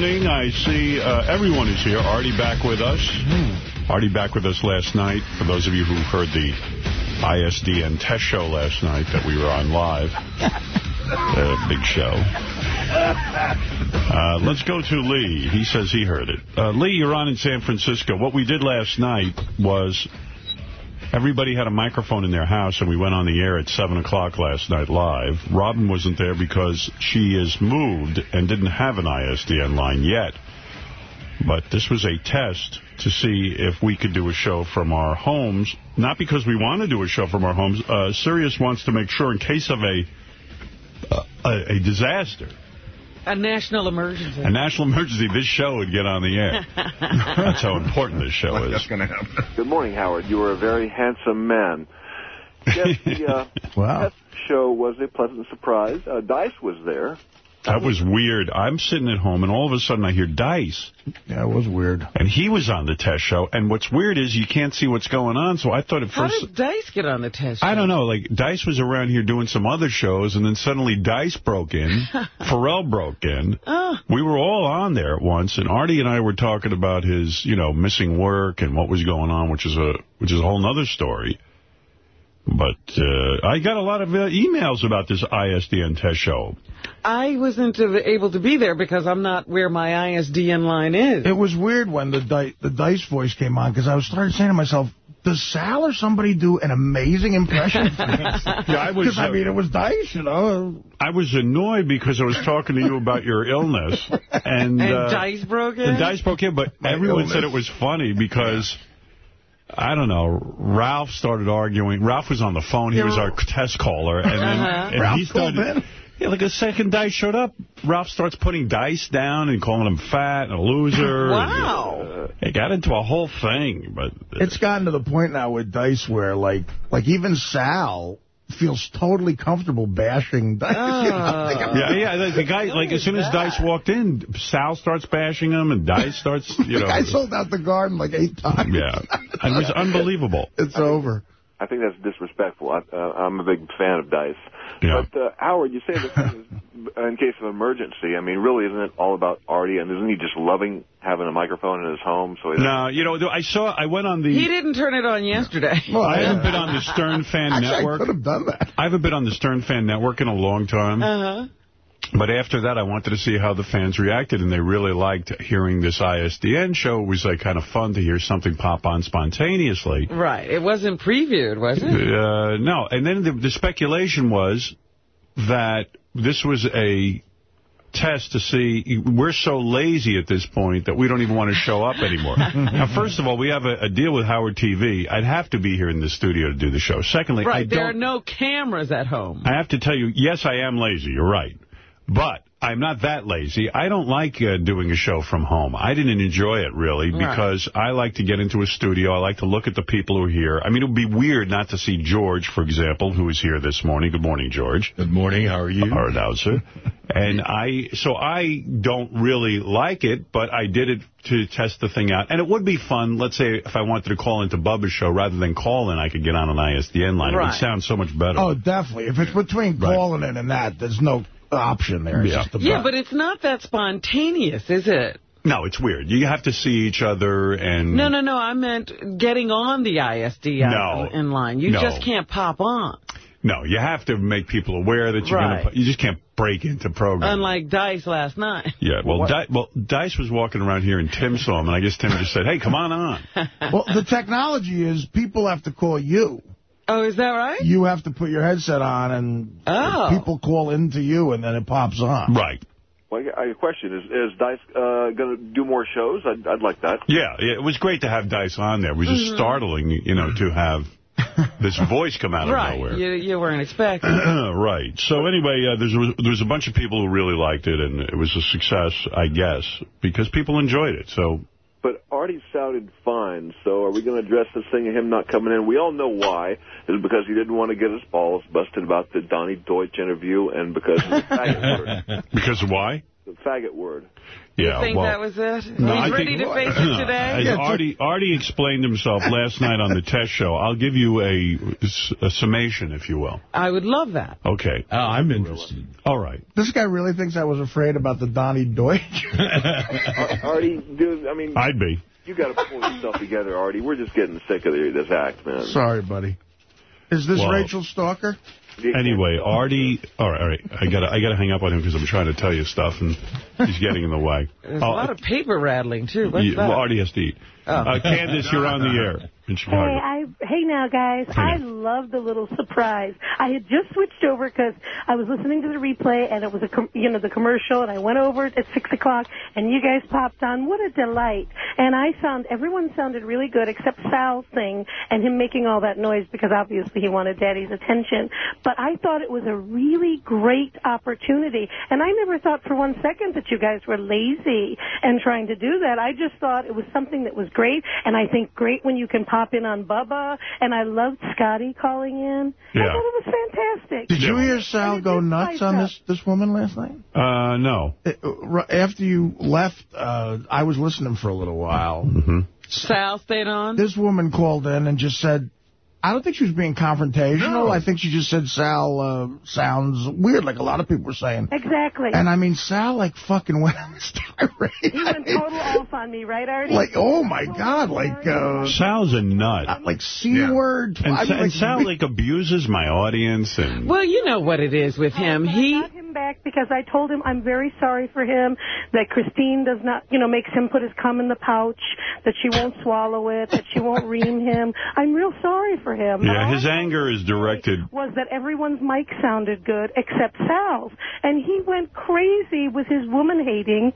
morning. I see uh, everyone is here. Artie back with us. Artie back with us last night. For those of you who heard the ISDN test show last night that we were on live. uh, big show. Uh, let's go to Lee. He says he heard it. Uh, Lee, you're on in San Francisco. What we did last night was everybody had a microphone in their house, and we went on the air at 7 o'clock last night live. Robin wasn't there because she is moved and didn't have an ISDN line yet. But this was a test to see if we could do a show from our homes. Not because we want to do a show from our homes. Uh, Sirius wants to make sure in case of a, uh, a, a disaster, A national emergency. a national emergency, this show would get on the air. That's how important this show is. That's going to happen. Good morning, Howard. You are a very handsome man. Yes, the uh, Wow. test show was a pleasant surprise. Uh, Dice was there. That was weird. I'm sitting at home, and all of a sudden I hear Dice. Yeah, it was weird. And he was on the test show. And what's weird is you can't see what's going on. So I thought at How first... did Dice get on the test? I don't know. Like, Dice was around here doing some other shows, and then suddenly Dice broke in. Pharrell broke in. Oh. We were all on there at once, and Artie and I were talking about his, you know, missing work and what was going on, which is a which is a whole other story. But uh, I got a lot of uh, emails about this ISDN test show. I wasn't able to be there because I'm not where my ISDN line is. It was weird when the di the Dice voice came on because I was starting saying to myself, does Sal or somebody do an amazing impression? Yeah, I was. Because, I uh, mean, it was Dice, you know. I was annoyed because I was talking to you about your illness, and, And uh, Dice broke in? And Dice broke in, but My everyone illness. said it was funny because. I don't know. Ralph started arguing. Ralph was on the phone. He was our test caller. And, then, Uh-huh. and Ralph he started, called in? Yeah, like a second Dice showed up, Ralph starts putting Dice down and calling him fat and a loser. Wow. It got into a whole thing. but It's gotten to the point now with Dice where, like, like even Sal feels totally comfortable bashing Dice. you know? Like, Yeah, yeah. The, the guy, like, as soon as Dice walked in, Sal starts bashing him, and Dice starts, you the know. guy sold out the garden like eight times. Yeah. It was unbelievable. It's over. I think that's disrespectful. I, uh, I'm a big fan of Dice. Yeah. But, uh, Howard, you say this is in case of emergency. I mean, really, isn't it all about Artie? And isn't he just loving having a microphone in his home? So he No, you know, I saw, I went on the... He didn't turn it on yesterday. Well, I haven't been on the Stern Fan Actually, Network. I could have done that. I haven't been on the Stern Fan Network in a long time. Uh-huh. But after that, I wanted to see how the fans reacted, and they really liked hearing this ISDN show. It was like kind of fun to hear something pop on spontaneously. Right. It wasn't previewed, was it? Uh, no, and then the, the speculation was that this was a test to see, we're so lazy at this point that we don't even want to show up anymore. now, first of all, we have a, a deal with Howard TV. I'd have to be here in the studio to do the show. Secondly, I Right. don't... There are no cameras at home. I have to tell you, yes, I am lazy. You're right. But I'm not that lazy. I don't like uh, doing a show from home. I didn't enjoy it, really, Right. because I like to get into a studio. I like to look at the people who are here. I mean, it would be weird not to see George, for example, who is here this morning. Good morning, George. Good morning. How are you? Our announcer. and I, so I don't really like it, but I did it to test the thing out. And it would be fun, let's say, if I wanted to call into Bubba's show, rather than call in, I could get on an ISDN line. It would sound so much better. Oh, definitely. If it's between Right. calling in and that, there's no option there. It's Yeah. just Yeah, but it's not that spontaneous, is it? No, it's weird. You have to see each other and... No, no, no. I meant getting on the ISD No. in line. You No. just can't pop on. No, you have to make people aware that you're Right. going to... You just can't break into programs. Unlike Dice last night. Yeah, well, Di well, Dice was walking around here and Tim saw him, and I guess Tim just said, hey, come on on. well, the technology is people have to call you. Oh, is that right? You have to put your headset on, and Oh. people call into you, and then it pops on. Right. Well, I got a question. Is, is Dice uh, going to do more shows? I'd, I'd like that. Yeah, yeah, it was great to have Dice on there. It was just startling, you know, to have this voice come out of Right. nowhere. You, you weren't expecting. right. So anyway, uh, there's, there was a bunch of people who really liked it, and it was a success, I guess, because people enjoyed it. So But Artie sounded fine, so are we going to address this thing of him not coming in? We all know why. It's because he didn't want to get his balls busted about the Donny Deutsch interview and because of the faggot word. because of why? the faggot word. Yeah, you think well, that was it? No, He's I ready think, to face it today? As Artie, Artie explained himself last night on the test show. I'll give you a, a summation, if you will. I would love that. Okay. Oh, I'm interested. All right. This guy really thinks I was afraid about the Donny Deutsch. Artie, dude, I mean, I'd be. you got to pull yourself together, Artie. We're just getting sick of this act, man. Sorry, buddy. Is this Well- Rachel Stalker? Anyway, Artie, all right, all right. I gotta, I gotta hang up on him because I'm trying to tell you stuff and he's getting in the way. There's Oh, a lot of paper rattling, too. What's yeah, that? well, Artie has to eat. Oh. Uh, Candace, you're on the air in Hey, I hey now, guys. I love the little surprise. I had just switched over because I was listening to the replay and it was a you know the commercial, and I went over at six o'clock and you guys popped on. What a delight! And I found everyone sounded really good except Sal's thing and him making all that noise because obviously he wanted Daddy's attention. But I thought it was a really great opportunity, and I never thought for one second that you guys were lazy and trying to do that. I just thought it was something that was great, and I think great when you can pop in on Bubba, and I loved Scotty calling in. Yeah. I thought it was fantastic. Did you hear Sal go nuts on this, this woman last night? Uh, no. Uh, r- After you left, uh, I was listening for a little while. Mm-hmm. Sal stayed on? This woman called in and just said, I don't think she was being confrontational. I think she just said Sal uh, sounds weird, like a lot of people were saying. Exactly. And I mean, Sal like fucking went on this tirade. he went total off on me, right, Artie? Like, oh my God, like, uh, Sal's a nut. like C word. And, I mean, and Sal, like, abuses my audience and... Well, you know what it is with him. I He got him back because I told him I'm very sorry for him, that Christine does not, you know, makes him put his cum in the pouch, that she won't swallow it, that she won't ream him. I'm real sorry for him. Yeah, his anger is directed... was that everyone's mic sounded good except Sal's. And he went crazy with his woman hating.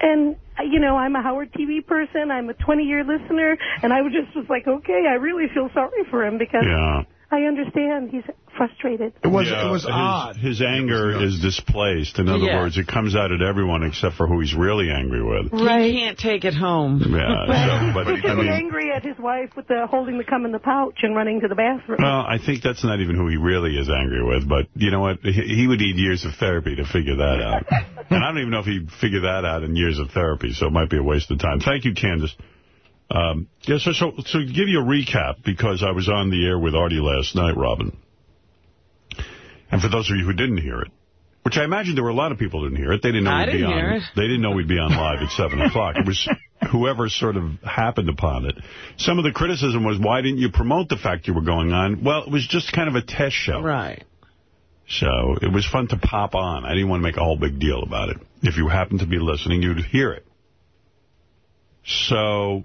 And, you know, I'm a Howard TV person. I'm a 20-year listener. And I was just was like, okay, I really feel sorry for him because Yeah. I understand he's frustrated. It was, Yeah, it was his, odd. His anger is displaced. In other Yeah. words, it comes out at everyone except for who he's really angry with. he can't take it home. Yeah, so, but He's I getting mean, angry at his wife with the holding the cum in the pouch and running to the bathroom. well, I think that's not even who he really is angry with. But you know what? He, he would need years of therapy to figure that out. and I don't even know if he'd figure that out in years of therapy. So it might be a waste of time. Thank you, Candace. Um, yeah, so, so, so to give you a recap, because I was on the air with Artie last night, Robin. And for those of you who didn't hear it, which I imagine there were a lot of people who didn't hear it. They didn't know I we'd be didn't on. hear it. They didn't know we'd be on live at 7 o'clock. It was whoever sort of happened upon it. Some of the criticism was, why didn't you promote the fact you were going on? Well, it was just kind of a test show. Right. So it was fun to pop on. I didn't want to make a whole big deal about it. If you happened to be listening, you'd hear it. So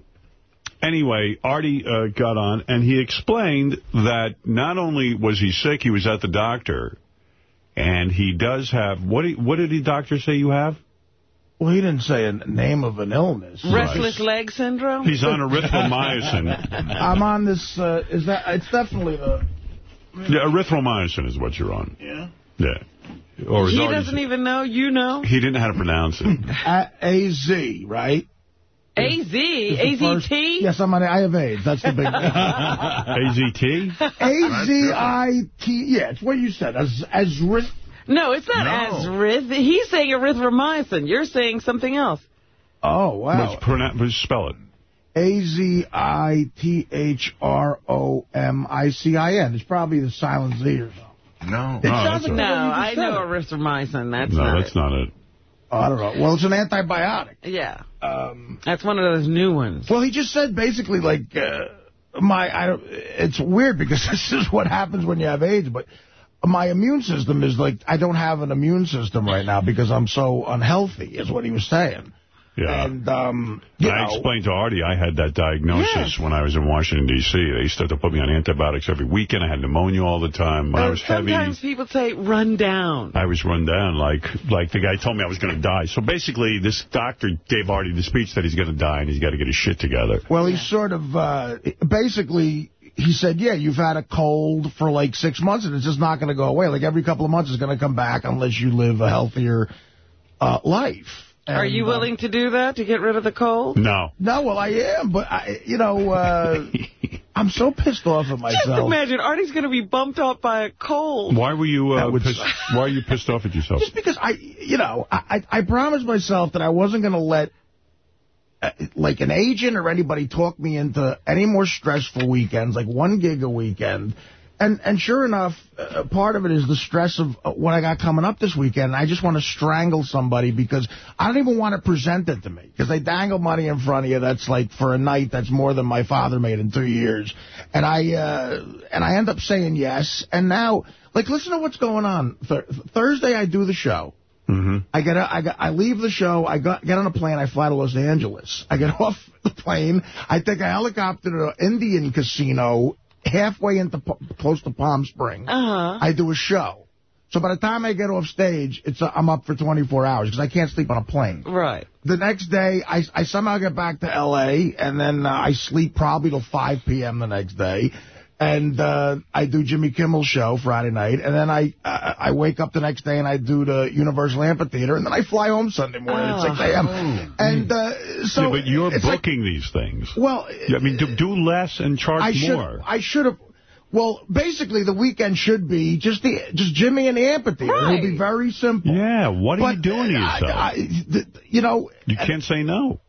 anyway, Artie uh, got on, and he explained that not only was he sick, he was at the doctor, and he does have, what, did- what did the doctor say you have? Well, he didn't say a name of an illness. Restless leg syndrome? He's on erythromycin. I'm on this, uh, is that, it's definitely the... Yeah, erythromycin is what you're on. Yeah. Yeah. Or he doesn't even know you know. He didn't know how to pronounce it. A-Z, right? A-Z? Is the first- A-Z-T? Yes, I'm on, I have AIDS. That's the big AZT? A-Z-I-T, yeah, it's what you said. As, as ri- No, it's not No. Asrith. He's saying erythromycin. You're saying something else. Oh, wow. Let's pronounce, spell it. A-Z-I-T-H-R-O-M-I-C-I-N. It's probably the silent Z or something. No. It No, that's doesn't No, right. I know erythromycin. That's No, not that's it. not it. I don't know. Well, it's an antibiotic. Yeah. Um, That's one of those new ones. well, he just said basically like uh, my. I don't. It's weird because this is what happens when you have AIDS, but my immune system is like I don't have an immune system right now because I'm so unhealthy. Is what he was saying. Yeah. And um, you I know, explained to Artie I had that diagnosis Yes. when I was in Washington, D.C. They used to have to put me on antibiotics every weekend. I had pneumonia all the time. When I was heavy, sometimes people say run down. I was run down like like the guy told me I was going to die. So basically, this doctor gave Artie the speech that he's going to die and he's got to get his shit together. Well, he sort of, uh, basically, he said, yeah, you've had a cold for like six months and it's just not going to go away. Like every couple of months it's going to come back unless you live a healthier uh, life. Are And, you uh, willing to do that to get rid of the cold? No. No, well, I am, but, I, you know, uh, I'm so pissed off at myself. Just imagine, Artie's going to be bumped up by a cold. Why were you uh, would- pissed, Why are you pissed off at yourself? Just because I, you know, I, I I promised myself that I wasn't going to let, uh, like, an agent or anybody talk me into any more stressful weekends, like one gig a weekend. And and sure enough, uh, part of it is the stress of uh, what I got coming up this weekend. I just want to strangle somebody because I don't even want to present it to me. Because they dangle money in front of you that's like for a night that's more than my father made in two years. And I uh, and I end up saying yes. And now, like, listen to what's going on. Th Thursday I do the show. Mm-hmm. I get, a, I get, I leave the show. I got, get on a plane. I fly to Los Angeles. I get off the plane. I take a helicopter to an Indian casino halfway into close to Palm Springs. Uh-huh. I do a show. So by the time I get off stage, it's uh, I'm up for 24 hours because I can't sleep on a plane. Right. The next day, I, I somehow get back to L.A., and then uh, I sleep probably till 5 p.m. the next day. And uh, I do Jimmy Kimmel's show Friday night, and then I uh, I wake up the next day and I do the Universal Amphitheater, and then I fly home Sunday morning at 6 a.m. And uh, so yeah, but you're it's like- booking these things. well, Yeah, I mean, do, do less and charge I should more. I should have. Well, basically, the weekend should be just the just Jimmy and the amphitheater. Right. It'll be very simple. yeah, what are But, you doing to uh, yourself? I, I, th- you know, you can't say no.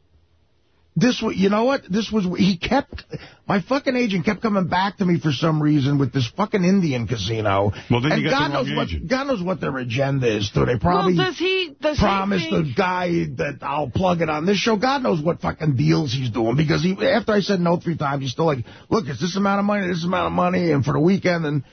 This was, you know what? This was, he kept, my fucking agent kept coming back to me for some reason with this fucking Indian casino. Well, then you got God the wrong knows what. God knows what their agenda is, too. They probably well, does he, does promised he the guy that I'll plug it on this show. God knows what fucking deals he's doing because he, after I said no three times, he's still like, look, it's this amount of money, this amount of money, and for the weekend, and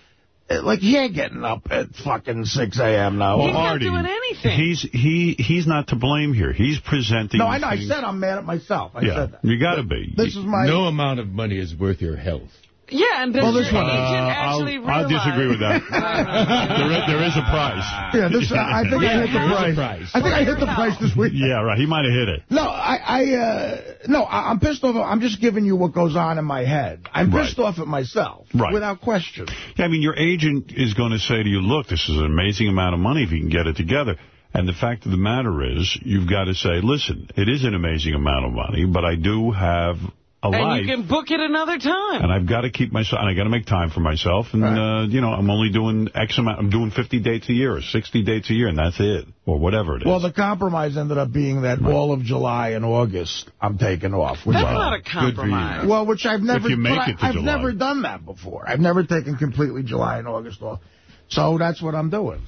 like, he ain't getting up at fucking 6 a.m. now. He's not Artie, doing anything. He's he he's not to blame here. He's presenting. no, I know. I said I'm mad at myself. I yeah, said that. you got to be. This is my... No amount of money is worth your health. Yeah, and does Well, this one- agent Uh, actually I'll, I'll disagree with that. there, is, there is a price. Yeah, this, I think I hit the There is a price. price. I think I hit the price this week. Yeah, right. He might have hit it. No, I, I, uh, no, I, I'm pissed off. I'm just giving you what goes on in my head. I'm Right. pissed off at myself, Right. without question. Yeah, I mean, your agent is going to say to you, look, this is an amazing amount of money if you can get it together. And the fact of the matter is, you've got to say, listen, it is an amazing amount of money, but I do have a And life. you can book it another time. And I've got to keep myself, and I got to make time for myself. And, Right. uh, you know, I'm only doing X amount. I'm doing 50 dates a year or 60 dates a year, and that's it. Or whatever it is. Well, the compromise ended up being that all of July and August I'm taking off. Which That's I- not a compromise. well, which I've never, you make I- it to I've July. never done that before. I've never taken completely July and August off. So that's what I'm doing.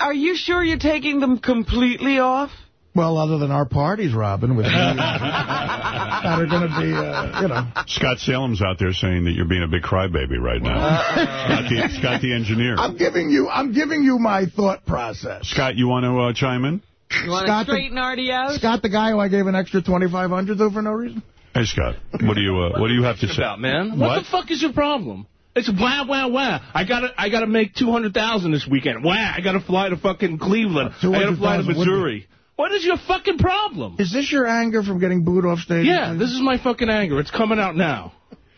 Are you sure you're taking them completely off? Well, other than our parties, Robin, with me, that are going to be, uh, you know. Scott Salem's out there saying that you're being a big crybaby right now. Scott, the, Scott the engineer. I'm giving you, I'm giving you my thought process. Scott, you want to uh, chime in? You want Scott to the- straighten Artie out? Scott, the guy who I gave an extra 2500 to for no reason? Hey, Scott, what do you uh, what do you have to say? about, man? What? What? the fuck is your problem? It's wah wah wah. I gotta I gotta make two hundred thousand this weekend. Wah! I gotta fly to fucking Cleveland. I gotta fly to 200,000 would be- Missouri. What is your fucking problem? Is this your anger from getting booed off stage? Yeah, this is my fucking anger. It's coming out now.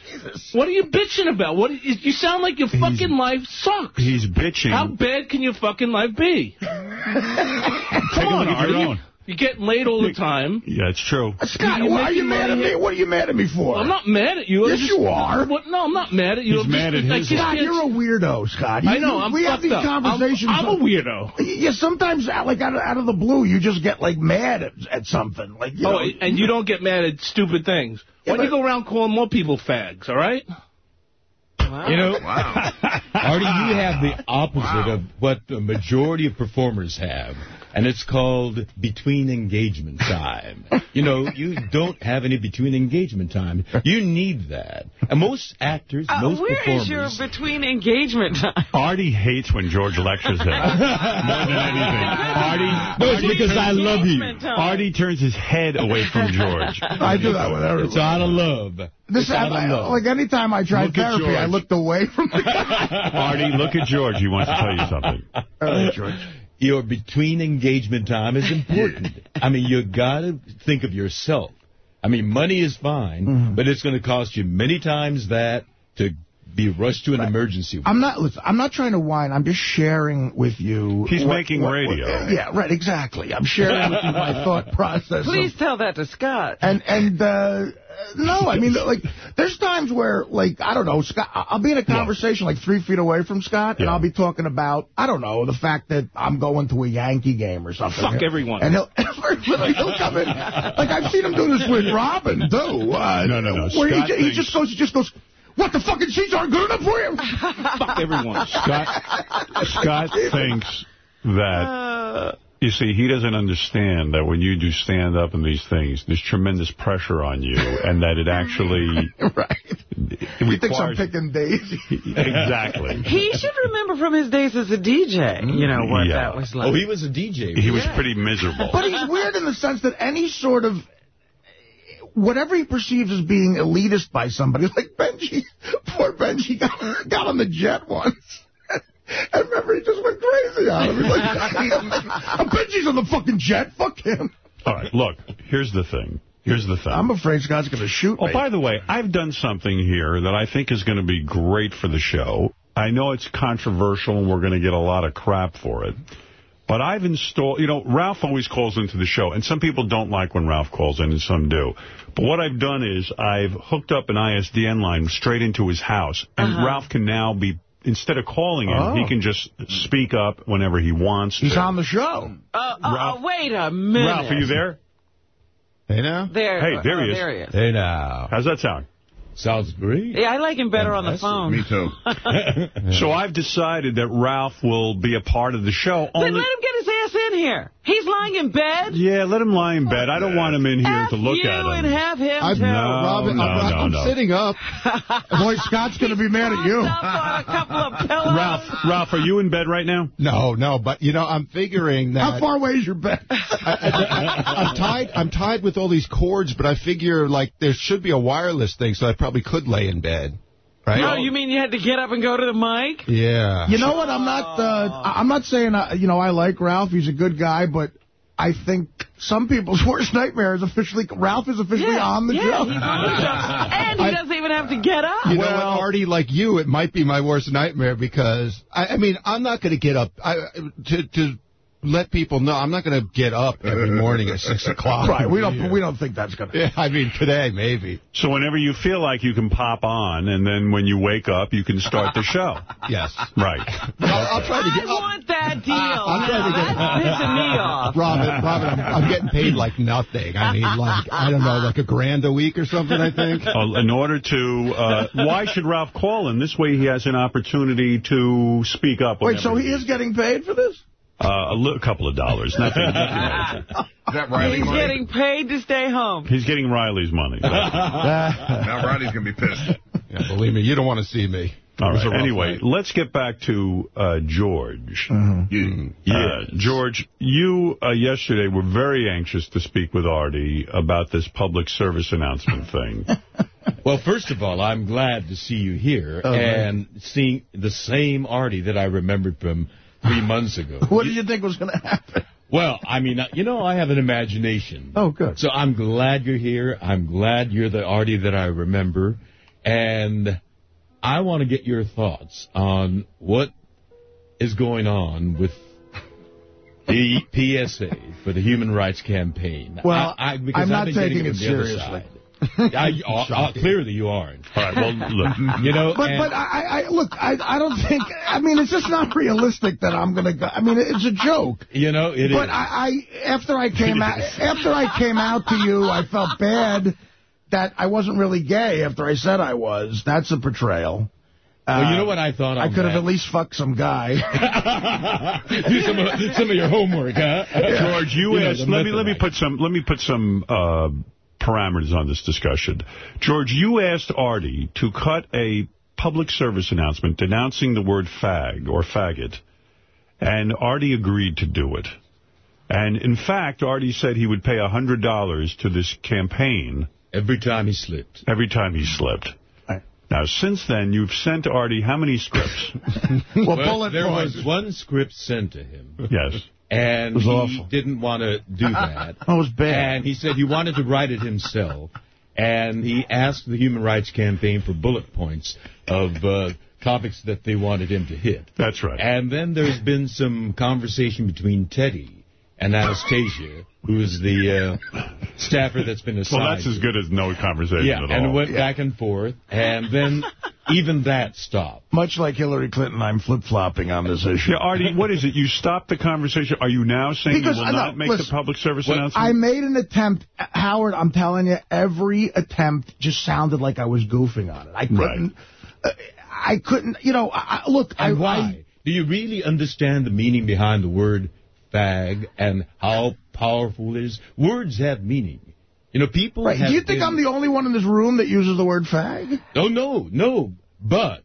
Jesus. What are you bitching about? What you you sound like your fucking life sucks. He's bitching. How bad can your fucking life be? Come on, Artie. Your You- own. You're getting laid all the time. Yeah, it's true. Scott, You why are you mad at me? What are you mad at me for? I'm not mad at you. I'm Yes, just- you are. What? No, I'm not mad at you. He's I'm just, mad at I his just Scott, you're a weirdo, Scott. You- I know. you- I'm we have these up. I'm- conversations. I'm, a weirdo. Yeah, sometimes, uh, like, out of, out of the blue, you just get, like, mad at, at something. Like, you Oh, know, and you don't get mad at stupid things. Yeah, Why don't you go around calling more people fags, all right? You know, wow. Artie, you have the opposite of what the majority of performers have, and it's called between engagement time. You know, you don't have any between engagement time. You need that. And most actors, Uh, most where performers... is your between engagement time? Artie hates when George lectures him. More than anything. Artie, No, it's because I love you. Time. Artie turns his head away from George. I do that with everybody. It's out of love. This, It's out I, of love. like, anytime I tried Look at therapy, I George. looked away from the guy. Artie, look at George. He wants to tell you something. All right, George. Your between engagement time is important. I mean, you got to think of yourself. I mean, money is fine, Mm-hmm. but it's going to cost you many times that to be rushed to an emergency. I'm not. Listen, I'm not trying to whine. I'm just sharing with you. He's what- making what- radio. what- yeah, right. Exactly. I'm sharing with you my thought process. of- Please tell that to Scott. And and uh, no, I mean, like, there's times where, like, I don't know, Scott. I'll be in a conversation like three feet away from Scott, and I'll be talking about, I don't know, the fact that I'm going to a Yankee game or something. Fuck everyone. And he'll he'll come in. Like I've seen him do this with Robin too. Uh, No, no, no. Where he, Scott ju- he thinks- just goes, he just goes. What the fucking seats aren't good enough for you? Fuck everyone. Scott, Scott thinks that, Uh, you see, he doesn't understand that when you do stand-up and these things, there's tremendous pressure on you, and that it actually right. it He thinks I'm picking Daisy. Exactly. he should remember from his days as a DJ, you know, what Yeah. that was like. Oh, he was a DJ. He was pretty miserable. But he's weird in the sense that any sort of whatever he perceives as being elitist by somebody, like Benji, poor Benji got, got on the jet once. And remember, he just went crazy on him. He's like, Benji's on the fucking jet. Fuck him. All right, look, here's the thing. Here's the thing. I'm afraid Scott's going to shoot Oh, me. by the way, I've done something here that I think is going to be great for the show. I know it's controversial and we're going to get a lot of crap for it. But I've installed, you know, Ralph always calls into the show, and some people don't like when Ralph calls in, and some do. But what I've done is I've hooked up an ISDN line straight into his house, and Uh-huh. Ralph can now be, instead of calling him, Oh. he can just speak up whenever he wants He's to. on the show. Uh, uh, Ralph- wait a minute. Ralph, are you there? Hey now. There. Hey, there he oh, is. There he is. Hey now. How's that sound? Sounds great. Yeah, I like him better on the phone. Me too. So I've decided that Ralph will be a part of the show. Then Only let him get his ass in here. He's lying in bed. Yeah, let him lie in bed. I don't want him in here F to look at him. and have him I've- too. No, Robin, no, I'm- no, I'm no. sitting up. Boy, Scott's going to be mad at you. Up on a couple of pillows. Ralph, Ralph, are you in bed right now? No, no, but you know, I'm figuring that How far away is your bed? I'm tied. I'm tied with all these cords, but I figure like there should be a wireless thing, so I probably could lay in bed, right? No, you mean you had to get up and go to the mic? Yeah. You know what? I'm not. Uh, I'm not saying. Uh, you know, I like Ralph. He's a good guy, but I think some people's worst nightmare is officially Ralph is officially Yeah, on the yeah, show. he's on the show. And he I- doesn't even have to get up. You know what, Artie, like you, it might be my worst nightmare because, I, I mean, I'm not going to get up I, to, to let people know. I'm not going to get up every morning at 6 o'clock. Right. We don't. We don't think that's gonna. Yeah, I mean, today, maybe. So whenever you feel like you can pop on, and then when you wake up, you can start the show. Yes. Right. I'll, I'll try to I get up. want that deal. I'm trying to get- That's pissing me off. Robin, Robin, I'm, I'm getting paid like nothing. I mean, like, I don't know, like a grand a week or something, I think. Uh, in order to, uh, why should Ralph call him? This way he has an opportunity to speak up. Wait. So he is getting paid for this? Uh, a li- couple of dollars. Nothing. nothing. Is that Riley He's money? getting paid to stay home. He's getting Riley's money. Now Riley's going to be pissed. Yeah, believe me, you don't want to see me. All It was a right. rough Anyway, night. let's get back to uh, George. You. Uh, George, you uh, yesterday were very anxious to speak with Artie about this public service announcement thing. Well, first of all, I'm glad to see you here Oh, and seeing the same Artie that I remembered from three months ago. What did you think was going to happen? Well, I mean, uh, you know, I have an imagination. Oh, good. So I'm glad you're here. I'm glad you're the Artie that I remember. And I want to get your thoughts on what is going on with the PSA for the Human Rights Campaign. Well, I, I, because I'm I've not been taking it other seriously. side. I, uh, uh, clearly you aren't. All right, well, look. You know, But but I, I look I I don't think I mean it's just not realistic that I'm gonna go I mean it's a joke. you know, it is. But I, I after I came out after I came out to you I felt bad that I wasn't really gay after I said I was. That's a portrayal. well, you Uh, know what I thought I could have at least fucked some guy. Do some of, some of your homework, huh? George, you, You asked. the let me let me put some let me put some uh, parameters on this discussion. George, you asked Artie to cut a public service announcement denouncing the word fag or faggot, and Artie agreed to do it. And in fact, Artie said he would pay hundred dollars to this campaign Every time he slipped. every time he slipped. Now, since then, you've sent Artie how many scripts? well, Well, bullet there points. was one script sent to him, yes. And he awful. didn't want to do that. That was bad. And he said he wanted to write it himself. and he asked the Human Rights Campaign for bullet points of uh, topics that they wanted him to hit. That's right. And then there's been some conversation between Teddy and Anastasia, who's the uh, staffer that's been assigned. Well, that's as good as no conversation Yeah, at and all. it went back and forth, and then even that stopped. Much like Hillary Clinton, I'm flip-flopping on this issue. Yeah, Artie, what is it? You stopped the conversation. Are you now saying Because, you will uh, no, not make listen, the public service What- announcement? I made an attempt. Howard, I'm telling you, every attempt just sounded like I was goofing on it. I couldn't. Uh, I couldn't, you know, I, I- look, I, why? I, Do you really understand the meaning behind the word fag and how powerful it is? Words have meaning. You know, people right. have Do you think been- I'm the only one in this room that uses the word fag? No, no, no. But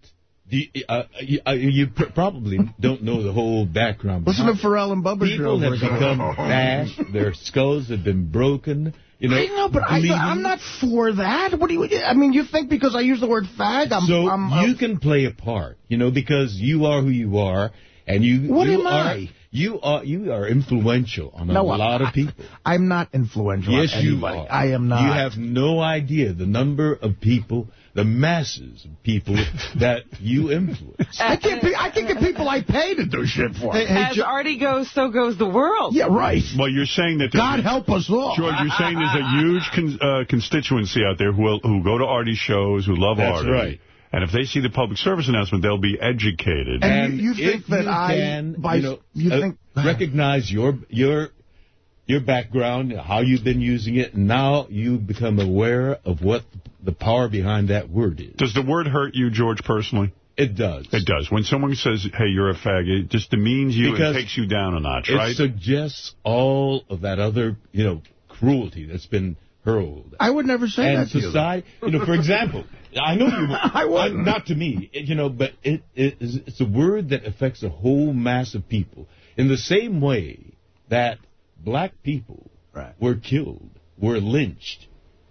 the, uh, you, uh, you pr probably don't know the whole background. Listen to. Pharrell and Bubba People have become bashed. Their skulls have been broken. You know, I know, but I. I'm not for that. What do you? I mean, you think because I use the word fag, I'm. so I'm, you can play a part, you know, because you are who you are, and you. What you am are, I? You are you are influential on a No, lot I- of people. I'm not influential. Yes, on you are. I am not. You have no idea the number of people, the masses of people that you influence. I can't. Be, I can get people I pay to do shit for. me. As Artie goes, so goes the world. yeah, right. well, you're saying that... God help us all. George, you're saying there's a huge con uh, constituency out there who will, who go to Artie shows, who love That's Artie. right. And if they see the public service announcement, they'll be educated. And you- you think that you I- can, by- you know, you uh, think- recognize your your your background, how you've been using it, and now you become aware of what the power behind that word is. Does the word hurt you, George, personally? It does. It does. When someone says, hey, you're a fag, it just demeans you Because and takes you down a notch, It right? It suggests all of that other, you know, cruelty that's been hurled. I would never say and that to you. society, you know, for example, I know you, I uh, wouldn't. not to me, it- you know, but it, it is, it's a word that affects a whole mass of people in the same way that black people Right. were killed, were lynched,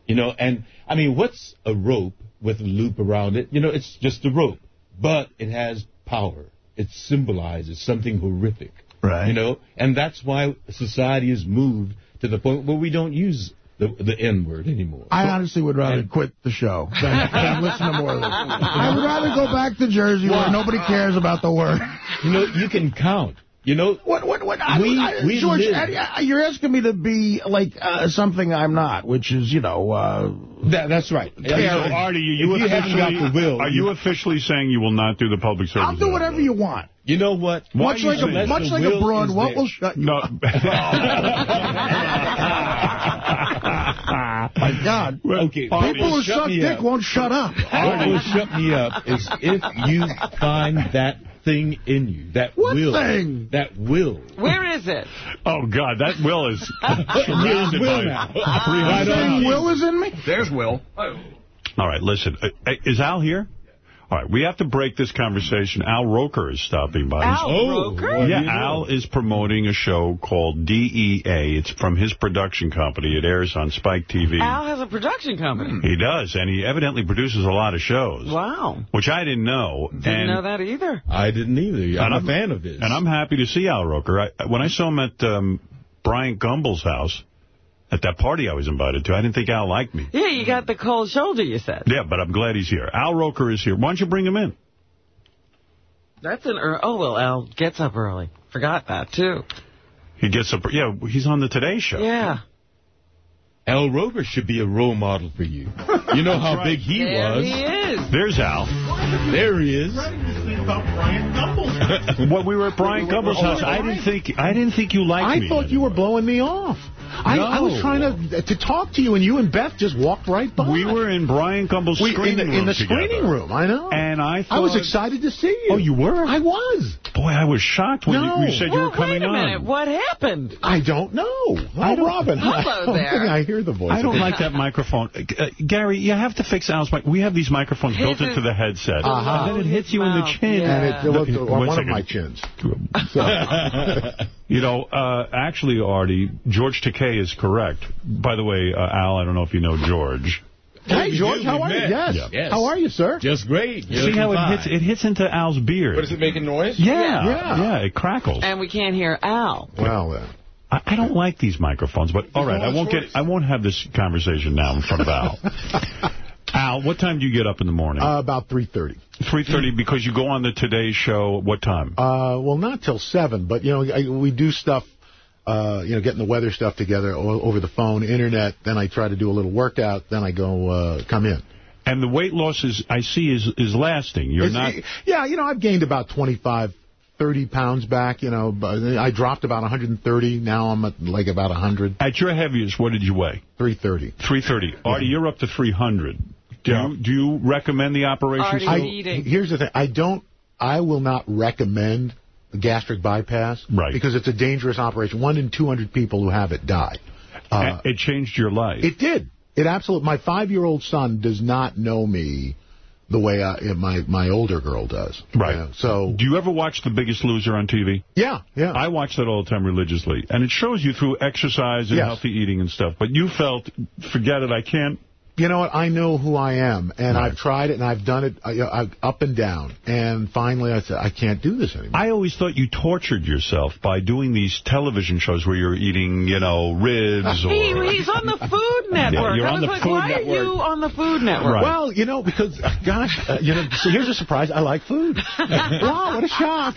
you know, and I mean, what's a rope with a loop around it? You know, it's just a rope, but it has power. It symbolizes something horrific. Right. You know, and that's why society has moved to the point where we don't use the the N word anymore. I honestly would rather quit the show than, than listen to more of this. I would rather go back to Jersey where nobody cares about the word. You know, you can count. You know, What? What? What? I, We- I, we George, I- I- you're asking me to be like uh, something I'm not, which is, you know, uh, that, that's right. So, Artie, are you, you haven't got officially- the will, Are you officially saying you will not do the public service I'll do whatever you want. You know what? Why much like a much like a will broad. is What will shut you? No. My God. Okay, People who suck dick up. won't shut up. What will shut me up is if you find that thing in you, that What will, thing? that will. Where is it? Oh, God, that will is surrounded will by now. 300 Saying Will is in me? There's Will. All right, listen. Uh, uh, Is Al here? All right, we have to break this conversation. Al Roker is stopping by. Al Oh, Roker? well, Yeah. Al is promoting a show called DEA. It's from his production company. It airs on Spike TV. Al has a production company. He does, and he evidently produces a lot of shows, Wow. which I didn't know. Didn't and, know that either. I didn't either. I'm And a fan of his. And I'm happy to see Al Roker. I, when I saw him at um, Bryant Gumbel's house, at that party I was invited to, I didn't think Al liked me. Yeah, you got the cold shoulder, you said. Yeah, but I'm glad he's here. Al Roker is here. Why don't you bring him in? That's an early. Oh, well, Al gets up early. Forgot that, too. He gets up. Yeah, he's on the Today Show. Yeah. Al Roker should be a role model for you. You know how big he there was. he is. There's Al. There he is. What we were at Bryant Gumbel's house. I didn't think I didn't think you liked I me. thought you were blowing me off. I, I was trying to to talk to you, and you and Beth just walked right by. We were in Bryant Gumbel's We- in screening the, room in the together. screening room. I know. And I thought, I was excited to see you. Oh, you were? I was. Boy, I was shocked when No. you, you said you were coming on. wait a on. minute. What happened? I don't know. Oh, I don't- Robin. Hello there. I hear the voice. I don't like that microphone. Uh, Gary, you have to fix Al's mic. We have these microphones His built is- into the headset. Uh-huh. And then it hits you in the chin. yeah. And it, it was No, on one one of my chins. You know, uh, actually, Artie, George Takei is correct. By the way, uh, Al, I don't know if you know George. Hey, we George, how We are you? Yes. Yeah. Yes. How are you, sir? Just great. You're See how looking it fine. hits? It hits into Al's beard. What is it making noise? Yeah, Yeah. yeah, it crackles. And we can't hear Al. Well, then. I, I don't like these microphones, but all right, I won't get. I won't have this conversation now in front of Al. Al, what time do you get up in the morning? Uh, about 3.30. 3.30 because you go on the Today Show what time? Uh, well, not till 7, but, you know, I, we do stuff, uh, you know, getting the weather stuff together o over the phone, internet, then I try to do a little workout, then I go uh, come in. And the weight loss is, I see, is is lasting. You're It's- not... Yeah, you know, I've gained about 25, 30 pounds back, you know. But I dropped about 130. Now I'm at like about 100. At your heaviest, what did you weigh? 330. 330. Artie, you're up to 300. Do, Yeah. you, do you recommend the operation? I, still? here's the thing. I don't, I will not recommend a gastric bypass. Right. Because it's a dangerous operation. One in 200 people who have it die. Uh, it changed your life. It did. It absolutely. My five-year-old son does not know me the way I, my my older girl does. Right. Yeah, so. Do you ever watch The Biggest Loser on TV? Yeah, yeah. I watch that all the time religiously. And it shows you through exercise and Yes. healthy eating and stuff. But you felt, forget it, I can't. You know what? I know who I am, and I've tried it, and I've done it I, I, up and down. And finally, I said, I can't do this anymore. I always thought you tortured yourself by doing these television shows where you're eating, you know, ribs or... He, he's on the Food Network. you're I on the like, Food why Network. are you on the Food Network? Right. Well, you know, because, uh, gosh, uh, you know, so here's a surprise. I like food. wow, what a shock.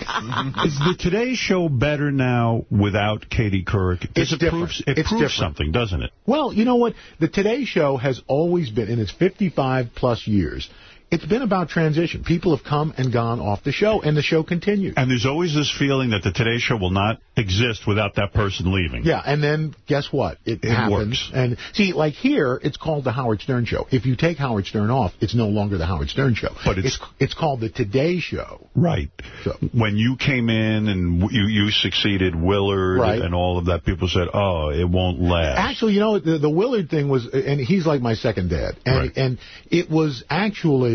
Is the Today Show better now without Katie Couric? It's it different. proves, it It's proves different. something, doesn't it? Well, you know what? The Today Show has always been, in its 55 plus years, it's been about transition. People have come and gone off the show, and the show continues. And there's always this feeling that the Today Show will not exist without that person leaving. Yeah, and then guess what? It, It happens. works. And see, like here, it's called the Howard Stern Show. If you take Howard Stern off, it's no longer the Howard Stern Show. But it's- it's called the Today Show. Right. When you came in and you, you succeeded Willard Right. and all of that, people said, oh, it won't last. Actually, you know, the, the Willard thing was, and he's like my second dad, and Right. and it was actually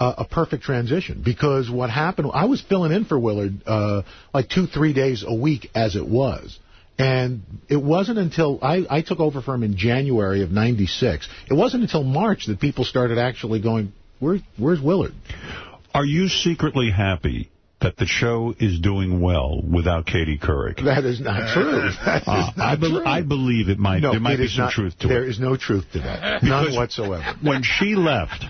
a, a perfect transition because what happened, I was filling in for Willard uh, like two, three days a week as it was. And it wasn't until I, I took over for him in January of '96. It wasn't until March that people started actually going, Where, "Where's Willard?" Are you secretly happy that the show is doing well without Katie Couric? That is not true. That is Uh, not I, bel true. I believe it might. no, there might it be some not- truth to There There is no truth to that. None whatsoever. When she left,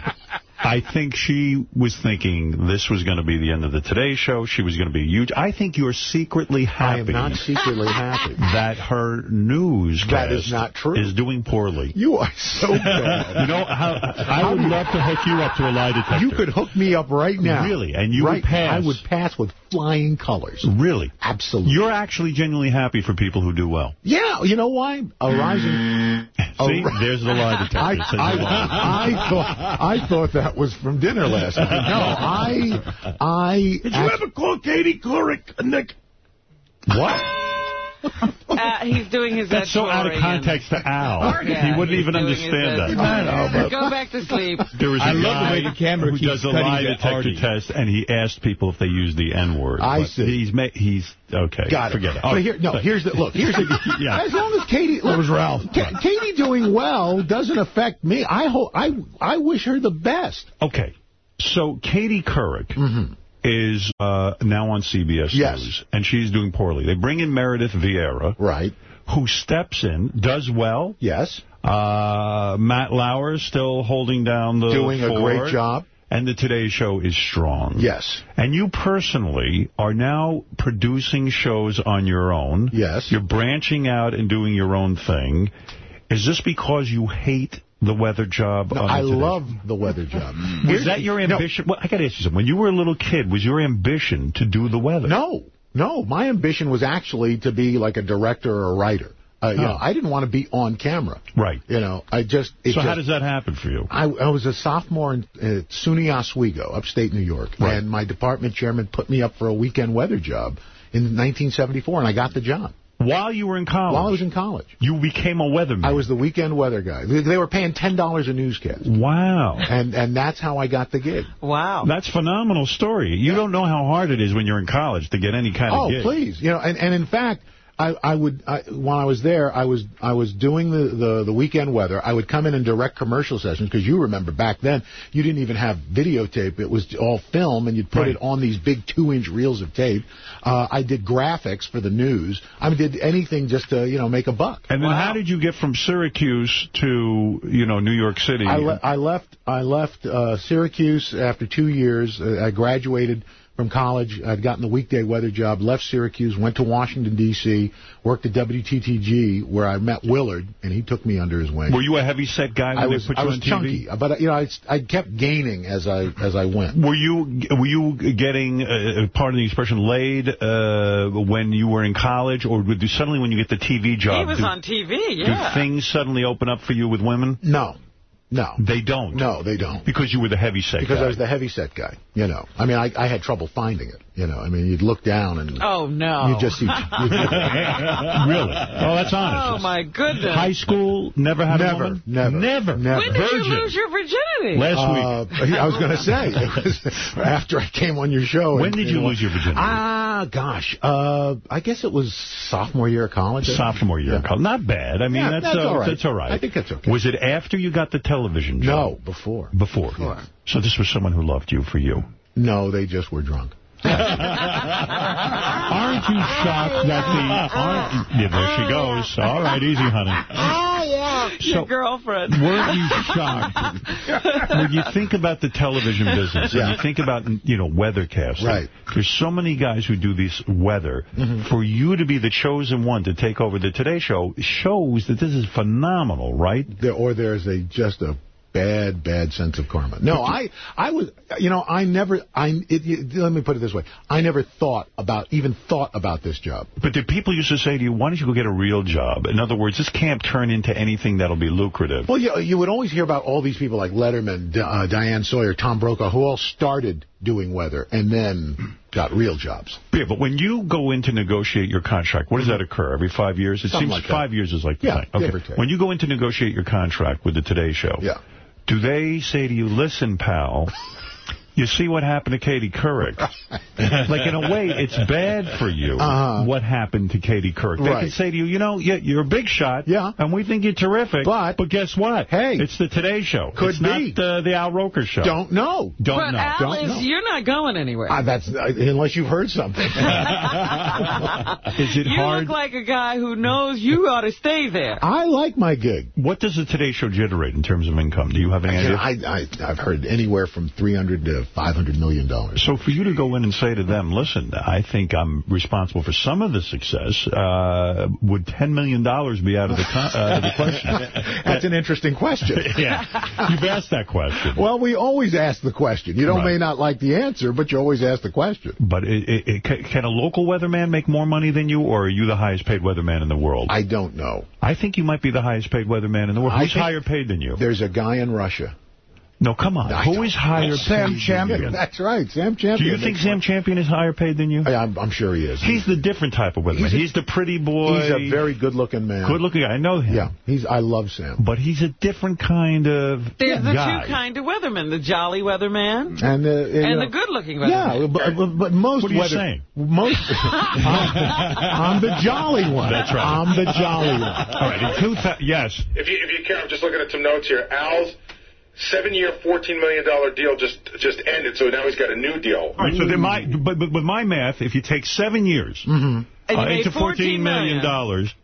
I think she was thinking this was going to be the end of the Today Show. She was going to be huge. I think you're secretly I happy am not secretly happy. that her news That is not true. is doing poorly. You are so bad. You know, how, I would love to hook you up to a lie detector. You could hook me up right now. Really? And you would pass? I would pass with flying colors. Really? Absolutely. You're actually genuinely happy for people who do well. yeah, you know why? A rising. See, a- there's the lie detector. I, I, lie. I thought I thought that was from dinner last night. No, I I. Did you ever call Katie Couric, Nick? What? Uh, he's doing his That's so out of Edwarian. context to Al. Yeah, he wouldn't he's even doing his understand that. Edwarian. Go back to sleep. There was a I love the guy way the camera who does a cutting lie detector Artie. test, and he asked people if they use the N-word. I see. He's ma- he's okay. Got it. Forget it. But here, no, here's the look. Here's the. Yeah. As long as Katie, look, was Ralph. Ka- Katie doing well doesn't affect me. I hope I I wish her the best. Okay. So Katie Couric is uh, now on CBS Yes. News, and she's doing poorly. They bring in Meredith Vieira, Right. who steps in, does well. Yes. Uh, Matt Lauer is still holding down the Doing a great job. And the Today Show is strong. Yes. And you personally are now producing shows on your own. Yes. You're branching out and doing your own thing. Is this because you hate the weather job? No, I love the weather job. was that your ambition? Well, I got to ask you something. When you were a little kid, was your ambition to do the weather? No, no. My ambition was actually to be like a director or a writer. Uh, you Oh. know, I didn't want to be on camera. Right. You know, I just. So just, how does that happen for you? I, I was a sophomore in uh, SUNY Oswego, upstate New York, Right. and my department chairman put me up for a weekend weather job in 1974, and I got the job While you were in college, while I was in college. you became a weatherman. I was the weekend weather guy. They, they were paying ten dollars a newscast, Wow. and and that's how I got the gig. Wow. That's a phenomenal story. You don't know how hard it is when you're in college to get any kind Oh, of gig. please, you know, and and in fact. I, I would I, while I was there, I was I was doing the, the, the weekend weather. I would come in and direct commercial sessions because you remember back then you didn't even have videotape; it was all film, and you'd put Right. it on these big two-inch reels of tape. Uh, I did graphics for the news. I did anything just to you know make a buck. And then how did you get from Syracuse to, you know, New York City? I, le I left. I left uh, Syracuse after two years. Uh, I graduated from college. I'd gotten the weekday weather job. Left Syracuse. Went to Washington D.C. Worked at WTTG where I met Willard, and he took me under his wing. Were you a heavy set guy when I they was. put I you was on TV? chunky, but you know, I, I kept gaining as I as I went. Were you were you getting uh, part of the expression laid uh, when you were in college, or would you, suddenly when you get the TV job? He was do, on TV, yeah. Do things suddenly open up for you with women? No, no, they don't. No, they don't. Because you were the heavy set Because guy. I was the heavy set guy. You know, I mean, I, I had trouble finding it. You know, I mean, you'd look down and Oh, no. you just see. really? Oh, that's honest. Oh, my goodness. High school, never had a Never, woman? never, Never. never. When did you lose your virginity? Last week. I was going to say, it was after I came on your show. When and- did you and- lose your virginity? Ah, gosh. Uh, I guess it was sophomore year of college. Sophomore year of college. Not bad. I mean, Yeah, that's, that's uh, all right. that's all right. I think that's okay. Was it after you got the television job? No, before. Before. So this was someone who loved you for you. No, they just were drunk. Aren't you shocked that the... Aren't, yeah, there she goes. All right, easy, honey. Oh, yeah. So- Your girlfriend. Weren't you shocked? when you think about the television business and you think about, you know, weathercasting, Right. there's so many guys who do this weather. Mm-hmm. For you to be the chosen one to take over the Today Show shows that this is phenomenal, right? There, or there's a just a bad, bad sense of karma. No, I, I was, you know, I never, I, it, it- let me put it this way. I never thought about, even thought about this job. But did people used to say to you, why don't you go get a real job? In other words, this can't turn into anything that'll be lucrative. Well, you, you would always hear about all these people like Letterman, D- uh, Diane Sawyer, Tom Brokaw, who all started doing weather and then got real jobs. Yeah, but when you go in to negotiate your contract, what does that occur? Every five years? It Something seems like that. five years is like the Yeah. Okay. give or take. When you go in to negotiate your contract with the Today Show, Yeah. Do they say to you, listen, pal, you see what happened to Katie Couric? like, in a way, it's bad for you Uh-huh. what happened to Katie Couric. They Right. can say to you, you know, you're a big shot, Yeah. and we think you're terrific, But- guess what? Hey. It's the Today Show. Could it's be. not uh, the Al Roker Show. Don't know. Don't but know. Alice, Don't know. you're not going anywhere. Uh, that's uh, unless you've heard something. Is it you hard? look like a guy who knows you ought to stay there. I like my gig. What does the Today Show generate in terms of income? Do you have any idea? I, I, I've heard anywhere from 300 to 500 million dollars. So for you to go in and say to them, listen, I think I'm responsible for some of the success, uh, would $10 million be out of the, uh, the question? That's an interesting question. yeah, you've asked that question. Well, we always ask the question. You don't Right. may not like the answer, but you always ask the question. But it, it, it, can a local weatherman make more money than you, or are you the highest paid weatherman in the world? I don't know. I think you might be the highest paid weatherman in the world. I Who's higher paid than you? There's a guy in Russia. No, come on. I Who don't- is higher Sam Champion. That's right, Sam Champion. Do you think makes Sam Champion is higher paid than you? I- I'm, I'm sure he is. He's the different type of weatherman. He's a- He's, the pretty boy. He's a very good-looking man. good-looking guy. I know him. Yeah, he's. I love Sam. But he's a different kind of There's the guy. two kind of weathermen, the jolly weatherman And, uh, and know, the good-looking Yeah, weatherman. but, but, but most What are you weather, saying? Most. I'm, I'm the jolly one. That's right. I'm the jolly one. All right, in two yes. If you, if you care, I'm just looking at some notes here. Al's seven-year, $14 million deal just just ended, so now he's got a new deal. All right, so then my, but, but with my math, if you take seven years And you uh, into $14 million, dollars,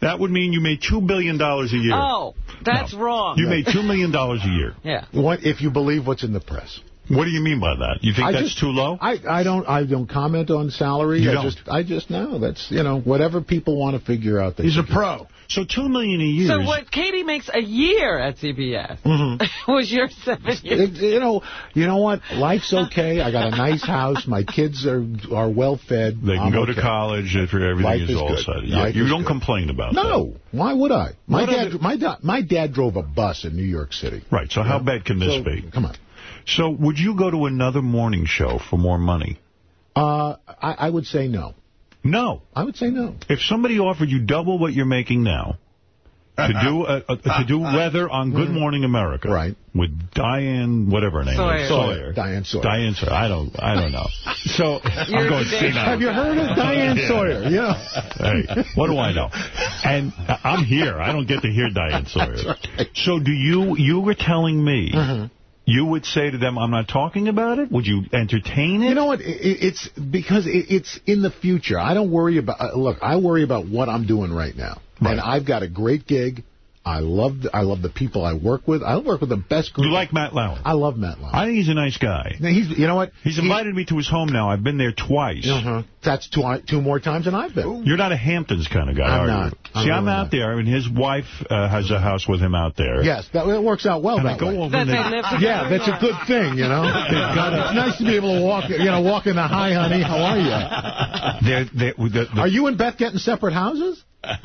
that would mean you made $2 billion a year. Oh, that's wrong. You made $2 million a year. yeah. What if you believe what's in the press? What do you mean by that? You think I that's just- too low? I, I don't I don't comment on salary. You I don't? just I just know that's you know whatever people want to figure out. He's a figure out. pro. So 2 million a year So what Katie makes a year at CBS Mm-hmm. was your seven years. It- you know, you know what? Life's okay. I got a nice house. My kids are are well fed. They can I'm go to college if everything Life is, is all good. set. Yeah, Life you don't good. complain about that. No, why would I? My What dad, my dad, my dad drove a bus in New York City. Right, so how bad can this So, be? Come on. So would you go to another morning show for more money? Uh, I, I would say no. No. I would say no. If somebody offered you double what you're making now, to do a, a, to do weather on Good Morning America. Right. With Diane, whatever her name Sawyer. is. Sawyer. Diane Sawyer. Diane Sawyer. I don't, I don't know. So I'm going today. senile. Have you heard of Diane Yeah. Sawyer? Yeah. Hey, what do I know? And I'm here. I don't get to hear Diane Sawyer. So do you, you were telling me, Mm-hmm. You would say to them, I'm not talking about it? Would you entertain it? You know what? It, it's because it, it's in the future. I don't worry about. Uh, look, I worry about what I'm doing right now, and I've got a great gig. I love the, I love the people I work with. I work with the best group. You like Matt Lauer? I love Matt Lauer. I think he's a nice guy. Now, he's you know what? He's invited me to his home now. I've been there twice. Uh-huh. That's two two more times than I've been. You're not a Hamptons kind of guy, I'm are not. you? I'm See, I'm out not. there. I mean, his wife uh, has a house with him out there. Yes, that it works out well And I that go way. over and they- yeah, that's a good thing, you know. it's nice to be able to walk, you know, walk in the hi, honey. How are you? They're, they're, the, the, Are you and Beth getting separate houses?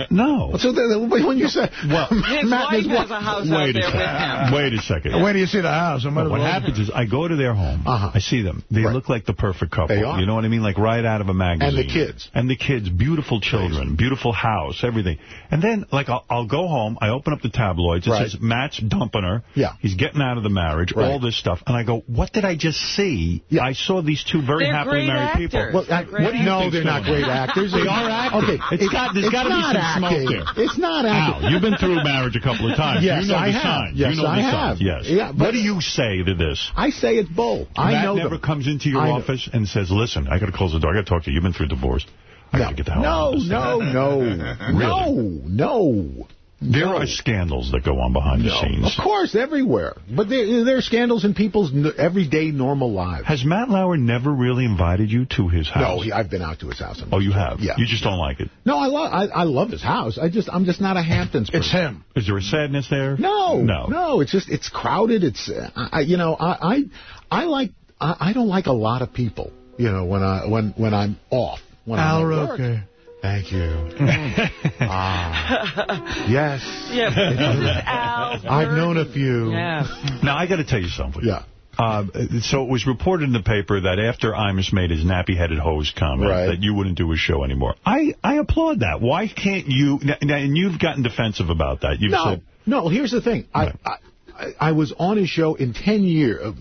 No. So the, when you say, Well, His Matt wife and has a house Wait out a there with him. Wait a second. Where do you see the house? I might What well- happens is I go to their home. Uh-huh. I see them. They look like the perfect couple. They are. You know what I mean? Like right out of a magazine. And the kids. And the kids. Beautiful children. Beautiful house. Everything. And then, like, I'll, I'll go home. I open up the tabloids. It Right. says Matt's dumping her. Yeah. He's getting out of the marriage. Right. All this stuff. And I go, what did I just see? Yeah. I saw these two very They're happily great married actors. people. Well, I, what do you no, they're not great actors. They are acting. Okay, It's got- there's it's gotta be not acting. It's not Al, acting. you've been through marriage a couple of times. Yes, you know I the have. signs. Yes, you know I the have. signs. Yes. Yeah, what do you say to this? I say it's bull. I Matt know never them. comes into your I know. office and says, listen, I got to close the door. I got to talk to you. You've been through divorce. I got to get the hell out No, of this. no, no, no, no. There no. are scandals that go on behind the No, scenes. Of course, everywhere. But there, there are scandals in people's everyday normal lives. Has Matt Lauer never really invited you to his house? No, he, I've been out to his house. Oh, you have? Yeah. You just don't like it. No, I love I, I love his house. I just I'm just not a Hamptons. Person. It's him. Is there a sadness there? No, No. no. It's just it's crowded. It's uh, I, you know I I, I like I, I don't like a lot of people. You know when I when when I'm off. When Al I'm at work. Roker. Thank you. ah, yes. Yeah, this is Al. I've known a few. Yeah. Now, I got to tell you something. Yeah. Uh, so it was reported in the paper that after Imus made his nappy-headed hose comment Right. that you wouldn't do his show anymore. I, I applaud that. Why can't you... Now, now, and you've gotten defensive about that. You've No, said... no. Here's the thing. Right. I, I I was on his show in 10 years,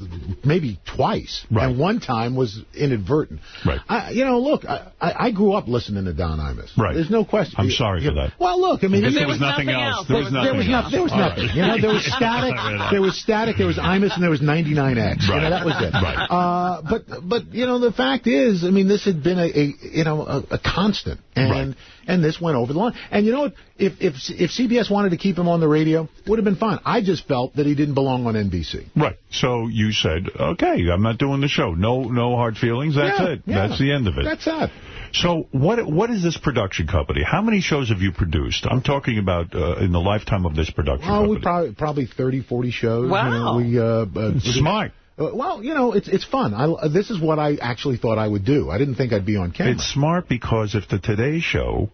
maybe twice, Right. and one time was inadvertent. Right. I, you know, look, I, I I grew up listening to Don Imus. Right. There's no question. I'm sorry You- for that. Well, look, I mean, Because he- there was nothing else. There was there nothing was, no- there was nothing. right. You know, there was static. There was static. There was Imus, and there was 99X. Right. You Right. know, that was it. Right. Uh, but but you know, the fact is, I mean, this had been a, a you know a, a constant, and Right. And this went over the line. And you know what? If if if CBS wanted to keep him on the radio, would have been fine. I just felt that he didn't belong on NBC. Right. So you said, okay, I'm not doing the show. No no hard feelings. That's Yeah, it. yeah. That's the end of it. That's it. So what what is this production company? How many shows have you produced? I'm talking about uh, in the lifetime of this production Oh, company. we probably probably 30, 40 shows. Wow. You know, we uh, uh, Smart. Uh, well, you know, it's it's fun. I, uh, this is what I actually thought I would do. I didn't think I'd be on camera. It's smart because if the Today Show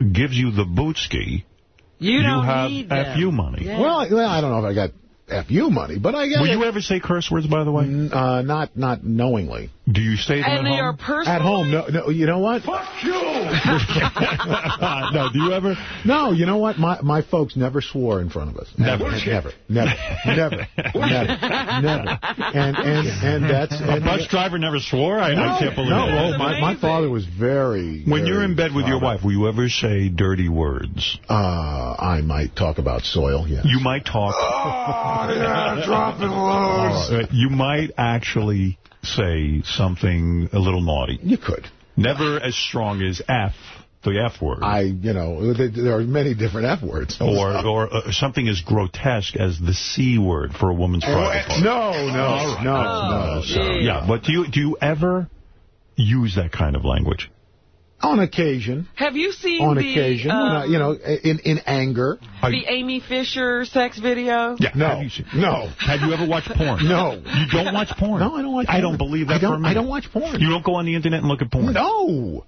gives you the bootski, You don't have need them. FU money. Yeah. well, I, well, I don't know if I got FU money, but I got Will it. you ever say curse words, by the way? uh, not not knowingly. Do you say them And at they are home? personal. At home, no, no. You know what? Fuck you! no, do you ever? No, you know what? My my folks never swore in front of us. Never. never, never, never, never, never. And and and that's A and, bus driver never swore? I, I can't believe no. it. Well, my my father was very. When very you're in bed with your proud. wife, will you ever say dirty words? uh, I might talk about soil. Yes. You might talk. Oh, yeah, dropping loads. Uh, you might actually say something a little naughty. You could. Never as strong as F, the F word. I, you know, there, there are many different F words. or or uh, something as grotesque as the C word for a woman's private part. no, no, no, Oh, no. So, yeah. yeah, but do you do you ever use that kind of language? On occasion, Have you seen on the, occasion, when I, um, you know, in in anger. the Amy Fisher sex video? Yeah. No, Have you, seen- no. Have you ever watched porn? No. You don't watch porn? No, I don't watch. porn. I don't believe that I don't, for a minute. I don't watch porn. You don't go on the internet and look at porn? No.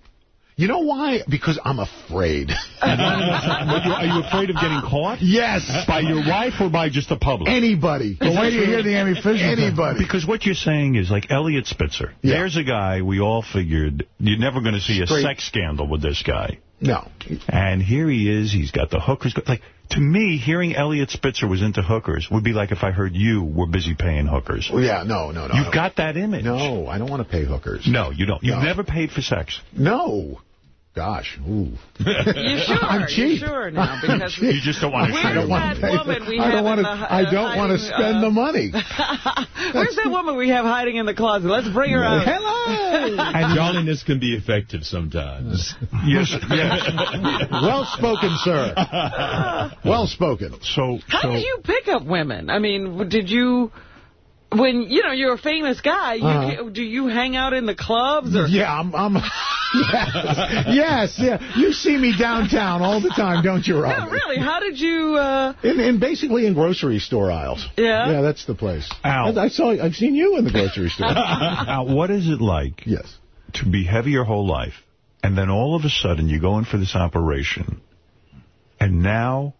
You know why? Because I'm afraid. Are you afraid of getting caught? yes. By your wife or by just the public? Anybody. But wait till you hear the Amy Fisher thing. Anybody. Because what you're saying is, like Eliot Spitzer, Yeah. there's a guy we all figured you're never going to see a sex scandal with this guy. No. And here he is. He's got the hookers. Like, To me, hearing Eliot Spitzer was into hookers would be like if I heard you were busy paying hookers. Well, yeah, no, no, no. You've got that image. No, I don't want to pay hookers. No, you don't. You've No. never paid for sex. No. Gosh, ooh. You sure? I'm You cheap. sure now? I'm Because. You just don't want to Where's show I don't want that to pay. woman we I have don't wanna, the, I don't want to spend uh, the money. Where's that woman we have hiding in the closet? Let's bring her out. Hello. And jolliness can be effective sometimes. Yes, yes. well spoken, sir. Well spoken. So, How so did you pick up women? I mean, did you... When, you know, you're a famous guy, you, Uh-huh. do you hang out in the clubs? or? Yeah, I'm. I'm yes, yes, yeah. You see me downtown all the time, don't you, Rob? No, really, how did you... Uh, In, in basically in grocery store aisles. Yeah? Yeah, that's the place. Al. I, I saw. I've seen you in the grocery store. Al, what is it like yes. to be heavy your whole life, and then all of a sudden you go in for this operation, and now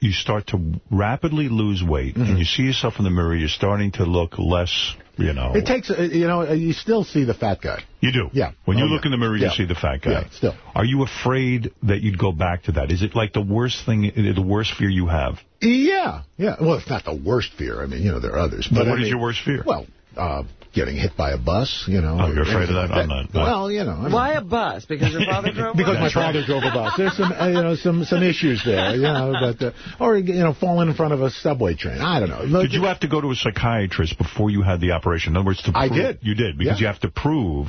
you start to rapidly lose weight, Mm-hmm. and you see yourself in the mirror, you're starting to look less, you know... It takes. uh, You know, uh, you still see the fat guy. You do? Yeah. When you Oh, look yeah. in the mirror, you Yeah. see the fat guy. Yeah, still. Are you afraid that you'd go back to that? Is it like the worst thing, the worst fear you have? Yeah, yeah. Well, it's not the worst fear. I mean, you know, there are others. But But what I is mean- your worst fear? Well, uh, getting hit by a bus. You know. Oh, you're afraid of anything that? like I'm not. Well, you know. I mean- why a bus? Because your father drove Because one? my father drove a bus. There's some, uh, you know, some some issues there, you know, but uh, or you know, falling in front of a subway train. I don't know. Look, Did you have to go to a psychiatrist before you had the operation? In other words, to I did. You did, because Yeah. you have to prove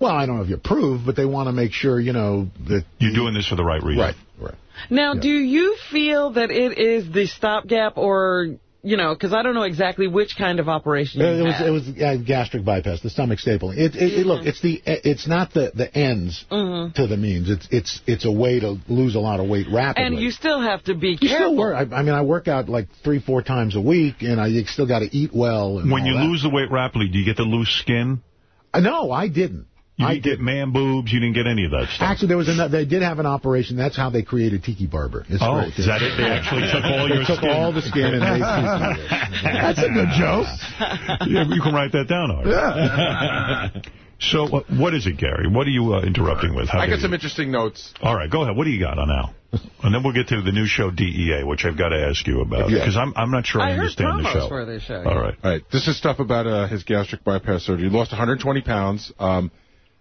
Well, I don't know if you prove, but they want to make sure, you know, that you're doing this for the right reason. right, right. Now, do you feel that it is the stopgap or, you know, because I don't know exactly which kind of operation you It was had. it was uh, gastric bypass, the stomach stapling. It, it, it look, it's the it's not the the ends Mhm. to the means. It's it's it's a way to lose a lot of weight rapidly. And you still have to be You careful. still work. I, I mean, I work out like three, four times a week, and I still got to eat well. And When all you that. lose the weight rapidly, do you get the loose skin? Uh, no, I didn't. You I didn't get man boobs. You didn't get any of that stuff. Actually, there was another, they did have an operation. That's how they created Tiki Barber. It's Oh, great. is that it? They actually took all They your took skin. all the skin and made Tiki. That's a good joke. yeah, you can write that down, Art. Yeah. So, uh, what is it, Gary? What are you uh, interrupting with? How I got some you? interesting notes. All right, go ahead. What do you got on Al? And then we'll get to the new show, DEA, which I've got to ask you about. Yeah. Because I'm, I'm not sure I, I heard understand the show. for this show. All right. All right, this is stuff about uh, his gastric bypass surgery. He lost 120 pounds. Um,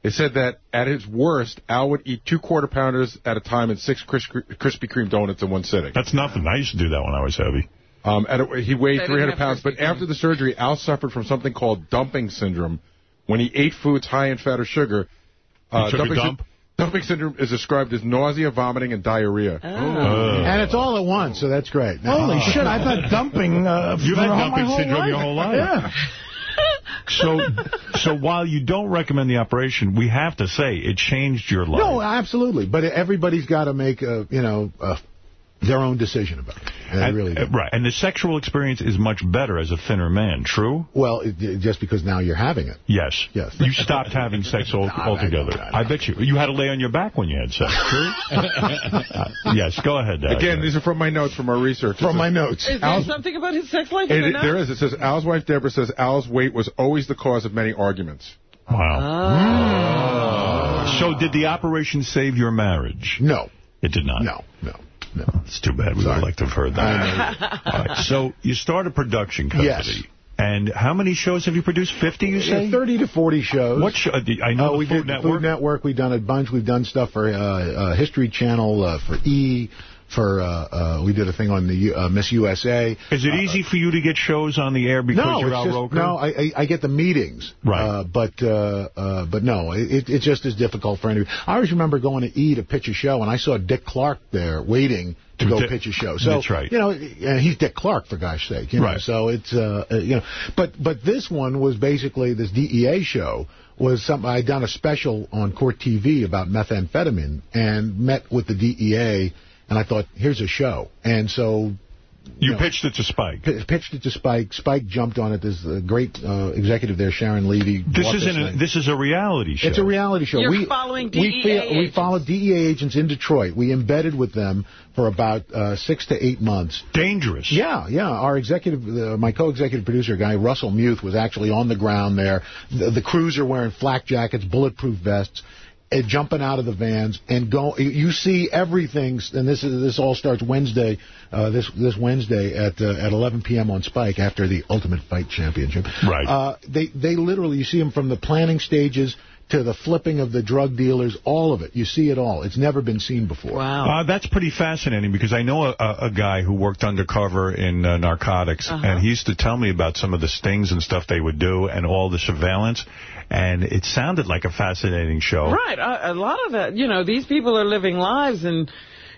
they said that at his worst, Al would eat two quarter pounders at a time and six Kris- Krispy Kreme donuts in one sitting. That's nothing. I used to do that when I was heavy. Um, and it, he weighed 300 pounds, but after the surgery, Al suffered from something called dumping syndrome. When he ate foods high in fat or sugar, uh, He took a dumping, sy- dumping syndrome is described as nausea, vomiting, and diarrhea. Oh. Uh, And it's all at once, so that's great. Holy shit, I've had dumping uh, You've had dumping whole syndrome life. your whole life. Yeah. So, so while you don't recommend the operation, we have to say it changed your life. No, absolutely. But everybody's got to make, a, you know, uh, their own decision about it. They And- really do. uh, Right. And the sexual experience is much better as a thinner man, true? Well, it, it- just because now you're having it. Yes. Yes. You stopped having sex al- I- I altogether. know, I know. I bet you. You had to lay on your back when you had sex, true? Uh, yes, go ahead. uh, Again, these are from my notes from our research. From It my says- notes. Is there Al's- something about his sex life? in It, the there notes? is. It says Al's wife Deborah says Al's weight was always the cause of many arguments. Wow. So did the operation save your marriage? No. It did not? No. No. No. It's too bad. We would like to have heard that. All right, so you start a production company. Yes. And how many shows have you produced? 50, you say? 30 to 40 shows. What show? I know the we Food did Network. Food Network. We've done a bunch. We've done stuff for uh, uh, History Channel, uh, for E, for uh, uh, we did a thing on the U- uh, Miss USA. Is it easy for you to get shows on the air because no, you're Al just, Roker? no, I, I, I get the meetings, Right. Uh, but uh, uh, but no, it, it's just as difficult for anybody. I always remember going to E to pitch a show, and I saw Dick Clark there waiting to go pitch a show. So That's right. You know, and he's Dick Clark for gosh sake. You know, Right. So it's uh, uh, you know, but but this one was basically this DEA show was something I'd done a special on Court TV about methamphetamine and met with the DEA, and I thought here's a show, and so You know, pitched it to Spike. P- pitched it to Spike. Spike jumped on it. There's a great uh, executive there, Sharon Levy. This isn't. A, this is a reality show. It's a reality show. You're we, following we, DEA feel- we agents. followed DEA agents in Detroit. We embedded with them for about uh, six to eight months. dangerous. Yeah, yeah. Our executive, uh, my co-executive producer guy, Russell Muth, was actually on the ground there. The, the crews are wearing flak jackets, bulletproof vests. Uh, jumping out of the vans and go. You see everything, and this is this all starts Wednesday, uh, this this Wednesday at uh, at 11 p.m. on Spike after the Ultimate Fight Championship. Right. Uh, they they literally you see them from the planning stages to the flipping of the drug dealers, all of it. You see it all. It's never been seen before. Uh, that's pretty fascinating because I know a, a, a guy who worked undercover in uh, narcotics, Uh-huh. and he used to tell me about some of the stings and stuff they would do and all the surveillance, and it sounded like a fascinating show. Right. A, a lot of that, you know, these people are living lives and,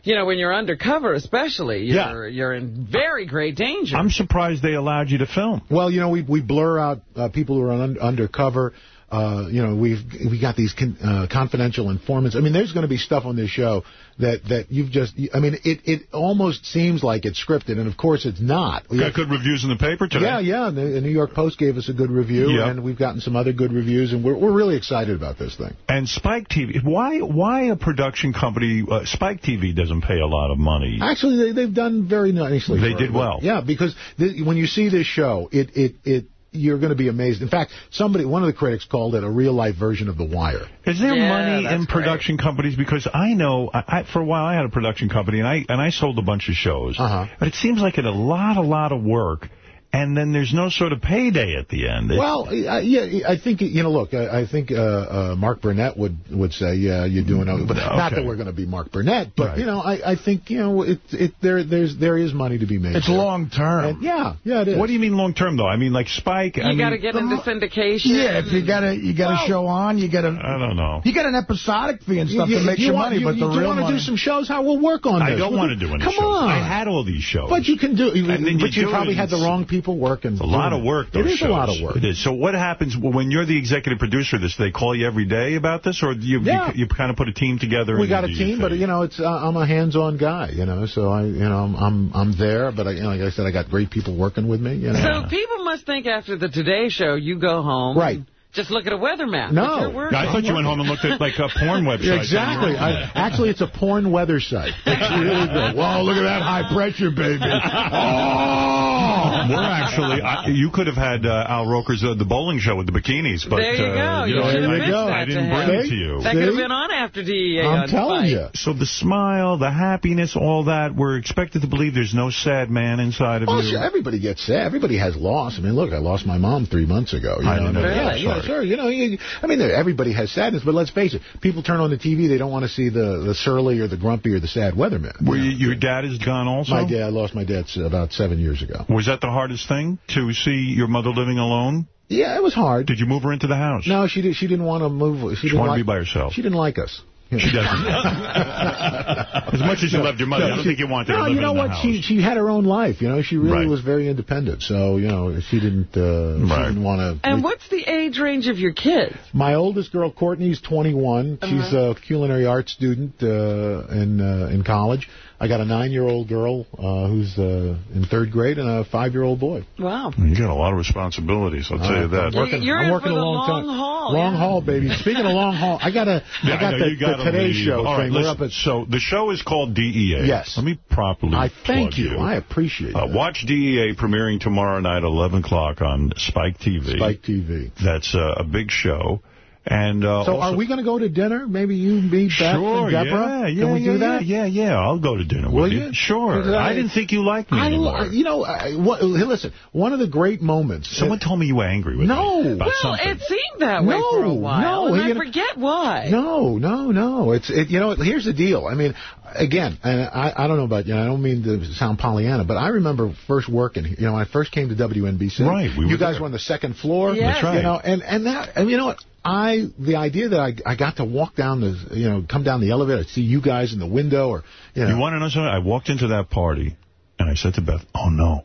you know, when you're undercover especially, you're, you're in very great danger. I'm surprised they allowed you to film. Well, you know, we we blur out uh, people who are un undercover. Uh, you know, we've we got these con uh, confidential informants. I mean, there's going to be stuff on this show that that you've just. I mean, it it almost seems like it's scripted, and of course it's not. We Got good reviews in the paper today. yeah, yeah. The, the New York Post gave us a good review, Yep. and we've gotten some other good reviews, and we're we're really excited about this thing. And Spike TV, why why a production company, uh, Spike TV doesn't pay a lot of money? Actually, they, they've done very nicely. They did well. Yeah, because th when you see this show, it it it you're going to be amazed. In fact, somebody, one of the critics called it a real life version of The Wire. Is there Yeah, money that's in great. production companies? Because I know, I, I, for a while, I had a production company, and I and I sold a bunch of shows. Uh-huh. But it seems like it a lot, a lot of work, and then there's no sort of payday at the end. It- Well, uh, yeah, I think you know. Look, I, I think uh, uh, Mark Burnett would would say, "Yeah, you're doing okay." But not that we're going to be Mark Burnett, but Right. you know, I, I think you know, it it there there's there is money to be made. It's there. long term. And, yeah, yeah, it is. what do you mean long term though? I mean like Spike. I you got to mean, get into syndication. Yeah, if you got a you got a Well- show on, you got a I don't know. you got an episodic fee and stuff You- that makes you you, want, money, you, but the real money. you real want to do some shows? How we'll work on I this. don't We'll want to do any Come shows. on. I had all these shows. But you can do. And then you but you probably had the wrong people working. It's a lot of work, those It is shows. a lot of work. It is. So what happens when you're the executive producer of this? They call you every day about this, or you Yeah. you, you kind of put a team together? We and got a you do your team, but you know, it's uh, I'm a hands-on guy, you know. So I, you know, I'm I'm, I'm there, but I, you know, like I said, I got great people working with me. You know. So people must think after the Today Show, you go home. Right. And Just look at a weather map. No. But you're working. I thought you went home and looked at like a porn website. Exactly. I, actually, it's a porn weather site. It's really good. Whoa, look at that high pressure, baby. Oh, we're actually. I, you could have had uh, Al Roker's uh, the bowling show with the bikinis, but there you uh, go. you You know, should have I, go. that I didn't bring it to you. That could have been on after DEA. I'm telling you. So the smile, the happiness, all that, we're expected to believe there's no sad man inside of Oh, you. sure, everybody gets sad. Everybody has loss. I mean, look, I lost my mom three months ago. You I know, know and, that. yeah, yeah, Sorry. Sure. You know, you, I mean, everybody has sadness, but let's face it. People turn on the TV, they don't want to see the, the surly or the grumpy or the sad weatherman. Were you, your dad is gone also? My dad I lost my dad about seven years ago. Was that the hardest thing, to see your mother living alone? Yeah, it was hard. Did you move her into the house? No, she did. She didn't want to move. She, didn't wanted to be by herself. She didn't like us. She doesn't. as much as you loved your mother, I don't she- think you wanted her no, living you know in the what? house. She she had her own life. You know, she really Right. was very independent. So you know, she didn't uh, she Right. didn't want to. And what's the age range of your kids? My oldest girl, Courtney, is 21. She's Uh-huh. a culinary arts student uh, in uh, in college. I got a nine-year-old girl uh, who's uh, in third grade and a five-year-old boy. Wow. You got a lot of responsibilities, I'll tell you that. I'm working, You're I'm working for a long, long time. haul, Long yeah. haul, baby. Speaking of long haul, I got a, Yeah, I got know, the, you gotta the Today leave. Show All right, thing. We're listen, up at. So the show is called DEA. Yes. Let me properly I thank plug you. I appreciate Uh, watch DEA premiering tomorrow night, 11 o'clock on Spike TV. Spike TV. That's uh, a big show. And uh, So also, are we going to go to dinner? Maybe you, me, Beth, Sure, and Deborah? yeah, yeah, Can we yeah, do that? Yeah, yeah, yeah. I'll go to dinner Will with you? Sure. 'Cause I- I didn't think you liked me I, anymore. you know, I, what, listen, one of the great moments. Someone told me you were angry with No. me about Well, something. it seemed that way No, for a while, no, and I know- forget why. No, no, no. It's it. You know, here's the deal. I mean, again, and I I don't know about you. know, I don't mean to sound Pollyanna, but I remember first working. You know, when I first came to WNBC. Right, we you were guys there. were on the second floor. Yes. That's right. You know, and and that. And you know what? I the idea that I I got to walk down the you know come down the elevator, see you guys in the window, or you know. You want to know something? I walked into that party, and I said to Beth, oh, no,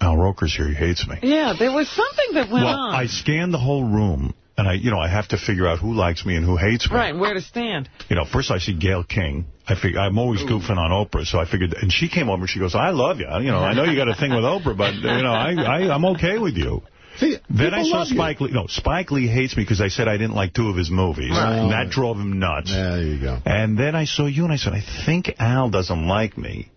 Al Roker's here. He hates me. Yeah, there was something that went well, on. I scanned the whole room, and I, you know, I have to figure out who likes me and who hates me. Right, where to stand. You know, first I see Gayle King. I fig- I'm always goofing on Oprah, so I figured, and she came over and she goes, I love you. You know, I know you got a thing with Oprah, but, you know, I, I, I'm okay with you. Then I saw love you. Spike Lee. No, Spike Lee hates me because I said I didn't like two of his movies. And that drove him nuts. Yeah, there you go. And then I saw you, and I said, I think Al doesn't like me.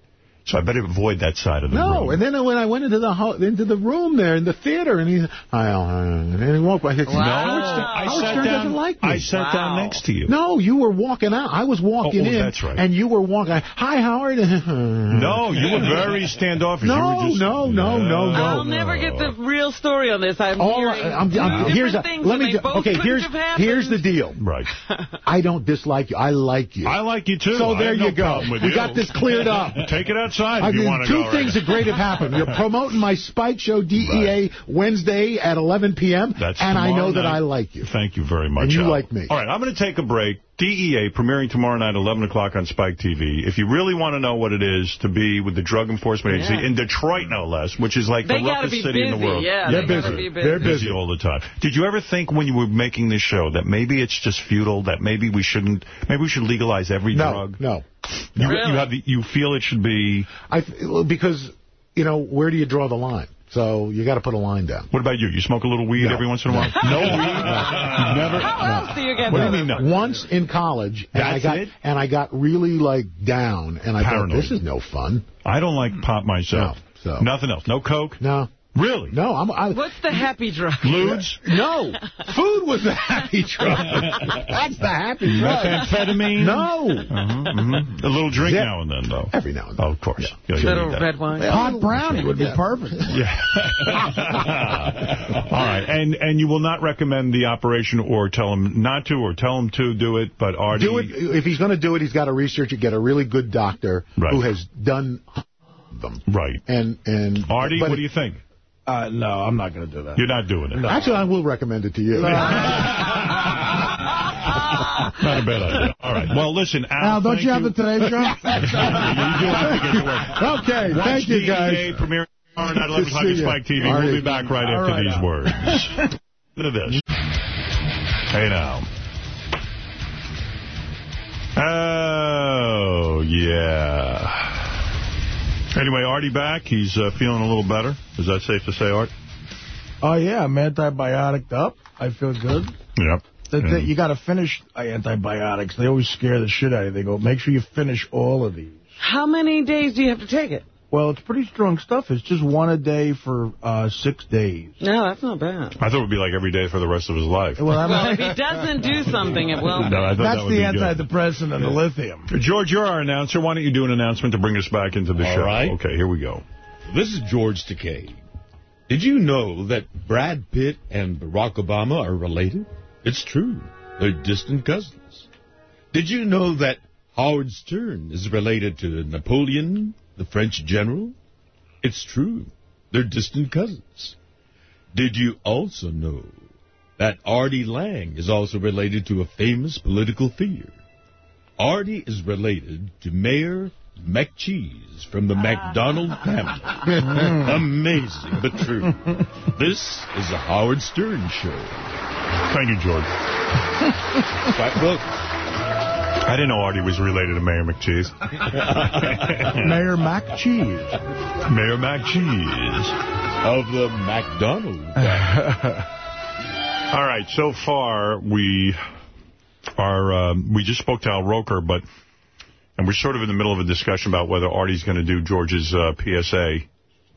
So I better avoid that side of the No, room. No, and then when I went into the ho- into the room there in the theater, and he, I, and he walked by. I said, No, Howard I Howard sat Stern down- doesn't like me. I sat down next to you. No, you were walking out. I was walking Oh, oh, in. that's right. And you were walking. Hi, Howard. No, you were very standoffish. No, you were just, no, no, no, no. I'll never get the real story on this. I'm All hearing right, I'm, I'm, here's a, things let me they do- both okay. couldn't Here's have happened. here's the deal. Right. I don't dislike you. I like you. I like you too. So there have you no go. We you. got this cleared up. Take it outside I mean, two things right are great have happened. You're promoting my Spike Show DEA Wednesday at 11 p.m. That's and I know that night. I like you. Thank you very much. And you Al. like me. All right, I'm going to take a break. DEA premiering tomorrow night, 11 o'clock on Spike TV. If you really want to know what it is to be with the Drug Enforcement Agency Yeah. in Detroit, no less, which is like They the roughest be city in the world. yeah, They're they busy. be busy. They're busy. all the time. Did you ever think when you were making this show that maybe it's just futile, that maybe we shouldn't, maybe we should legalize every No, drug? no. You, Really? you have the, you feel it should be. I because you know where do you draw the line? So you got to put a line down. What about you? You smoke a little weed No. every once in a while? No weed. Never. How else do you get What do you mean no? Once in college, and I That's got it? and I got really like down, and I Paranoid. thought this is no fun. I don't like pop myself. No, so. Nothing else. No coke. No, Really? no, I'm. I, What's the happy drug? Ludes? no, food was the happy drug. That's the happy drug. Methamphetamine? No, Mhm. A little drink Zip. now and then, though. every now and then. Oh, of course. Yeah, you Little need that. red wine. Hot brownie would be perfect. Yeah. All right. And and you will not recommend the operation or tell him not to or tell him to do it, but Artie... Do it if he's going to do it. He's got to research it. Get a really good doctor Right. who has done them. Right. And and Artie, what do you think? Uh, no, I'm not going to do that. You're not doing it. Actually, I will recommend it to you. Not a bad idea. All right. Well, listen, Al, Al, don't thank you have the Today Show? you do have to get to work. okay, Watch thank you DEA guys. premiere tomorrow night, 11 to o'clock on see you. Spike TV. All We'll right. be back right All after right, these Al. words. Listen to this. Hey, now. Oh, yeah. Anyway, Artie back. He's uh, feeling a little better. Is that safe to say, Art? Oh, yeah, I'm antibiotic up. I feel good. Yep. The, the, Yeah. you got to finish antibiotics. They always scare the shit out of you. They go, make sure you finish all of these. How many days do you have to take it? Well, it's pretty strong stuff. It's just one a day for uh, six days. No, that's not bad. I thought it would be like every day for the rest of his life. Well, I'm Well, if he doesn't do something, it will. No, I that's that would the be good. antidepressant and the lithium. George, you're our announcer. Why don't you do an announcement to bring us back into the All show? right. Okay, here we go. This is George Takei. Did you know that Brad Pitt and Barack Obama are related? It's true. They're distant cousins. Did you know that Howard Stern is related to Napoleon, the French general? It's true. They're distant cousins. Did you also know that Artie Lange is also related to a famous political figure? Artie is related to Mayor McCheese from the McDonald family. Amazing, but true. This is a Howard Stern show. Thank you, George. Quite book. I didn't know Artie was related to Mayor McCheese. Mayor Mac Cheese. Mayor McCheese. Of the McDonald. All right, so far we are, um, we just spoke to Al Roker, but, and we're sort of in the middle of a discussion about whether Artie's going to do George's uh, PSA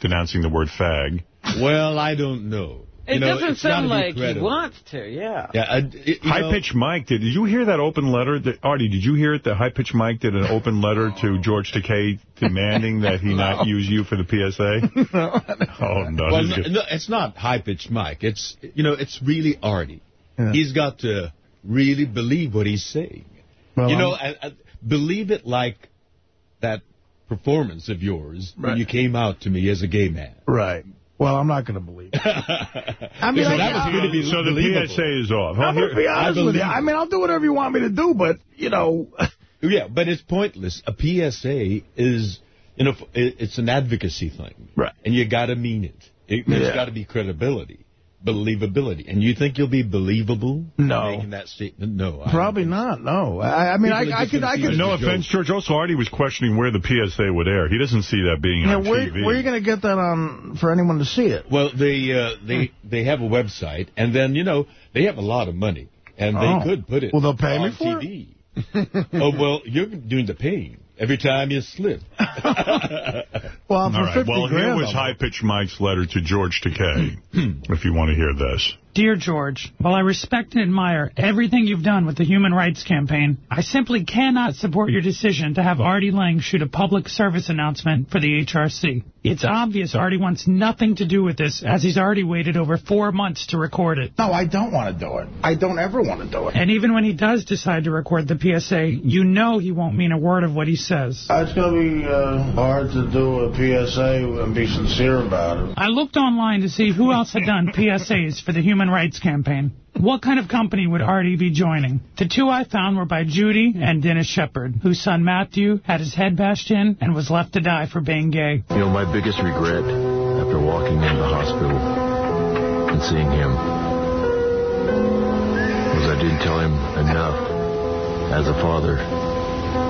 denouncing the word fag. Well, I don't know. It know, doesn't sound like he wants to, yeah. Yeah, I, it, High know, Pitch Mike, did, did you hear that open letter? That, Artie, did you hear it? The High Pitch Mike did an open letter to George Takei demanding that he not use you for the PSA? Oh, no. Well, no, no, it's not high pitched Mike. It's you know, it's really Artie. He's got to really believe what he's saying. Well, you know, I'm- I, I, believe it like that performance of yours when you came out to me as a gay man. Right. Well, I'm not going to believe it. I mean, Listen, I, that was going to be so the believable. PSA is off. I'm going to be honest with you. I mean, I'll do whatever you want me to do, but, you know, Yeah, but it's pointless. A PSA is, you know, it's an advocacy thing. Right. And you got to mean it. it there's Yeah. got to be credibility, believability. And you think you'll be believable No. making that statement? No. I probably not. No. I, I mean, I, People are I could, I could. No as a offense, George. Also, Artie was questioning where the PSA would air. He doesn't see that being Yeah, on where, TV. where are you going to get that on for anyone to see it? Well, they uh, they they have a website, and then you know they have a lot of money, and they Oh. could put it. Well, they'll pay me on for it? TV. oh well, you're doing the paying. Every time you slip. Well, All right. Well, here was High Pitch Mike's letter to George Takei, if you want to hear this. Dear George, while I respect and admire everything you've done with the Human Rights Campaign, I simply cannot support your decision to have Artie Lange shoot a public service announcement for the HRC. It's obvious Artie wants nothing to do with this, as he's already waited over four months to record it. No, I don't want to do it. I don't ever want to do it. And even when he does decide to record the PSA, you know he won't mean a word of what he says. It's going to be uh, hard to do a PSA and be sincere about it. I looked online to see who else had done PSAs for the Human Rights Campaign. What kind of company would Artie be joining? The two I found were by Judy and Dennis Shepard, whose son Matthew had his head bashed in and was left to die for being gay. You know, my biggest regret after walking into the hospital and seeing him was I didn't tell him enough as a father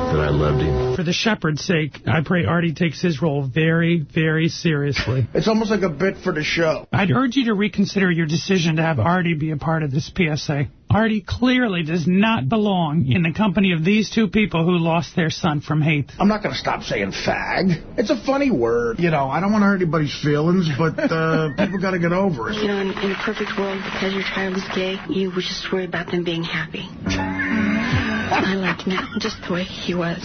that I loved him. For the Shepard's sake, I pray Artie takes his role very, very seriously. It's almost like a bit for the show. I'd urge you to reconsider your decision to have Artie be a part of this PSA. Artie clearly does not belong in the company of these two people who lost their son from hate. I'm not going to stop saying fag. It's a funny word. You know, I don't want to hurt anybody's feelings, but uh, people got to get over it. You know, in, in a perfect world, because your child is gay, you would just worry about them being happy. I like him just the way he was.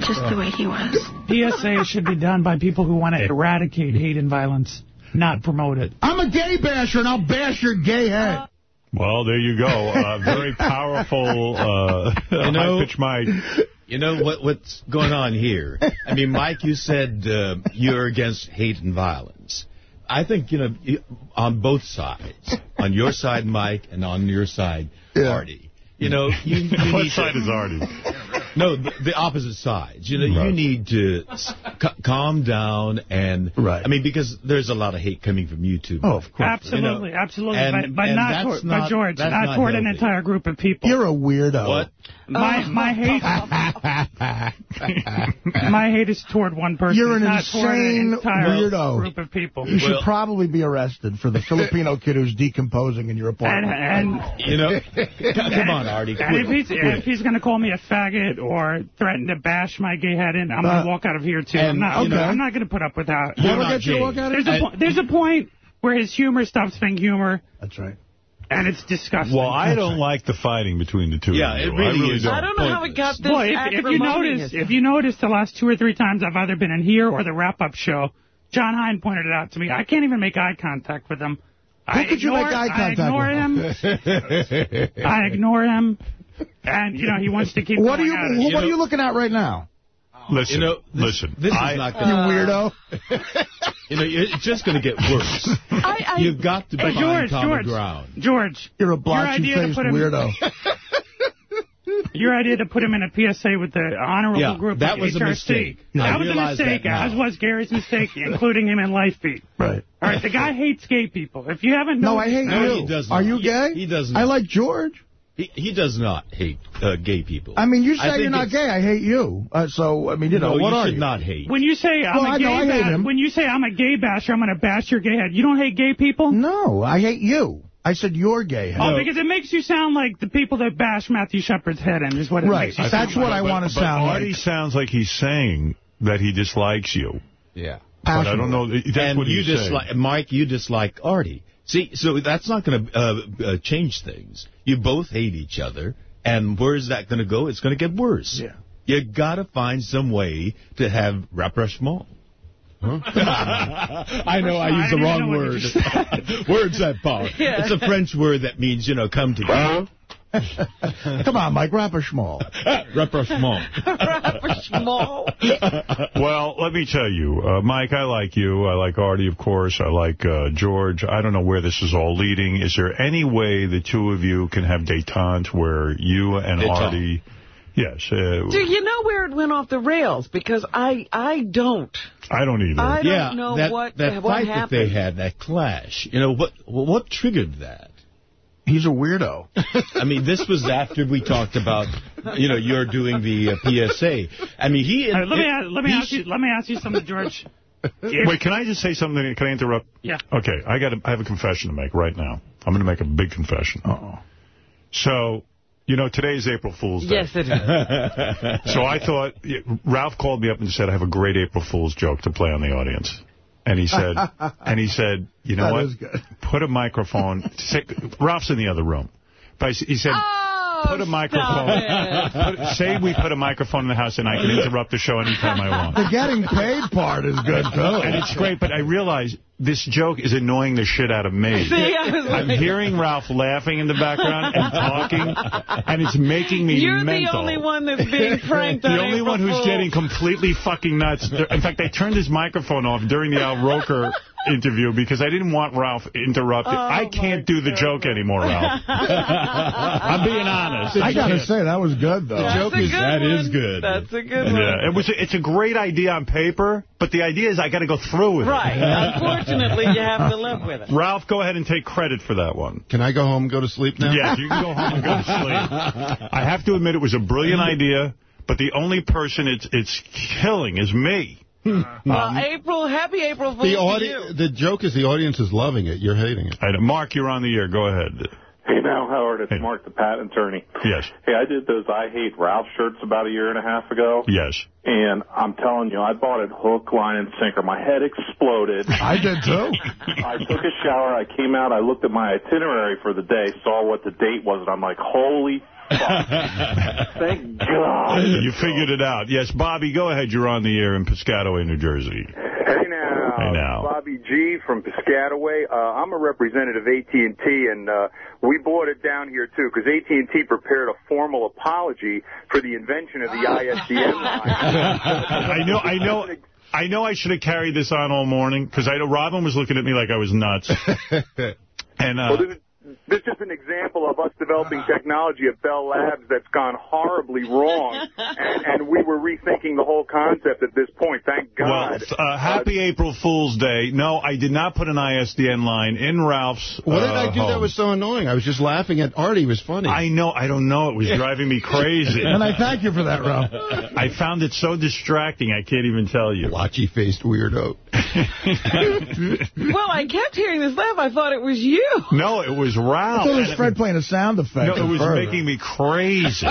Just the way he was. PSA should be done by people who want to eradicate hate and violence, not promote it. I'm a gay basher, and I'll bash your gay head. Well, there you go. Uh, very powerful uh, You know- High Pitch Mike. You know what what's going on here? I mean, Mike, you said uh, you're against hate and violence. I think, you know, on both sides, on your side, Mike, and on your side, Artie. You know, you, you what side to, is Artie? No, the, the opposite sides. You know, you need to s- calm down and. Right. I mean, because there's a lot of hate coming from YouTube. Oh, of course. Absolutely, You know, absolutely. and- but but not, that's toward, but not- George, not, not toward an entire group of people. You're a weirdo. What? My my hate my hate is toward one person. You're an not toward an insane entire weirdo. group of people. You should Well- probably be arrested for the Filipino kid who's decomposing in your apartment. and You know, come on, Artie. and if he's if he's going to call me a faggot or threaten to bash my gay head in, I'm going Uh, to walk out of here too. and, I'm not. you know- I'm not going to put up with that. You're Wanna not get you walk out There's a And- po- there's a point where his humor stops being humor, That's right. and it's disgusting. Well, I don't like the fighting between the two Yeah, of it really I really is. don't. I don't know how it got this Boy, if, if you notice, if you notice, the last two or three times I've either been in here or the wrap-up show, John Hein pointed it out to me. I can't even make eye contact with him. Who I could you ignore, make eye contact I ignore with? him. I ignore him, and you know he wants to keep. What are you? at it. What You are know- you looking at right now? Listen, You know, this, listen. This I, is not You weirdo. You know, it's just going to get worse. I, I, You've got to Hey, find George, common George, ground. George, You're a Your idea to blotchy-faced weirdo. your idea to put him in a PSA with the honorable Yeah, group that of was a HRC. mistake. That I was a realize that mistake, as was Gary's mistake, including him in Life Beat. Right. All right, the guy hates gay people. If you haven't No, I hate No, you. he doesn't. Are you gay? he doesn't. I like George. He, he does not hate uh, gay people. I mean, you say you're not gay. I hate you. Uh, so, I mean, you know, no, what you are should you? not hate. When you say I'm Well, I a gay know, I hate ba- him. when you say I'm a gay basher, I'm going to bash your gay head. You don't hate gay people? No, I hate you. I said you're gay. Oh, because it makes you sound like the people that bash Matthew Shepard's head in is what it Right. makes you That's what like. I want to but sound Artie like. sounds like he's saying that he dislikes you. Yeah. But I don't know. That's and what you he's saying. dislike Mike. You dislike Artie. See, so that's not going to uh, uh, change things. You both hate each other, and where's that going to go? It's going to get worse. Yeah. You got to find some way to have rapprochement. I know I used the wrong even know what word. Words have power. Yeah. It's a French word that means, you know, come together. Come on, Mike, wrap a schmall. rapprochement. Small. Well, let me tell you, uh, Mike, I like you. I like Artie, of course. I like uh, George. I don't know where this is all leading. Is there any way the two of you can have detente where you and Detente. Artie... Yes. Uh, Do you know where it went off the rails? Because I I don't. I don't either. I don't yeah, know that, what that what fight happened. that they had, that clash. You know what? What triggered that? He's a weirdo. I mean, this was after we talked about, you know, you're doing the uh, PSA. I mean, he. All right, let me ask, let me ask you let me ask you something, George. Wait, can I just say something? Can I interrupt? Yeah. Okay, I got. I have a confession to make right now. I'm going to make a big confession. Uh-oh. So, You know, today is April Fool's Day. Yes, it is. So I thought, Ralph called me up and said, I have a great April Fool's joke to play on the audience. And he said, and he said, you know That what? is good. Put a microphone. Ralph's in the other room. But he said, ah. Put a oh, microphone. Put, say we put a microphone in the house and I can interrupt the show anytime I want. The getting paid part is good, too. And it's great, but I realize this joke is annoying the shit out of me. See, I was I'm like- hearing Ralph laughing in the background and talking, and it's making me You're mental. the only one that's being pranked The on only April one who's Fool's. getting completely fucking nuts. In fact, I turned his microphone off during the Al Roker interview because I didn't want Ralph interrupted. Oh, I can't do the joke anymore, Ralph. I'm being honest. I got to say, that was good, though. That's a good that one. is good. That's a good one. Yeah, it was. A, it's a great idea on paper, but the idea is I got to go through with Right. it. Right. Unfortunately, you have to live with it. Ralph, go ahead and take credit for that one. Can I go home and go to sleep now? Yes, you can go home and go to sleep. I have to admit it was a brilliant idea, but the only person it's it's killing is me. Well, April, happy April Fool's The, to audi- you. the joke is the audience is loving it. You're hating it. I know. Mark, you're on the air. Go ahead. Hey now, Howard, it's Mark, the patent attorney. Yes. Hey, I did those I Hate Ralph shirts about a year and a half ago. Yes. And I'm telling you, I bought it hook, line, and sinker. My head exploded. I did, too. I took a shower. I came out. I looked at my itinerary for the day, saw what the date was, and I'm like, holy fuck. Thank God. You figured it out. Yes, Bobby, go ahead. You're on the air in Piscataway, New Jersey. Hey now, Hey now. Bobby G from Piscataway. Uh, I'm a representative of AT&T, and uh, we bought it down here too because AT&T prepared a formal apology for the invention of the ISDN line. I know, I know. I know I should have carried this on all morning because I know Robin was looking at me like I was nuts. And uh, Well, this, is, this is just an example of us developing technology at Bell Labs that's gone horribly wrong, and, and we were rethinking the whole concept at this point. Thank well, God. uh, happy April Fool's Day. No, I did not put an ISDN line in Ralph's. What did uh, I do that was so annoying? I was just laughing at Artie. It was funny. I know. I don't know. It was driving me crazy. And I thank you for that, Ralph. I found it so distracting, I can't even tell you. Blotchy-faced weirdo. Well, I kept hearing this laugh. I thought it was you. No, it was I thought it was Fred playing a sound effect. No, it was further. making me crazy.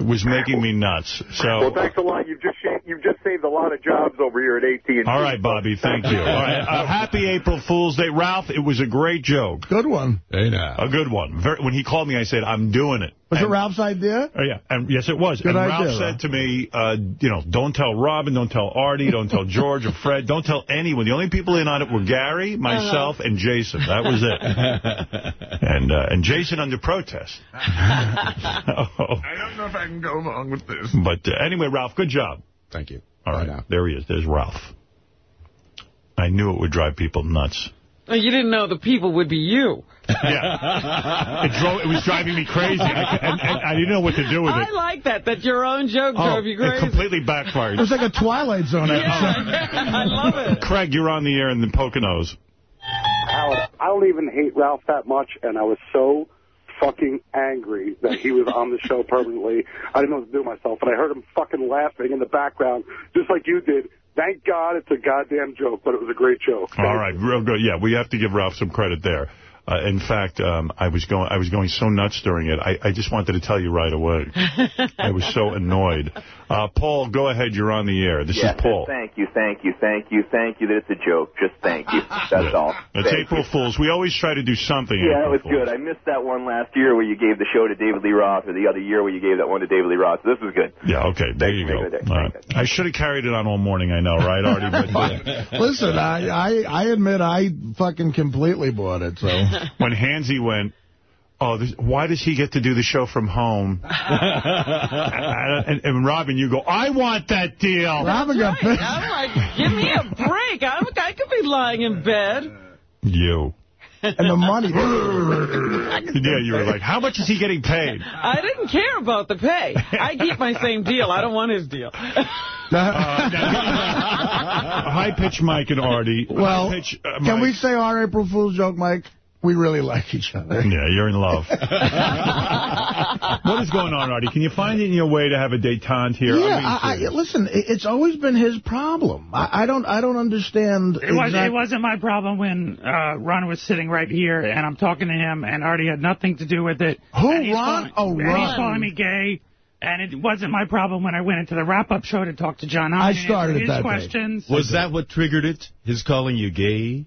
It was making me nuts. So, well, thanks a lot. You've just sha- you've just saved a lot of jobs over here at AT&T. all right, Bobby, thank you. All right, uh, happy April Fool's Day. Ralph, it was a great joke. Good one. Hey, now. A good one. Very, when he called me, I said, I'm doing it. Was And- it Ralph's idea? Oh, yeah. And yes, it was. Good and idea, Ralph said to me, uh, you know, don't tell Robin, don't tell Artie, don't tell George or Fred, don't tell anyone. The only people in on it were Gary, myself, and Jason. That was it. and uh, and Jason under protest. Oh. I don't know if I can go along with this. But uh, anyway, Ralph, good job. Thank you. All right, there he is. There's Ralph. I knew it would drive people nuts. Well, You didn't know the people would be you. Yeah. It, drove, it was driving me crazy. I, and, and I didn't know what to do with it. I like that, that your own joke Oh, drove you it completely backfired. It was like a Twilight Zone episode. I love it. Craig, you're on the air in the Poconos. Howard, I don't even hate Ralph that much, and I was so fucking angry that he was on the show permanently. I didn't know what to do myself, but I heard him fucking laughing in the background, just like you did. Thank God it's a goddamn joke, but it was a great joke. All right, real good. Yeah, we have to give Ralph some credit there. Uh, in fact, um, I was going I was going so nuts during it. I, I just wanted to tell you right away. I was so annoyed. Uh, Paul, go ahead. You're on the air. This Yeah, is Paul. Thank you, thank you, thank you, thank you that it's a joke. Just thank you. That's all. It's Thank April Fools. We always try to do something. Yeah, April it was good. I missed that one last year where you gave the show to David Lee Roth, or the other year where you gave that one to David Lee Roth. So this was good. Yeah, okay. There you go. making it I should have carried it on all morning, I know, right, Artie? But, uh, Listen, I, I I admit I fucking completely bought it. So when Hansy went, oh, this, why does he get to do the show from home? and, and, and Robin, you go, I want that deal. Robin got Right. I'm like, give me a break. I'm, I could be lying in bed. You. And the money. yeah, you were like, how much is he getting paid? I didn't care about the pay. I keep my same deal. I don't want his deal. High pitch Mike and Artie. Well, pitch, uh, can we say our April Fool's joke, Mike? We really like each other. Yeah, you're in love. what is going on, Artie? Can you find it in your way to have a detente here? Yeah, I'm being I, I, listen, it's always been his problem. I, I don't I don't understand. It, was, it wasn't my problem when uh, Ron was sitting right here and I'm talking to him and Artie had nothing to do with it. Who, And Ron? calling- Oh, and Ron. he's calling me gay. And it wasn't my problem when I went into the wrap-up show to talk to John I started answer it that his day. questions. Was that what triggered it? His calling you gay?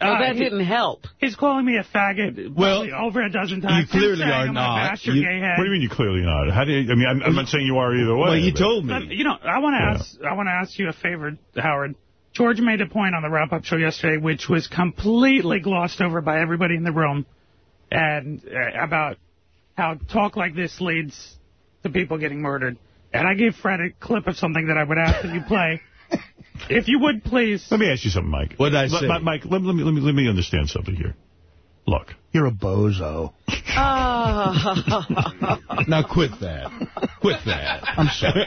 Well, Uh, that he- didn't help. He's calling me a faggot Well, over a dozen times. you clearly are I'm not. bash You- gay head. What do you mean you clearly not? How do you, I mean, I'm, I'm not saying you are either way. Well, you but- told me. But, you know, I want to Yeah. ask. I want to ask you a favor, Howard. George made a point on the wrap-up show yesterday, which was completely glossed over by everybody in the room, and uh, about how talk like this leads to people getting murdered. And I gave Fred a clip of something that I would ask that you play. if you would, please. Let me ask you something, Mike. What did I say? Mi- Mike, let, let me, let, me, let me understand something here. Look. You're a bozo. Ah. Now quit that. Quit that. I'm sorry.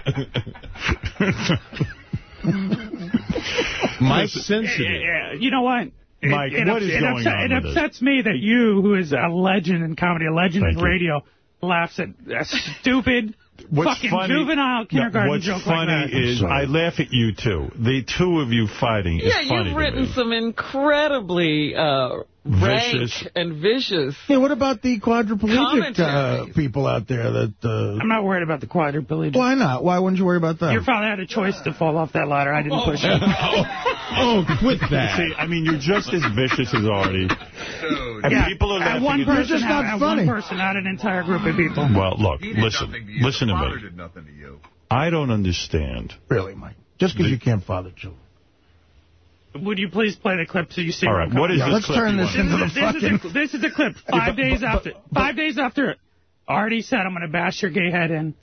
Mike's Yeah, sensitive. yeah, you know what? It, Mike, it, what ups- is it going upset, on It with this? upsets me that you, who is a legend in comedy, a legend Thank in you. radio, laughs at a stupid, What's fucking funny, juvenile No, kindergarten What's joke funny like that. is I laugh at you, too. The two of you fighting is Yeah, funny you've to written me. some incredibly uh, rank Vicious. and vicious. Yeah, what about the quadriplegic uh, people out there that... Uh, I'm not worried about the quadriplegic. why not? Why wouldn't you worry about them? Your father had a choice to fall off that ladder. I didn't push him. Oh, quit that. See, I mean, you're just as vicious as Artie. And Yeah, people are laughing one at you. person, just not at funny. one person, not an entire group of people. Well, look, listen, to listen to Father me. did nothing to you. I don't understand. Really, Mike? Just because you can't father children. Would you please play the clip so you see All where right, I'm what is coming Yeah, this let's clip turn this want? into the this, is a, this is a clip. Five days after. Five days after. Artie said, "I'm going to bash your gay head in."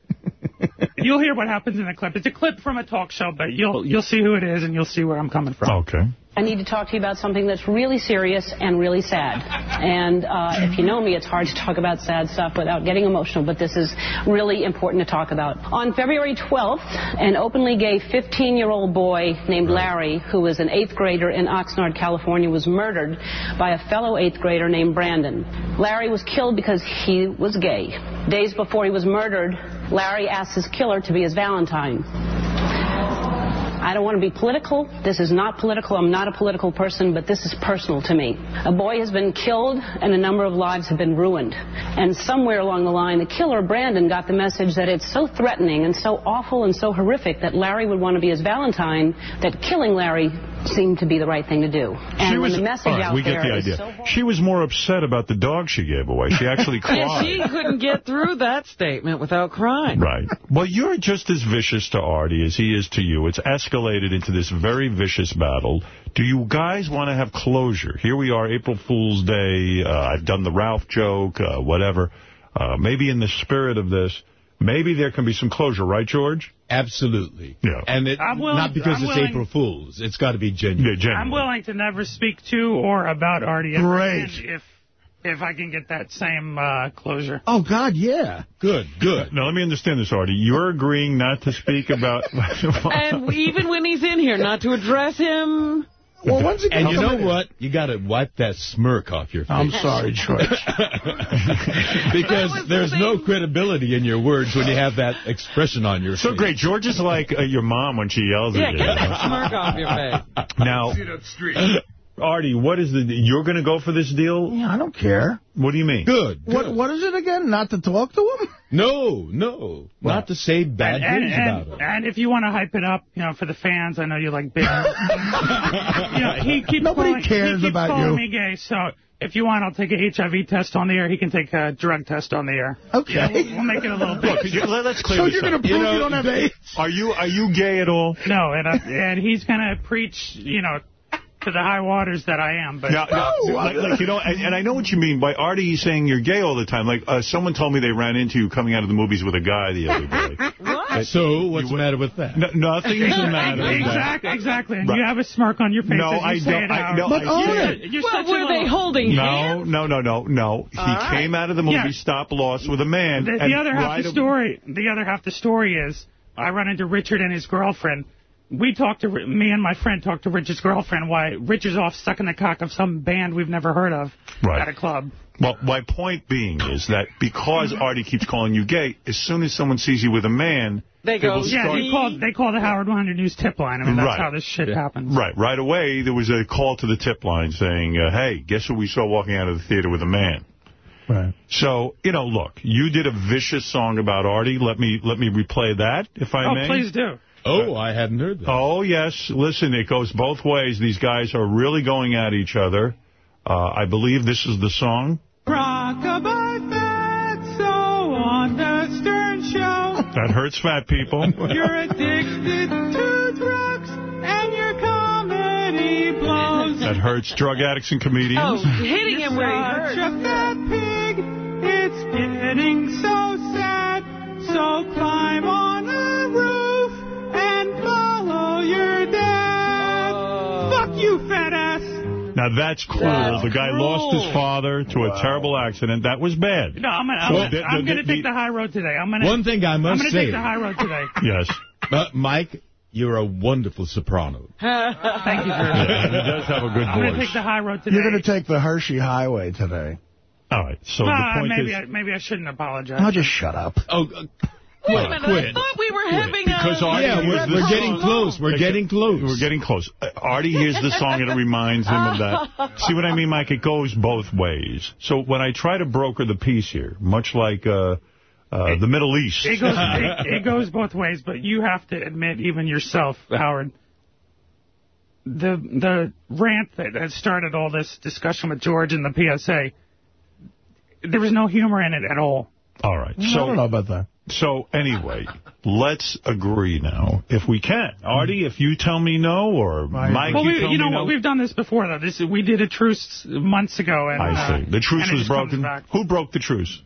you'll hear what happens in the clip. It's a clip from a talk show, but you'll you'll see who it is and you'll see where I'm coming from. Okay. I need to talk to you about something that's really serious and really sad. And uh, if you know me, it's hard to talk about sad stuff without getting emotional, but this is really important to talk about. On February 12th, an openly gay 15-year-old boy named Larry, who was an eighth grader in Oxnard, California, was murdered by a fellow eighth grader named Brandon. Larry was killed because he was gay. Days before he was murdered, Larry asked his killer to be his Valentine. I don't want to be political. This is not political. I'm not a political person, but this is personal to me. A boy has been killed and a number of lives have been ruined. And somewhere along the line, the killer, Brandon, got the message that it's so threatening and so awful and so horrific that Larry would want to be his Valentine that killing Larry seemed to be the right thing to do. And she was, the message all right, out we get the idea. so she was more upset about the dog she gave away. She actually Yeah, cried. she couldn't get through that statement without crying. Right. Well, you're just as vicious to Artie as he is to you. It's escalated into this very vicious battle. Do you guys want to have closure? Here we are, April Fool's Day. Uh, I've done the Ralph joke, uh, whatever. Uh, maybe in the spirit of this, maybe there can be some closure, right, George? Absolutely. Yeah. And it, I'm willing- not because I'm it's willing- April Fool's. It's got to be genuine. Yeah, I'm willing to never speak to or about Artie Great. again if if I can get that same uh, closure. Oh, God, yeah. Good, good. Now, let me understand this, Artie. You're agreeing not to speak about... And even when he's in here, not to address him. Well, once again, And you know what? You got to wipe that smirk off your face. I'm sorry, George. because there's no credibility in your words when you have that expression on your So face. So great. George is like uh, your mom when she yells Yeah, at you. Yeah, get that smirk off your face. Now, See that street. Artie, what is the... You're going to go for this deal? Yeah, I don't care. What do you mean? Good. What good. What is it again? Not to talk to him? No, no. Not to say bad and, things and, about him. and if you want to hype it up, you know, for the fans, I know you like big. you know, he keeps Nobody calling, cares he keeps about calling you. me gay, so if you want, I'll take a HIV test on the air. He can take a drug test on the air. Okay. Yeah, we'll, we'll make it a little bit. you- let- let's clear So this you're going to prove you, know, don't have AIDS? Are you are you gay at all? No, and I, and he's gonna preach, you know, to the high waters that I am. But Now, now, No, like, I- like, you know, and, and I know what you mean by Artie saying you're gay all the time. Like, uh, someone told me they ran into you coming out of the movies with a guy the other day. What? So what's the matter with that? No, nothing's the matter with that. exactly, exactly. And Right. you have a smirk on your face No, as you I say don't- it I- out. no, But I- You're, it. you're Well, such a were they holding No, hands? no, no, no, no. He right. came out of the movie Yeah. Stop Loss with a man. The, and the other half right the story, the other half the story is I run into Richard and his girlfriend, we talked to, me and my friend talked to Rich's girlfriend why Rich is off stuck in the cock of some band we've never heard of Right. at a club. Well, my point being is that because Artie keeps calling you gay, as soon as someone sees you with a man, They will yeah, they call, they call the Howard 100 News tip line. I mean, that's Right. how this shit happens. Right, right away, there was a call to the tip line saying, uh, hey, guess who we saw walking out of the theater with a man? Right. So, you know, look, you did a vicious song about Artie. Let me let me replay that, if I Oh, may. please do. Oh, I hadn't heard that. Oh, yes. Listen, it goes both ways. These guys are really going at each other. Uh, I believe this is the song. Rockabye Fatso on the Stern Show. That hurts fat people. You're addicted to drugs and your comedy blows. That hurts drug addicts and comedians. Oh, hitting him where he hurts. Such a fat pig. It's getting so sad. So climb on Now, that's cruel. That's the guy lost his father to a terrible accident. That was bad. No, I'm gonna, I'm So gonna, I'm gonna take the high road today. I'm gonna. One thing I must I'm gonna say. take the high road today. Yes. But, Mike, you're a wonderful soprano. Thank you, sir. Yeah, he does have a good I'm gonna take the high road today. You're going to take the Hershey Highway today. All right. So Ah, the point maybe is... I, maybe I shouldn't apologize. I'll just shut up. Oh, Wait a minute, I thought we were having Because a... Artie Yeah, hears we're- we're getting close. We're getting close. We're getting close. Uh, Artie hears the song and it reminds him of that. See what I mean, Mike? It goes both ways. So when I try to broker the peace here, much like uh, uh, the Middle East... It goes, it, it goes both ways, but you have to admit, even yourself, Howard, the the rant that has started all this discussion with George and the PSA, there was no humor in it at all. All right. So, I So don't know about that. So anyway, let's agree now, if we can. Artie, if you tell me no, or Mike, well, you we, tell you know me no. what? We've done this before, though. This we did a truce months ago, and I uh, see. The truce was broken. Who broke the truce?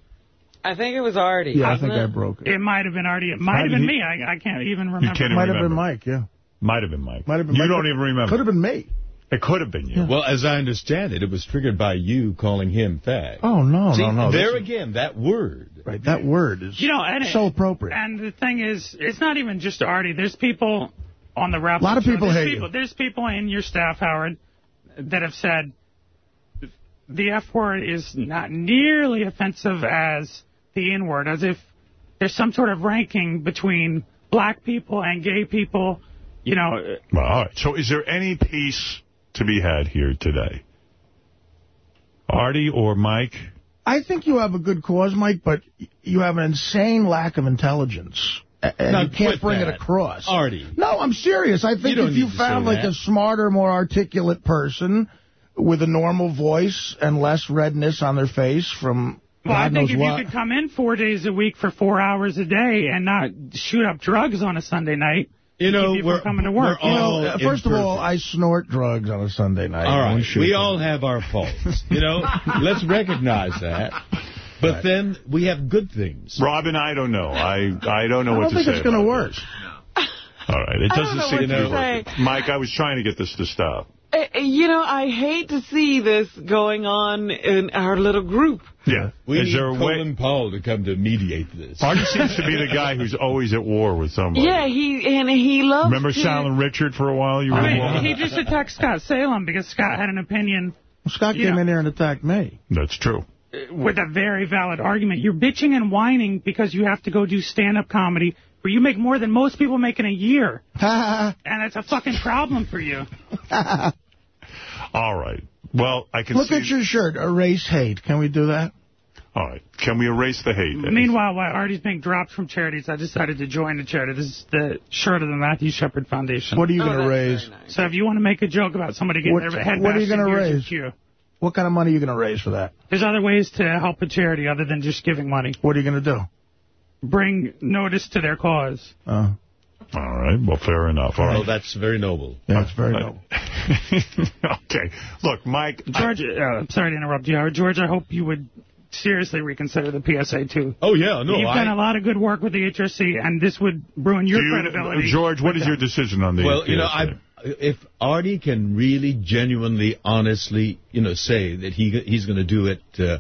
I think it was Artie. Yeah, I wasn't think I broke it. It might have been Artie. It might have been he- me. I, I can't even remember. You can't even Might have been Mike, yeah. Might have been Mike. Might have been you Mike. don't even remember. Could have been me. It could have been you. Well, as I understand it, it was triggered by you calling him fag. Oh, no, See, no, no. There This- again, that word. Right, that word is You know, and so it- appropriate. And the thing is, it's not even just Artie. There's people on the rap. A lot of show. people there's hate people, you. There's people in your staff, Howard, that have said the F word is not nearly offensive as the N word, as if there's some sort of ranking between black people and gay people. You know, uh, Well, all right. So is there any peace to be had here today? Artie or Mike? I think you have a good cause, Mike, but you have an insane lack of intelligence. And Now, you can't quit bring it across. Artie. No, I'm serious. I think don't if you found like that. a smarter, more articulate person with a normal voice and less redness on their face from well, I think if what. you could come in four days a week for four hours a day and not shoot up drugs on a Sunday night, You know, keep you from we're, coming to work. You know, all uh, first of all. I snort drugs on a Sunday night. All I right, shoot we all have our faults. You know, let's recognize that. But then we have good things. Robin, I don't know. I I don't know I what don't to think say. it's going to work. this. All right. It I don't doesn't know seem what to to be working. Mike, I was trying to get this to stop. Uh, You know, I hate to see this going on in our little group. Yeah. We Is need there a way? Colin Powell to come to mediate this. Artie seems to be the guy who's always at war with somebody. Yeah, he and he loves Remember to, Sal and Richard for a while? You were I mean, he just attacked Scott Salem because Scott had an opinion Scott came know- in here and attacked me. That's true. with a very valid argument. You're bitching and whining because you have to go do stand-up comedy where you make more than most people make in a year. and it's a fucking problem for you. All right. Well, I can Look see. at your shirt. Erase hate. Can we do that? All right. Can we erase the hate? Eddie? Meanwhile, while Artie's being dropped from charities, I decided to join the charity. This is the shirt of the Matthew Shepard Foundation. What are you Oh, going to raise? nice. So if you want to make a joke about somebody getting What- their head what are you gonna raise? cue. What kind of money are you going to raise for that? There's other ways to help a charity other than just giving money. What are you going to do? Bring notice to their cause. Uh, All right. Well, fair enough. All Oh, right. that's very noble. yeah, it's very Uh, noble. okay. Look, Mike. George, uh, I'm sorry to interrupt you, Howard. George, I hope you would seriously reconsider the PSA, too. Oh, yeah, no, You've I... done a lot of good work with the HRC, and this would ruin your you- credibility. George, what is with your decision on the Well, you know, I, if Artie can really, genuinely, honestly, you know, say that he he's going to do it uh,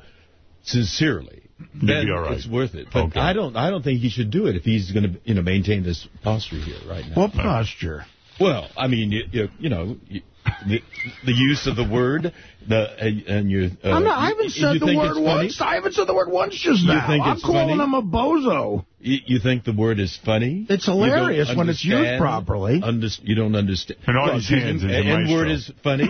sincerely, You'd then be all right. it's worth it. But Okay. I don't, I don't think he should do it if he's going to, you know, maintain this posture here right now. What posture? Well, I mean, you, you, you know, you, the, the use of the word, the and, and you. Uh, I'm not, I haven't you- said you the word it's funny? once. I haven't said the word once just You now. think I'm it's calling funny? him a bozo. You, you think the word is funny? It's hilarious when it's used properly. Underst- you don't understand. In Well, Artie's excuse hands me, is a N word is funny?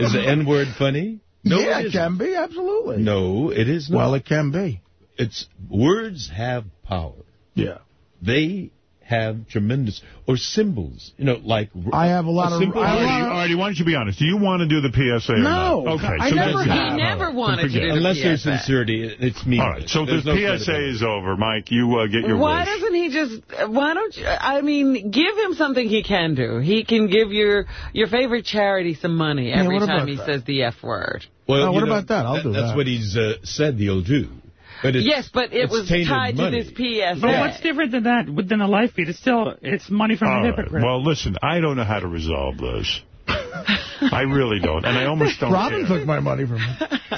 is the N word funny? No, yeah, it it can be, absolutely. No, it is not. Well, it can be. It's words have power. Yeah. They have tremendous or symbols. You know, like I have a lot of- symbol- I have a Artie, lot Artie, why don't you be honest? Do you want to do the PSA or No, not? Okay, I so never that's have. He never wanted to do it. the Unless there's PSA. sincerity, it's meaningless. All right, so There's the no PSA is over. Mike, you uh, get your Why wish. doesn't he just, why don't you, I mean, give him something he can do. He can give your your favorite charity some money every what time he that? says the F word. Well, you what know, about that? I'll do That's that. That's what he's uh, said he'll do. But it's, yes, but it was tied money. to this PSA. But what's different than that than a life feed? It's still it's money from All a right. hypocrite. Well, listen, I don't know how to resolve this. I really don't, and I almost don't Robin care. took my money from me.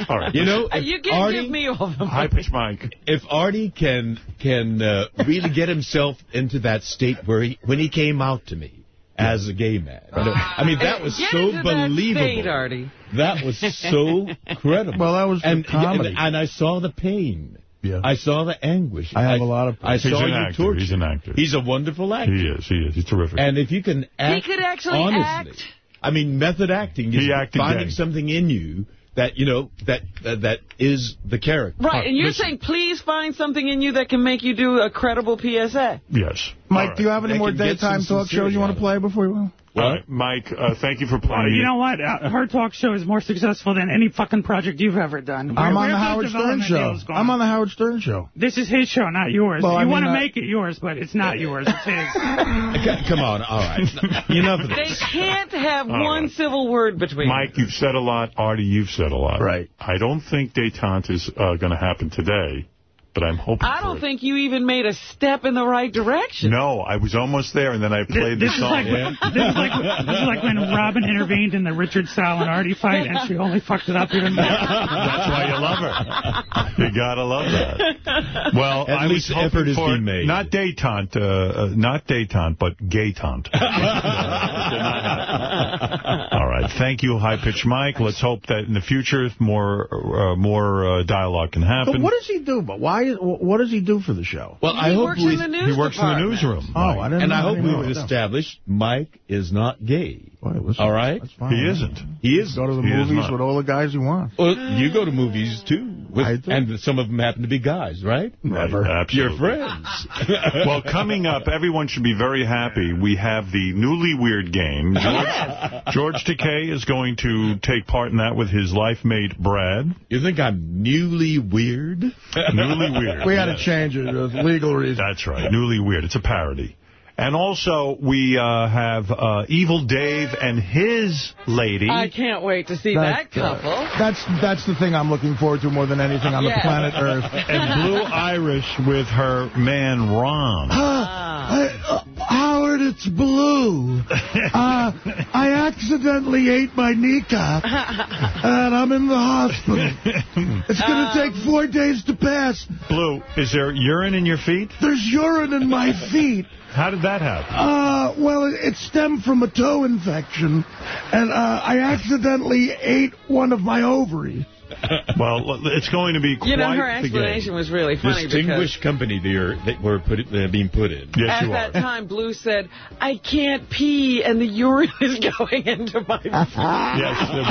All right. You know, if you can Artie, give me all the High money. pitch Mike. if Artie can can uh, really get himself into that state where he when he came out to me as a gay man, you I mean that was Get so into that believable. state, Artie. That was so credible. Well, that was and, comedy. and and I saw the pain. Yeah. I saw the anguish. I have a lot of- I He's saw an you actor. torture. He's an actor. He's a wonderful actor. He is. He is. He's terrific. And if you can act he could actually honestly, act. I mean, method acting is finding gay. something in you that, you know, that uh, that is the character. Right, and you're listen. saying please find something in you that can make you do a credible PSA. yes. Mike, All do you have any They more daytime talk shows you want to play before we... All right, Mike, uh, thank you for Well, playing. you know what? Uh, her talk show is more successful than any fucking project you've ever done. I'm on the Howard Stern show. I'm on the Howard Stern show. This is his show, not yours. Well, you I want to mean, I- make it yours, but it's not yours. It's his. C- Come on, all right. Enough of They can't have All one right. civil word between Mike, you've said a lot. Artie, you've said a lot. Right. I don't think detente is uh, going to happen today, but I'm hoping I don't it. think you even made a step in the right direction. No, I was almost there, and then I played This the is, song. like, this, is like, this is like when Robin intervened in the Richard Salinardi fight, and she only fucked it up even more. That's why you love her. You gotta love that. Well, At I least was effort is for being made. not detente, uh, uh, not detente, but gaytente. All right, thank you, high pitch Mike. Let's hope that in the future more uh, more uh, dialogue can happen. But what does he do? But why? What does he do for the show? Well, I hope works we, in the news he works in the newsroom. Oh, I didn't. and know I hope we've about established Mike is not gay. Well, listen, All right? That's fine. He isn't. He is. Go to the He movies with all the guys you want. Well, you go to movies, too. With, I. And some of them happen to be guys, right? Never. Your friends. well, coming up, everyone should be very happy. We have the newly weird game. George, George Takei is going to take part in that with his life mate, Brad. You think I'm newly weird? Newly weird. We had to change it. There's legal reasons. That's right. Newly weird. It's a parody. And also, we uh, have uh, Evil Dave and his lady. I can't wait to see that, uh, couple. that's that's the thing I'm looking forward to more than anything on the planet Earth. and Blue Iris with her man, Ron. uh, Howard, it's blue. Uh, I accidentally ate my kneecap, and I'm in the hospital. It's going to take four days to pass. Blue, is there urine in your feet? There's urine in my feet. How did that happen? Uh, well, it, it stemmed from a toe infection, and uh, I accidentally ate one of my ovaries. Well, it's going to be quite You know, her explanation was really funny because Distinguished company they are that were put uh, being put in. Yes, at you that are. time, Blue said, I can't pee, and the urine is going into my Yes. there will be.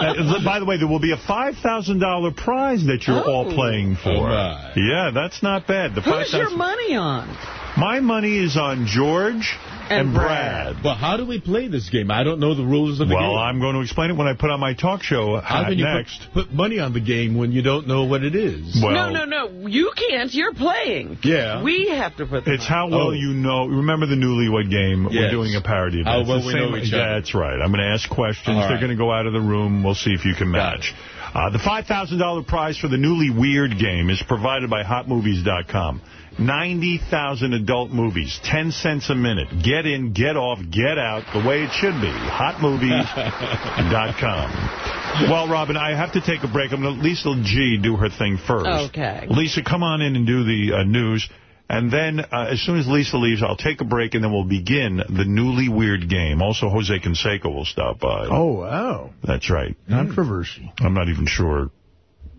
Uh, by the way, there will be a $5,000 prize that you're all Oh. playing for. Oh. Yeah, that's not bad. The Who's your money on? My money is on George and, And Brad. Well, how do we play this game? I don't know the rules of the Well, game. Well, I'm going to explain it when I put on my talk show How hat can you next. Put, put money on the game when you don't know what it is? Well, no, no, no. You can't. You're playing. Yeah. We have to put the It's money. how well Oh. you know. Remember the Newlywed Game? We're doing a parody of it. How well we same- know each other. That's right. I'm going to ask questions. All They're going to go out of the room. We'll see if you can match. Uh, the $5,000 prize for the Newly Weird Game is provided by HotMovies.com. 90,000 adult movies, 10 cents a minute. Get in, get off, get out, the way it should be. HotMovies.com. Well, Robin, I have to take a break. I'm going to let Lisa G do her thing first. Okay. Lisa, come on in and do the uh, news. And then, uh, as soon as Lisa leaves, I'll take a break, and then we'll begin the newly weird game. Also, Jose Canseco will stop by. Oh, wow. That's right. Controversy. I'm not even sure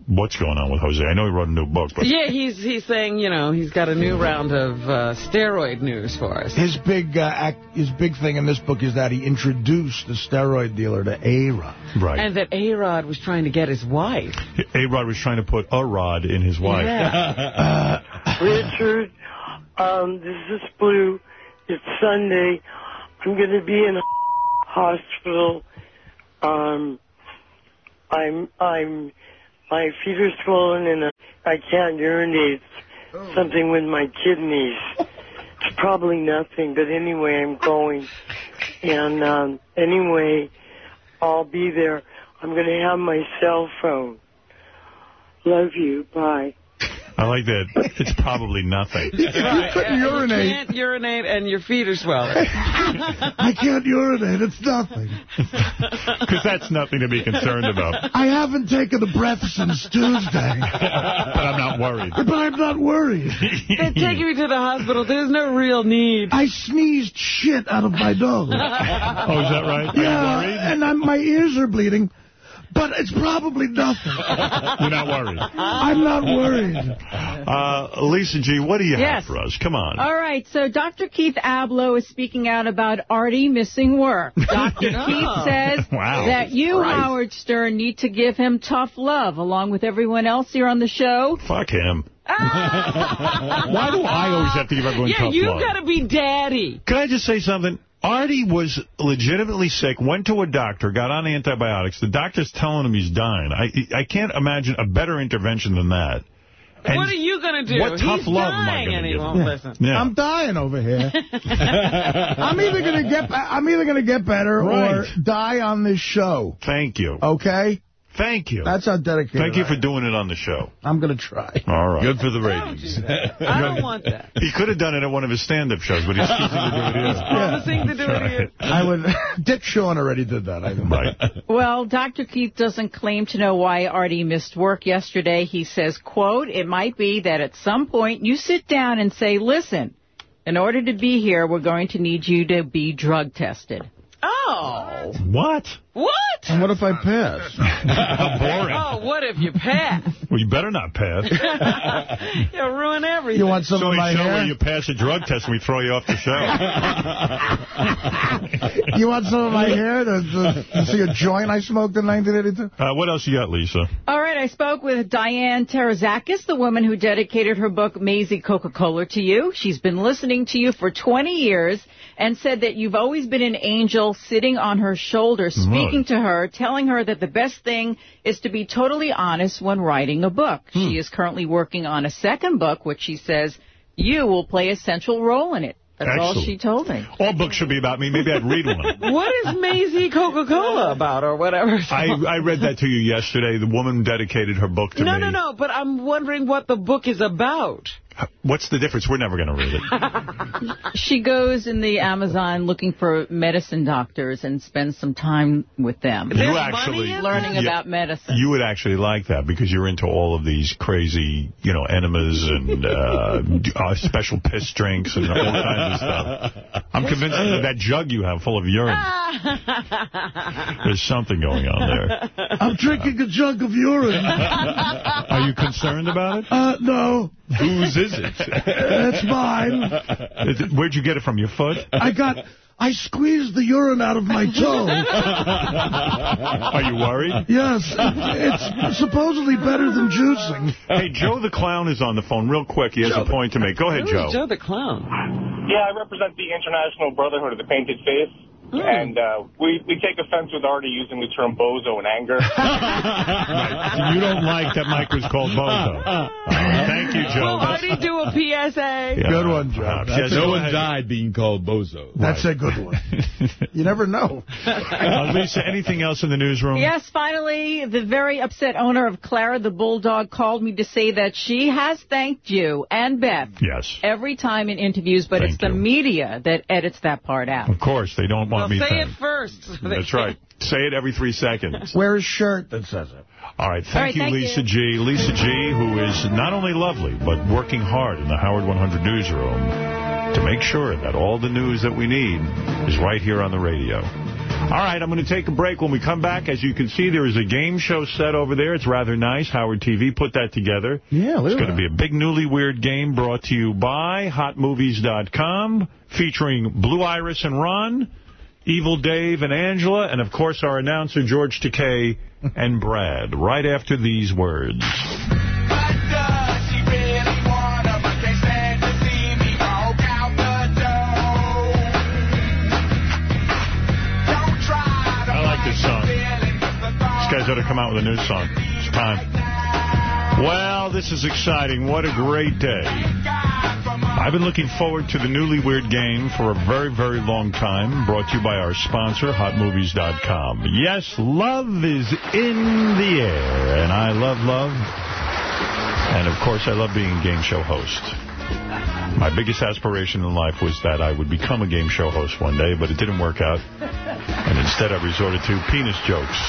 what's going on with Jose. I know he wrote a new book, but Yeah, he's he's saying, you know, he's got a new round of uh, steroid news for us. His big uh, act, his big thing in this book is that he introduced the steroid dealer to A-Rod. Right. And that A-Rod was trying to get his wife. A-Rod was trying to put a rod in his wife. Richard, um, this is Blue. It's Sunday. I'm going to be in a hospital. Um, I'm, I'm, my feet are swollen and I can't urinate. It's something with my kidneys. It's probably nothing, but anyway, I'm going. And, um, anyway, I'll be there. I'm going to have my cell phone. Love you. Bye. I like that. It's probably nothing. Right. couldn't You urinate. can't urinate and your feet are swelling. I can't urinate. It's nothing. Because that's nothing to be concerned about. I haven't taken a breath since Tuesday. But I'm not worried. But I'm not worried. They're taking me to the hospital. There's no real need. I sneezed shit out of my nose. Oh, is that right? Are Yeah, and I'm, my ears are bleeding. But it's probably nothing. You're not worried. I'm not worried. Uh, Lisa G., what do you Yes. have for us? Come on. All right, so Dr. Keith Ablow is speaking out about Artie missing work. Dr. Keith says Wow. that you, Christ. Howard Stern, need to give him tough love, along with everyone else here on the show. Fuck him. Why do I always have to give everyone yeah, tough you love? got to be daddy. Can I just say something? Artie was legitimately sick, went to a doctor, got on antibiotics. The doctor's telling him he's dying. I I can't imagine a better intervention than that. And what are you going to do? what tough He's love am I dying gonna and he give won't him? listen. Yeah. I'm dying over here. I'm either gonna get I'm either gonna get better or die on this show. Thank you. Okay? Thank you. That's how dedicated. Thank you I for am. doing it on the show. I'm gonna try. All right. Good for the ratings. I don't want that. He could have done it at one of his stand-up shows, but he's choosing to do it here. He's Promising to do it here. I would. Dick Shawn already did that. I think. Right. Well, Dr. Keith doesn't claim to know why Artie missed work yesterday. He says, quote, it might be that at some point you sit down and say, listen, in order to be here, we're going to need you to be drug tested. Oh. What? What? And what if I pass? How boring. Oh, what if you pass? Well, you better not pass. You'll ruin everything. You want some so of my show hair? where you pass a drug test and we throw you off the show. You want some of my hair? To, to, to see a joint I smoked in 1982? Uh, what else you got, Lisa? All right, I spoke with Diane Terazakis, the woman who dedicated her book Maisie Coca-Cola to you. She's been listening to you for 20 years and said that you've always been an angel sitting on her shoulder, mm-hmm. speaking to her, telling her that the best thing is to be totally honest when writing a book. Hmm. She is currently working on a second book, which she says you will play a central role in it. That's all she told me. All books should be about me. Maybe I'd read one. What is Maisie Coca-Cola about or whatever? I, I read that to you yesterday. The woman dedicated her book to no, me. no, no, but I'm wondering what the book is about. What's the difference? We're never going to read it. She goes in the Amazon looking for medicine doctors and spends some time with them. you actually learning Yeah. about medicine. You would actually like that because you're into all of these crazy, you know, enemas and uh, uh, special piss drinks and all kinds of stuff. I'm convinced that that jug you have full of urine, there's something going on there. I'm drinking a jug of urine. Are you concerned about it? Uh, no. Whose is it? It's mine. Is it- Where'd you get it from? Your foot? I got... I squeezed the urine out of my toe. Are you worried? Yes. It's supposedly better than juicing. Hey, Joe the Clown is on the phone real quick. He has a point to make. Go ahead, Joe. Joe the Clown. Yeah, I represent the International Brotherhood of the Painted Face. And uh, we, we take offense with Artie using the term bozo in anger. Right. You don't like that Mike was called Bozo. All right. Thank you, Joe. Will Artie do a PSA? Yeah. Good one, Joe. Uh, yes, No one ahead. died being called Bozo. That's a good one. You never know. Uh, Lisa, anything else in the newsroom? Yes, finally, the very upset owner of Clara the Bulldog called me to say that she has thanked you and Beth Yes. every time in interviews, but Thank it's the media that edits that part out. Of course, they don't want Well, me say thanked. it first. That's right. Say it every three seconds. Wear a shirt that says it. All right, thank All right, you, thank Lisa you. G. Lisa G, who is not only lovely, but working hard in the Howard 100 newsroom to make sure that all the news that we need is right here on the radio. All right, I'm going to take a break. When we come back, as you can see, there is a game show set over there. It's rather nice. Howard TV put that together. Yeah, It's going to be a big, newly weird game brought to you by HotMovies.com, featuring Blue Iris and Ron, Evil Dave and Angela, and, of course, our announcer, George Takei and Brad, right after these words. I like this song. These guys ought to come out with a new song. It's time. Well, this is exciting. What a great day. I've been looking forward to the Newly Weird game for a very, very long time. Brought to you by our sponsor, HotMovies.com. Yes, love is in the air, and I love love. And, of course, I love being a game show host. My biggest aspiration in life was that I would become a game show host one day, but it didn't work out. And instead I resorted to penis jokes.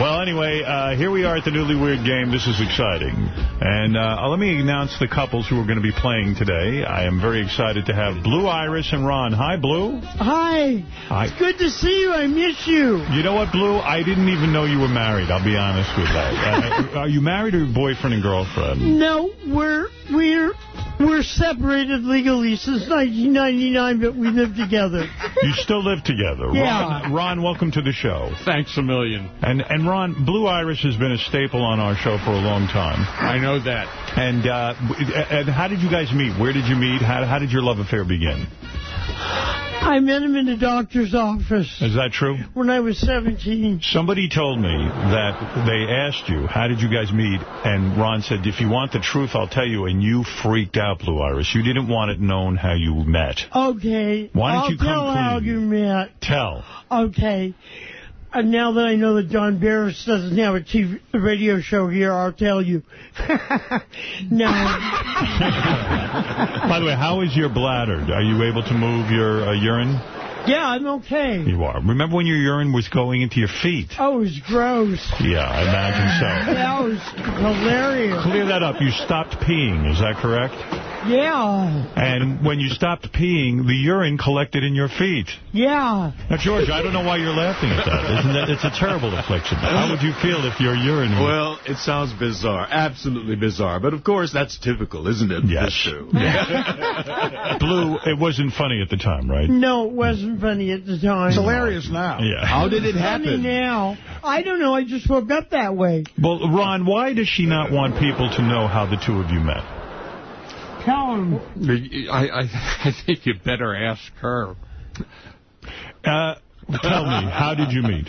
Well, anyway, uh, here we are at the Newly Weird game. This is exciting. And uh, let me announce the couples who are going to be playing today. I am very excited to have Blue Iris and Ron. Hi, Blue. Hi. Hi. It's good to see you. I miss you. You know what, Blue? I didn't even know you were married. I'll be honest with that. Uh, are you married or boyfriend and girlfriend? No, we're we're we're separated legally since 1999, but we live together. You still live together. Yeah. Ron, Ron, welcome to the show. Thanks a million. And and Ron, Blue Iris has been a staple on our show for a long time. I know that. And uh, and how did you guys meet? Where did you meet? How, how did your love affair begin? I met him in the doctor's office Is that true? when I was 17. Somebody told me that they asked you, how did you guys meet? And Ron said, if you want the truth, I'll tell you. And you freaked out, Blue Iris. You didn't want it known how you met. Okay. Why don't I'll you come tell how you met. Tell. Okay. And now that I know that John Barris doesn't have a TV, radio show here, I'll tell you. no. By the way, how is your bladder? Are you able to move your uh, urine? Yeah, I'm okay. You are. Remember when your urine was going into your feet? Oh, it was gross. Yeah, I imagine so. That was hilarious. Clear that up. You stopped peeing, is that correct? Yeah. And when you stopped peeing, the urine collected in your feet. Yeah. Now, George, I don't know why you're laughing at that. Isn't that it's a terrible affliction. How would you feel if your urine. Well, it sounds bizarre, absolutely bizarre. But, of course, that's typical, isn't it? Yes. Blue, it wasn't funny at the time, right? No, it wasn't funny at the time. It's hilarious now. Yeah. How did it happen? Funny happen? now. I don't know. I just woke up that way. Well, Ron, why does she not want people to know how the two of you met? Tell him. I, I, I think you better ask her. Uh, tell me, how did you meet?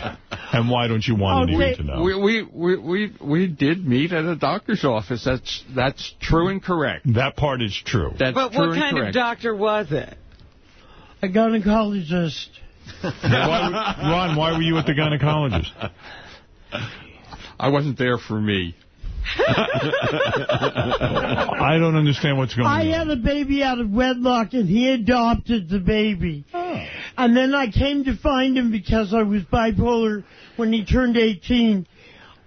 And why don't you want anyone to know? We, we, we, we, we did meet at a doctor's office. That's that's true and correct. That part is true. That's But true what and kind of doctor was it? A gynecologist. why, Ron, why were you at the gynecologist? I wasn't there for me. I don't understand what's going I on. I had a baby out of wedlock, and he adopted the baby. Oh. And then I came to find him because I was bipolar when he turned 18.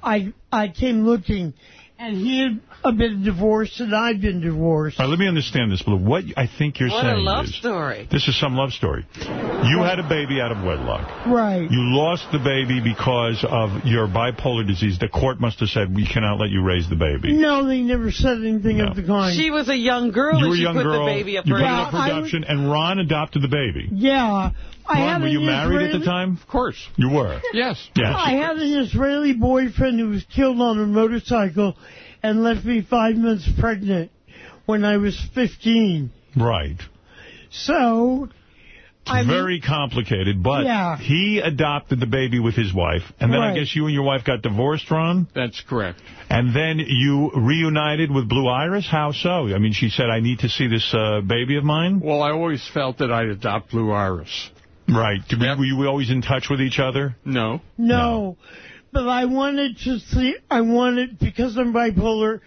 I I came looking, and he had uh, been divorced, and I've been divorced. All right, let me understand this, Blue. What I think you're What a saying love is... story. This is some love story. You had a baby out of wedlock. Right. You lost the baby because of your bipolar disease. The court must have said, we cannot let you raise the baby. No, they never said anything of the kind. She was a young girl You and were a she young put girl. the baby up you for put it up for adoption, and Ron adopted the baby. Yeah. I had Ron, were an you married at the time? Of course. You were. Yes. Yes. I had an Israeli boyfriend who was killed on a motorcycle and left me five months pregnant when I was 15. Right. So, I mean, Very complicated, but Yeah. he adopted the baby with his wife, and then I guess you and your wife got divorced, Ron? That's correct. And then you reunited with Blue Iris? How so? I mean, she said, I need to see this uh, baby of mine? Well, I always felt that I'd adopt Blue Iris. Right. Did we- Were you always in touch with each other? No. no. But I wanted to see, I wanted, because I'm bipolar,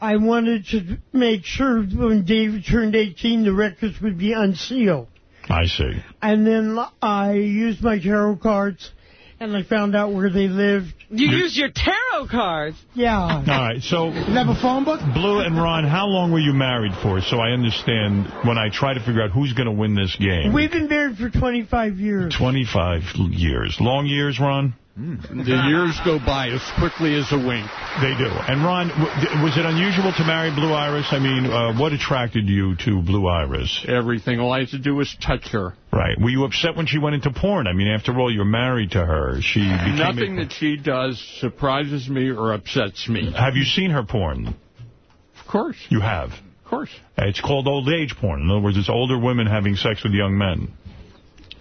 I wanted to make sure when David turned 18, the records would be unsealed. I see. And then I used my tarot cards, and I found out where they lived. You use your tarot cards. Yeah. All right, so... You have a phone book? Blue and Ron, how long were you married for, so I understand when I try to figure out who's going to win this game? We've been married for 25 years. 25 years. Long years, Ron? The years go by as quickly as a wink. They do. And Ron, w- was it unusual to marry Blue Iris? I mean, uh, what attracted you to Blue Iris? Everything. All I had to do was touch her. Right. Were you upset when she went into porn? I mean, after all, you're married to her. She Nothing that she does surprises me or upsets me. Have you seen her porn? Of course. You have? Of course. It's called old age porn. In other words, it's older women having sex with young men.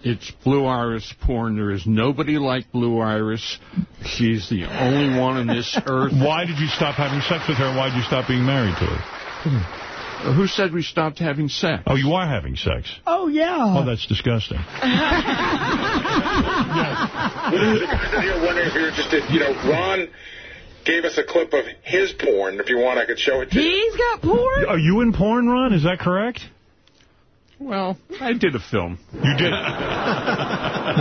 It's Blue Iris porn. There is nobody like Blue Iris. She's the only one on this earth. Why did you stop having sex with her? Why did you stop being married to her? Who said we stopped having sex? Oh, you are having sex. Oh, yeah. Oh, that's disgusting. You're wondering if you're just, you know, Ron gave us a clip of his porn. If you want, I could show it to you. He's got porn? Are you in porn, Ron? Is that correct? Well, I did a film. You did?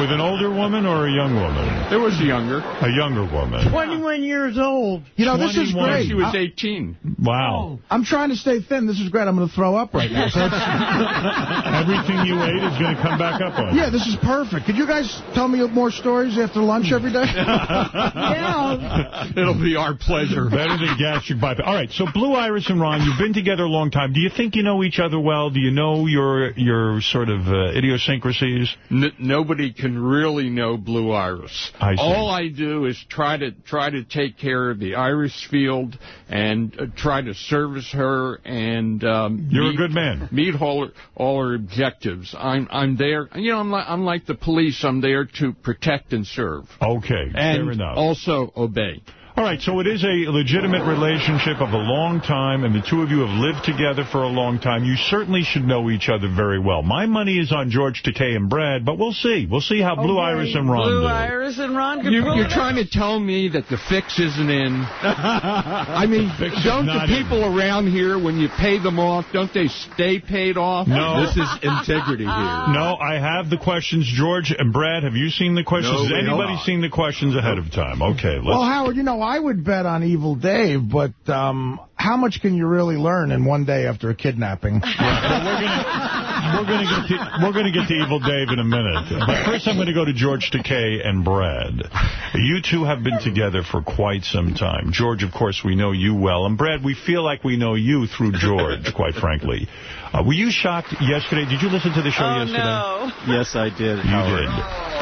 With an older woman or a young woman? It was a younger. A younger woman. 21 years old. You know, this is great. She was I- 18. Wow. Oh. I'm trying to stay thin. This is great. I'm going to throw up right now. So Everything you ate is going to come back up on you. yeah, this is perfect. Could you guys tell me more stories after lunch every day? Yeah. It'll be our pleasure. Better than gastric bypass. All right, so Blue Iris and Ron, you've been together a long time. Do you think you know each other well? Do you know your your sort of uh, idiosyncrasies? N nobody can really know Blue Iris. I see. All I do is try to try to take care of the Iris field and uh, try to service her and um, You're a meet- good man. Meet all her, all her objectives. I'm I'm there. You know, I'm like I'm like the police. I'm there to protect and serve. Okay, and fair enough. also obey. All right, so it is a legitimate relationship of a long time, and the two of you have lived together for a long time. You certainly should know each other very well. My money is on George Takei and Brad, but we'll see. We'll see how Blue Okay, Iris and Ron Blue do. Iris and Ron can You, pull you're trying to tell me that the fix isn't in. I mean, Fix is don't the not in. people around here, when you pay them off, don't they stay paid off? No. This is integrity here. No, I have the questions. George and Brad, have you seen the questions? No, Has anybody not. seen the questions ahead of time? Okay, let's... well, Howard, you know, I would bet on Evil Dave, but um, how much can you really learn in one day after a kidnapping? We're going to, we're going to get to Evil Dave in a minute. But first I'm going to go to George Takei and Brad. You two have been together for quite some time. George, of course, we know you well. And Brad, we feel like we know you through George, quite frankly. Uh, were you shocked yesterday? Did you listen to the show Oh, yesterday? no. Yes, I did. You did.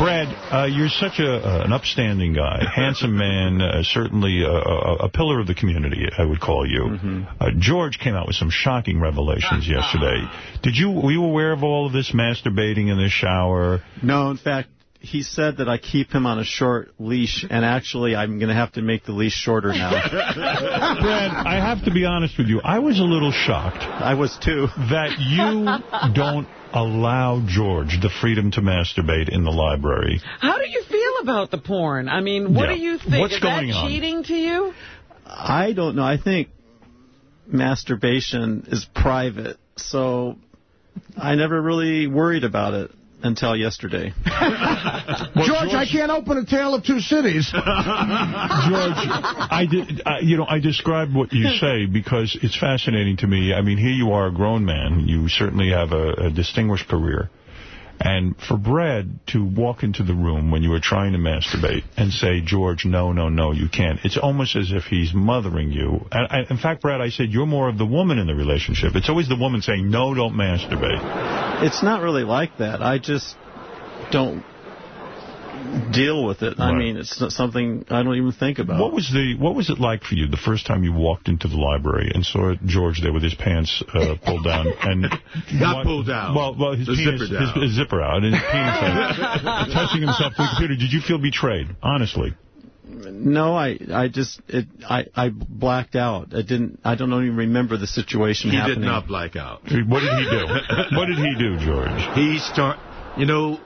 Brad, uh, you're such a, uh, an upstanding guy, handsome man, uh, certainly a, a, a pillar of the community, I would call you. Mm-hmm. Uh, George came out with some shocking revelations yesterday. Did you were you aware of all of this masturbating in the shower? No, in fact, he said that I keep him on a short leash, and actually I'm going to have to make the leash shorter now. Brad, I have to be honest with you. I was a little shocked. I was too. That you don't allow George the freedom to masturbate in the library. How do you feel about the porn? I mean, what Yeah. do you think? What's Is going that on? cheating to you? I don't know. I think masturbation is private, so I never really worried about it until yesterday. George, I can't open a tale of two cities. George, I did, I, you know, I described what you say because it's fascinating to me. I mean, here you are, a grown man. You certainly have a, a distinguished career. And for Brad to walk into the room when you were trying to masturbate and say, George, no, no, no, you can't. It's almost as if he's mothering you. I, in fact, Brad, I said you're more of the woman in the relationship. It's always the woman saying, no, don't masturbate. It's not really like that. I just don't deal with it. I mean, it's not something I don't even think about. What was the what was it like for you the first time you walked into the library and saw George there with his pants uh, pulled down and Not what- pulled down. Well, well, his penis, zipper down. His, his zipper out and his penis out, touching himself to the computer. Did you feel betrayed? Honestly. No, I I just it I I blacked out. I didn't. I don't even remember the situation He happening. did not black out. What did he do? what did he do, George? He start. You know,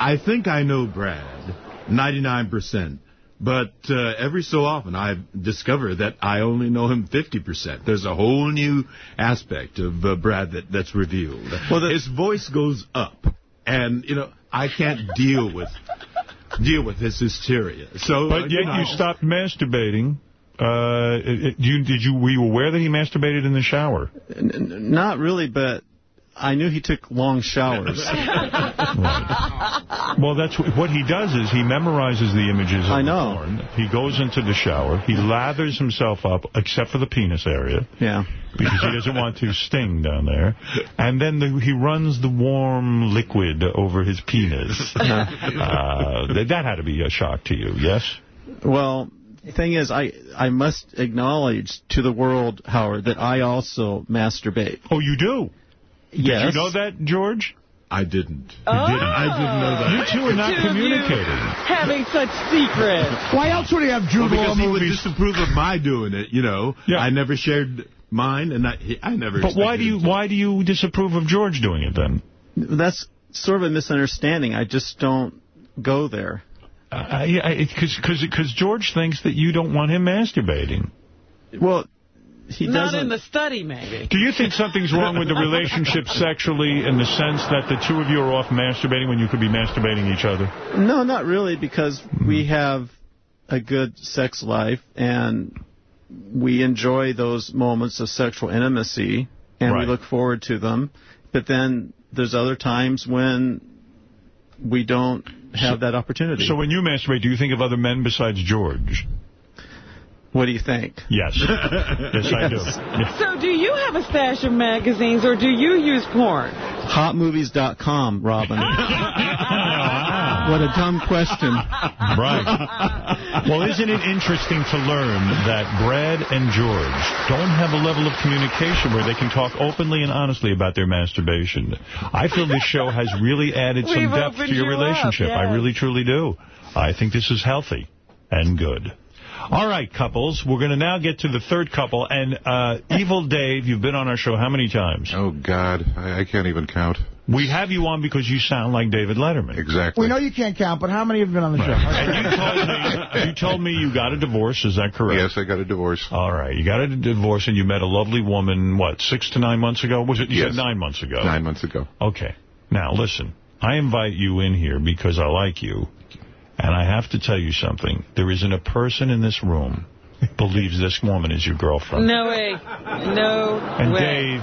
I think I know Brad, 99%. But uh, every so often I discover that I only know him 50%. There's a whole new aspect of uh, Brad that, that's revealed. Well, His voice goes up. And, you know, I can't deal with deal with his hysteria. So, But uh, yet you, know, you stopped masturbating. Uh, it, it- you, did you were you aware that he masturbated in the shower? N- n- not really, but I knew he took long showers. Well, that's what, what he does is he memorizes the images of I the know. porn. He goes into the shower. He lathers himself up, except for the penis area. Yeah. Because he doesn't want to sting down there. And then the, he runs the warm liquid over his penis. uh, that, that had to be a shock to you, yes? Well, the thing is, I I must acknowledge to the world, Howard, that I also masturbate. Oh, you do? Yes. Did you know that, George? I didn't. Oh. I didn't know that. You two are not Two of you communicating. Having such secrets. Why else would he have Jude Well, Law because he would disapprove of my doing it, you know. Yeah. I never shared mine, and I, I never But why do you why do you disapprove of George doing it then? That's sort of a misunderstanding. I just don't go there. Because George thinks that you don't want him masturbating. Well, he Not doesn't. in the study, maybe. Do you think something's wrong with the relationship sexually in the sense that the two of you are off masturbating when you could be masturbating each other? No, not really, because hmm. we have a good sex life and we enjoy those moments of sexual intimacy and we look forward to them. But then there's other times when we don't have that opportunity. So when you masturbate, do you think of other men besides George? What do you think? Yes. yes, I do. So do you have a stash of magazines or do you use porn? Hotmovies.com, Robin. what a dumb question. Right. Well, isn't it interesting to learn that Brad and George don't have a level of communication where they can talk openly and honestly about their masturbation? I feel this show has really added some We've depth to your you up, relationship. I really, truly do. I think this is healthy and good. All right, couples, we're going to now get to the third couple. And uh, Evil Dave, you've been on our show how many times? Oh, God. I, I can't even count. We have you on because you sound like David Letterman. Exactly. We know you can't count, but how many have been on the show? And you told me you told me you got a divorce. Is that correct? Yes, I got a divorce. All right. You got a divorce and you met a lovely woman, what, six to nine months ago? Was it? You Yes. said nine months ago. Nine months ago. Okay. Now, listen. I invite you in here because I like you. And I have to tell you something. There isn't a person in this room believes this woman is your girlfriend. No way. No And way. Dave,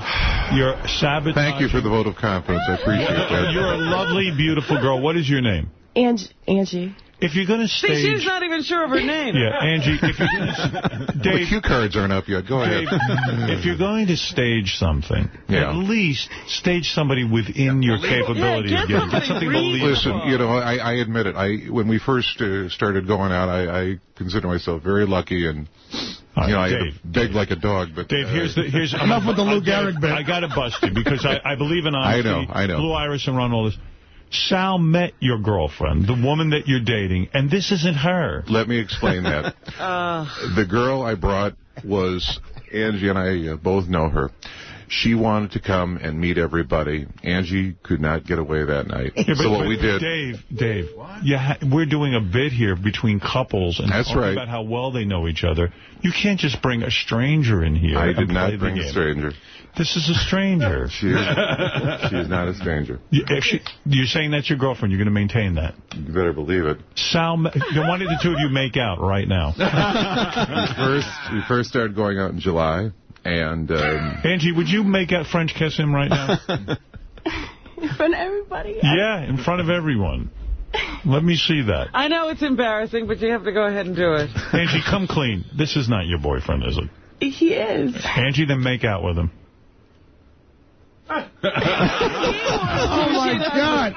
you're sabotaging. Thank you for the vote of confidence. I appreciate that. You're a lovely, beautiful girl. What is your name? Angie. Angie. If you're going to See, stage... she's not even sure of her name. Yeah, Angie, if you're gonna, The cue cards aren't up yet. Go ahead. Dave, if you're going to stage something, Yeah. at least stage somebody within your capability Yeah, get getting get somebody something reasonable. believable. Listen, you know, I, I admit it. I when we first uh, started going out, I, I consider myself very lucky, and All you know, right, I had beg like a dog. But Dave, uh, here's the here's Enough with the Lou I Gehrig bit. I got to bust you because I, I believe in honesty. I know, I know. Blue Iris and Ron, all this. Sal met your girlfriend, the woman that you're dating, and this isn't her. Let me explain that. Uh, the girl I brought was Angie, and I uh, both know her. She wanted to come and meet everybody. Angie could not get away that night. Yeah, but- so what we did, Dave, Dave, you ha we're doing a bit here between couples and That's talking right. about how well they know each other. You can't just bring a stranger in here. I did not bring a stranger. This is a stranger. She is, she is not a stranger. You, actually, you're saying that's your girlfriend. You're going to maintain that. You better believe it. Sal, ma- why did the two of you make out right now? we first we first started going out in July, and um, Angie, would you make out French kiss him right now? In front of everybody. yeah, in front of everyone. Let me see that. I know it's embarrassing, but you have to go ahead and do it. Angie, come clean. This is not your boyfriend, is it? He is. Angie, then make out with him. Oh, my God.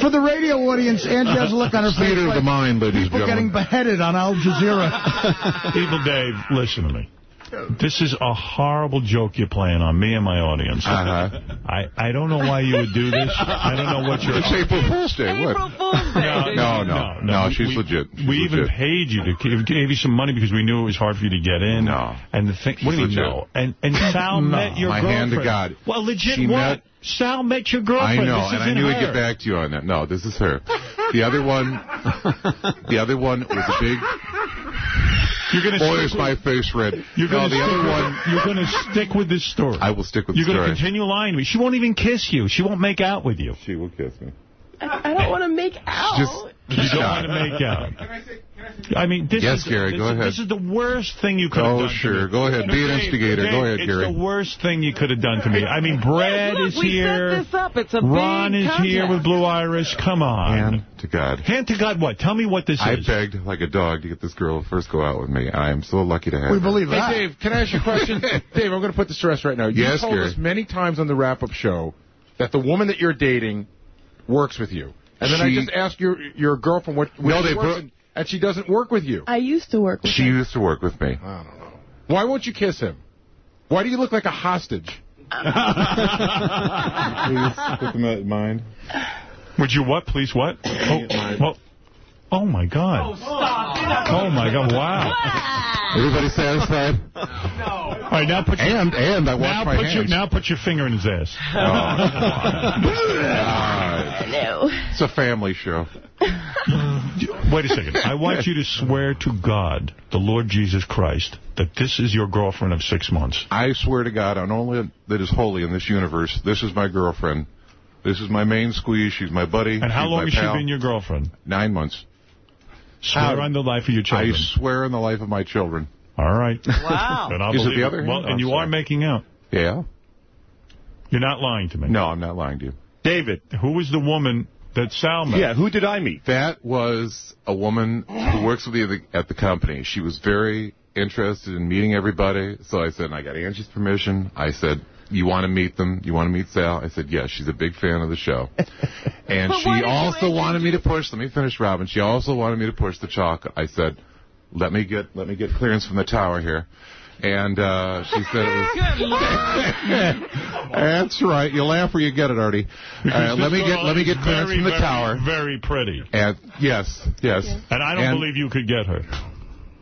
For the radio audience, Angie has a look on her face theater of like the mind, ladies and gentlemen. People getting beheaded on Al Jazeera. Evil Dave, listen to me. This is a horrible joke you're playing on me and my audience. Uh-huh. I, I don't know why you would do this. I don't know what you're... It's April Fool's Day. What? April Fool's Day. No, no, no, she's we, legit. She's we even legit. paid you to give, gave you some money because we knew it was hard for you to get in. No. And the thing, what do you She's legit. know? And and Sal No. met your My girlfriend. hand to God. Well, legit She what? met- Sal met your girlfriend. I know, This and I knew her. I'd get back to you on that. No, this is her. The other one, the other one was a big. You're gonna Boy, is with- my face red. You're no, going the other to one. You're going to stick with this story. I will stick with You're the going to continue lying to me. She won't even kiss you. She won't make out with you. She will kiss me. I, I don't want to make out. Just You don't want to make out. I mean, this Yes, is Gary, this go is, ahead. This is the worst thing you could have Oh, done. to sure. me. Go ahead. Be an instigator. Dave, Go ahead, it's Gary. the worst thing you could have done to me. I mean, Brad Look, is we here. set this up. It's a Ron big is here with Blue Iris. Come on. Hand to God. Hand to God what? Tell me what this I is. I begged like a dog to get this girl to first go out with me. I am so lucky to have We her. believe Hey, that. Dave, can I ask you a question? Dave, I'm going to put this to rest right now. You Yes, told Gary. us many times on the wrap-up show that the woman that you're dating works with you. And then I just asked your your girlfriend what, what No, she they works in, and she doesn't work with you. I used to work with She him. used to work with me. I don't know. Why won't you kiss him? Why do you look like a hostage? Please put them in mind. Would you what? Please what? Oh, well, oh my God. Oh my God! Wow. Everybody satisfied? No. All right, now put your And and I wash now my put your now put your finger in his ass. Ah, it's a family show. Wait a second. I want you to swear to God, the Lord Jesus Christ, that this is your girlfriend of six months. I swear to God, on only that is holy in this universe, this is my girlfriend. This is my main squeeze. She's my buddy. And how She's long my has she been your girlfriend? Nine months. Swear on the life of your children. I swear on the life of my children. All right. Wow. Then I'll Is it the other Well, hand? and you sorry. are making out. Yeah? You're not lying to me. No, I'm not lying to you. David. Who was the woman that Sal met? Yeah, who did I meet? That was a woman who works with me at the, at the company. She was very interested in meeting everybody. So I said, and I got Angie's permission. I said, you want to meet them? You want to meet Sal? I said, yes, she's a big fan of the show. And she why did you also wanted me to push, let me finish, Robin. She also wanted me to push the chocolate. I said, let me get, let me get clearance from the tower here. And uh, she said it was... That's right. You laugh where you get it, Artie. Uh, let me get let me get clearance very, from the very, tower. Very pretty. And yes, yes. And I don't And- believe you could get her.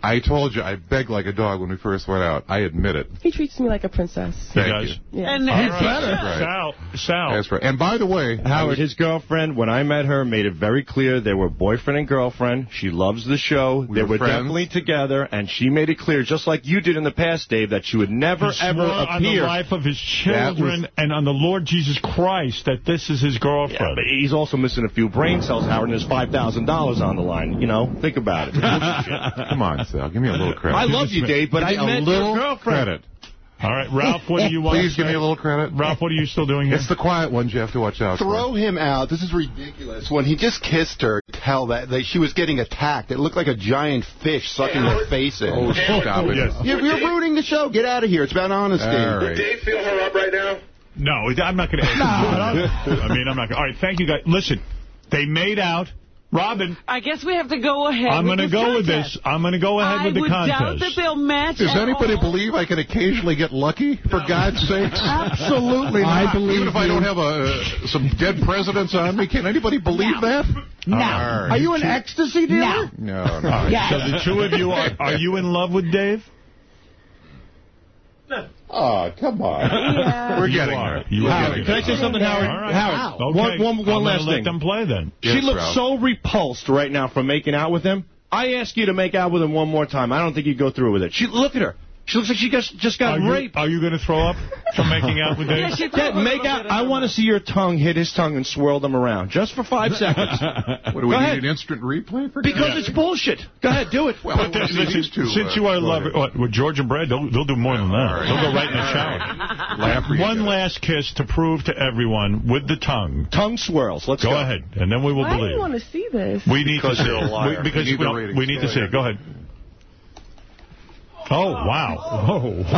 I told you, I begged like a dog when we first went out. I admit it. He treats me like a princess. Thank does? you. Yeah. And All there's right. That's right. Sal, Sal. That's right. And by the way, Howard, was- his girlfriend, when I met her, made it very clear they were boyfriend and girlfriend. She loves the show. We they were were definitely together, and she made it clear, just like you did in the past, Dave, that she would never, He ever swore on the appear. life of his children was- and on the Lord Jesus Christ that this is his Yeah, girlfriend. but he's also missing a few brain cells, Howard, and there's $5,000 on the line. You know, think about it. come on, Sal, give me a little credit. I love you, Dave, but Give I me a little your girlfriend. credit. All right, Ralph, what do you want Please give me a little credit. Ralph, what are you still doing here? It's the quiet ones you have to watch out for. Throw him out. This is ridiculous. When he just kissed her, tell that, that she was getting attacked. It looked like a giant fish sucking her face in. Oh, stop it. Yes. You're, you're ruining the show. Get out of here. It's about honesty. All right. Dave feel her up right now? No, I'm not going to. no. I mean, I'm not going. to. All right, thank you guys. Listen, they made out. Robin, I guess we have to go ahead. I'm going to go with this. I'm going to go ahead I with the contest. would doubt that they'll match. Does anybody all. believe I can occasionally get lucky? For God's sakes, Absolutely not. I believe Even if I don't have a, some dead presidents on me, can anybody believe that? No. All right. Are you an ecstasy dealer? No, no. All right, So the two of you are, are you in love with Dave? Oh, come on. Yeah. We're getting her. there. You We're are. Can getting I there. say something, Howard? All right. Howard, Okay. one, one, I'm one gonna last let thing. them play then. She Yes, looks Ralph. so repulsed right now from making out with him. I ask you to make out with him one more time. I don't think you'd go through with it. She Look at her. She looks like she just, just got Are you, raped. are you going to throw up from making out with Dave? Yeah, she Yeah, make out. I want to see your tongue hit his tongue and swirl them around, just for five seconds. What do we Go need ahead. an instant replay for? Because it's bullshit. Go ahead, do it. Well, But we'll listen, these two, since uh, you are go loving, what, with George and Brad, they'll, they'll do more than that. All right. They'll go right in the shower. Laugh One last kiss to prove to everyone with the tongue. Tongue swirls. Let's Go, go. ahead, and then we will Why do believe. you want to see this? We need Because to see it. because We need the no, ratings. we need to see it. Go ahead. Oh, wow. Oh.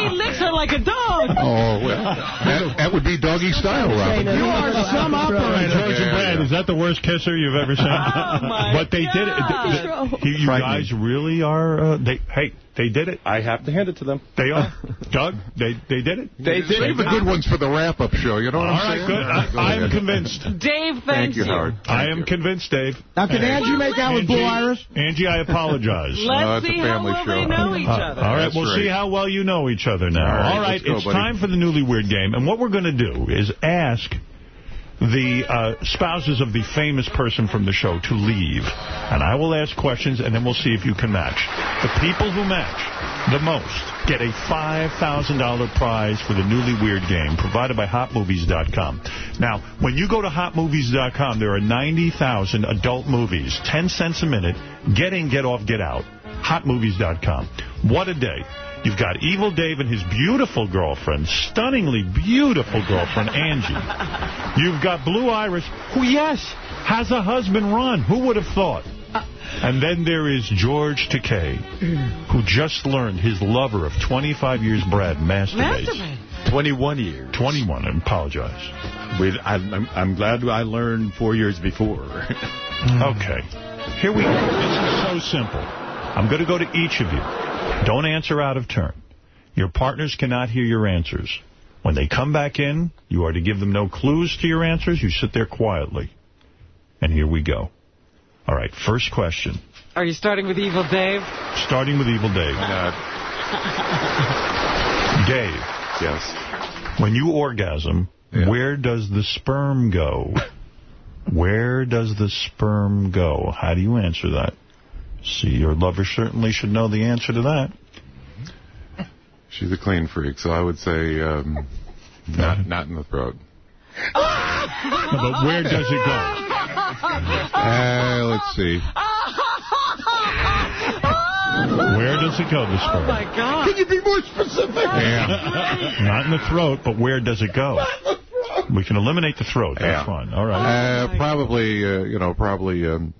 He licks her like a dog. Oh, well, that, that would be doggy style, Robin. You are some operator. George and Yeah, Brad, yeah. is that the worst kisser you've ever seen? Oh, my but they did it. God. Th- th- you guys really are. Uh, they hey, they did it. I have to hand it to them. They are. Doug, they they did it. They did Save the good ones for the wrap-up show. You know what All I'm right, saying? good. I, Go I am convinced. Dave, thank, Thank you, Howard. I am you. convinced, Dave. Now, can Angie make out with Blue Iris? Angie, I apologize. Let's No, it's a see how well show. they know each Uh, other. all right, That's we'll right. see how well you know each other now. All right, All right, let's go, it's buddy. time for the newly weird game, and what we're going to do is ask the uh, spouses of the famous person from the show to leave. And I will ask questions, and then we'll see if you can match. The people who match the most get a $5,000 prize for the newly weird game provided by HotMovies.com. Now, when you go to HotMovies.com, there are 90,000 adult movies, 10 cents a minute, get in, get off, get out. HotMovies.com. What a day. You've got Evil Dave and his beautiful girlfriend, stunningly beautiful girlfriend, Angie. You've got Blue Iris, who, yes, has a husband, Ron. Who would have thought? Uh. And then there is George Takei, who just learned his lover of 25 years, Brad, masturbates. Masturbate. 21 years. 21, I apologize. With, I'm, I'm, I'm glad I learned four years before. Okay. Here we go. This is so simple. I'm going to go to each of you. Don't answer out of turn. Your partners cannot hear your answers. When they come back in, you are to give them no clues to your answers. You sit there quietly. And here we go. All right, first question. Are you starting with Evil Dave? Starting with Evil Dave. Dave. Yes. When you orgasm, where does the sperm go? Where does the sperm go? How do you answer that? See, your lover certainly should know the answer to that. She's a clean freak, so I would say um, not not in the throat. No, but where does it go? Uh, let's see. Where does it go, the sperm? Oh, my God. Can you be more specific? Yeah. Not in the throat, but where does it go? We can eliminate the throat. That's Yeah. fine. All right. Uh, probably, uh, you know, probably. Um,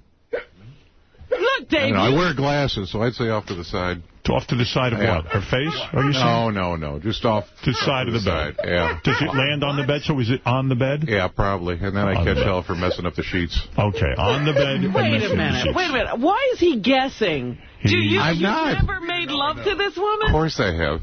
Look, I, Dave. don't I wear glasses, so I'd say off to the side. Off to the side of Yeah. what? Her face? Are you saying? No, no, no. Just off To the side of the bed. Yeah. Does it land on the bed? So is it on the bed? Yeah, probably. And then I catch the hell for messing up the sheets. Okay, on the bed. Wait a minute. Wait a minute. Why is he guessing? Do you, I'm you've not. never made love to this woman? Of course I have.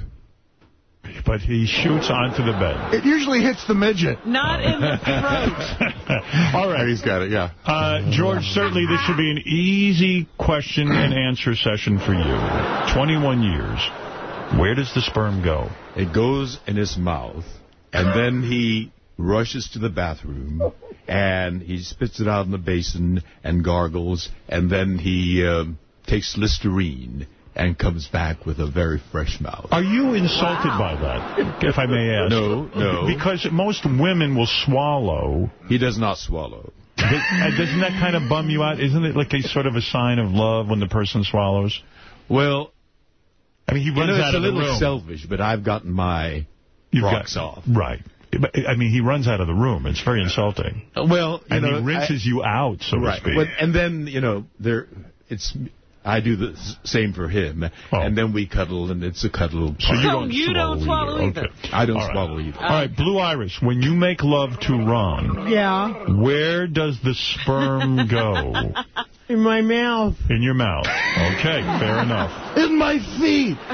But he shoots onto the bed. It usually hits the midget. Not in the throat. All right. He's got it, yeah. Uh, George, certainly this should be an easy question and answer session for you. 21 years. Where does the sperm go? It goes in his mouth, and then he rushes to the bathroom, and he spits it out in the basin and gargles, and then he um, takes Listerine and comes back with a very fresh mouth. Are you insulted by that, if I may ask? No, no. Because most women will swallow. He does not swallow. Uh, Doesn't that kind of bum you out? Isn't it like a sort of a sign of love when the person swallows? Well, I mean, he runs you know, out it's a of the little room. selfish, but I've gotten my You've rocks got- off. Right. But, I mean, he runs out of the room. It's very insulting. Well, you and know, he rinses you out, so right. to speak. But- and then, you know, there, it's. I do the same for him, oh. and then we cuddle, and it's a cuddle. So you don't you don't swallow either. Okay. I don't All right. swallow either. All right, Blue Iris, when you make love to Ron, Yeah, where does the sperm go? in my mouth. In your mouth. Okay, fair enough. In my feet.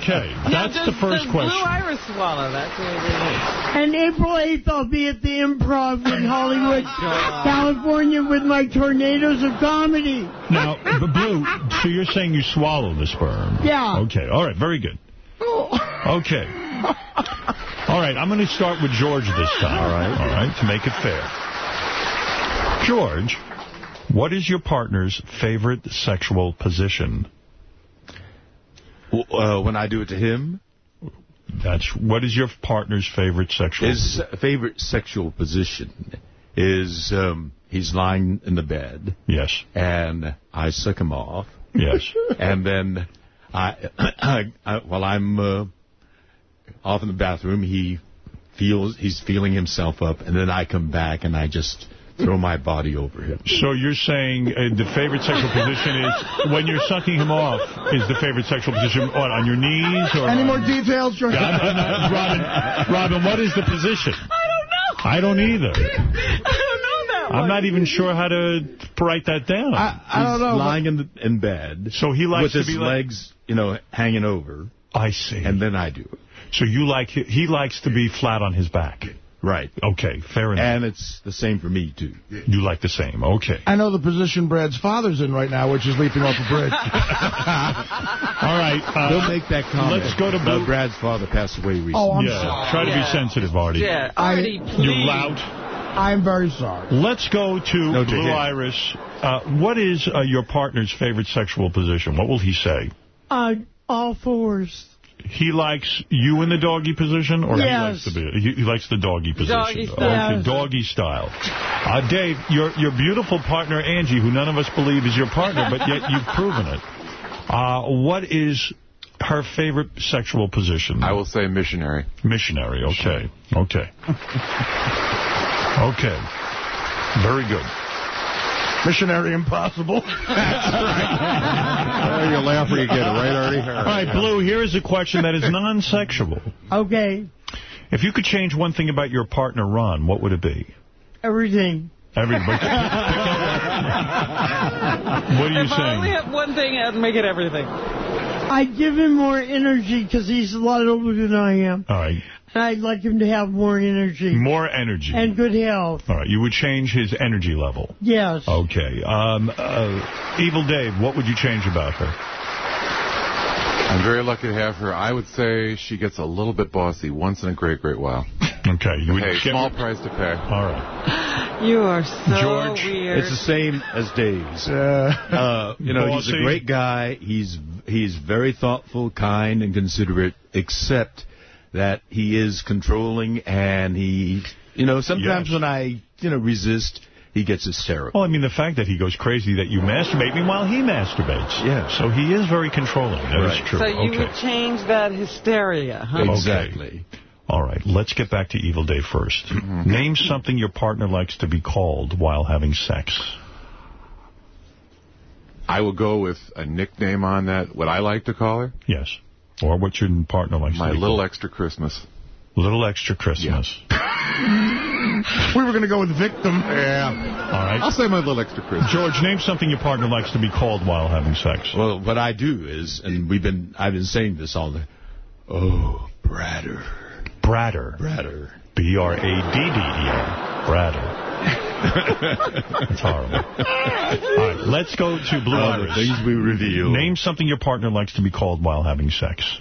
Okay, Now, that's does- the first does question. Blue Iris swallow? That's what it is. And April 8th, I'll be at the Improv in Hollywood, oh, California with my Tornadoes of Comedy. Now, B- Blue, so you're saying you swallow the sperm? Yeah. Okay, all right, very good. Okay. All right, I'm going to start with George this time. All right. All right, to make it fair. George, what is your partner's favorite sexual position? Uh, when I do it to him, That's what is your partner's favorite sexual his favorite sexual position is um, he's lying in the bed. Yes. And I suck him off. Yes. and then I, I, I while I'm uh, off in the bathroom, he feels he's feeling himself up, and then I come back and I just throw my body over him. So you're saying uh, the favorite sexual position is when you're sucking him off is the favorite sexual position what, on your knees or Any on- more details, George? Yeah, I'm- I'm not- Robin, Robin, what is the position? I don't either. I'm not even sure how to write that down. He's lying in, the, in bed. So he likes with to his be like- legs, you know, hanging over. I see. And then I do it. So you like he likes to be flat on his back. Right. Okay, fair enough. And it's the same for me, too. You like the same. Okay. I know the position Brad's father's in right now, which is leaping off a bridge. All right. Uh, Don't make that comment. Let's go to Brad's father passed away recently. Oh, I'm yeah, sorry. try to Yeah. be sensitive, Artie. Yeah, I- Artie, You please. loud. I'm very sorry. Let's go to No, Blue JJ. Iris. Uh, what is uh, your partner's favorite sexual position? What will he say? Uh, all fours. He likes you in the doggy position, or he likes Yes. to be? He, he likes the doggy position. Doggy style. Okay, doggy style. Uh, Dave, your your beautiful partner Angie, who none of us believe is your partner, but yet you've proven it. Uh, what is her favorite sexual position? I will say missionary. Missionary. Okay. Okay. Okay. Very good. Missionary Impossible. Oh, you laugh where you get it, right, Artie? All right, Blue, here is a question that is non-sexual. Okay. If you could change one thing about your partner, Ron, what would it be? Everything. Everybody. what are you if I only saying? have one thing, I'd make it everything. I give him more energy because he's a lot older than I am. All right. And I'd like him to have more energy. More energy. And good health. All right. You would change his energy level. Yes. Okay. Um, uh, Evil Dave, what would you change about her? I'm very lucky to have her. I would say she gets a little bit bossy once in a great, great while. Okay. You would Hey, get- small price to pay. All right. You are so George, weird. It's the same as Dave's. Uh, you know, he's a great guy. He's he's very thoughtful, kind, and considerate, except that he is controlling and he, you know, sometimes Yes. when I, you know, resist, he gets hysterical. Well, I mean, the fact that he goes crazy that you masturbate, me while he masturbates. Yeah. So he is very controlling. That is Right. true. so you okay. would change that hysteria, huh? Okay. Exactly. All right, let's get back to Evil Dave 1st Mm-hmm. Name something your partner likes to be called while having sex. I will go with a nickname on that, what I like to call her. Yes. Or what your partner likes My to be little called. extra Christmas. Little Extra Christmas. we were going to go with victim. Yeah. All right. I'll say my little extra Christmas. George, name something your partner likes to be called while having sex. Well, what I do is, and we've been, I've been saying this all the, oh, Bradder, Bradder. Bradder. B-R-A-D-D-E-R. Bradder. That's horrible. All right, let's go to Blue the Iris. things we reveal. Name something your partner likes to be called while having sex.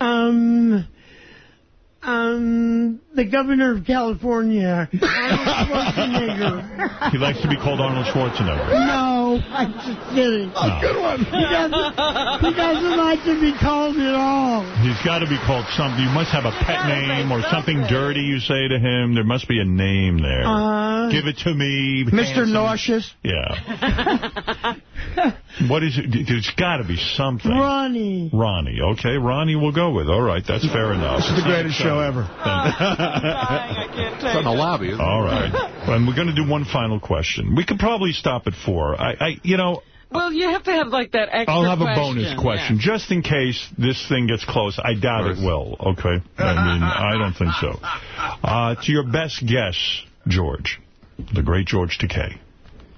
Um, um, the governor of California, Arnold Schwarzenegger. He likes to be called Arnold Schwarzenegger. No, I'm just kidding. No. Good one. He doesn't, he doesn't like to be called at all. He's got to be called something. You must have a pet name or something dirty you say to him. There must be a name there. Uh, Give it to me. Mr. handsome. Nauseous. Yeah. what is it? There's got to be something. Ronnie. Ronnie. Okay, Ronnie we'll go with. All right, that's fair enough. This is the greatest show ever. It's in the lobby, isn't? All right. And we're going to do one final question. We could probably stop at four. I, I you know, Well, you have to have like that extra I'll have a question. bonus question Yeah. just in case this thing gets close. I doubt it will, okay? I mean, I don't think so. Uh, to your best guess, George, the great George Takei,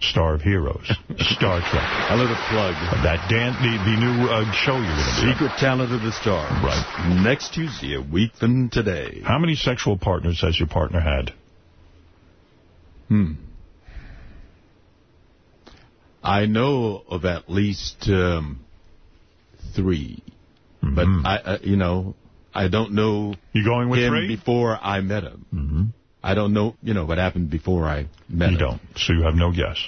star of Heroes, Star Trek. A little plug. That Dan, the, the new uh, show you're going to be Secret Talent of the Stars. Right. Next Tuesday, a week from today. How many sexual partners has your partner had? Hmm. I know of at least um, 3 but I, uh, you know, I don't know. You going with him three? before I met him. Mm-hmm. I don't know, you know, what happened before I met You him. don't, so you have no guess.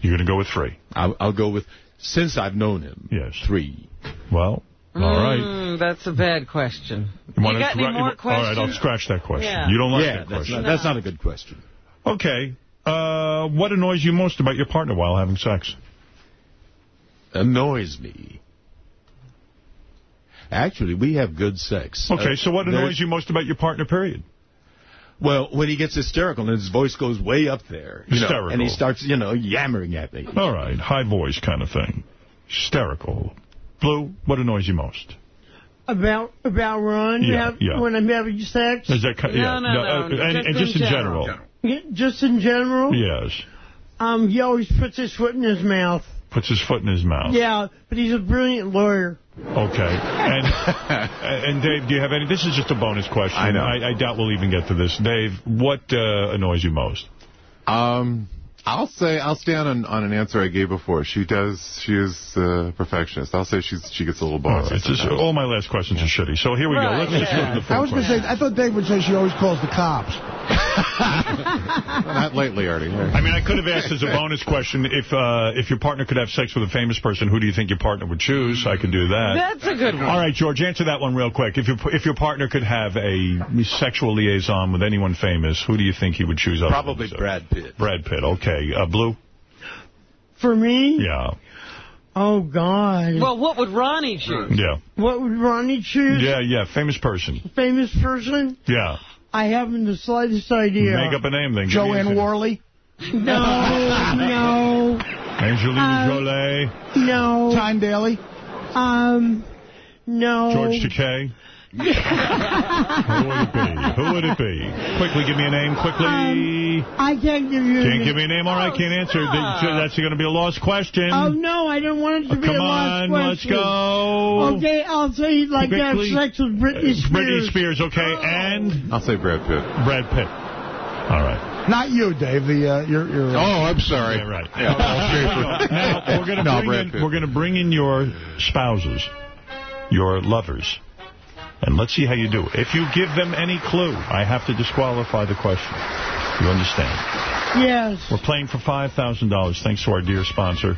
You're going to go with three. I'll, I'll go with since I've known him. Yes. Three. Well, all right. Mm, that's a bad question. You wanna got any scra- more All right, I'll scratch that question. Yeah. You don't like yeah, that that's question. not, that's not a good question. Okay. Uh, what annoys you most about your partner while having sex? Annoys me. Actually, we have good sex. Okay, Uh, so what there's- annoys you most about your partner, period? Well, when he gets hysterical and his voice goes way up there. You know, Hysterical. and he starts, you know, yammering at me. All right, high voice kind of thing. Hysterical. Blue, what annoys you most? About about Ron Yeah, have- yeah. when I'm having sex? Is that yeah, no, no, uh, no, and, just and in just in general. general. Yeah, Just in general? Yes. Um, he always puts his foot in his mouth. Puts his foot in his mouth. Yeah, but he's a brilliant lawyer. Okay. And and Dave, do you have any? This is just a bonus question. I know. I, I doubt we'll even get to this. Dave, what uh, annoys you most? Um, I'll say I'll stand on, on an answer I gave before. She does. She is a perfectionist. I'll say she's she gets a little All, bossy. right, just, all my last questions are shitty. So here we go. Right, Let's just go yeah. to the I was going to say, I thought Dave would say she always calls the cops. Not lately, Artie. I mean, I could have asked as a bonus question if uh, if your partner could have sex with a famous person, who do you think your partner would choose? I can do that. That's a good one. All right, George, answer that one real quick. If your if your partner could have a sexual liaison with anyone famous, who do you think he would choose? Probably? Brad Pitt. Brad Pitt. Okay, uh, Blue. For me? Yeah, Oh, God. Well, what would Ronnie choose? yeah, what would Ronnie choose? yeah, yeah. Famous person. Famous person? Yeah. I haven't the slightest idea. Make up a name then. Give me a- Jo Anne Worley. No, no, Angelina Um, Jolie. no. Tim Daly. Um, no. George Takei. Who would it be? Who would it be? Quickly, give me a name. Quickly. Um, I can't give you. Can't give me a name. All right, oh, can't answer. That's going to be a lost question. Oh no, I don't want it to uh, be Come a lost question. Come on, let's go. Okay, I'll say you'd like to have Quickly. sex with Britney Spears. Britney Spears, okay, oh. and I'll say Brad Pitt. Brad Pitt. All right. Not you, Dave. The uh, you're, you're, uh, Oh, I'm sorry. Yeah, right. Yeah, Now, we're going to No, bring in, we're going to bring in your spouses, your lovers, and let's see how you do. If you give them any clue, I have to disqualify the question. You understand? Yes. We're playing for $5,000 thanks to our dear sponsor.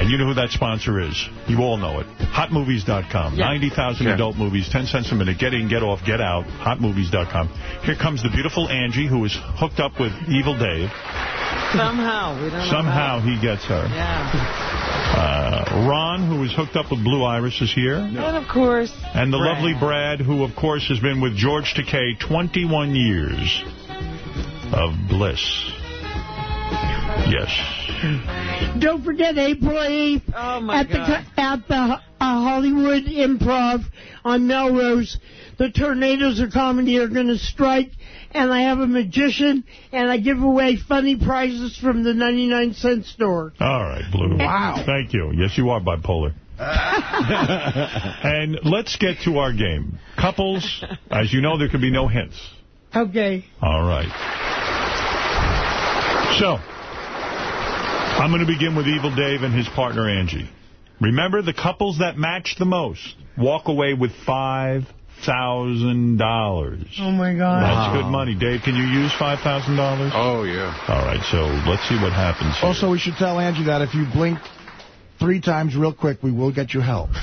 And you know who that sponsor is. You all know it. Hotmovies.com. 90,000 Yeah. adult movies, 10 cents a minute. Get in, get off, get out. Hotmovies.com. Here comes the beautiful Angie, who is hooked up with Evil Dave. Somehow. We don't Somehow how. he gets her. Yeah. Uh, Ron, who is hooked up with Blue Iris, is here. And of course. And the Brad. lovely Brad, who, of course, has been with George Takei 21 years of bliss. Yes. Don't forget April 8th Oh, my at the God. co- at the uh, Hollywood Improv on Melrose. The Tornadoes of Comedy are going to strike, and I have a magician, and I give away funny prizes from the 99 cent store. All right, Blue. Wow. Thank you. Yes, you are bipolar. and let's get to our game. Couples, as you know, there can be no hints. Okay. All right. So, I'm going to begin with Evil Dave and his partner, Angie. Remember, the couples that match the most walk away with $5,000. Oh, my God. That's good money. Dave, can you use $5,000? Oh, yeah. All right, so let's see what happens here. Also, we should tell Angie that if you blink three times real quick, we will get you help.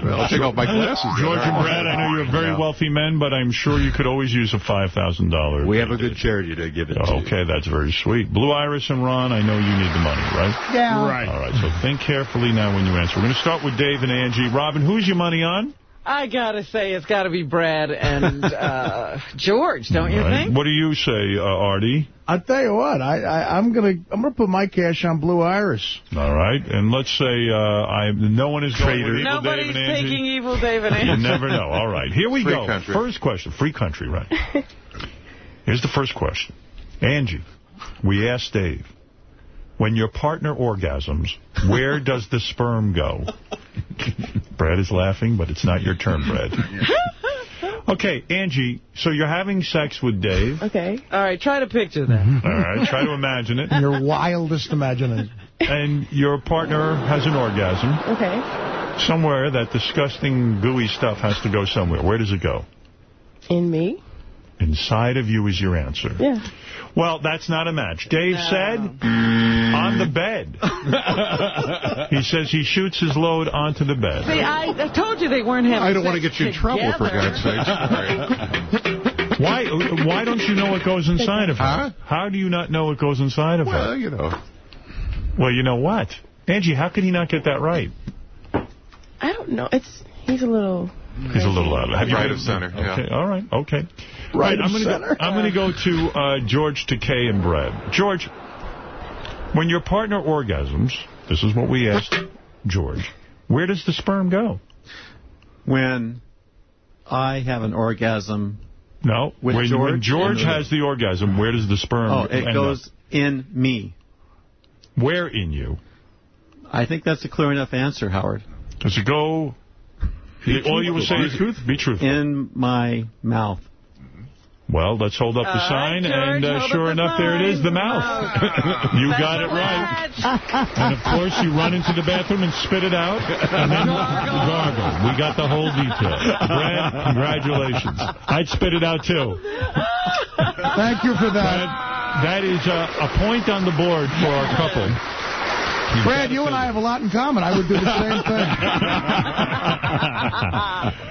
Well, I'll take off my glasses. George and Brad, I know you're very wealthy men, but I'm sure you could always use a $5,000. We have a good charity to give it to. Okay, that's very sweet. Blue Iris and Ron, I know you need the money, right? Yeah. All right, so think carefully now when you answer. We're going to start with Dave and Angie. Robin, who's your money on? I gotta say, it's gotta be Brad and uh, George, don't you All right. think? What do you say, uh, Artie? I tell you what, I, I I'm gonna I'm gonna put my cash on Blue Iris. All right, and let's say uh, I no one is going Evil Nobody's Dave and Angie. taking Evil Dave and Angie. You never know. All right, here we Free go. country. First question. Free country, right. Here's the first question. Angie, we asked Dave, when your partner orgasms, where does the sperm go? Brad is laughing, but it's not your turn, Brad. Okay, Angie, so you're having sex with Dave. Okay. All right, try to picture that. All right, try to imagine it. In Your wildest imagination. And your partner has an orgasm. Okay. Somewhere that disgusting gooey stuff has to go somewhere. Where does it go? In me? Inside of you is your answer. Yeah. Well, that's not a match. Dave said on the bed. he says he shoots his load onto the bed. See, I, I told you they weren't having I don't want to get you in trouble, for. God's sake. Why Why don't you know what goes inside of her? Huh? How do you not know what goes inside of well, her? you know. Well, you know what? Angie, how could he not get that right? I don't know. It's he's a little. He's a little out of it. Have you Right of center, yeah. Okay, all right, okay. Right I'm gonna center. Go, I'm going to go to uh, George Takei and Brad. George, when your partner orgasms, this is what we asked George, where does the sperm go? When I have an orgasm, No, With when, George when George has the orgasm, where does the sperm oh, end it up? goes in me. Where in you? I think that's a clear enough answer, Howard. Does it go... all you were saying is truth? Be truthful. In my mouth. Well, let's hold up the All sign, right, and uh, sure up the enough, there it is, the mouth. you got it right. And, of course, you run into the bathroom and spit it out, and then gargle. We got the whole detail. Brad, congratulations. I'd spit it out, too. Thank you for that. that is uh, a point on the board for our couple. Brad, you and I have a lot in common. I would do the same thing.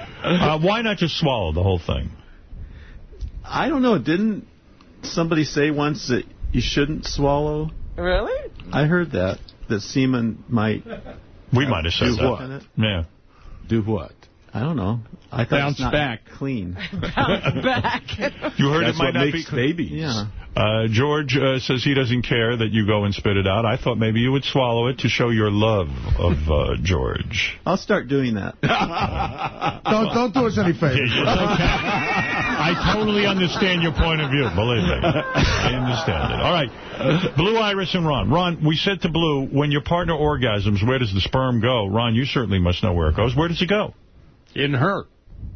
Uh, why not just swallow the whole thing? I don't know. Didn't somebody say once that you shouldn't swallow? Really? I heard that. That semen might... We might have said do that. what? In it. Yeah. Do what? I don't know. I thought Bounce it's not back. clean. Bounce back. You heard That's it might what not makes be... babies. Yeah. Uh, George uh, says he doesn't care that you go and spit it out. I thought maybe you would swallow it to show your love of uh, George. I'll start doing that. Don't don't do us any favors. I totally understand your point of view. Believe me. I understand it. All right. Blue Iris and Ron. Ron, we said to Blue, when your partner orgasms, where does the sperm go? Ron, you certainly must know where it goes. Where does it go? In her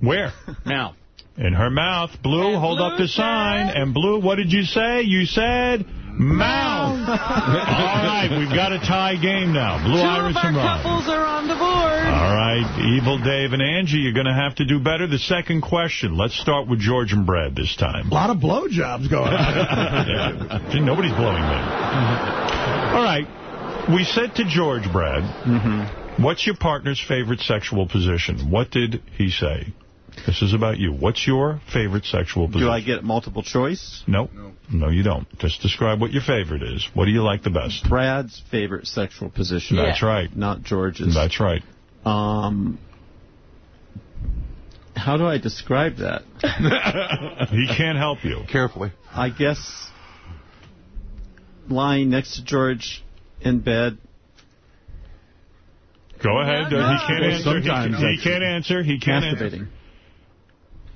Where? mouth. In her mouth. Blue, hold up the sign. And Blue, what did you say? You said mouth. All right, we've got a tie game now. Blue Two Iris of our and Ron. couples are on the board. All right, Evil Dave and Angie, you're going to have to do better. The second question. Let's start with George and Brad this time. A lot of blowjobs going on. Yeah. See, Nobody's blowing me. All right. We said to George, Brad, Mm-hmm. what's your partner's favorite sexual position? What did he say? This is about you. What's your favorite sexual position? Do I get multiple choice? Nope. No, you don't. Just describe what your favorite is. What do you like the best? Brad's favorite sexual position. That's right. Not George's. That's right. Um, how do I describe that? he can't help you. Carefully. I guess lying next to George in bed. Go ahead. No, no. He can't Well, answer. He, sometimes he can't answer. He can't answer.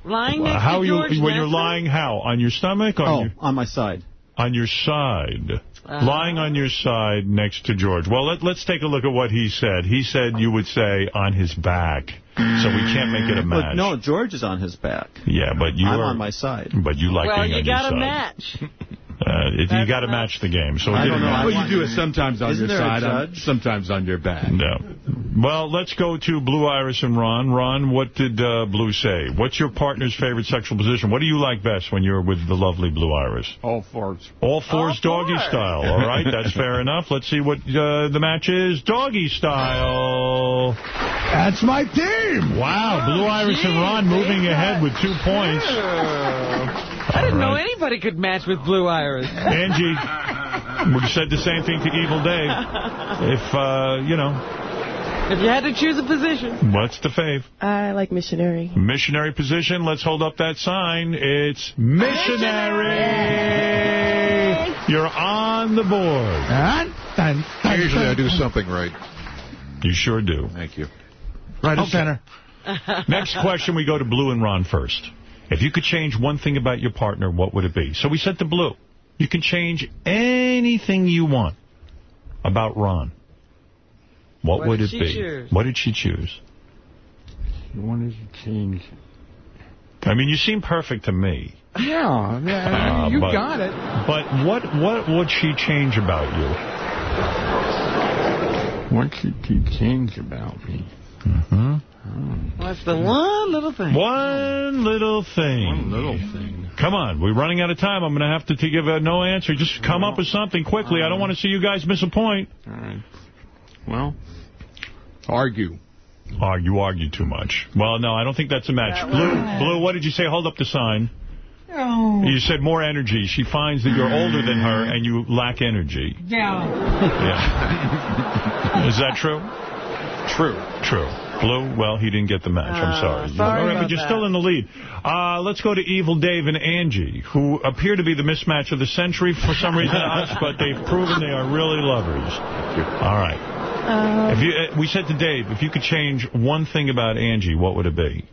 Masturbating. Lying Uh, next how to you George when you're lying? How on your stomach? On Oh, your on my side. on your side, Uh-huh. lying on your side next to George. Well, let, let's take a look at what he said. He said you would say on his back, so we can't make it a match. But no, George is on his back. Yeah, but you I'm are on my side. But you like well, being you on your got a match. Uh, if you got to match the game, so it I don't know. matter. I Well, you do it sometimes on Isn't your side, on- sometimes on your back. No. Well, let's go to Blue Iris and Ron. Ron, what did uh, Blue say? What's your partner's favorite sexual position? What do you like best when you're with the lovely Blue Iris? All fours. All fours All doggy fours. style. All right, that's fair enough. Let's see what uh, the match is. Doggy style. That's my team. Wow, Blue Iris and Ron moving ahead with two points. I didn't know anybody could match with Blue Iris. Angie, we said the same thing to Evil Dave. If, uh, you know, If you had to choose a position. what's the fave? I like missionary. Missionary position. Let's hold up that sign. It's missionary. You're on the board. Dun, dun, dun, Usually I do something right. You sure do. Thank you. Right at center. Next question, we go to Blue and Ron first. If you could change one thing about your partner, what would it be? So we said to Blue, you can change anything you want about Ron. What, What would it be? choose? What did she choose? You wanted to change. I mean, you seem perfect to me. Yeah, yeah Uh, you but- got it. But what what would she change about you? What should you change about me? Mm-hmm. What's the one little thing? One little thing. One little thing. Come on, we're running out of time. I'm going to have to, to give a no answer. Just come up with something quickly. I don't want to see you guys miss a point. All right. Well, argue. Oh, you argue too much. Well, no, I don't think that's a match. That Blue, was- Blue, what did you say? Hold up the sign. Oh. You said more energy. She finds that you're older than her and you lack energy. Yeah. Yeah. Is that true? True. True. Blue, well, he didn't get the match. I'm Oh, sorry. sorry All right, but you're that. still in the lead. Uh, let's go to Evil Dave and Angie, who appear to be the mismatch of the century for some reason to us, but they've proven they are really lovers. All right. If you, uh, we said to Dave, if you could change one thing about Angie, what would it be?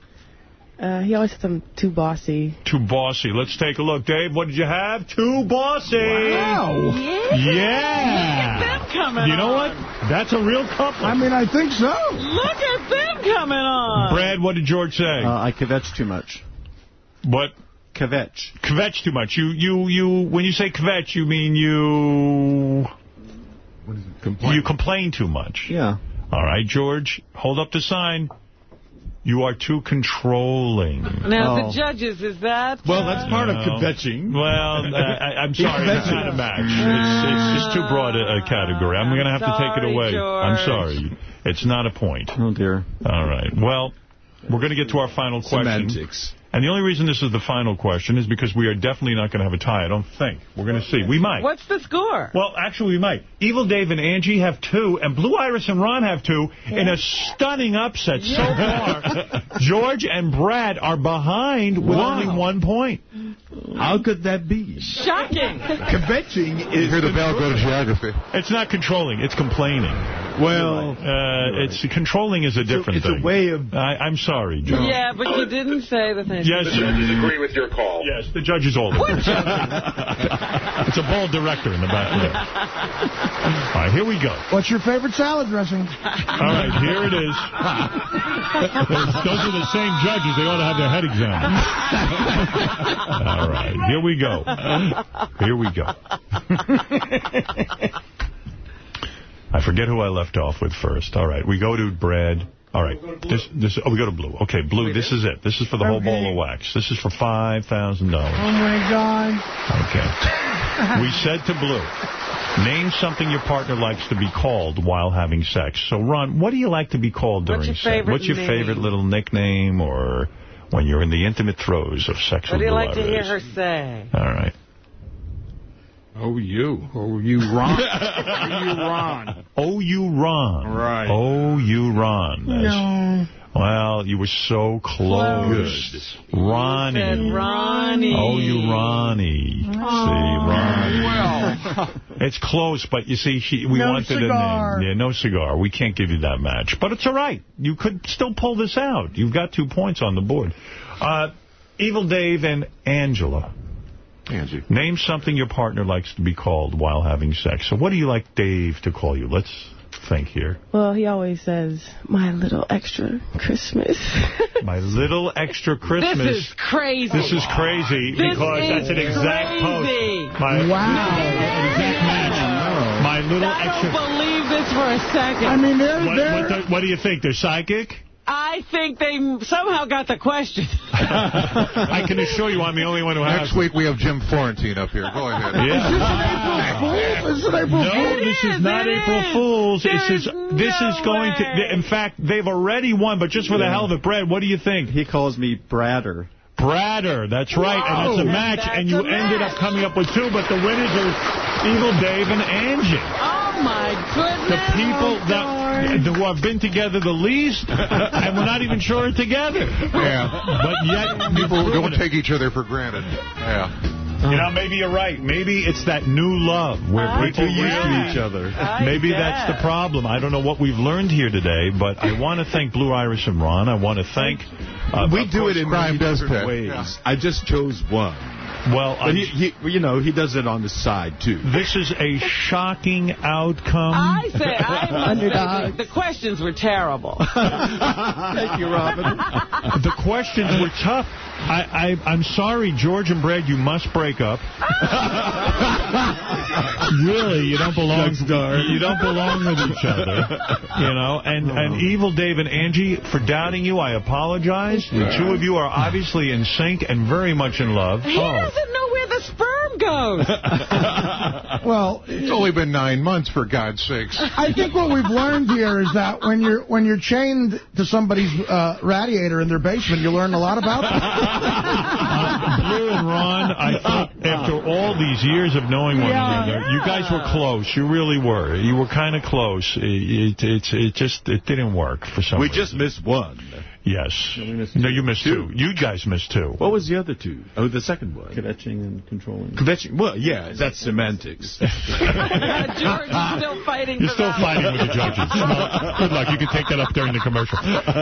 Uh, he always says I'm too bossy. Too bossy. Let's take a look. Dave, what did you have? Too bossy. Wow. Yeah. coming You know on. what? That's a real couple. I mean, I think so. Look at them coming on. Brad, what did George say? Uh, I kvetch too much. What? Kvetch. Kvetch too much. You, you, you. When you say kvetch, you mean you. What is it? Complain. You complain too much. Yeah. All right, George, hold up the sign. You are too controlling. Now, Oh. the judges, is that... Well, uh, that's part of kvetching. Well, uh, I, I'm sorry, it's not a match. It's, it's just too broad a, a category. I'm going to have to take it sorry, away. I'm sorry. It's not a point. Oh, dear. All right. Well, we're going to get to our final question. Semantics. And the only reason this is the final question is because we are definitely not going to have a tie. I don't think. We're going to see. We might. What's the score? Well, actually, we might. Evil Dave and Angie have two, and Blue Iris and Ron have two, in a stunning upset so far. George and Brad are behind with Wow. only one point. Mm. How could that be? Shocking. Kvetching is... Hear the bell go to geography. It's not controlling. It's complaining. Well, Uh, it's controlling is a different it's a thing. way of... I, I'm sorry, George. Yeah, but you didn't say the thing. Yes, The judges agree with your call. Yes, the judge is older. it's a bald director in the back there. All right, here we go. What's your favorite salad dressing? All right, here it is. Those are the same judges. They ought to have their head examined. All right, here we go. Here we go. I forget who I left off with first. All right, we go to Brad. All right, this, this, oh, we go to Blue. Okay, Blue, this is it. This is for the whole Okay. ball of wax. This is for $5,000. Oh, my God. Okay. We said to Blue, name something your partner likes to be called while having sex. So, Ron, what do you like to be called What's during your sex? What's your name? favorite little nickname or when you're in the intimate throes of sex What do you like to hear her say? All right. Oh, you. Oh, you, Ron. oh, you, Ron. Oh, you Ron. Right. Oh, you Ron. That's- No. Well, you were so close. Ronnie. Said Ronnie. Oh, you Ronnie. See, Ronnie. Well. It's close, but you see, she, we No wanted cigar. a name. Yeah, no cigar. We can't give you that match. But it's all right. You could still pull this out. You've got two points on the board. Uh, Evil Dave and Angela. Angie. Name something your partner likes to be called while having sex. So what do you like Dave to call you? Let's think here. Well, he always says, my little extra Christmas. My little extra Christmas. This is crazy. This is crazy This because is that's an exact crazy. post. My, Wow. Exact match. My little I extra. don't believe this for a second. I mean, they're, What, they're, what, the- what do you think? They're psychic? I think they somehow got the question. I can assure you I'm the only one who has. Next week we have Jim Florentine up here. Go ahead. Yeah. Fool? Is it April No, Fool? this is is, not it April is. Fool's. This There's is this is going way. to. In fact, they've already won. But just for the hell of it, Brad, what do you think? He calls me Bradder. Bradder, that's right, and it's a match, That's and you a ended match. up coming up with two, but the winners are Evil Dave and Angie. Oh, my goodness. The people that who have been together the least, and we're not even sure are together. Yeah. But yet, People don't it. take each other for granted. Yeah. You know, maybe you're right. Maybe it's that new love where I people Too used to each other. I Maybe that's the problem. I don't know what we've learned here today, but I want to thank Blue Iris and Ron. I want to thank... Uh, We do it in crime many does different pay. ways. Yeah. I just chose one. Well, he, he, you know, he does it on the side, too. this is a shocking outcome. I say, I must say, Underdog. the, the questions were terrible. Thank you, Robin. The questions were tough. I, I, I'm sorry, George and Brad, you must break up. really, you don't belong. You don't belong with each other. You know, and and Evil Dave and Angie for doubting you. I apologize. The two of you are obviously in sync and very much in love. He doesn't know where the sperm goes. Well, It's only been nine months, for God's sakes. I think what we've learned here is that when you're when you're chained to somebody's uh, radiator in their basement, you learn a lot about them. Blue and Ron, I thought after all these years of knowing one Yeah. another, you guys were close. You really were. You were kind of close. It, it, it, it just it didn't work for some We reason. just missed one. Yes. missed No, two. you missed two. You guys missed two. What was the other two? Oh, the second one. Kvetching and controlling. Kvetching. Well, yeah, that's semantics. George is still fighting You're still that. fighting with the judges. Well, good luck. You can take that up during the commercial.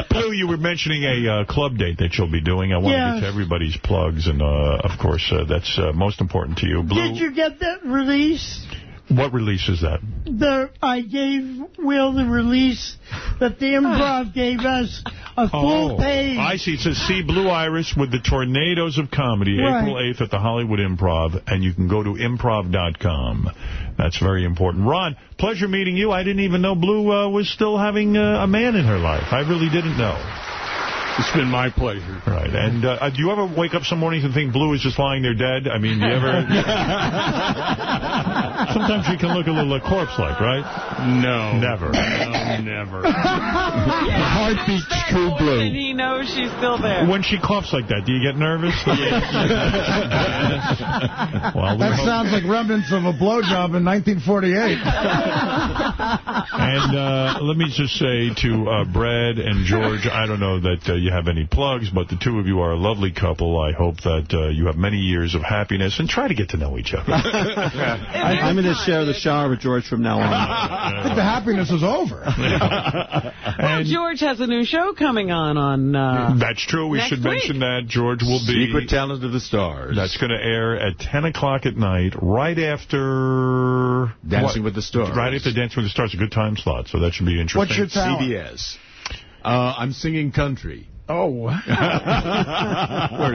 Blue, you were mentioning a uh, club date that you'll be doing. I want to get to everybody's plugs, and uh, of course, uh, that's uh, most important to you. Blue. Did you get that release? What release is that? The I gave Will the release that the improv gave us a full Oh, page. I see. It says, see Blue Iris with the Tornadoes of Comedy, Right. April 8th at the Hollywood Improv, and you can go to improv.com. That's very important. Ron, pleasure meeting you. I didn't even know Blue uh, was still having uh, a man in her life. I really didn't know. It's been my pleasure. Right. And uh, do you ever wake up some mornings and think Blue is just lying there dead? I mean, do you ever... Sometimes you can look a little uh, corpse-like, right? No. Never. No, never. The heart beats true And blue. he knows she's still there. When she coughs like that, do you get nervous? well, that hope- sounds like remnants of a blowjob in 1948. And uh, let me just say to uh, Brad and George, I don't know that uh, you have any plugs, but the two of you are a lovely couple. I hope that uh, you have many years of happiness and try to get to know each other. I, I'm going to share the shower with George from now on. I think the happiness is over. Well, George has a new show coming on on. Uh, That's true. We next should week. mention that. George will be... Secret Talent of the Stars. That's going to air at 10 o'clock at night, right after... Dancing what? with the Stars. Right after Dancing with the Stars. A good time slot, so that should be interesting. What's your talent? CBS. Uh, I'm singing country. Oh, Where,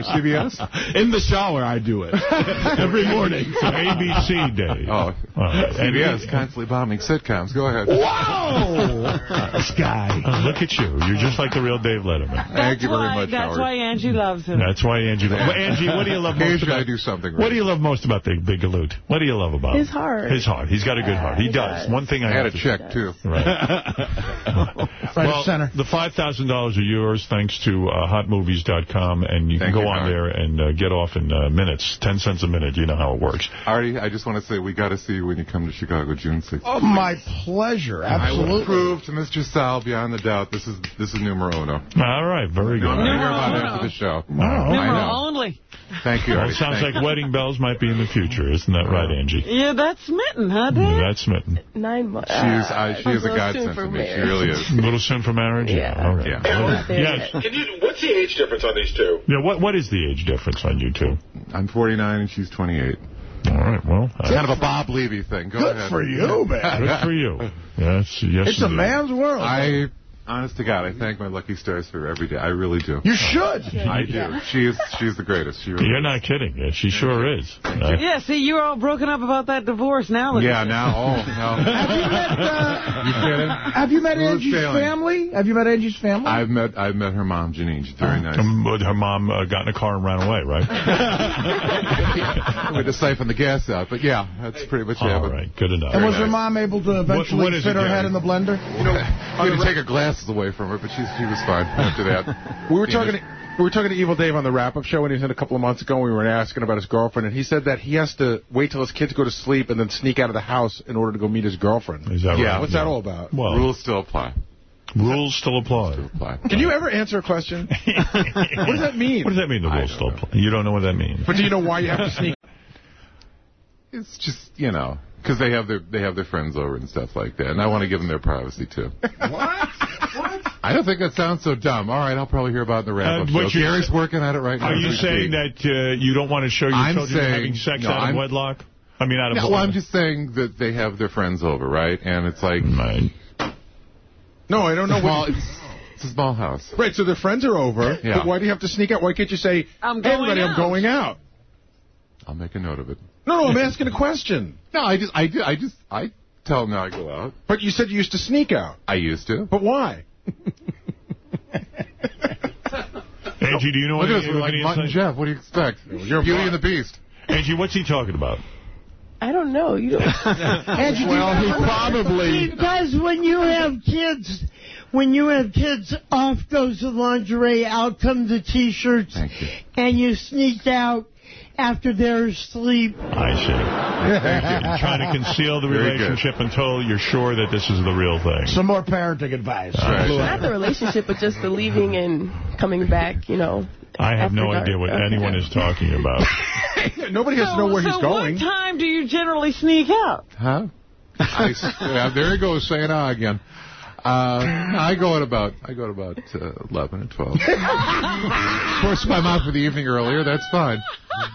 CBS? In the shower, I do it. Every morning. It's ABC Day. Oh, right. CBS constantly bombing sitcoms. Go ahead. Whoa! this guy. Oh, look at you. You're just like the real Dave Letterman. Thank you very why, much, That's Howard. why Angie loves him. That's why Angie... Well, Angie, what do you love most Occasionally about... I do something What do you love most about the Big Galoot? What do you love about His him? heart. His heart. He's got a good heart. He, he does. does. One thing I, I had have a to check, too. Right. Right well, center. the $5,000 are yours thanks to uh, hotmovies.com, and you Thank can go you, on Howard. there and uh, get off in uh, minutes, 10 cents a minute. You know how it works. Artie, I just want to say we got to see you when you come to Chicago June 6th. Oh, my pleasure. Absolutely. I will Absolutely. prove to Mr. Sal beyond the doubt this is this is numero uno. All right, very good. I'm going to hear Numero about it uno. after the show. Wow. Numero only. Thank you, Well, it sounds Thank like wedding bells might be in the future. Isn't that right, Angie? Yeah, that's smitten, huh, Dad? That's smitten. Nine months. She is, I, she is a godsend to me. She really is. A little soon for marriage? Yeah. All right. Yeah. Yes. Can you? What's the age difference on these two? Yeah, what, what is the age difference on you two? I'm 49 and she's 28. All right, well. uh, Kind of a Bob Levy thing. Go Good ahead. for you, man. Good for you. Yes, yes. It's a man's world. I, honest to God, I thank my lucky stars for her every day. I really do. you should. I do. She is. She's the greatest. She really You're is. not kidding. Yeah, she sure is. Uh, Yeah, see, you're all broken up about that divorce now. Yeah. at Now. Oh no. Have you met, uh, You kidding? have you met Smooth Angie's sailing. family? Have you met Angie's family? I've met. I've met her mom, Janine. She's Oh. very nice. um, but her mom uh, got in a car and ran away, right? we had to siphon the gas out, but yeah, that's pretty much it. All But right, good enough. and was her mom able to eventually what is fit her Gary? head in the blender? You know, we had to take her glasses away from her, but she she was fine after that. We were talking to, we were talking to Evil Dave on the wrap-up show when he was in a couple of months ago. and We were asking about his girlfriend, and he said that he has to wait till his kids go to sleep and then sneak out of the house in order to go meet his girlfriend. Is that Yeah, right? What's that all about? Well, Rules still apply. rules still apply. apply. Can you ever answer a question? what does that mean? What does that mean, the rules still apply? You don't know what that means. But do you know why you have to sneak? It's just you know because they have their they have their friends over and stuff like that, and I want to give them their privacy too. what? What? I don't think that sounds so dumb. All right, I'll probably hear about it in the wrap-up Uh, show. Gary's sa- working at it right now. Are you saying speak. that uh, you don't want to show your I'm children saying- having sex no, out of I'm- wedlock? I mean, out of No, well, I'm just saying that they have their friends over, right? And it's like, Right. No, I don't know. well, What it's, it's a small house. right, so their friends are over, Yeah. but why do you have to sneak out? Why can't you say, I'm hey, going everybody, I'm going out? I'll make a note of it. No, no, I'm asking a question. No, I just, I do, I just, I tell them now I go out. But you said you used to sneak out. I used to. But why? Angie, do you know Look at us, any, we're like any Mutt and? Jeff. What do you expect? You're Beauty and the Beast. Angie, what's he talking about? I don't know. You don't. Angie, do you Well, he ever- probably... Because when you have kids, when you have kids, off goes the lingerie, out come the T-shirts, and you sneak out after their sleep. I see. You're trying to conceal the Very good. relationship until you're sure that this is the real thing. Some more parenting advice. Right. Not the relationship, but just the leaving and coming back. You know. I have no dark. idea what Okay. anyone is talking about. Nobody has to know where so he's going. what time do you generally sneak out? Huh? I, yeah, there he goes saying ah again. Uh, I go at about I go at about uh, eleven and twelve. of course, if I'm out for the evening earlier, that's fine.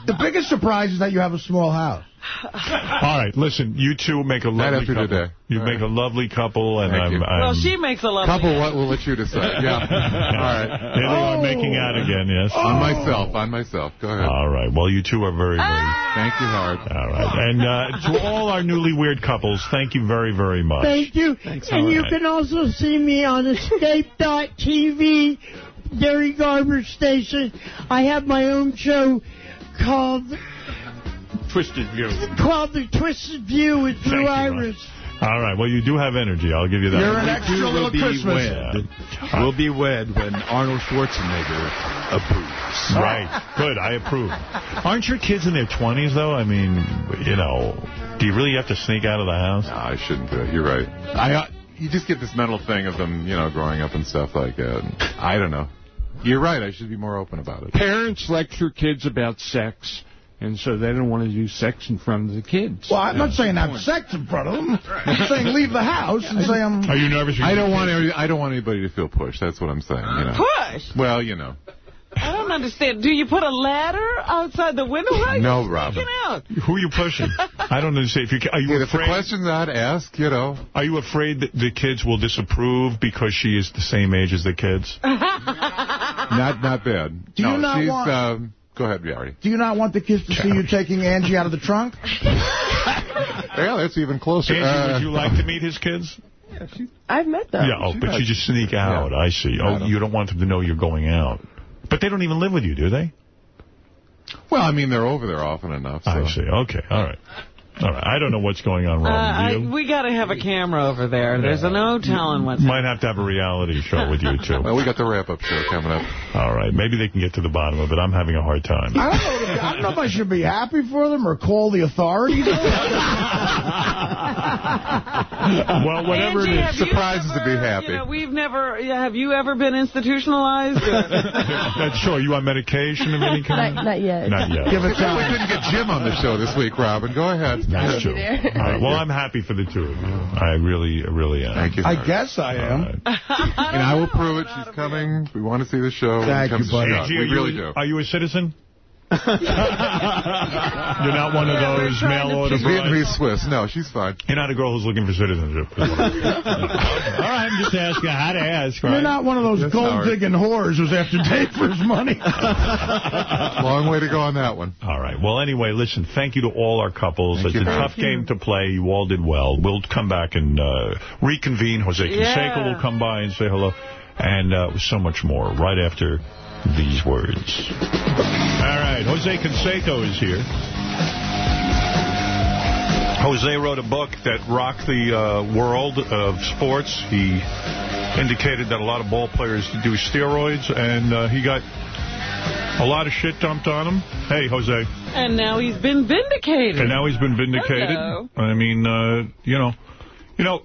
The biggest surprise is that you have a small house. All right, listen, you two make a lovely couple. today. You make a lovely couple, and I'm. I'm... Well, she makes a lovely... Couple, what will let you decide? Yeah. All right. Here they are making out again, yes? On myself, on myself. Go ahead. All right. Well, you two are very, very... Thank you, Howard. All right. And uh, to all our newly weird couples, thank you very, very much. Thank you. Thanks, and you Howard. can also see me on Escape.tv, Gary Garber Station. I have my own show called Twisted View. called The Twisted View with Thank Blue you, Iris. All right. Well, you do have energy. I'll give you that. You're an We extra do little will be Christmas. wed. We'll be wed when Arnold Schwarzenegger approves. Right. Good. I approve. Aren't your kids in their 20s, though? I mean, you know, do you really have to sneak out of the house? No, I shouldn't do it. You're right. I uh, You just get this mental thing of them, you know, growing up and stuff like that. I don't know. You're right. I should be more open about it. Parents lecture kids about sex, and so they don't want to do sex in front of the kids. Well, I'm not saying have sex in front of them. I'm saying leave the house and say I'm... Are you nervous? I don't want every, I don't want anybody to feel pushed. That's what I'm saying. You uh, know. Push? Well, you know. I don't understand. Do you put a ladder outside the window? How No, you Robin. out? Who are you pushing? I don't understand. If you are you If the afraid? questions I'd ask, you know. Are you afraid that the kids will disapprove because she is the same age as the kids? Not not bad. Do you not she's, want- Um, go ahead, Artie. Do you not want the kids to see you taking Angie out of the trunk? Yeah, that's even closer. Angie, Uh, would you like to meet his kids? I've met them. yeah, oh, but you just sneak out. I see. I Oh, don't- you don't want them to know you're going out. But they don't even live with you, do they? Well, I mean, they're over there often enough. So. I see. Okay. All right. All right. I don't know what's going on Uh, wrong I, with you. we got to have a camera over there. There's no telling what's Might have to have a reality show with you, too. Well, we got the wrap-up show coming up. All right. Maybe they can get to the bottom of it. I'm having a hard time. I don't know. I don't know if I should be happy for them or call the authorities. well, whatever Angie, it have is. you Surprises to be happy. You know, we've never. Yeah, have you ever been institutionalized? That's sure. You on medication of any kind? Not, not yet. Not yet. Give it time. We couldn't get Jim on the show this week, Robin. Go ahead. That's true. All right. Well, I'm happy for the two of you. I really, really am. Thank you. I guess I am. And I will prove it. She's coming. We want to see the show. Thank you, buddy. see us. Angie, We are really do. Are you a citizen? You're not one of those mail order She's brides? Vietnamese Swiss. No, she's fine. You're not a girl who's looking for citizenship. All right, I'm just asking how to ask, right? You're not one of those gold-digging whores who's after Dave for his money. Long way to go on that one. All right. Well, anyway, listen, thank you to all our couples. Thank it's you. a tough game to play. You all did well. We'll come back and uh, reconvene. Jose Canseco Yeah. will come by and say hello. And uh, so much more right after these words. All right. Jose Canseco is here. Jose wrote a book that rocked the uh, world of sports. He indicated that a lot of ball players do steroids, and uh, he got a lot of shit dumped on him. Hey, Jose. and now he's been vindicated. And now he's been vindicated. Hello. I mean, uh, you know, you know,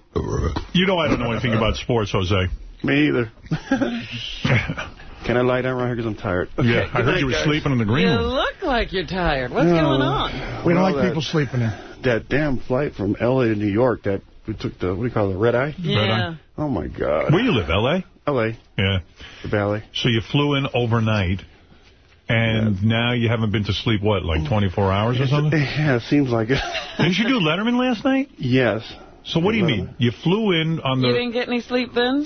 you know I don't know anything about sports, Jose. Me either. Can I lie down right here because I'm tired? Yeah, I heard you were guys. sleeping in the green You room. look like you're tired. What's going on? We don't Well, like that- people sleeping there. That damn flight from L.A. to New York that we took the, what do you call it, red eye? Yeah. Oh, my God. Where you live, L.A.? L.A., Yeah. the Valley. So you flew in overnight, and now you haven't been to sleep, what, like 24 hours or something? Yeah, it seems like it. Didn't you do Letterman last night? yes. So what do you mean? You flew in on the... You didn't get any sleep then?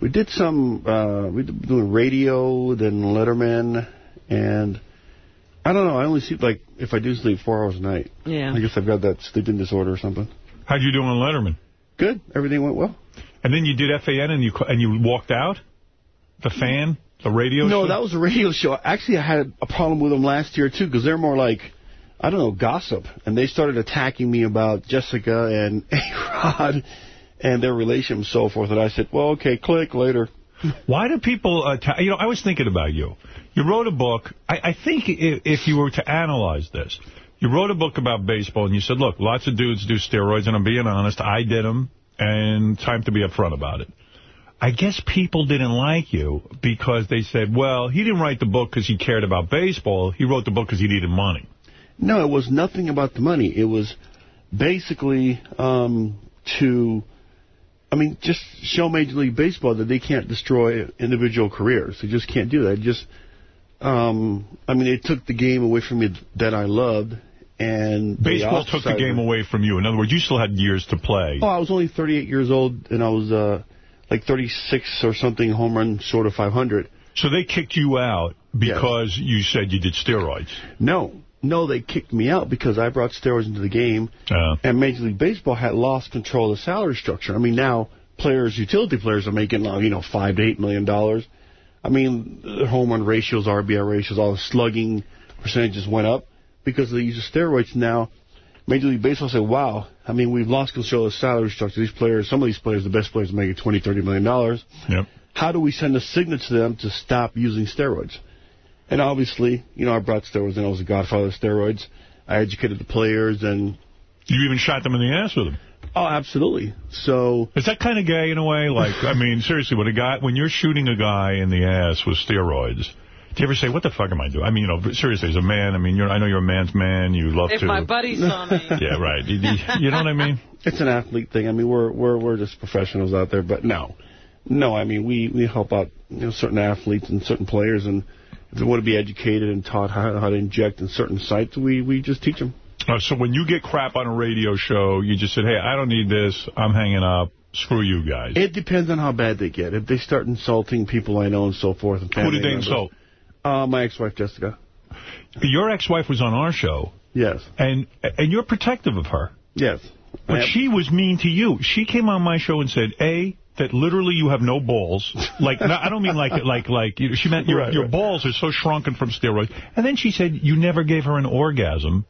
We did some, uh, we did doing radio, then Letterman, and I don't know, I only sleep like, if I do sleep four hours a night. Yeah. I guess I've got that sleeping disorder or something. How'd you do on Letterman? Good. Everything went well. And then you did FAN and you and you walked out? The fan? The radio No, show? No, that was a radio show. Actually, I had a problem with them last year, too, because they're more like, I don't know, gossip. And they started attacking me about Jessica and A-Rod and their relation and so forth. And I said, well, okay, click later. Why do people, uh, you know, I was thinking about you. You wrote a book. I, I think if, if you were to analyze this, you wrote a book about baseball and you said, look, lots of dudes do steroids, and I'm being honest, I did them, and time to be upfront about it. I guess people didn't like you because they said, well, he didn't write the book because he cared about baseball. He wrote the book because he needed money. No, it was nothing about the money. It was basically um, to, I mean, just show Major League Baseball that they can't destroy individual careers. They just can't do that. Just Um, I mean, it took the game away from me that I loved, and they Baseball took the game away from you. In other words, you still had years to play. Oh, I was only 38 years old, and I was uh, like 36 or something home run short of 500. So they kicked you out because you said you did steroids. No, no, they kicked me out because I brought steroids into the game, Uh, and Major League Baseball had lost control of the salary structure. I mean, now players, utility players, are making uh, you know five to eight million dollars. I mean, home run ratios, RBI ratios, all the slugging percentages went up because of the use of steroids. Now, Major League Baseball said, "Wow, I mean, we've lost control of the salary structure. These players, some of these players, the best players, are making twenty, thirty million dollars. Yep. How do we send a signal to them to stop using steroids?" And obviously, you know, I brought steroids and I was a godfather of steroids. I educated the players, and you even shot them in the ass with them. Oh, absolutely. So is that kind of gay in a way? Like, I mean, seriously, when a guy, when you're shooting a guy in the ass with steroids, do you ever say, "What the fuck am I doing?" I mean, you know, seriously, as a man, I mean, you're, I know you're a man's man. You love If to. my buddy saw me. yeah, right. You, you- you know what I mean? It's an athlete thing. I mean, we're we're we're just professionals out there, but no, no. I mean, we we help out you know certain athletes and certain players, and if they want to be educated and taught how, how to inject in certain sites, we we just teach them. Uh, so when you get crap on a radio show, you just said, "Hey, I don't need this. I'm hanging up. Screw you guys." It depends on how bad they get. If they start insulting people I know and so forth, and Who did they members- insult? Uh, my ex-wife Jessica. Your ex-wife was on our show. Yes. And and you're protective of her. Yes. But she was mean to you. She came on my show and said, A, that literally you have no balls. Like, no, I don't mean like, like, like, you she meant your, Right, your right. balls are so shrunken from steroids. And then she said you never gave her an orgasm.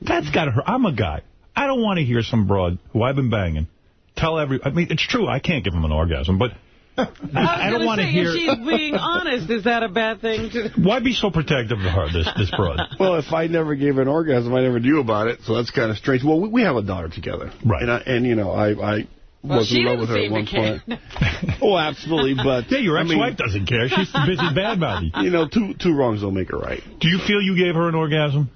That's got to hurt. I'm a guy. I don't want to hear some broad who I've been banging tell every, I mean, it's true, I can't give him an orgasm, but I, I don't want to hear... if she's being honest, is that a bad thing to Why be so protective of her, this, this broad? Well, if I never gave an orgasm, I never knew about it, so that's kind of strange. Well, we, we have a daughter together. Right. And, I, and you know, I, I Well, was in love with her at one point. oh, absolutely, but... Yeah, your I mean, ex-wife doesn't care. She's busy bad body. You know, two two wrongs don't make a right. Do you feel you gave her an orgasm?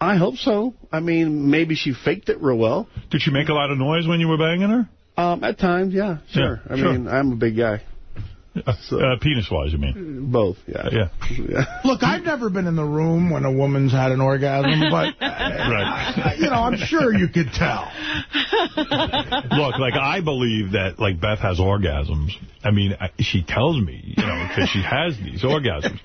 I hope so. I mean, maybe she faked it real well. Did she make a lot of noise when you were banging her? Um, at times, yeah, sure. Yeah, I sure. mean, I'm a big guy. Uh, penis-wise, you mean? Both, yeah. Yeah. Look, I've never been in the room when a woman's had an orgasm, but Right. you know, I'm sure you could tell. Look, like, I believe that, like, Beth has orgasms. I mean, I, she tells me, you know, because she has these orgasms.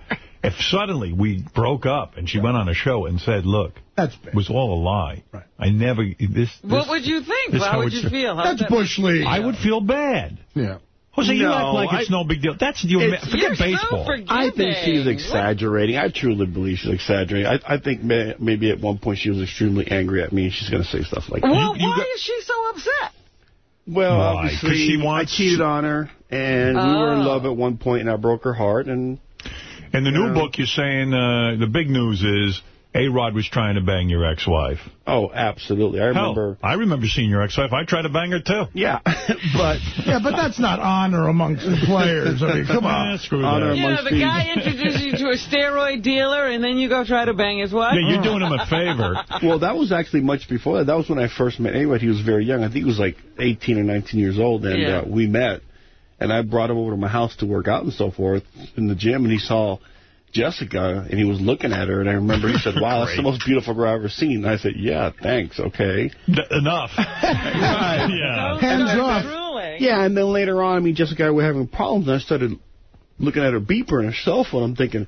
If suddenly we broke up and she went on a show and said, look, That's it was all a lie. Right. I never, this, this What would you think? this How how would you should- feel? How's that- I would feel bad. Yeah. Jose, you act like it's I- no big deal. That's your It's- forget baseball. I think she's exaggerating. I truly believe she's exaggerating. I, I think may, maybe at one point she was extremely angry at me. And she's going to say stuff like Well, that. why is she so upset? Well, Why? 'Cause obviously, she wants- I cheated on her, and we were in Oh. love at one point, and I broke her heart, and In the new Yeah. book, you're saying uh, the big news is A-Rod was trying to bang your ex-wife. oh, absolutely. I remember. Hell, I remember seeing your ex-wife. I tried to bang her, too. Yeah, but Yeah, but that's not honor amongst the players. I mean, come on. screw Honor that. You know, the thieves. guy introduces you to a steroid dealer, and then you go try to bang his wife? Yeah, you're doing him a favor. Well, that was actually much before that. That was when I first met A-Rod. He was very young. I think he was like 18 or 19 years old, and Yeah. uh, we met. And I brought him over to my house to work out and so forth in the gym, and he saw Jessica, and he was looking at her, and I remember he said, wow, that's the most beautiful girl I've ever seen. And I said, yeah, thanks, okay. D- enough. yeah. Hands off. drooling. Yeah, and then later on, I mean, Jessica and I were having problems, and I started looking at her beeper and her cell phone. I'm thinking,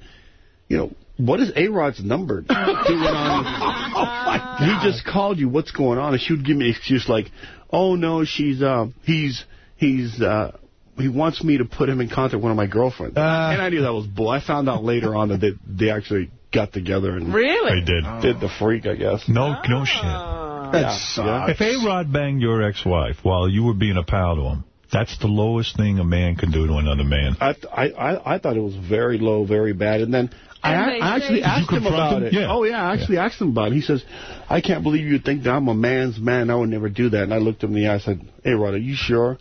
you know, what is A-Rod's number doing on? he just called you. What's going on? And she would give me an excuse like, oh no, she's uh, he's he's uh, he wants me to put him in contact with one of my girlfriends. Ah. and I knew that was bull. I found out later on that they they actually got together and Really? They did. did the freak, I guess. No, no shit. Ah. Yeah, yeah. If A-Rod banged your ex-wife while you were being a pal to him, that's the lowest thing a man can do to another man. I, I I I thought it was very low, very bad, and then I, And they I actually asked him about him? it. Yeah. Oh yeah, I actually asked him about it. He says, "I can't believe you think that I'm a man's man. I would never do that." And I looked him in the eye. I said, "Hey, Rod, are you sure?"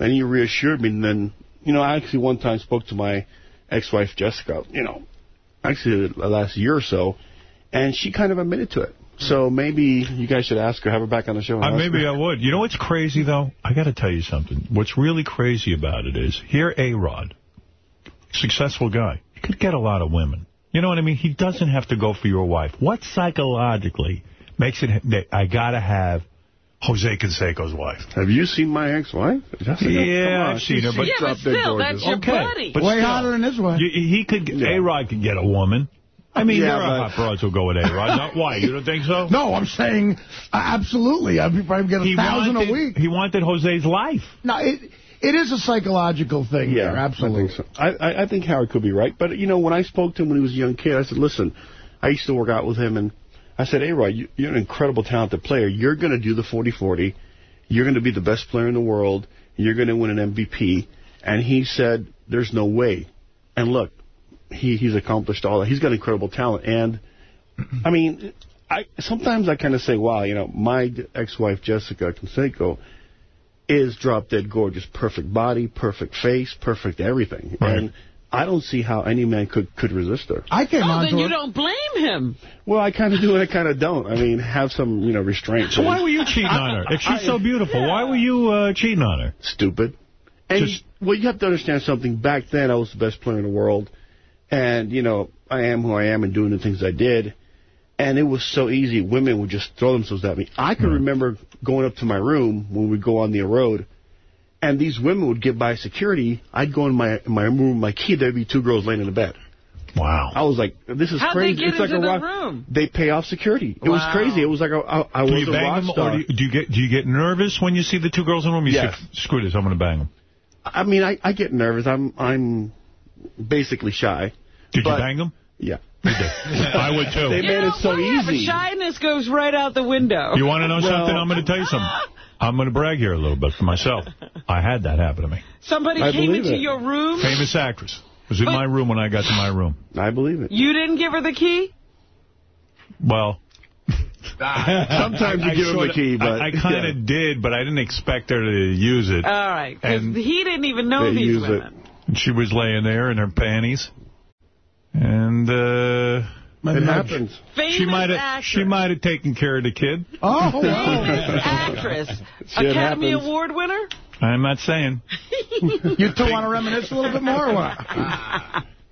And he reassured me. And then, you know, I actually one time spoke to my ex-wife Jessica. You know, actually the last year or so, and she kind of admitted to it. So maybe you guys should ask her, have her back on the show. Uh, maybe her. I would. You know what's crazy, though? I got to tell you something. What's really crazy about it is, here A-Rod, successful guy, he could get a lot of women. You know what I mean? He doesn't have to go for your wife. What psychologically makes it that I got to have Jose Canseco's wife? Have you seen my ex-wife? Jessica? Yeah, Come on, I've seen her, but Yeah, but still, that's your okay, buddy. but Way still, hotter than his wife. he could. A-Rod could get a woman. I mean, Yeah, there are hot broads who'll go with A-Rod. Not why? You don't think so? No, I'm saying uh, absolutely. I'd probably get a He thousand wanted, a week. He wanted Jose's life. No, it it is a psychological thing. Yeah, there, absolutely. I think, so. I, I, I think Howard could be right. But, you know, when I spoke to him when he was a young kid, I said, listen, I used to work out with him, and I said, hey, Roy, you, you're an incredible, talented player. You're going to do the 40-40. You're going to be the best player in the world. You're going to win an MVP. And he said, there's no way. And look, he, he's accomplished all that. He's got incredible talent. And, I mean, I sometimes I kind of say, wow, you know, my ex-wife, Jessica Canseco, is drop dead gorgeous, perfect body, perfect face, perfect everything. And I don't see how any man could could resist her. I came Oh, on then to you her. don't blame him. Well, I kind of do and I kind of don't. I mean, have some, you know, restraint. So why were you cheating on her? If she's so beautiful, why were you uh, cheating on her? Stupid. And, Just- well, you have to understand something. Back then, I was the best player in the world. And, you know, I am who I am and doing the things I did. And it was so easy. Women would just throw themselves at me. I can remember going up to my room when we'd go on the road, and these women would get by security. I'd go in my my room, my key, there'd be two girls laying in the bed. Wow. I was like, this is How'd they crazy. get it's like into a the rock. room? They pay off security. It was crazy. It was like a, I, I Do was you a bang rock them, star. or do you, do you get do you get nervous when you see the two girls in the room? You Yes. say, screw this, I'm going to bang them. I mean, I, I get nervous. I'm I'm basically shy. Did But- you bang them? Yeah. I would too. They You made know, it so whatever. easy. Shyness goes right out the window. You want to know Well- something? I'm going to tell you something. I'm going to brag here a little bit for myself. I had that happen to me. Somebody I came into it. your room. Famous actress. Was in But- my room when I got to my room. I believe it. You didn't give her the key? Well, Sometimes you I give them the key, but I, I kind of did, but I didn't expect her to use it. All right. 'cause And- he didn't even know these use it. women. She was laying there in her panties, and uh, it happens. Famous she might have actress. she might have taken care of the kid. Oh, Famous actress. Shit Academy happens. Award winner? I'm not saying. you two want to reminisce a little bit more or what?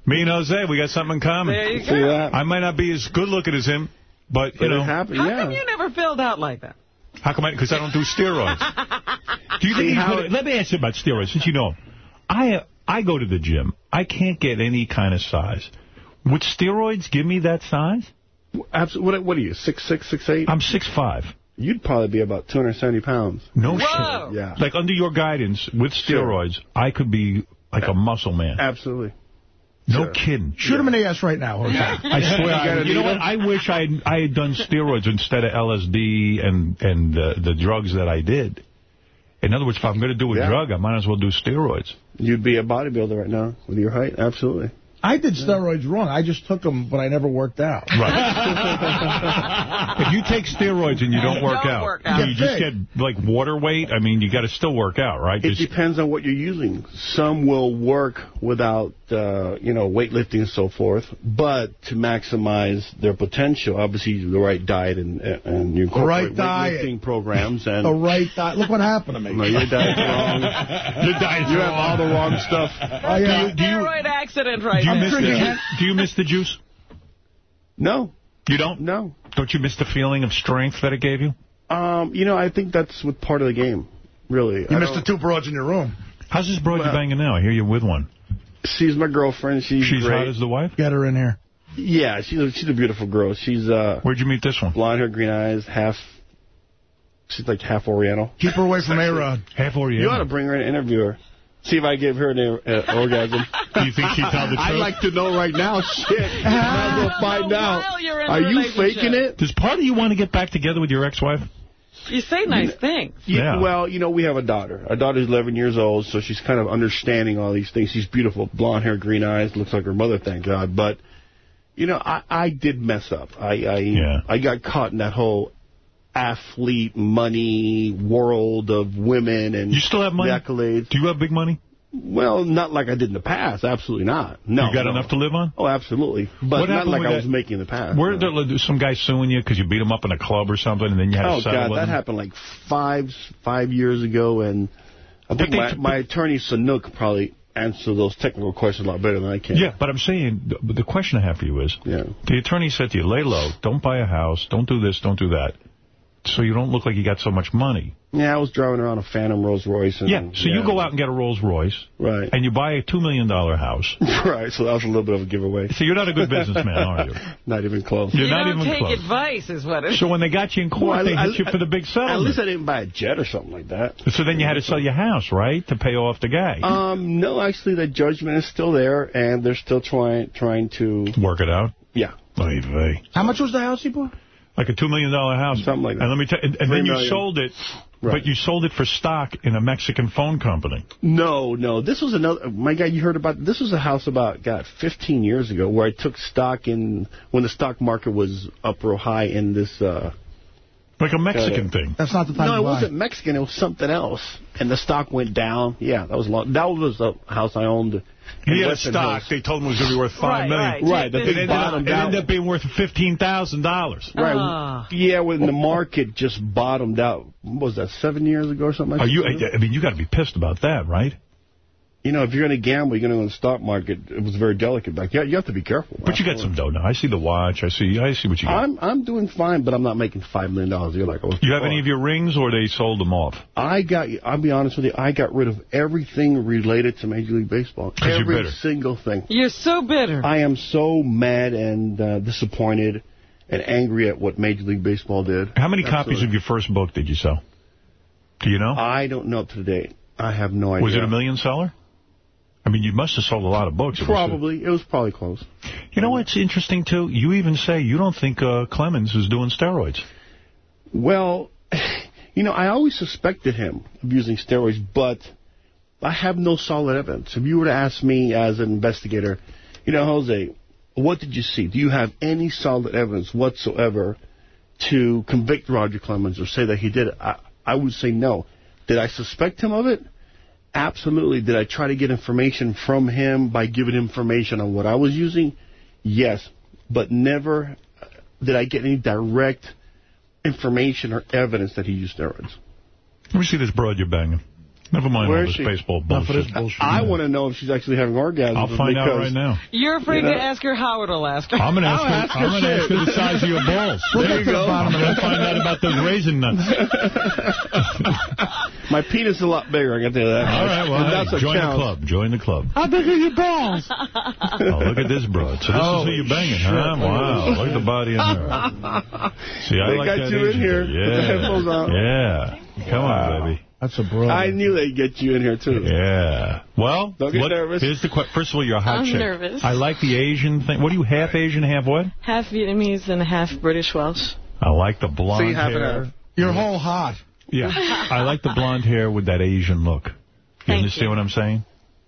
Me and Jose, we got something in common. There you See go. that? I might not be as good looking as him, but you But know, it happened, How yeah. come you never filled out like that? how come? I? Because I, don't do steroids. do you think? See you how could- it- let me ask you about steroids, since you know. 'em. I uh, I go to the gym. I can't get any kind of size. Would steroids give me that size? Absolutely. What, what are you, six six, six eight? I'm six five. You'd probably be about 270 pounds. No Whoa. shit. Yeah. Like under your guidance with Sure. steroids, I could be like a muscle man. Absolutely. No Sure. kidding. Shoot him in the ass right now. Jose. I swear. You I, you know what? I wish I I had done steroids instead of LSD and and uh, the drugs that I did. In other words, if I'm going to do a Yeah. drug, I might as well do steroids. You'd be a bodybuilder right now with your height. Absolutely. I did steroids wrong. I just took them, but I never worked out. Right. if you take steroids and you don't work Don't out, work out. you just get like water weight. I mean, you got to still work out, right? It Just- depends on what you're using. Some will work without, uh, you know, weightlifting and so forth, but to maximize their potential, obviously the right diet and and you incorporate right diet. weightlifting programs and. The right diet. Look what happened to me. No, your diet's wrong. Your diet's you have all the wrong stuff. Oh, yeah. do you- Steroid accident right do you miss the do you miss the juice? No, You don't? no. Don't you miss the feeling of strength that it gave you? Um, you know, I think that's what part of the game, really. You missed the two broads in your room. How's this broad you Well- banging now? I hear you're with one. She's my girlfriend. She's, She's great. hot as the wife? Get her in here. Yeah, she's a, she's a beautiful girl. She's uh, Where'd you meet this one? blonde hair, green eyes, half. She's like half Oriental. Keep her away from A-Rod. Half Oriental. You ought to bring her in and interview her. See if I give her an uh, orgasm. Do you think she'd tell the truth? I'd like to know right now. Shit. Might as well find out. You're in Are the you faking it? Does part of you want to get back together with your ex-wife? You say nice things. You- Yeah. Well, you know, we have a daughter. Our daughter's 11 years old, so she's kind of understanding all these things. She's beautiful, blonde hair, green eyes, looks like her mother, thank God. But, you know, I, I did mess up. I I, Yeah. I got caught in that whole athlete, money world of women and You still have money? accolades. Do you have big money? Well, not like I did in the past. Absolutely not. No. you got no. enough to live on? Oh, absolutely. But What not like I was that- making in the past. Were no. there some guy suing you because you beat him up in a club or something, and then you had Oh to settle God, that him? happened like five five years ago, and I But think my, my attorney Sanook probably answer those technical questions a lot better than I can. Yeah, but I'm saying, the, the question I have for you is, Yeah. the attorney said to you, lay low, don't buy a house, don't do this, don't do that, so you don't look like you got so much money. Yeah, I was driving around a Phantom Rolls Royce. And, Yeah, so you go out and get a Rolls Royce, Right. and you buy a $2 million house. right, so that was a little bit of a giveaway. So you're not a good businessman, are you? Not even close. You're you not don't even take close. advice, is what it is. So when they got you in court, Well, they I- hit you I- for the big At settlement. least I didn't buy a jet or something like that. So then you had to sell your house, right, to pay off the guy? Um, no, actually, the judgment is still there, and they're still trying trying to Work it out? Yeah. How much was the house you bought? Like a $2 million house. Something like that. And let me tell and, and then you million. sold it, Right. but you sold it for stock in a Mexican phone company. No, no. This was another. My guy, you heard about. This was a house about God, 15 years ago, where I took stock in when the stock market was up real high in this. uh Like a Mexican uh, thing. That's not the time No, it wasn't Mexican. It was something else, and the stock went down. Yeah, that was long. That was a house I owned. In He had Weston stock. Hills. They told him it was going to be worth five Right, million. right. Right, the It big ended, up, it ended up being worth fifteen thousand dollars. Right. Ah. Yeah, when the market just bottomed out. What was that, seven years ago or something like Are that? you? I I mean, you got to be pissed about that, right? You know, if you're going to gamble, you're going to go in the stock market. It was very delicate back. Yeah, you have to be careful. But you got some dough now. I see the watch. I see. I see what you got. I'm I'm doing fine, but I'm not making five million dollars a year like I was. you have any of your rings, or they sold them off? I got. I'll be honest with you. I got rid of everything related to Major League Baseball. 'Cause you're Every bitter. single thing. You're so bitter. I am so mad and uh, disappointed and angry at what Major League Baseball did. How many copies of your first book did you sell? Do you know? I don't know up to date. I have no idea. Was it a million seller? I mean, you must have sold a lot of books. Probably. It was probably close. You know what's interesting, too? You even say you don't think uh, Clemens is doing steroids. Well, you know, I always suspected him of using steroids, but I have no solid evidence. If you were to ask me as an investigator, you know, Jose, what did you see? Do you have any solid evidence whatsoever to convict Roger Clemens or say that he did it? I, I would say no. Did I suspect him of it? Absolutely. Did I try to get information from him by giving information on what I was using? Yes. But never did I get any direct information or evidence that he used steroids. Let me see this broad you're banging. Never mind Where all this she? baseball bullshit. I want to know if she's actually having orgasms. I'll find out right now. You're afraid You know- to ask her. Howard will ask her. I'm going to ask, I'll her, I'm gonna ask her the size of your balls. There you go. I'm going to find out about those raisin nuts. My penis is a lot bigger, I can tell you that. All right, well, that's hey, what join the club. Join the club. How big are your balls? Oh, look at this broad. So this is oh, who you're banging, huh? Wow, look at the body in her. See, I They like got that you in here girl. with the Yeah. Yeah. Come on, baby. That's a brilliant. I knew they'd get you in here, too. Yeah. Well, Don't get what- nervous. here's the. First of all, you're a hot I'm chick. nervous. I like the Asian thing. What are you, half Asian, half what? Half Vietnamese and half British Welsh. I like the blonde See, half and hair. half. Your whole hot. Yeah. I like the blonde hair with that Asian look. You Thank understand you. what I'm saying?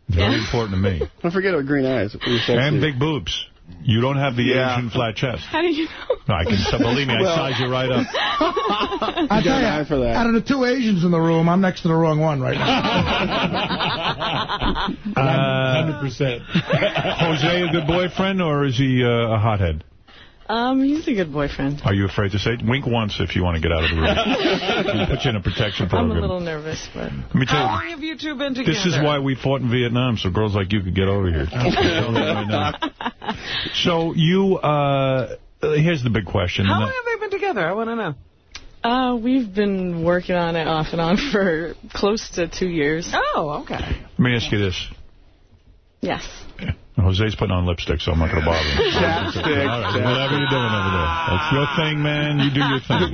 Very Yeah. important to me. Don't forget her green eyes. And big boobs. You don't have the Yeah. Asian flat chest. How do you know? No, I can believe me. I Well- size you right up. I tell got an eye you, for that. out of the two Asians in the room, I'm next to the wrong one right now. Uh, 100%. Jose, a good boyfriend, or is he uh, a hothead? Um, he's a good boyfriend. Are you afraid to say it? Wink once if you want to get out of the room. We'll put you in a protection program. I'm a little nervous, but Let me tell How you. long have you two been together? This is why we fought in Vietnam, so girls like you could get over here. I'm telling you right now. So you, uh, uh, here's the big question. How long have they been together? I want to know. uh, we've been working on it off and on for close to two years. Oh, okay. Let me ask you this. Yes. Jose's putting on lipstick, so I'm not going to bother him. Chapstick, All right, whatever you're doing over there. That's your thing, man. You do your thing.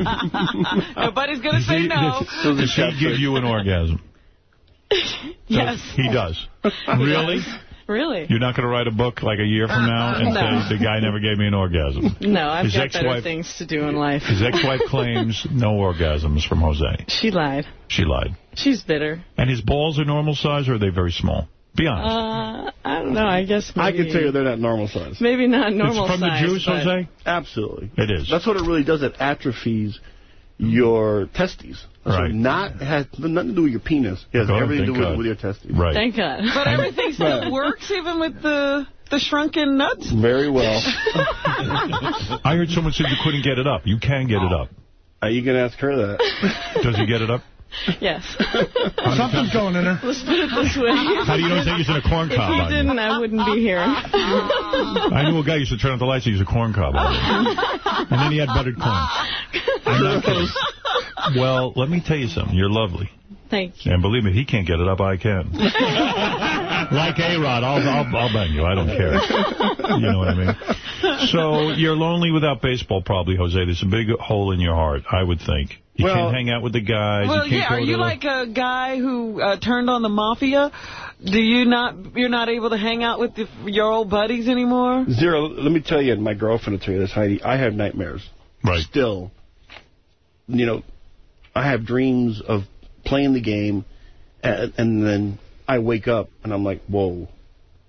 Nobody's going to say He- no. Does he give you an orgasm? Yes. He does. Really? Really? You're not going to write a book like a year from uh-uh, now and No. say the guy never gave me an orgasm? No, I've His got better ex-wife- things to do in life. His ex-wife claims no orgasms from Jose. She lied. She lied. She's bitter. And his balls are normal size, or are they very small? Be honest. Uh, I don't know. I guess maybe, I can tell you they're not normal size. maybe not normal size. it's from size. the juice, but- Jose? Absolutely. It is. That's what it really does. It atrophies your testes. That's Right. what Not has nothing to do with your penis. It has Oh, everything to do with, with your testes. Right. Thank God. But everything still Right. works, even with the the shrunken nuts? Very well. I heard someone said you couldn't get it up. You can get it up. Are you going to ask her that? Does he get it up? Yes. Something's going in her. Let's put it this way. How do you know he's using a corn cob If he didn't, I wouldn't be here. I knew a guy used to turn off the lights and use a corn cob on. And then he had buttered corn. I'm not kidding. Well, let me tell you something. You're lovely. Thank you. And believe me, he can't get it up, I can. like A-Rod, I'll, I'll, I'll bang you. I don't care. You know what I mean? So you're lonely without baseball, probably, Jose. There's a big hole in your heart, I would think. You Well- can't hang out with the guys. Well, you can't yeah. Are you like a guy who uh, turned on the mafia? Do you not? You're not able to hang out with the, your old buddies anymore? Zero, let me tell you, and my girlfriend will tell you this, Heidi, I have nightmares. Right. Still. You know, I have dreams of playing the game, and, and then I wake up, and I'm like, whoa,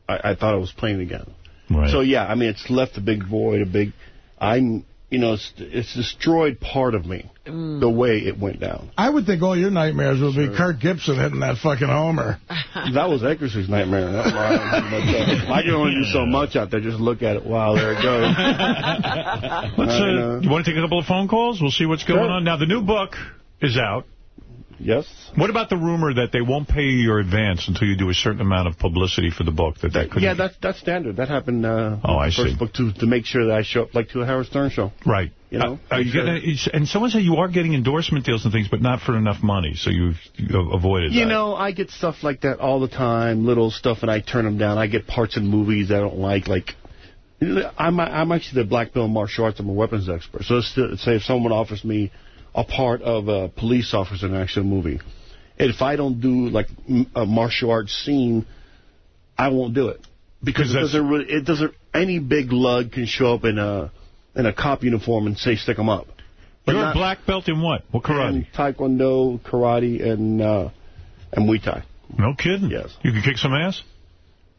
I, I thought I was playing again. Right. So, yeah, I mean, it's left a big void, a big... I'm, you know, it's, it's destroyed part of me, Mm. the way it went down. I would think all your nightmares would be Kirk Gibson hitting that fucking homer. That was Eckersley's nightmare. That's why I, but, uh, I can only do so much out there. Just look at it. Wow, there it goes. Let's, I uh, you want to take a couple of phone calls? We'll see what's going Sure. on. Now, the new book is out. Yes. What about the rumor that they won't pay you your advance until you do a certain amount of publicity for the book? That that could Yeah, that's that's standard. That happened. Uh, Oh, I first see. book to to make sure that I show up like to a Howard Stern show. Right. You know, Uh, you getting, and someone said you are getting endorsement deals and things, but not for enough money, so you've you avoided You that. know, I get stuff like that all the time, little stuff, and I turn them down. I get parts in movies I don't like. Like, I'm I'm actually the black belt martial arts. I'm a weapons expert. So let's say if someone offers me a part of a police officer in an action movie, if I don't do like a martial arts scene, I won't do it because it doesn't really. It doesn't. Any big lug can show up in a in a cop uniform and say stick 'em up. But You're a black belt in what? What karate? Taekwondo, karate, and uh, and Muay Thai. No kidding. Yes. You can kick some ass?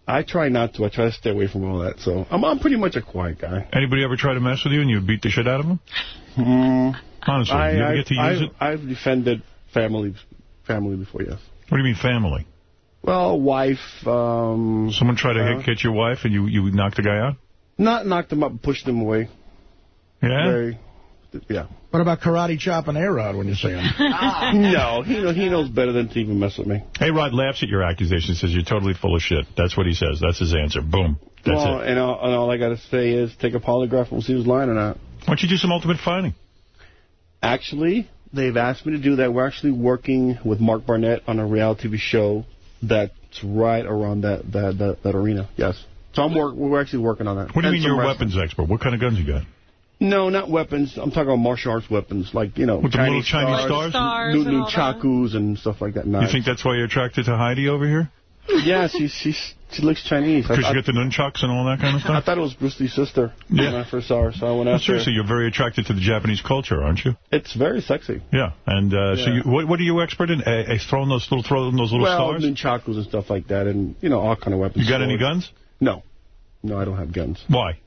I try not to. I try to stay away from all that. So I'm I'm pretty much a quiet guy. Anybody ever try to mess with you and you beat the shit out of them? Honestly, I, you ever I've, get to use I've, it? I've defended family family before. Yes. What do you mean family? Well, wife. Um, Someone tried to uh, hit, hit your wife and you, you knocked the guy out? Not knocked them up, pushed them away. Yeah? Very, yeah. What about karate chop and A-Rod when you see him? no, he know, he knows better than to even mess with me. Hey, Rod laughs at your accusation, says you're totally full of shit. That's what he says. That's his answer. Boom. That's well, it. and all, and all I got to say is take a polygraph and we'll see who's lying or not. Why don't you do some ultimate fighting? Actually, they've asked me to do that. We're actually working with Mark Burnett on a reality TV show that's right around that that that, that arena. Yes. So I'm work. We're actually working on that. What do you And mean you're a weapons expert? What kind of guns you got? No, not weapons. I'm talking about martial arts weapons, like you know, With the little Chinese stars? Stars new, and new all that? chakus and stuff like that. You think that's why you're attracted to Heidi over here? yeah, she she she looks Chinese. Because you got the nunchucks and all that kind of stuff? I thought it was Bruce Lee's sister Yeah. when I first saw her, so I went after. seriously, you're very attracted to the Japanese culture, aren't you? It's very sexy. Yeah. And uh, so you, what, what are you expert in? A, a throwing those little throwing those little well, stars? nunchakus and stuff like that, and you know all kind of weapons. You got any guns? No, no, I don't have guns. Why?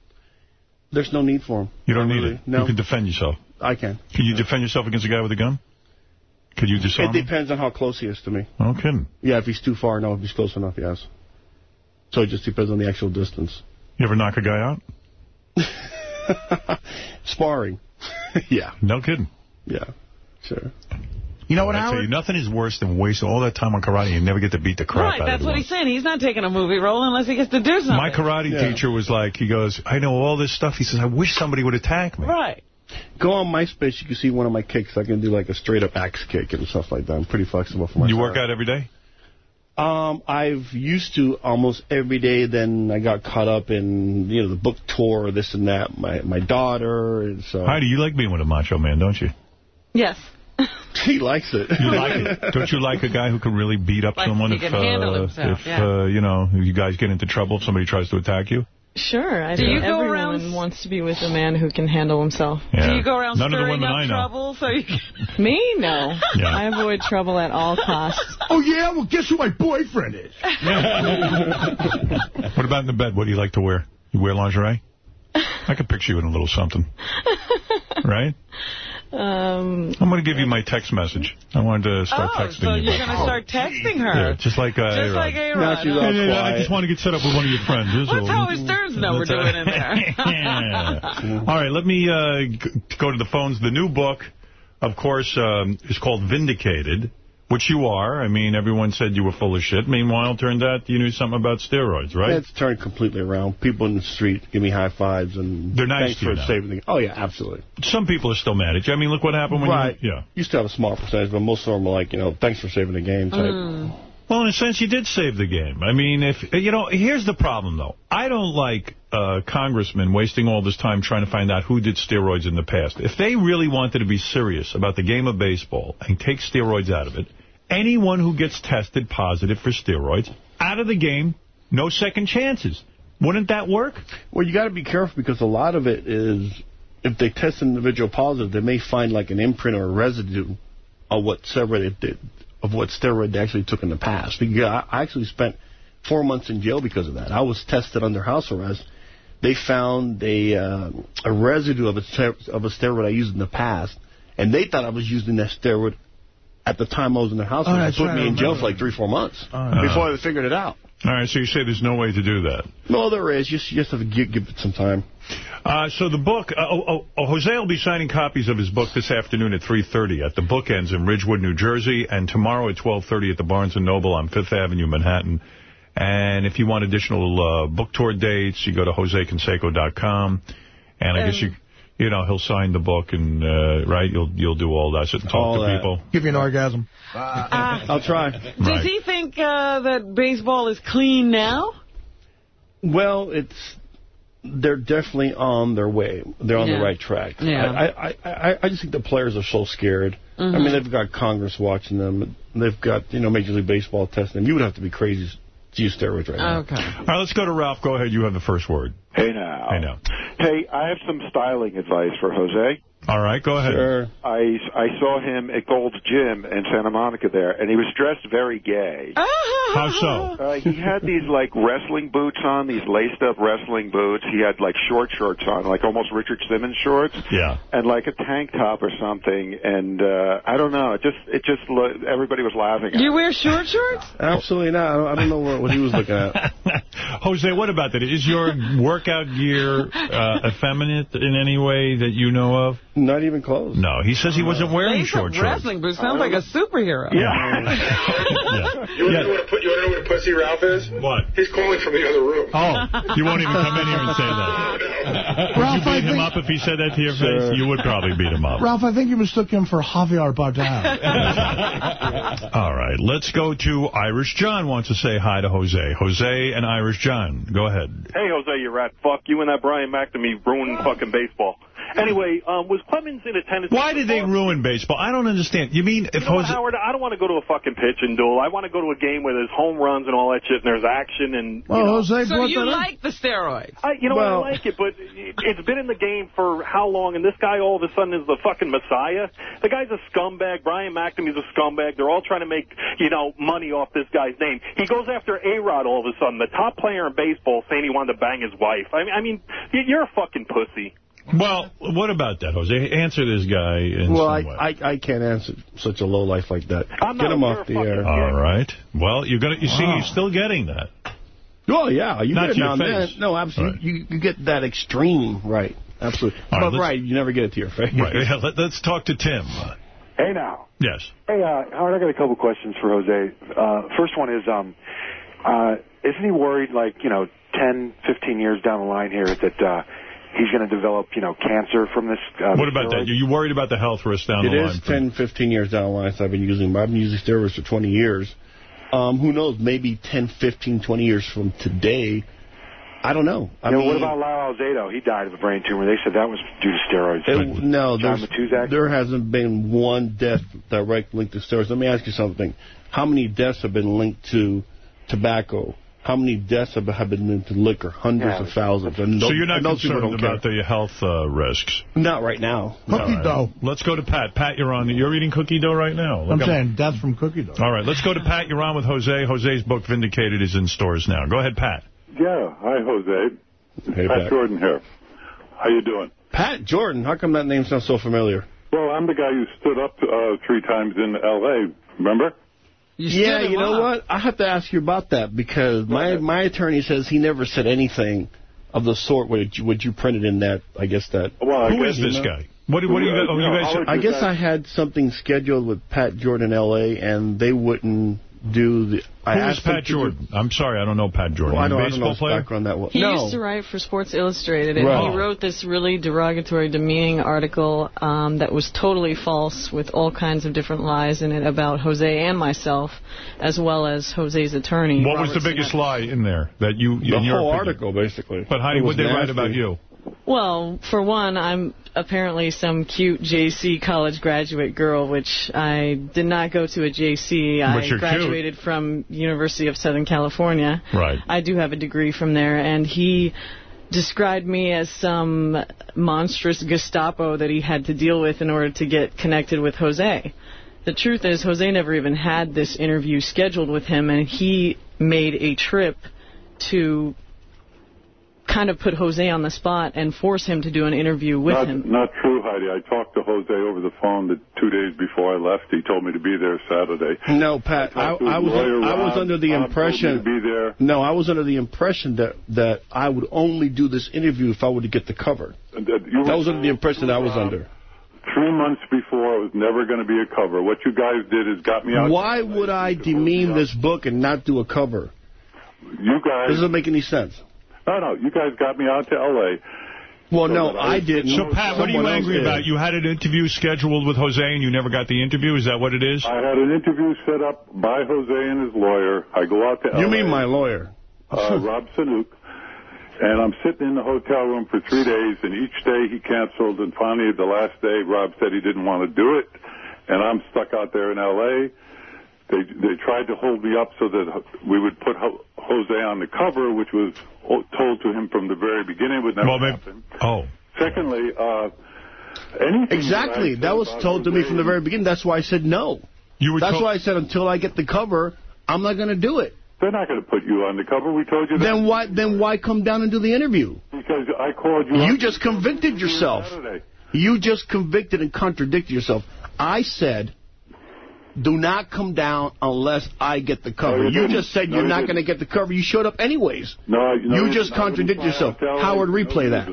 There's no need for them. You don't need really. it. No. You can defend yourself. I can. Can you defend yourself against a guy with a gun? Could you It disarm him? depends on how close he is to me. No kidding. Yeah, if he's too far, no. If he's close enough, yes. So it just depends on the actual distance. You ever knock a guy out? Sparring. yeah. No kidding. Yeah. Sure. You know what, I tell Howard? you, nothing is worse than wasting all that time on karate and never get to beat the crap Right, out of Right, that's what he's saying. He's not taking a movie role unless he gets to do something. My karate Yeah. teacher was like, he goes, I know all this stuff. He says, I wish somebody would attack me. Right. Go on MySpace. You can see one of my kicks. I can do like a straight up axe kick and stuff like that. I'm pretty flexible for my You work out every day? Um, I've used to almost every day. Then I got caught up in you know the book tour, this and that. My my daughter, and so Heidi, you like being with a macho man, don't you? Yes. he likes it. You like it. Don't you like a guy who can really beat up Like someone if, uh, if yeah. uh, you know, if you guys get into trouble if somebody tries to attack you? Sure. I Do think you go every around- woman wants to be with a man who can handle himself. Yeah. Do you go around None of the stirring women up I know. trouble so you can... Me? No. Yeah. I avoid trouble at all costs. Oh, yeah? Well, guess who my boyfriend is? What about in the bed? What do you like to wear? You wear lingerie? I could picture you in a little something. Right? Um, I'm going to give you my text message. I wanted to start Oh, texting so you. you're going to start texting her. Yeah, just like uh, Just like A-Rod. she's huh? all Yeah, yeah, I just want to get set up with one of your friends. That's What's all. Howard Stern's number That's all. doing in there? Yeah. All right, let me uh, go to the phones. The new book, of course, um, is called Vindicated. Which you are. I mean, everyone said you were full of shit. Meanwhile, it turned out you knew something about steroids, right? It's turned completely around. People in the street give me high fives and They're nice thanks to for now. saving the. Oh yeah, absolutely. Some people are still mad at you. I mean, look what happened when right. you... Yeah. Used to have a small percentage, but most of them are like, you know, thanks for saving the game type. Mm. Well, in a sense, you did save the game. I mean, if you know, here's the problem, though. I don't like uh, congressmen wasting all this time trying to find out who did steroids in the past. If they really wanted to be serious about the game of baseball and take steroids out of it, anyone who gets tested positive for steroids, out of the game, no second chances. Wouldn't that work? Well, you got to be careful because a lot of it is, if they test an individual positive, they may find like an imprint or a residue of what steroid they, of what steroid they actually took in the past. I actually spent four months in jail because of that. I was tested under house arrest. They found a uh, a residue of a of a steroid I used in the past, and they thought I was using that steroid at the time I was in the house Oh, They put right, me in jail for like three, four months yeah. before they figured it out. All right, so you say there's no way to do that. No, there is. You just, you just have to give, give it some time. Uh, so the book, uh, oh, oh, oh, Jose will be signing copies of his book this afternoon at 3.30 at the Bookends in Ridgewood, New Jersey, and tomorrow at 12.30 at the Barnes & Noble on Fifth Avenue, Manhattan. And if you want additional uh, book tour dates, you go to josecanseco.com. And I guess you, you know, he'll sign the book and, uh, right, you'll you'll do all that, sit and talk All to that. people. Give you an orgasm. I'll try. Does he think uh, that baseball is clean now? Well, it's they're definitely on their way. They're on Yeah. the right track. Yeah. I, I, I, I just think the players are so scared. I Mhm. mean, they've got Congress watching them. They've got, you know, Major League Baseball testing them. You would have to be crazy to use steroids right now. Okay. All right, let's go to Ralph. Go ahead. You have the first word. Hey now. Hey now. Hey, I have some styling advice for Jose. All right, go ahead. Sure. I, I saw him at Gold's Gym in Santa Monica there, and he was dressed very gay. How so? Uh, he had these like wrestling boots on, these laced up wrestling boots. He had like short shorts on, like almost Richard Simmons shorts, Yeah. and like a tank top or something. And uh, I don't know, it just it just everybody was laughing. At You wear short shorts? Absolutely not. I don't, I don't know what, what he was looking at. Jose, what about that? Is your workout gear uh, effeminate in any way that you know of? Not even close. No, he says he wasn't wearing Lace short up shorts. wrestling boots sounds like a oh. superhero. You want to know what put- you want to know what a pussy Ralph is? What? He's calling from the other room. Oh, you won't even come in here and say that. Would you beat him up if he said that to your face? You would probably beat him up. Ralph, I think you mistook him for Javier Bardem. All right, let's go to Irish John wants to say hi to Jose. Jose and Irish John, go ahead. Hey, Jose, you rat fuck. You and that Brian McNamee ruined fucking baseball. Anyway, um, was Clemens in attendance? Why did they ruin baseball? I don't understand. You mean if You know Jose... Howard, I don't want to go to a fucking pitching duel. I want to go to a game where there's home runs and all that shit, and there's action and. Well, you know. Jose So you like the steroids? I, you know, Well- I like it, but it- it's been in the game for how long? And this guy all of a sudden is the fucking messiah. The guy's a scumbag. Brian McNamee's a scumbag. They're all trying to make you know money off this guy's name. He goes after A Rod all of a sudden, the top player in baseball, saying he wanted to bang his wife. I mean, I mean, you're a fucking pussy. Well, what about that, Jose? Answer this guy in Well, some way. I, I, I can't answer such a low life like that. I'm Get him off the air. All right. Well, you're gonna. You see, Wow. he's still getting that. Oh, yeah. You Not get to it your now and then. face. No, absolutely. You, you get that extreme, right. Absolutely. All right, but let's- right, you never get it to your face. Right. Yeah, let, us talk to Tim. Hey now. Yes. Hey, uh, Howard, I got a couple questions for Jose. Uh, first one is, um, uh, isn't he worried, like, you know, 10, 15 years down the line here that uh, he's going to develop, you know, cancer from this? Uh, What about that? Are you worried about the health risk down It the is line? 10, 15 years down the line since I've been using them. I've been using steroids for 20 years. Um, who knows? Maybe 10, 15, 20 years from today. I don't know. I you know, mean, what about Lyle Alzado? He died of a brain tumor. They said that was due to steroids. It, no, John there hasn't been one death direct linked to steroids. Let me ask you something. How many deaths have been linked to tobacco? How many deaths have, have been linked to liquor? Hundreds Yeah. of thousands. And So you're not and those people concerned don't about care. the health uh, risks? Not right now. All right. Let's go to Pat. Pat, you're on. You're eating cookie dough right now. I'm Look, saying death from cookie dough. All right, let's go to Pat. You're on with Jose. Jose's book, Vindicated, is in stores now. Go ahead, Pat. Yeah. Hi, Jose. Hey, Pat Pat. Jordan here. How you doing? Pat Jordan. How come that name sounds so familiar? Well, I'm the guy who stood up uh, three times in L.A., remember? Yeah, you know up. what? I have to ask you about that because my my attorney says he never said anything of the sort Would you, what you printed in that. I guess that. Well, I Who guess is this know- guy? What, what do you, oh, you guys... I guess I had something scheduled with Pat Jordan L.A., and they wouldn't do the... I Who is asked them Pat to do- Jordan? I'm sorry, I don't know Pat Jordan. Well, I A don't, I don't baseball know player? background that well. He no. used to write for Sports Illustrated, and Right. he wrote this really derogatory, demeaning article um, that was totally false with all kinds of different lies in it about Jose and myself, as well as Jose's attorney. What was the biggest Sinek. lie in there that you... The in whole opinion? article, basically. But Heidi, It what was did they write about you? Well, for one, I'm apparently some cute JC college graduate girl, which I did not go to a JC. I you're cute. graduated from University of Southern California. Right. I do have a degree from there, and he described me as some monstrous Gestapo that he had to deal with in order to get connected with Jose. The truth is, Jose never even had this interview scheduled with him, and he made a trip to kind of put Jose on the spot and force him to do an interview with not, him. Not true, Heidi. I talked to Jose over the phone the two days before I left. He told me to be there Saturday. No, Pat, I, talked to I was lawyer I was under the Rob impression to be there. No, I was under the impression that that I would only do this interview if I were to get the cover. And that you That were was under the impression that I was under. Three months before, it was never going to be a cover. What you guys did is got me out. Why would I demean this book and not do a cover? You guys. Doesn't make any sense. No, no. You guys got me out to L.A. Well, So no, I- I didn't. So, Pat, what are you angry did. about? You had an interview scheduled with Jose and you never got the interview? Is that what it is? I had an interview set up by Jose and his lawyer. I go out to You L.A. mean my lawyer? uh, Rob Saunooke, and I'm sitting in the hotel room for three days, and each day he canceled, and finally the last day Rob said he didn't want to do it, and I'm stuck out there in L.A. They they tried to hold me up so that we would put Ho- Jose on the cover, which was told to him from the very beginning would never Well, maybe- happen. Oh. Secondly, uh, anything Exactly. that, That was told to me from the very beginning. That's why I said no. You were That's why I said until I get the cover, I'm not going to do it. They're not going to put you on the cover. We told you that Then why then why come down and do the interview? because I called you. You just convicted yourself. Saturday. You just convicted and contradicted yourself. I said, do not come down unless I get the cover. No, you you didn't. just said No, you're you not going to get the cover. You showed up anyways. No, no, you just I wouldn't contradicted yourself. out to LA. Howard, No replay that.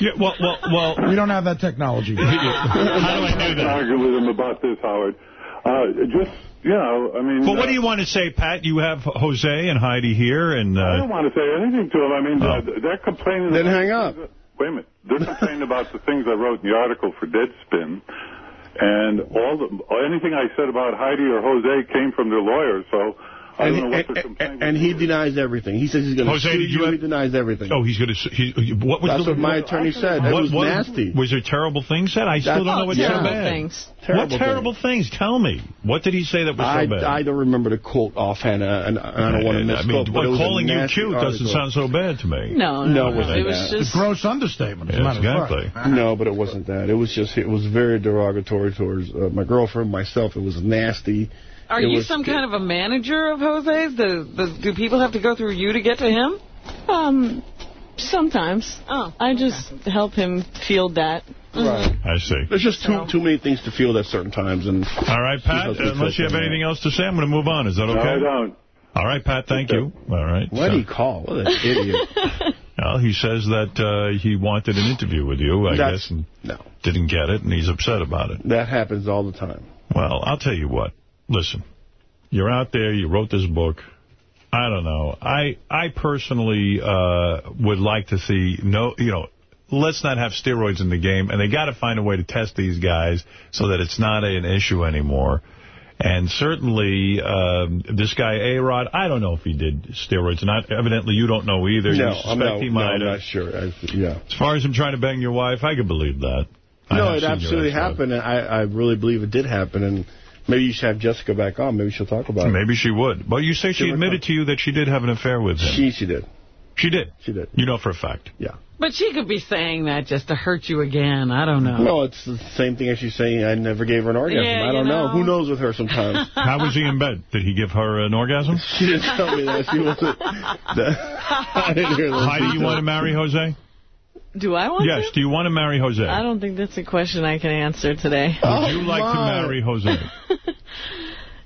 Yeah, well, well, well. We don't have that technology. How do I do that? argue with him about this, Howard. Uh, just, you know, I mean... But what uh, do you want to say, Pat? You have Jose and Heidi here, and I uh, don't want to say anything to him. I mean, Oh. uh, they're complaining... Then about hang up. Wait a minute. They're complaining about the things I wrote in the article for Deadspin, and all the anything I said about Heidi or Jose came from their lawyers, so And, don't know what and, and, and he denies everything. He says he's going to sue you you. have- He denies everything. oh, he's going to. He, what was That's the, what my attorney said. That what, was what- nasty. Was there terrible things said? I still That's- don't know what's so terrible bad. things. Terrible what terrible things? Tell me. What did he say that was I, so bad? I don't remember the quote offhand, uh, and, and I don't want to I misquote. mean, but it was a calling you nasty cute doesn't sound so bad to me. No, No, no, it wasn't it was that. Just a gross understatement. Yeah, matter exactly. No, but it wasn't that. It was just, it was very derogatory towards uh, my girlfriend, myself. It was nasty. Are It you was- some kind of a manager of Jose's? Do, do, do people have to go through you to get to him? um sometimes. Oh, I just help him field that. Right. I see. There's just too too many things to feel at certain times, and All right, Pat, He unless you have feel anything else to say, I'm going to move on. Is that okay? No, I don't. All right, Pat, thank you. All right. Why so- did he call? What an idiot! Well, he says that uh, he wanted an interview with you, I That's- guess, and no. didn't get it, and he's upset about it. That happens all the time. Well, I'll tell you what. Listen, you're out there, you wrote this book. I don't know. I I personally uh, would like to see, no, you know, let's not have steroids in the game, and they got to find a way to test these guys so that it's not an issue anymore. And certainly, um, this guy, A-Rod, I don't know if he did steroids. Not Evidently, you don't know either. No, I'm not, no, I'm not sure. I, yeah. As far as him trying to bang your wife, I could believe that. No, it absolutely happened, I, I really believe it did happen, and maybe you should have Jessica back on. Maybe she'll talk about it. Maybe she would. But you say she Give her admitted to you that she did have an affair with him. She, she did. She did? She did. You know for a fact? Yeah. But she could be saying that just to hurt you again. I don't know. No, it's the same thing as she's saying I never gave her an orgasm. Yeah, I don't you know. know. Who knows with her sometimes. How was he in bed? Did he give her an orgasm? she didn't tell me that. She wasn't. I didn't hear those Heidi, you want to marry Jose? Do I want to Yes. Do you want to marry Jose? I don't think that's a question I can answer today. Would you like to marry Jose?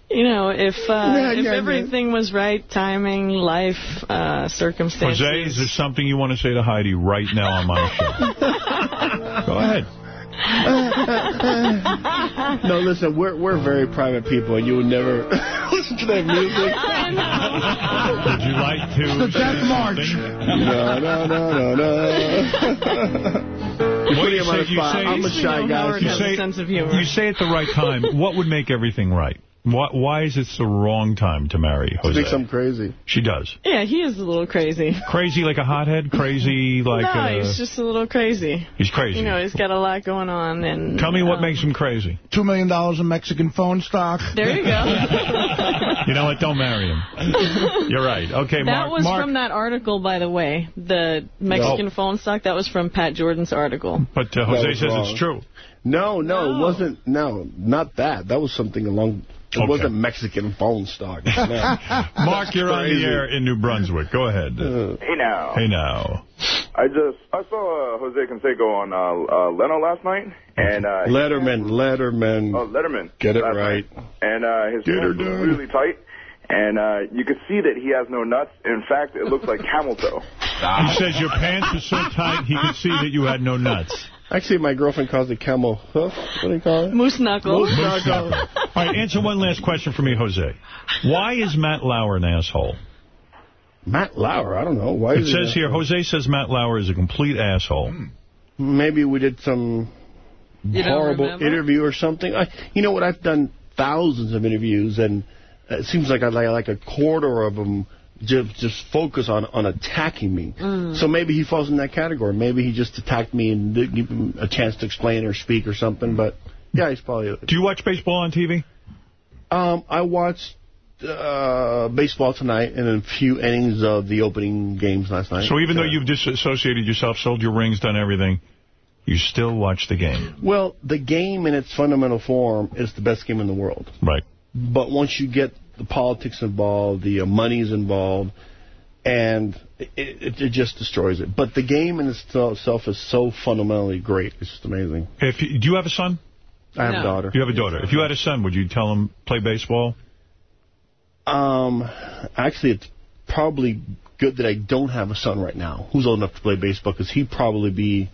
You know, if uh, Yeah, if yeah, yeah. everything was right, timing, life, uh, circumstances. Jose, is there something you want to say to Heidi right now on my show? Go ahead. no, listen, we're we're very private people, and you would never listen to that music. Would you like to The Death uh, March. something? No, no, no, no, no. What putting you say- you say- I'm a shy guy. You say, you say at the right time. What would make everything right? Why, why is it the wrong time to marry I Jose? think I'm crazy. She does. Yeah, he is a little crazy. Crazy like a hothead? Crazy like no, uh, he's just a little crazy. He's crazy. You know, he's got a lot going on. and Tell me what um, makes him crazy. Two million dollars in Mexican phone stock. There you go. You know what? Don't marry him. You're right. Okay, that Mark. was Mark, from that article, by the way. The Mexican No. phone stock, that was from Pat Jordan's article. but uh, Jose says wrong. it's true. No, no, it wasn't. No, not that. That was something along. It Okay. wasn't Mexican phone stock. No. Mark, you're on the air in New Brunswick. Go ahead. Hey now. Hey now. I just I saw uh, Jose Canseco on uh, uh, Leno last night, and uh, Letterman, Letterman. oh Letterman. Get it right. night. And uh, his Get her pants were really tight, and uh, you could see that he has no nuts. In fact, it looks like camel toe. He says your pants are so tight he could see that you had no nuts. Actually, my girlfriend calls it camel hoof. What do you call it? Moose knuckle. Moose Moose knuckle. knuckle. All right, answer one last question for me, Jose. Why is Matt Lauer an asshole? Matt Lauer, I don't know. Why It is says here, Jose says Matt Lauer is a complete asshole. Hmm. Maybe we did some You horrible interview or something. I, you know what? I've done thousands of interviews, and it seems like I like, like a quarter of them just just focus on on attacking me. Mm. So maybe he falls in that category. Maybe he just attacked me and didn't give him a chance to explain or speak or something. But yeah, he's probably. Do you watch baseball on TV? Um, I watched uh, baseball tonight and a few innings of the opening games last night. So even though you've disassociated yourself, sold your rings, done everything, you still watch the game. Well, the game in its fundamental form is the best game in the world. Right. But once you get the politics involved, the uh, money's involved, and it, it, it just destroys it. But the game in itself is so fundamentally great. It's just amazing. If you, Do you have a son? I have a daughter. You have a daughter. If you had a son, would you tell him play baseball? Um, actually, it's probably good that I don't have a son right now who's old enough to play baseball because he'd probably be,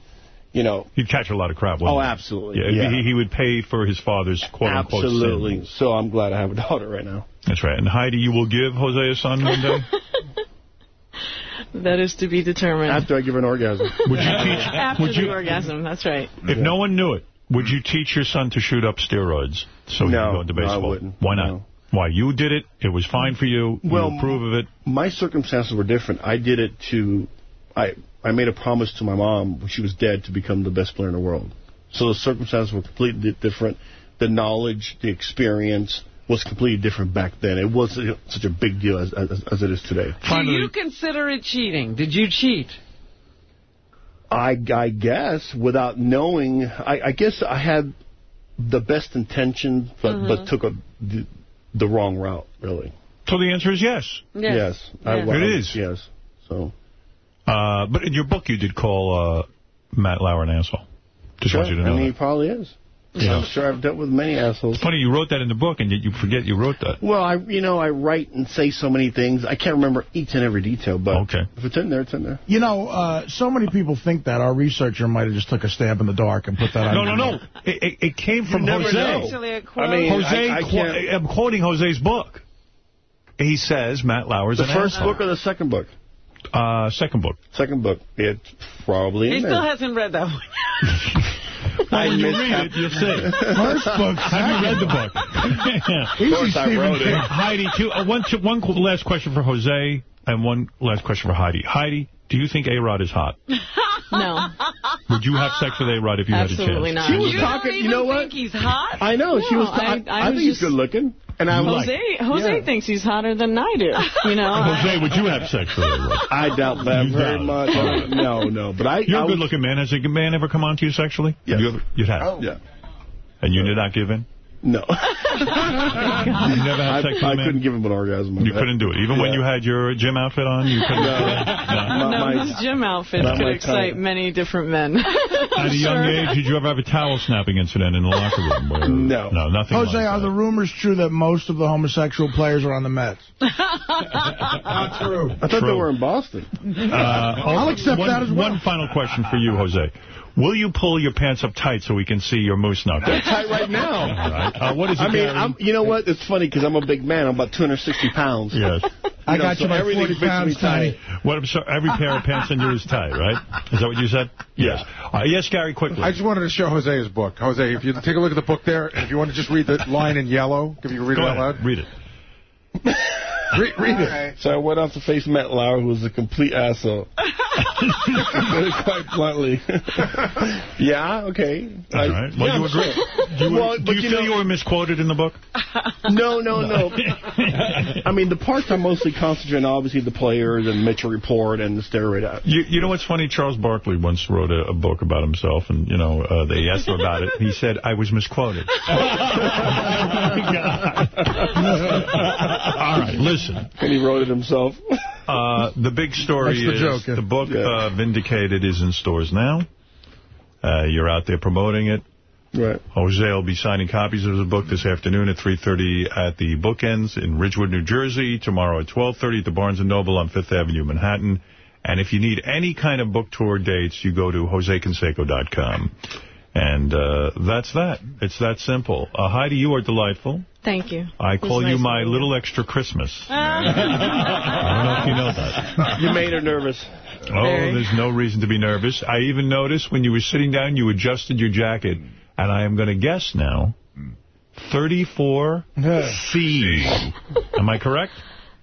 you know. He'd catch a lot of crap. wouldn't Oh, he? absolutely. Yeah, Yeah. He, he would pay for his father's quote-unquote sin. Absolutely. So I'm glad I have a daughter right now. That's right. And Heidi, you will give Jose a son one day? That is to be determined. After I give an orgasm. Would you teach? After would the you, orgasm, that's right. if no one knew it, would you teach your son to shoot up steroids so he can go into no, I baseball? wouldn't. Why not? No. Why? You did it. It was fine for you. Well, you approve of it. My circumstances were different. I did it to, I I made a promise to my mom when she was dead to become the best player in the world. So the circumstances were completely different. The knowledge, the experience was completely different back then. It wasn't such a big deal as as, as it is today. Do you consider it cheating? Did you cheat? I, I guess without knowing, I, I guess I had the best intention, but but took a the, the wrong route, really. So the answer is yes. Yes. Yes, I, Yes. I- It is. Yes. So. Uh, but in your book, you did call uh, Matt Lauer an asshole. Just want you to know I mean, that. he probably is. Yeah. I'm sure I've dealt with many assholes. It's Funny, you wrote that in the book, and yet you forget you wrote that. Well, I you know I write and say so many things. I can't remember each and every detail, but okay. if it's in there, it's in there. You know, uh, so many people think that our researcher might have just took a stab in the dark and put that on. No, no, no. It, it, it came from never Jose. know. Actually, a quote. I mean, Jose, I, I qu I'm quoting Jose's book. He says Matt Lauer's The an first asshole. book or the second book? Uh, second book. Second book. It's probably in He there. still hasn't read that one. Well, when you read it, you'll see. First book, Have you read the book? Easy, Of course I Stephen wrote it. Heidi, two, uh, one, two, one qu- last question for Jose and one last question for Heidi. Heidi, do you think A-Rod is hot? No, Would you have sex with A-Rod if you absolutely had a chance? Absolutely not. She was You talking. don't You know even what? think he's hot? I know she was. No, I- I, I I was think he's good looking, and I'm like, Jose, Jose yeah. thinks he's hotter than I do. You know, Jose, would you have sex with A-Rod? I doubt that You very doubt much. All right. No, no. But I. You're I a was- good-looking man. Has a man ever come on to you sexually? Yes. You ever, you'd have. Oh. Yeah. And you did not give in? No. You never had I, sex with I a man? couldn't give him an orgasm. You couldn't do it. Even when you had your gym outfit on, you couldn't do it? No. no, my- those gym outfits could excite type. many different men. At a young age, did you ever have a towel snapping incident in the locker room? Where, no. No, nothing Jose, like are the rumors true that most of the homosexual players are on the Mets? Not true. I thought they were in Boston. Uh, I'll accept one, that as well. One final question for you, Jose. Will you pull your pants up tight so we can see your moose knuckles? They're tight right now. All right. Uh, what is it, I mean, I'm, you know what? It's funny because I'm a big man. I'm about 260 pounds. Yes. I know, got so you by everything 40 fits me pounds, tight. What, I'm sorry, every pair of pants on you is tight, right? Is that what you said? Yes. Uh, yes, Gary, quickly. I just wanted to show Jose his book. Jose, if you take a look at the book there, if you want to just read the line in yellow, if you can read Go it out ahead. loud. Read it. Read, read it. So I went out to face Matt Lauer, who was a complete asshole. Put it quite bluntly. yeah, okay. All I- right. Well, yeah, you I'm agree. sure. Do you, Well, do but you you feel know- you were misquoted in the book? No, no, no. I mean, the parts I mostly concentrate on, obviously, the players and Mitchell Report and the steroid out. You, you know what's funny? Charles Barkley once wrote a, a book about himself, and, you know, uh, they asked him about it. He said, I was misquoted. All right, listen. And he wrote it himself. Uh, the big story That's the is joke, yeah. the book uh, Vindicated is in stores now. Uh, you're out there promoting it. Right. Jose will be signing copies of the book this afternoon at 3.30 at the Bookends in Ridgewood, New Jersey. Tomorrow at 12.30 at the Barnes & Noble on Fifth Avenue, Manhattan. And if you need any kind of book tour dates, you go to josecanseco.com. And uh, that's that. It's that simple. Uh, Heidi, you are delightful. Thank you. I It was call you nice my meeting little extra Christmas. I don't know if you know that. You made her nervous. Oh, Very. there's no reason to be nervous. I even noticed when you were sitting down, you adjusted your jacket. And I am going to guess now, 34C. Am I correct?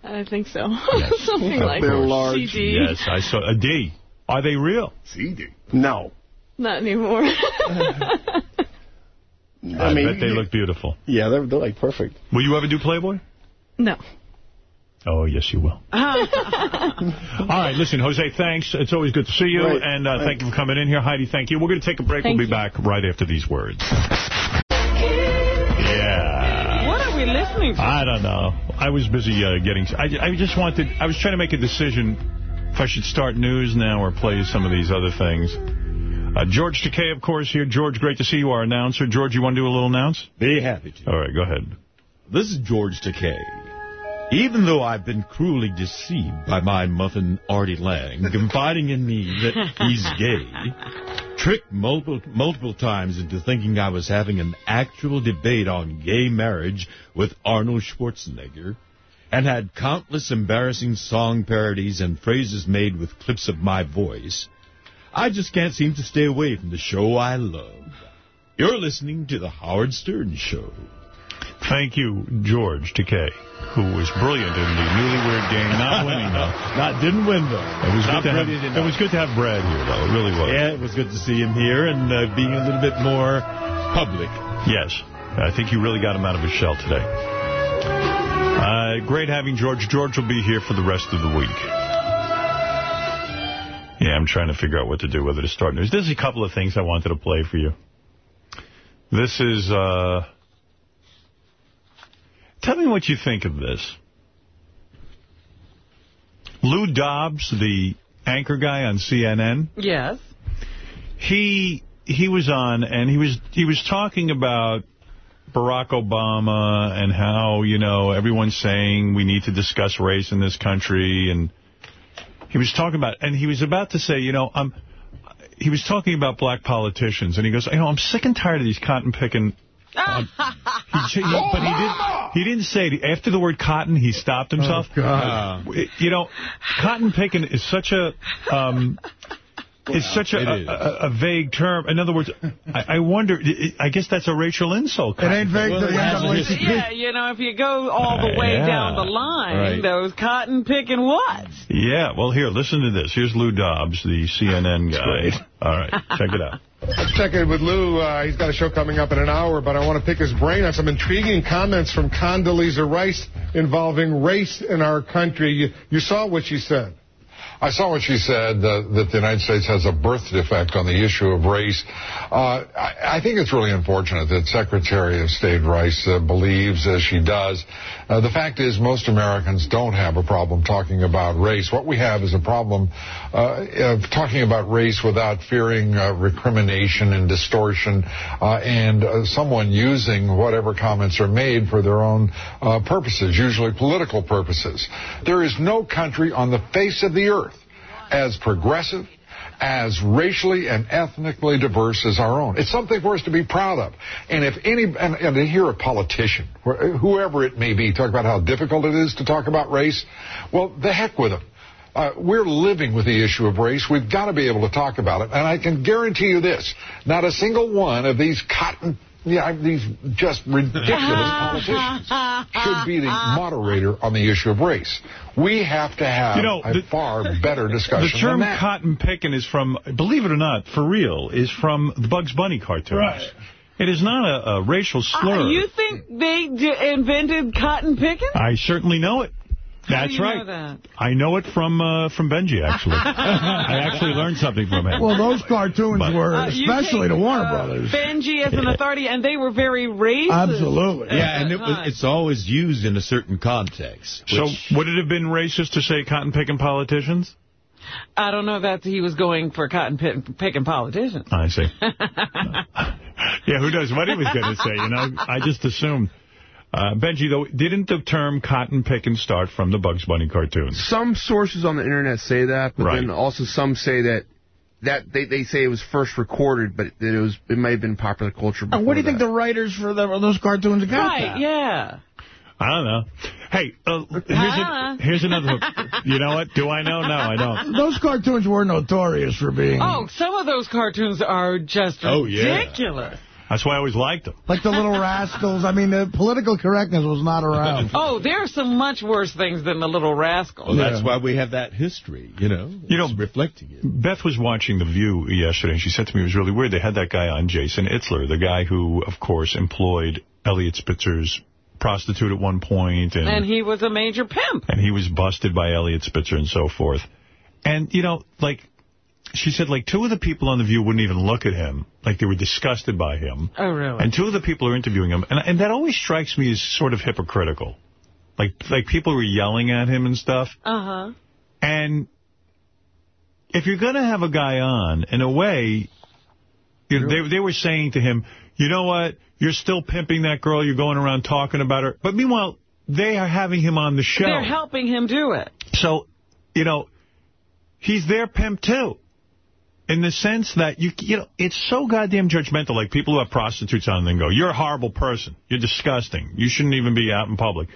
I think so. Yes. Something Of like course. large. CD. Yes, I saw a D. Are they real? CD. No. Not anymore. I, I mean, bet they look beautiful. yeah, they're, they're like perfect. Will you ever do Playboy? no. Oh, yes, you will. All right, listen, Jose, thanks. It's always good to see you, Right. and uh, thank you for coming in here. Heidi, thank you. We're going to take a break. Thank we'll be you. back right after these words. Yeah. What are we listening to? I don't know. I was busy uh, getting... I, I just wanted... I was trying to make a decision if I should start news now or play some of these other things. Uh, George Takei, of course, here. George, great to see you, our announcer. George, you want to do a little announce? Be happy to. All right, go ahead. This is George Takei. Even though I've been cruelly deceived by my muffin Artie Lange, confiding in me that he's gay, tricked multiple, multiple times into thinking I was having an actual debate on gay marriage with Arnold Schwarzenegger, and had countless embarrassing song parodies and phrases made with clips of my voice, I just can't seem to stay away from the show I love. You're listening to The Howard Stern Show. Thank you, George Takei, who was brilliant in the Newly Newlywed Game. Not winning, though. Not didn't win though. It was, Not good to have, it was good to have Brad here, though. It really was. Yeah, it was good to see him here and uh, being a little bit more public. Yes. I think you really got him out of his shell today. Uh, great having George. George will be here for the rest of the week. Yeah, I'm trying to figure out what to do, whether to start news. There's a couple of things I wanted to play for you. This is, uh... Tell me what you think of this. Lou Dobbs, the anchor guy on CNN, Yes. he he was on and he was he was talking about Barack Obama and how you know everyone's saying we need to discuss race in this country and he was talking about and he was about to say you know I'm he was talking about black politicians and he goes you know I'm sick and tired of these cotton picking uh, he, he- but he didn't he didn't say it. after the word cotton he stopped himself Oh, God. Uh, you know cotton picking is such a um it's such a, It is. a, a, a vague term. In other words, I, I wonder, I guess that's a racial insult. It ain't vague Well, the it has a NAACP. Yeah, you know, if you go all the way Yeah. down the line, Right. those cotton picking what? Yeah, well, here, listen to this. Here's Lou Dobbs, the CNN guy. All right, check it out. Let's check in with Lou. Uh, he's got a show coming up in an hour, but I want to pick his brain on some intriguing comments from Condoleezza Rice involving race in our country. You, you saw what she said. I saw what she said, uh, that the United States has a birth defect on the issue of race. Uh, I, I, think it's really unfortunate that Secretary of State Rice uh, believes as she does. Uh, the fact is most Americans don't have a problem talking about race. What we have is a problem uh, of talking about race without fearing uh, recrimination and distortion and someone using whatever comments are made for their own purposes, usually political purposes. There is no country on the face of the earth as progressive, as racially and ethnically diverse as our own. It's something for us to be proud of. And if any, and, and to hear a politician, whoever it may be, talk about how difficult it is to talk about race, well, the heck with them. Uh, we're living with the issue of race. We've got to be able to talk about it. And I can guarantee you this, not a single one of these cotton yeah, these just ridiculous politicians should be the moderator on the issue of race. We have to have you know, the, far better discussion The term cotton picking is from, believe it or not, for real, is from the Bugs Bunny cartoons. Right. It is not a, a racial slur. Uh, you think they invented cotton picking? I certainly know it. That's right. Know I know it from uh, from Benjy, actually. I actually learned something from him. Well, those cartoons but, were, uh, especially to Warner uh, Brothers. Benjy as an authority, and they were very racist. Absolutely. Yeah, and it was, it's always used in a certain context. So would it have been racist to say cotton-picking politicians? I don't know that he was going for cotton-picking politicians. I see. yeah, who knows what he was going to say, you know? I just assumed. Uh, Benjy, though, didn't the term cotton picking start from the Bugs Bunny cartoon? Some sources on the Internet say that, but right. then also some say that that they, they say it was first recorded, but that it was it may have been popular culture before What do you that. think the writers for the, those cartoons got Right, that? yeah. I don't know. Hey, uh, here's, a, here's another. You know what? Do I know? No, I don't. Those cartoons were notorious for being... Oh, some of those cartoons are just oh, ridiculous. Yeah. That's why I always liked them. Like the Little Rascals. I mean, the political correctness was not around. oh, there are some much worse things than the Little Rascals. Well, that's yeah. why we have that history, you know. You know, reflecting it. Beth was watching The View yesterday, and she said to me it was really weird. They had that guy on, Jason Itzler, the guy who, of course, employed Eliot Spitzer's prostitute at one point, and, and he was a major pimp. And he was busted by Eliot Spitzer and so forth. And, you know, like, she said, like, two of the people on The View wouldn't even look at him. Like, they were disgusted by him. Oh, really? And two of the people are interviewing him. And, and that always strikes me as sort of hypocritical. Like, like people were yelling at him and stuff. Uh-huh. And if you're going to have a guy on, in a way, you know, they, they were saying to him, you know what, you're still pimping that girl, you're going around talking about her. But meanwhile, they are having him on the show. They're helping him do it. So, you know, he's their pimp, too in the sense that, you you know, it's so goddamn judgmental. Like people who have prostitutes on and go, you're a horrible person. You're disgusting. You shouldn't even be out in public.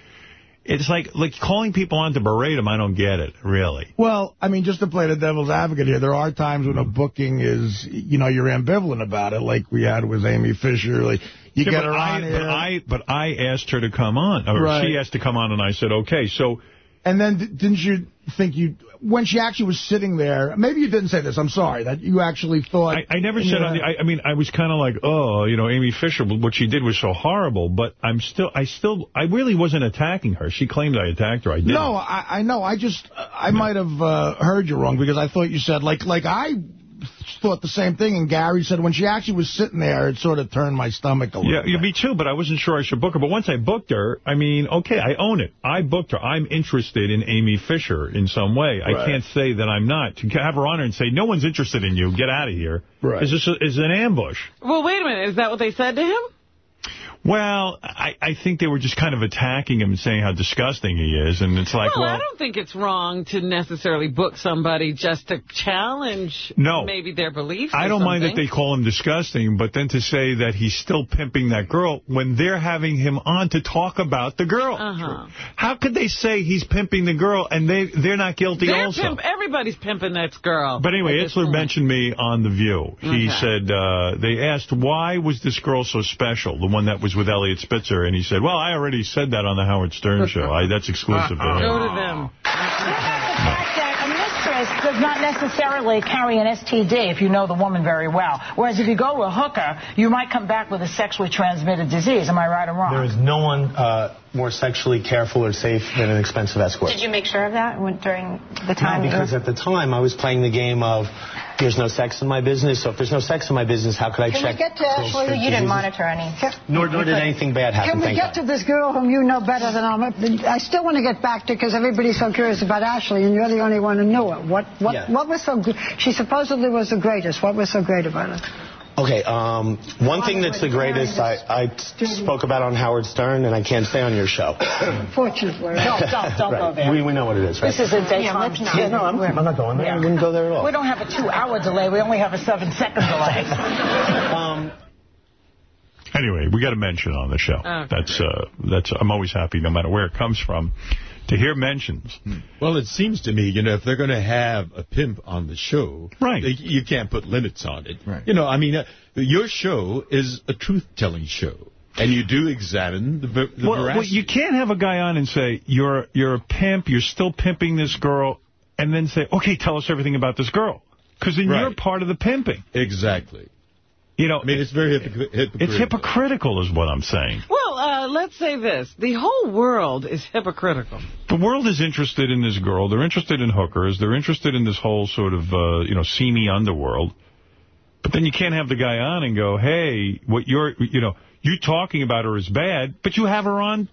It's like like calling people on to berate them. I don't get it, really. Well, I mean, just to play the devil's advocate here, there are times when a booking is, you know, you're ambivalent about it, like we had with Amy Fisher. Like, you yeah, get her I, on here. But I, but I asked her to come on, right. she asked to come on, and I said, okay. So and then didn't you think you, when she actually was sitting there, maybe you didn't say this, I'm sorry, that you actually thought... I, I never said, on the, I, I, mean, I was kind of like, oh, you know, Amy Fisher, what she did was so horrible, but I'm still, I still, I really wasn't attacking her. She claimed I attacked her. I didn't. No, I, I know. I just, I might have uh, heard you wrong because I thought you said, like, like I thought the same thing, and Gary said when she actually was sitting there, it sort of turned my stomach a little Yeah, bit. me too, but I wasn't sure I should book her. But once I booked her, I mean, okay, I own it. I booked her. I'm interested in Amy Fisher in some way. Right. I can't say that I'm not. To have her on her and say, no one's interested in you, get out of here, right. is, this a, is an ambush. Well, wait a minute. Is that what they said to him? Well, I, I think they were just kind of attacking him and saying how disgusting he is. And it's like, well, well I don't think it's wrong to necessarily book somebody just to challenge no, maybe their beliefs I don't something. mind that they call him disgusting, but then to say that he's still pimping that girl when they're having him on to talk about the girl. Uh -huh. How could they say he's pimping the girl and they, they're not guilty they're also? Pimp, everybody's pimping that girl. But anyway, Itzler mentioned me on The View. He okay. said, uh, they asked, why was this girl so special, the one that was with Eliot Spitzer? And he said, well, I already said that on the Howard Stern show. I, that's exclusive to him. Go to them. a mistress does not necessarily carry an STD if you know the woman very well. Whereas if you go to a hooker, you might come back with a sexually transmitted disease. Am I right or wrong? There is no one uh, more sexually careful or safe than an expensive escort. Did you make sure of that when- during the No, time? you were- because at the time I was playing the game of there's no sex in my business, so if there's no sex in my business, how could I check? Can check? we get to Ashley? street You didn't diseases? monitor any. Nor, nor did anything bad happen, Can we thank get God. to this girl whom you know better than I? I still want to get back to because everybody's so curious about Ashley, and you're the only one who knew her. What what Yeah. what was so good? She supposedly was the greatest. What was so great about her? Okay, um, one thing that's the greatest I, I spoke about on Howard Stern, and I can't say on your show. Fortunately, Don't, don't, don't go there. We, we know what it is, right? This is a daytime. Yeah, no, I'm, I'm not going there. I wouldn't go there at all. We don't have a two-hour delay. We only have a seven-second delay. Um, Anyway, we got to mention on the show. Okay. That's uh, that's. I'm always happy, no matter where it comes from, to hear mentions. Well, it seems to me, you know, if they're going to have a pimp on the show, right. you can't put limits on it. Right. You know, I mean, uh, your show is a truth-telling show, and you do examine the, ver- the Well, well, you can't have a guy on and say you're you're a pimp, you're still pimping this girl, and then say, okay, tell us everything about this girl, because then you're part of the pimping. Exactly. You know, I mean, it's very hypocr- hypocritical. It's hypocritical, is what I'm saying. Well, uh, let's say this. The whole world is hypocritical. The world is interested in this girl. They're interested in hookers. They're interested in this whole sort of, uh, you know, seamy underworld. But then you can't have the guy on and go, hey, what you're, you know, you talking about her is bad, but you have her on,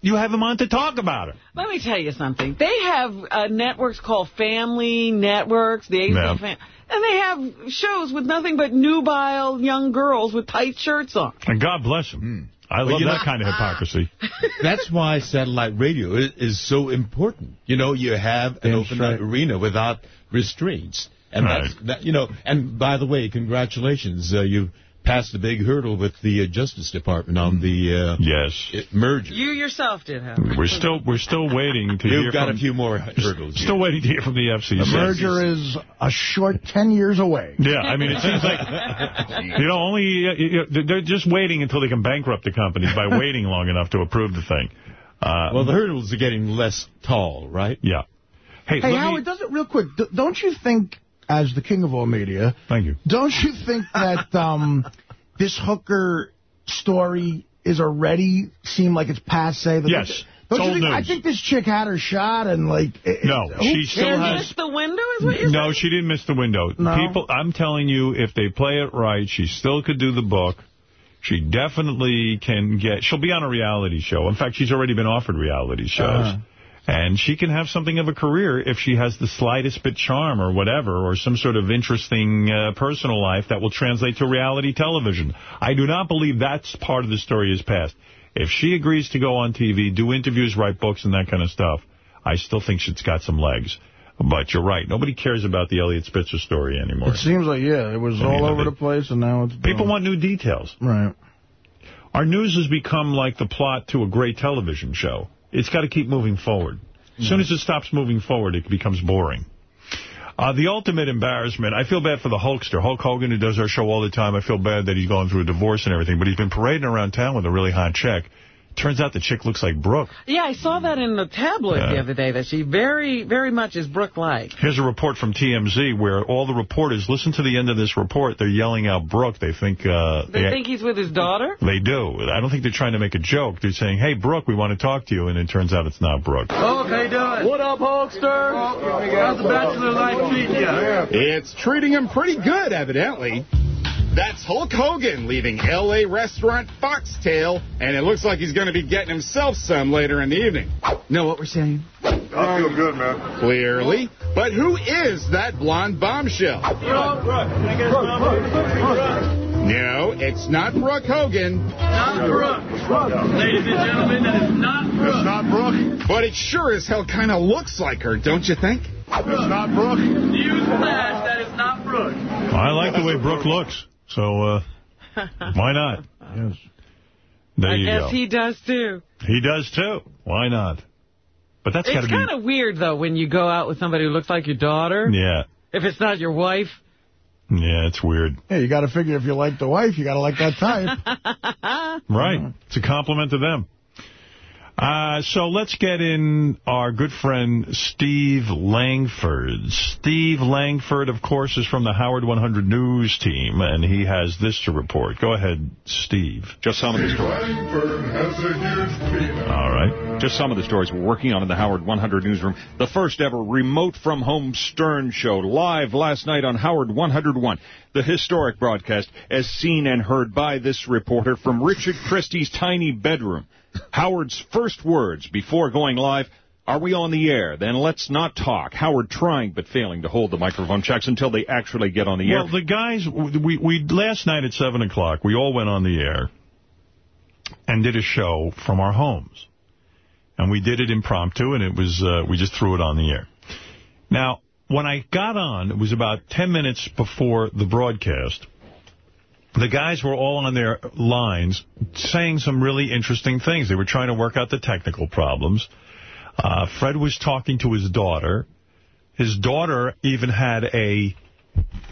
you have him on to talk about her. Let me tell you something. They have uh, networks called Family Networks, the AC Yeah. Fam, and they have shows with nothing but nubile young girls with tight shirts on. And God bless him. I Well, love you that know- kind of hypocrisy. That's why satellite radio is, is so important. You know, you have an open arena without restraints. And that's, that, you know, and by the way, congratulations. Uh, you passed the big hurdle with the uh, Justice Department on the uh, yes merger. You yourself did, Howard. We're still we're still waiting to hear You've got from, a few more hurdles. Still waiting to hear from the FCC. The merger is a short 10 years away. Yeah, I mean, it seems like, you know, only, uh, you know, they're just waiting until they can bankrupt the companies by waiting long enough to approve the thing. Uh, Well, the hurdles are getting less tall, right? Yeah. Hey, Hey, let me- does it real quick, don't you think, as the king of all media, Thank you. don't you think that um, this hooker story is already seem like it's passe? That Yes, Don't you old think, I think this chick had her shot and, like... it- No, who she still has- Missed the window is what you're No, she didn't miss the window. No? People, I'm telling you, if they play it right, she still could do the book. She definitely can get, she'll be on a reality show. In fact, she's already been offered reality shows. Uh-huh. And she can have something of a career if she has the slightest bit charm or whatever, or some sort of interesting uh, personal life that will translate to reality television. I do not believe that's part of the story is past. If she agrees to go on TV, do interviews, write books, and that kind of stuff, I still think she's got some legs. But you're right. Nobody cares about the Eliot Spitzer story anymore. It seems like, yeah, it was I mean, all over they- the place, and now it's... People want new details. Right. Our news has become like the plot to a great television show. It's got to keep moving forward. As soon as it stops moving forward, it becomes boring. Uh, the ultimate embarrassment, I feel bad for the Hulkster. Hulk Hogan, who does our show all the time, I feel bad that he's going through a divorce and everything, but he's been parading around town with a really hot chick. Turns out the chick looks like Brooke. Yeah, I saw that in the tabloid the other day, that she very, very much is Brooke-like. Here's a report from TMZ where all the reporters, listen to the end of this report, they're yelling out Brooke. They think... Uh, They think he's with his daughter? They do. I don't think they're trying to make a joke. They're saying, hey, Brooke, we want to talk to you. And it turns out it's not Brooke. Hulk, how you doing? What up, Hulkster? How's the bachelor life treating you? It's treating him pretty good, evidently. That's Hulk Hogan leaving L.A. restaurant Foxtail, and it looks like he's going to be getting himself some later in the evening. Know what we're saying? I feel good, man. Clearly. But who is that blonde bombshell? No, it's not Brooke Hogan. Not Brooke. Ladies and gentlemen, that is not Brooke. It's not Brooke. But it sure as hell kind of looks like her, don't you think? It's not Brooke. Newsflash, that is not Brooke. I like the way Brooke looks. So, uh, why not? Yes. There I you guess go. he does, too. He does, too. Why not? But that's got to It's kind of weird, though, when you go out with somebody who looks like your daughter. Yeah. If it's not your wife. Yeah, it's weird. Yeah, you got to figure if you like the wife, you got to like that type. Right. It's a compliment to them. Uh, so let's get in our good friend Steve Langford. Steve Langford, of course, is from the Howard 100 News team, and he has this to report. Go ahead, Steve. Just some of the stories. All right. Just some of the stories we're working on in the Howard 100 newsroom. The first ever remote from home Stern show live last night on Howard 101. The historic broadcast as seen and heard by this reporter from Richard Christie's tiny bedroom. Howard's first words before going live, are we on the air? Then let's not talk. Howard trying but failing to hold the microphone checks until they actually get on the air. Well, the guys, we, we last night at 7 o'clock, we all went on the air and did a show from our homes. And we did it impromptu, and it was uh, we just threw it on the air. Now, when I got on, it was about 10 minutes before the broadcast, the guys were all on their lines saying some really interesting things. They were trying to work out the technical problems. Uh, Fred was talking to his daughter. His daughter even had a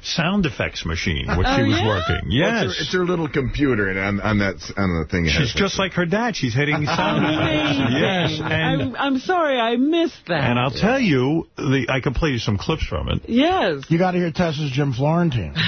sound effects machine, which Oh, she was yeah? working. Well, Yes. it's, her, it's her little computer, and on, on that on the thing. She's just like her dad. She's hitting sound effects. Yes, and I'm, I'm sorry, I missed that. and I'll tell you, the I can play you some clips from it. Yes. You got to hear Tessa's Jim Florentine.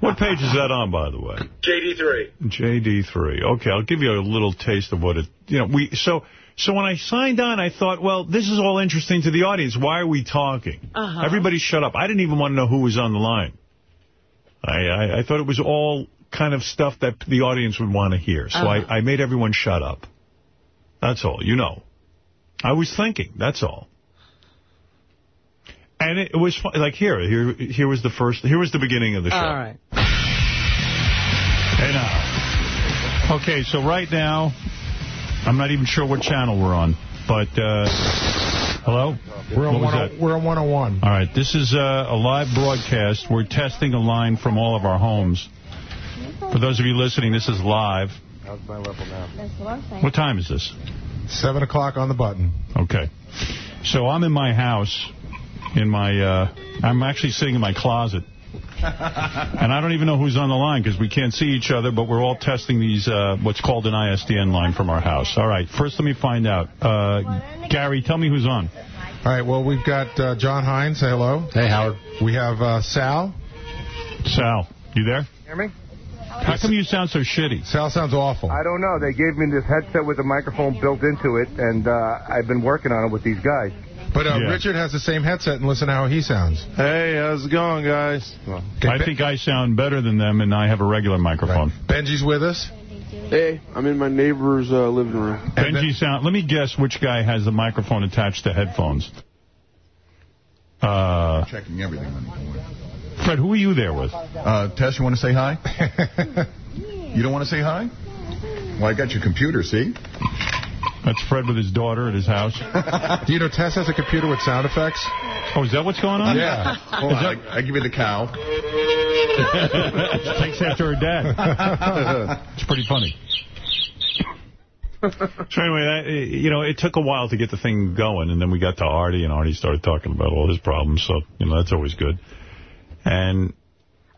What page is that on, by the way? JD3. JD3. Okay, I'll give you a little taste of what it, you know, we, so, so when I signed on, I thought, well, this is all interesting to the audience. Why are we talking? Uh-huh. Everybody shut up. I didn't even want to know who was on the line. I, I, I thought it was all kind of stuff that the audience would want to hear. So Uh-huh. I, I made everyone shut up. That's all, you know. I was thinking, that's all. And it, it was fun. Like here, here, here was the first, here was the beginning of the show. All right. Hey now. Okay, so right now, I'm not even sure what channel we're on, but, uh, hello? We're on, What was 10 that? we're on 101. All right, this is uh, a live broadcast. We're testing a line from all of our homes. For those of you listening, this is live. How's my level now? What time is this? 7 o'clock on the button. Okay. So I'm in my house, in my, uh, I'm actually sitting in my closet. And I don't even know who's on the line because we can't see each other, but we're all testing these, uh, what's called an ISDN line from our house. All right, first let me find out. Uh, Gary, tell me who's on. All right, well, we've got uh, John Hein. Say hello. Hey, Howard. We have uh, Sal. Sal, you there? Hear me? How come you sound so shitty? Sal sounds awful. I don't know. They gave me this headset with a microphone built into it, and uh, I've been working on it with these guys. But uh, Yeah. Richard has the same headset, and listen to how he sounds. Hey, how's it going, guys? I think I sound better than them, and I have a regular microphone. Benjy's with us. Hey, I'm in my neighbor's uh, living room. Benjy sound. Let me guess which guy has the microphone attached to headphones. Uh, Checking everything Fred, who are you there with? Uh, Tess, you want to say hi? you don't want to say hi? Well, I got your computer, see? That's Fred with his daughter at his house. Do you know Tess has a computer with sound effects? Oh, is that what's going on? Yeah. Hold on, I, I give you the cow. she Takes after her dad. it's pretty funny. So anyway, that, eh, you know, it took a while to get the thing going, and then we got to Artie, and Artie started talking about all his problems, so, you know, that's always good. And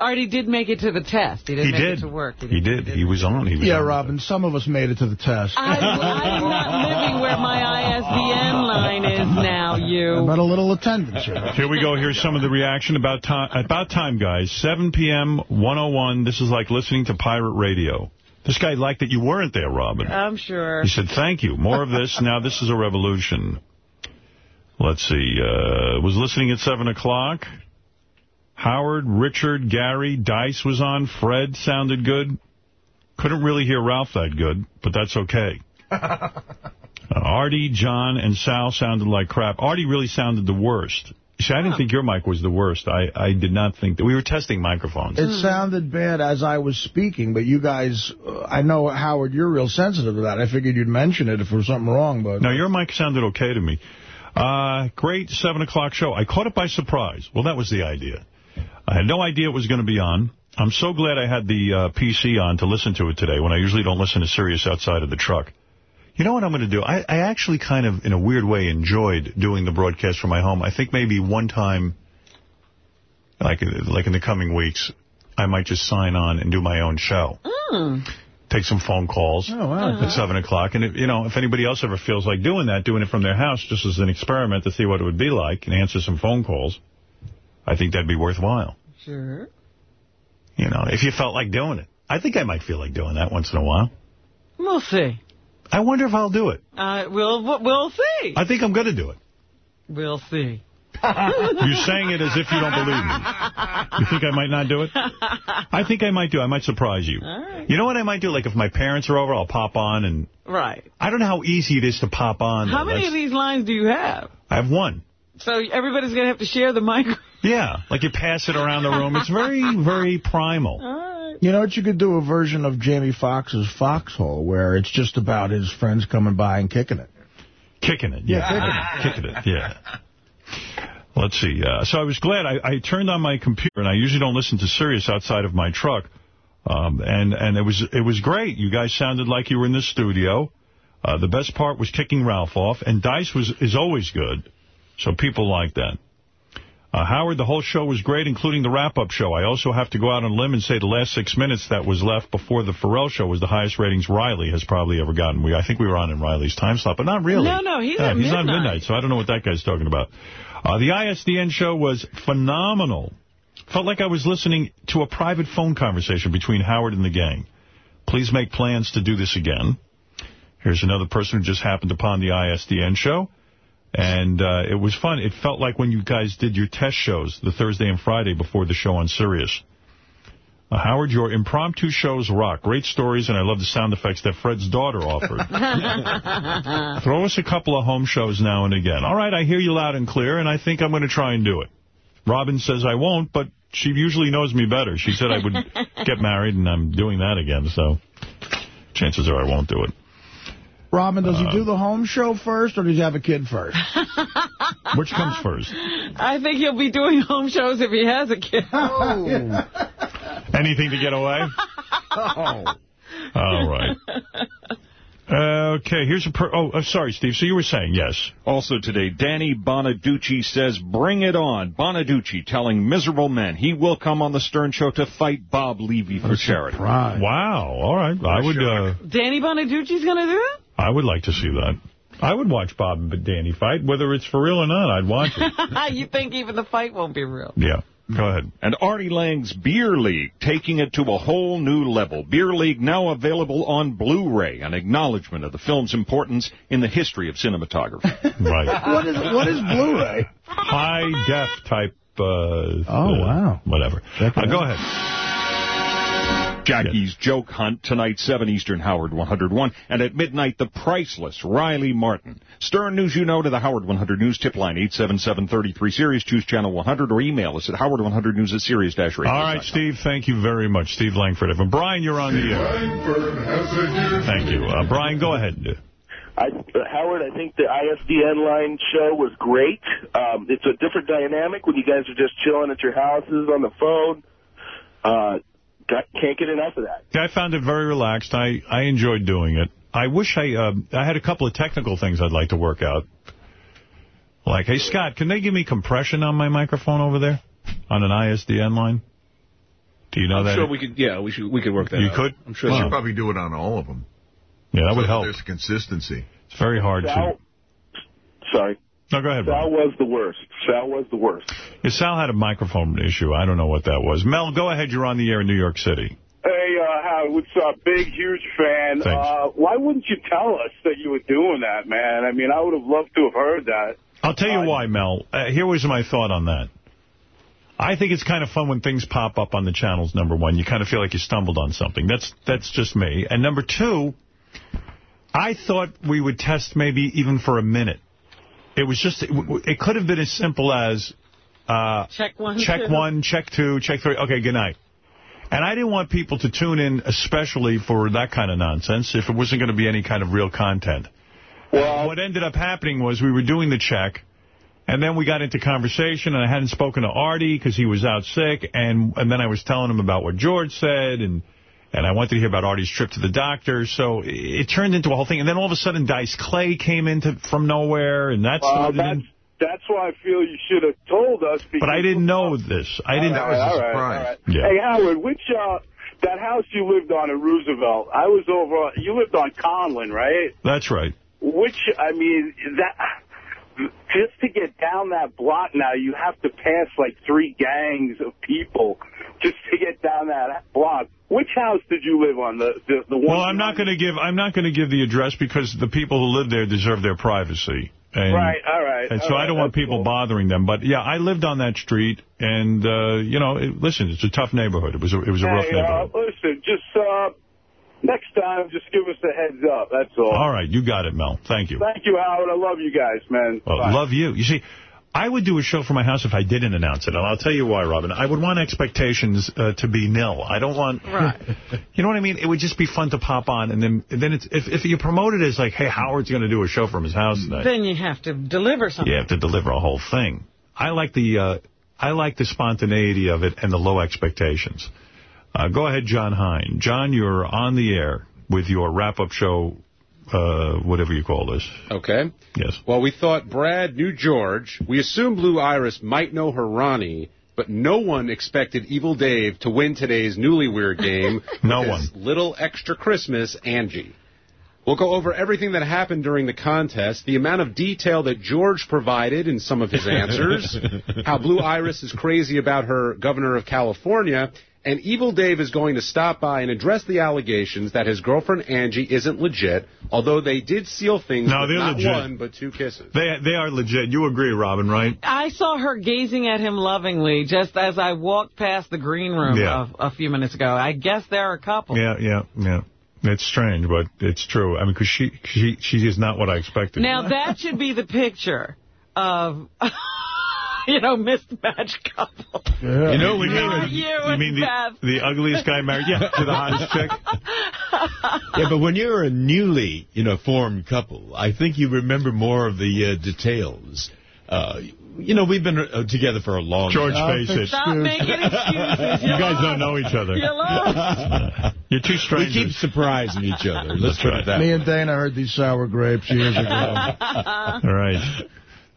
Artie did make it to the test. He didn't he make did. it to work. He did. He was on. He was Yeah, on. Robin, some of us made it to the test. I, I'm not living where my ISDN line is now, you. About a little attendance here. Here we go. Here's some of the reaction about time. About time, guys. 7 p.m. 101. This is like listening to pirate radio. This guy liked that you weren't there, Robin. I'm sure. He said, thank you. More of this. Now this is a revolution. Let's see. Uh, was listening at 7 o'clock. Howard, Richard, Gary, Dice was on. Fred sounded good. Couldn't really hear Ralph that good, but that's okay. Uh, Artie, John, and Sal sounded like crap. Artie really sounded the worst. See, I didn't think your mic was the worst. I, I did not think that. We were testing microphones. It sounded bad as I was speaking, but you guys, uh, I know, Howard, you're real sensitive to that. I figured you'd mention it if there was something wrong, but... No, your mic sounded okay to me. Uh, great 7 o'clock show. I caught it by surprise. Well, that was the idea. I had no idea it was going to be on. I'm so glad I had the uh, PC on to listen to it today when I usually don't listen to Sirius outside of the truck. You know what I'm going to do? I, I actually kind of, in a weird way, enjoyed doing the broadcast from my home. I think maybe one time, like like in the coming weeks, I might just sign on and do my own show. Mm. take some phone calls Oh, wow. at 7 o'clock. And, if, you know, if anybody else ever feels like doing that, doing it from their house just as an experiment to see what it would be like and answer some phone calls, I think that'd be worthwhile. Sure. You know, if you felt like doing it. I think I might feel like doing that once in a while. We'll see. I wonder if I'll do it. Uh, we'll, we'll see. I think I'm going to do it. We'll see. You're saying it as if you don't believe me. You think I might not do it? I think I might do. I might surprise you. You know what I might do? Like if my parents are over, I'll pop on and Right. I don't know how easy it is to pop on. How though. many That's- of these lines do you have? I have one. So everybody's going to have to share the mic. Yeah, like you pass it around the room. It's very, very primal. You know what? You could do a version of Jamie Foxx's Foxhole where it's just about his friends coming by and kicking it. Kicking it. Yeah, Yeah, kicking it. Yeah. Let's see. Uh, so I was glad. I, I turned on my computer, and I usually don't listen to Sirius outside of my truck. Um, and and it was it was great. You guys sounded like you were in the studio. Uh, the best part was kicking Ralph off, and Dice was is always good. So people like that. Uh, Howard, the whole show was great, including the wrap-up show. I also have to go out on a limb and say the last six minutes that was left before the Pharrell show was the highest ratings Riley has probably ever gotten. We I think we were on in Riley's time slot, but not really. No, no, he's Yeah, he's on midnight. midnight, so I don't know what that guy's talking about. Uh, the ISDN show was phenomenal. Felt like I was listening to a private phone conversation between Howard and the gang. Please make plans to do this again. Here's another person who just happened upon the ISDN show. And uh, it was fun. It felt like when you guys did your test shows, the Thursday and Friday before the show on Sirius. Uh, Howard, your impromptu shows rock. Great stories, and I love the sound effects that Fred's daughter offered. Throw us a couple of home shows now and again. All right, I hear you loud and clear, and I think I'm going to try and do it. Robin says I won't, but she usually knows me better. She said I would get married, and I'm doing that again, so chances are I won't do it. Robin, does he Uh, do the home show first, or does he have a kid first? Which comes first? I think he'll be doing home shows if he has a kid. Oh. Anything to get away? Oh. All right. Okay, here's a... Per oh, uh, sorry, Steve. So you were saying, yes. Also today, Danny Bonaduce says, bring it on. Bonaduce telling miserable men he will come on the Stern Show to fight Bob Levy for charity. Wow. All right. I would uh, Danny Bonaduce's going to do it? I would like to see that. I would watch Bob and Danny fight. Whether it's for real or not, I'd watch it. you think even the fight won't be real? Yeah. Go ahead. And Artie Lange's Beer League taking it to a whole new level. Beer League now available on Blu-ray, an acknowledgement of the film's importance in the history of cinematography. Right. What is what is Blu-ray? High def type. Uh, oh wow. Whatever. Uh, go ahead. Jackie's Joke Hunt tonight, 7 Eastern, Howard 101. And at midnight, the priceless Riley Martin. Stern News You Know to the Howard 100 News tip line, 877-33 Sirius. Choose channel 100 or email us at howard100news at Sirius-radio. All right, Steve, thank you very much. Steve Langford. And Brian, you're on the air. Thank you. Uh, Brian, go ahead. I, uh, Howard, I think the ISDN line show was great. Um, it's a different dynamic when you guys are just chilling at your houses on the phone. Uh, got, can't get enough of that. I found it very relaxed. I, I enjoyed doing it. I wish I uh, I had a couple of technical things I'd like to work out. Like, hey, Scott, can they give me compression on my microphone over there on an ISDN line? Do you know I'm that? sure we could. Yeah, we should. We could work that. You out. could? I'm sure. You Wow. should probably do it on all of them. Yeah, that So would help. There's consistency. It's very hard Sal, to... sorry. No, go ahead, Sal Brian. was the worst. Sal was the worst. Yeah, Sal had a microphone issue. I don't know what that was. Mel, go ahead. You're on the air in New York City. Hey, uh, Howard, what's up? Big, huge fan. Uh, why wouldn't you tell us that you were doing that, man? I mean, I would have loved to have heard that. I'll tell you why, Mel. Uh, here was my thought on that. I think it's kind of fun when things pop up on the channels, number one. You kind of feel like you stumbled on something. That's that's just me. And number two, I thought we would test maybe even for a minute. It was just, it, it could have been as simple as uh, Check one, check two. one, check two, check three. Okay, good night. And I didn't want people to tune in especially for that kind of nonsense if it wasn't going to be any kind of real content. Well, what ended up happening was we were doing the check, and then we got into conversation, and I hadn't spoken to Artie because he was out sick, and and then I was telling him about what George said, and and I wanted to hear about Artie's trip to the doctor, so it, it turned into a whole thing. And then all of a sudden, Dice Clay came into from nowhere, and that Well, started that's, in. that's why I feel you should have told us. But I didn't know this. I didn't. All right, all right, all right. Yeah. Hey, Howard, which uh, that house you lived on in Roosevelt, I was over, you lived on Conlin, right? That's right. Which, I mean, that just to get down that block now, you have to pass like three gangs of people just to get down that block. Which house did you live on? The the, the one. Well, I'm not going to give I'm not going to give the address because the people who live there deserve their privacy. And, Right, all right, And all so right, I don't want people bothering them. But yeah, I lived on that street, and uh, you know, it, listen, it's a tough neighborhood. It was a, it was a rough Hey, neighborhood. uh, listen, just uh, next time, just give us a heads up. That's all. All right, you got it, Mel. Thank you. Thank you, Howard. I love you guys, man. Well, love you. You see, I would do a show for my house if I didn't announce it, and I'll tell you why, Robin. I would want expectations uh, to be nil. I don't want, Right. you know what I mean? It would just be fun to pop on, and then and then it's if if you promote it as like, hey, Howard's going to do a show from his house tonight, Then you have to deliver something. you have to deliver a whole thing. I like the uh, I like the spontaneity of it and the low expectations. Uh, go ahead, John Hein. John, you're on the air with your wrap-up show, uh, whatever you call this. Okay. Yes. Well, we thought Brad knew George. We assumed Blue Iris might know her Ronnie, but no one expected Evil Dave to win today's Newly Weird game. No one. Little Extra Christmas, Angie. We'll go over everything that happened during the contest, the amount of detail that George provided in some of his answers, how Blue Iris is crazy about her governor of California, and Evil Dave is going to stop by and address the allegations that his girlfriend Angie isn't legit, although they did seal things No, with they're not legit. one but two kisses. They they are legit. You agree, Robin, right? I saw her gazing at him lovingly just as I walked past the green room Yeah. a, a few minutes ago. I guess they're a couple. Yeah, yeah, yeah. It's strange, but it's true. I mean, because she, she, she is not what I expected. Now, that should be the picture of, you know, mismatched couple. You know, when you're, You, you, you mean the, the ugliest guy married yeah, to the hottest chick? Yeah, but when you're a newly, you know, formed couple, I think you remember more of the uh, details. Uh, you know, we've been uh, together for a long George, time. face it. Stop making excuses. You guys don't know each other. You lost. You're two We keep surprising each other. Let's That's put right. it that Me way. and Dana heard these sour grapes years ago. All right.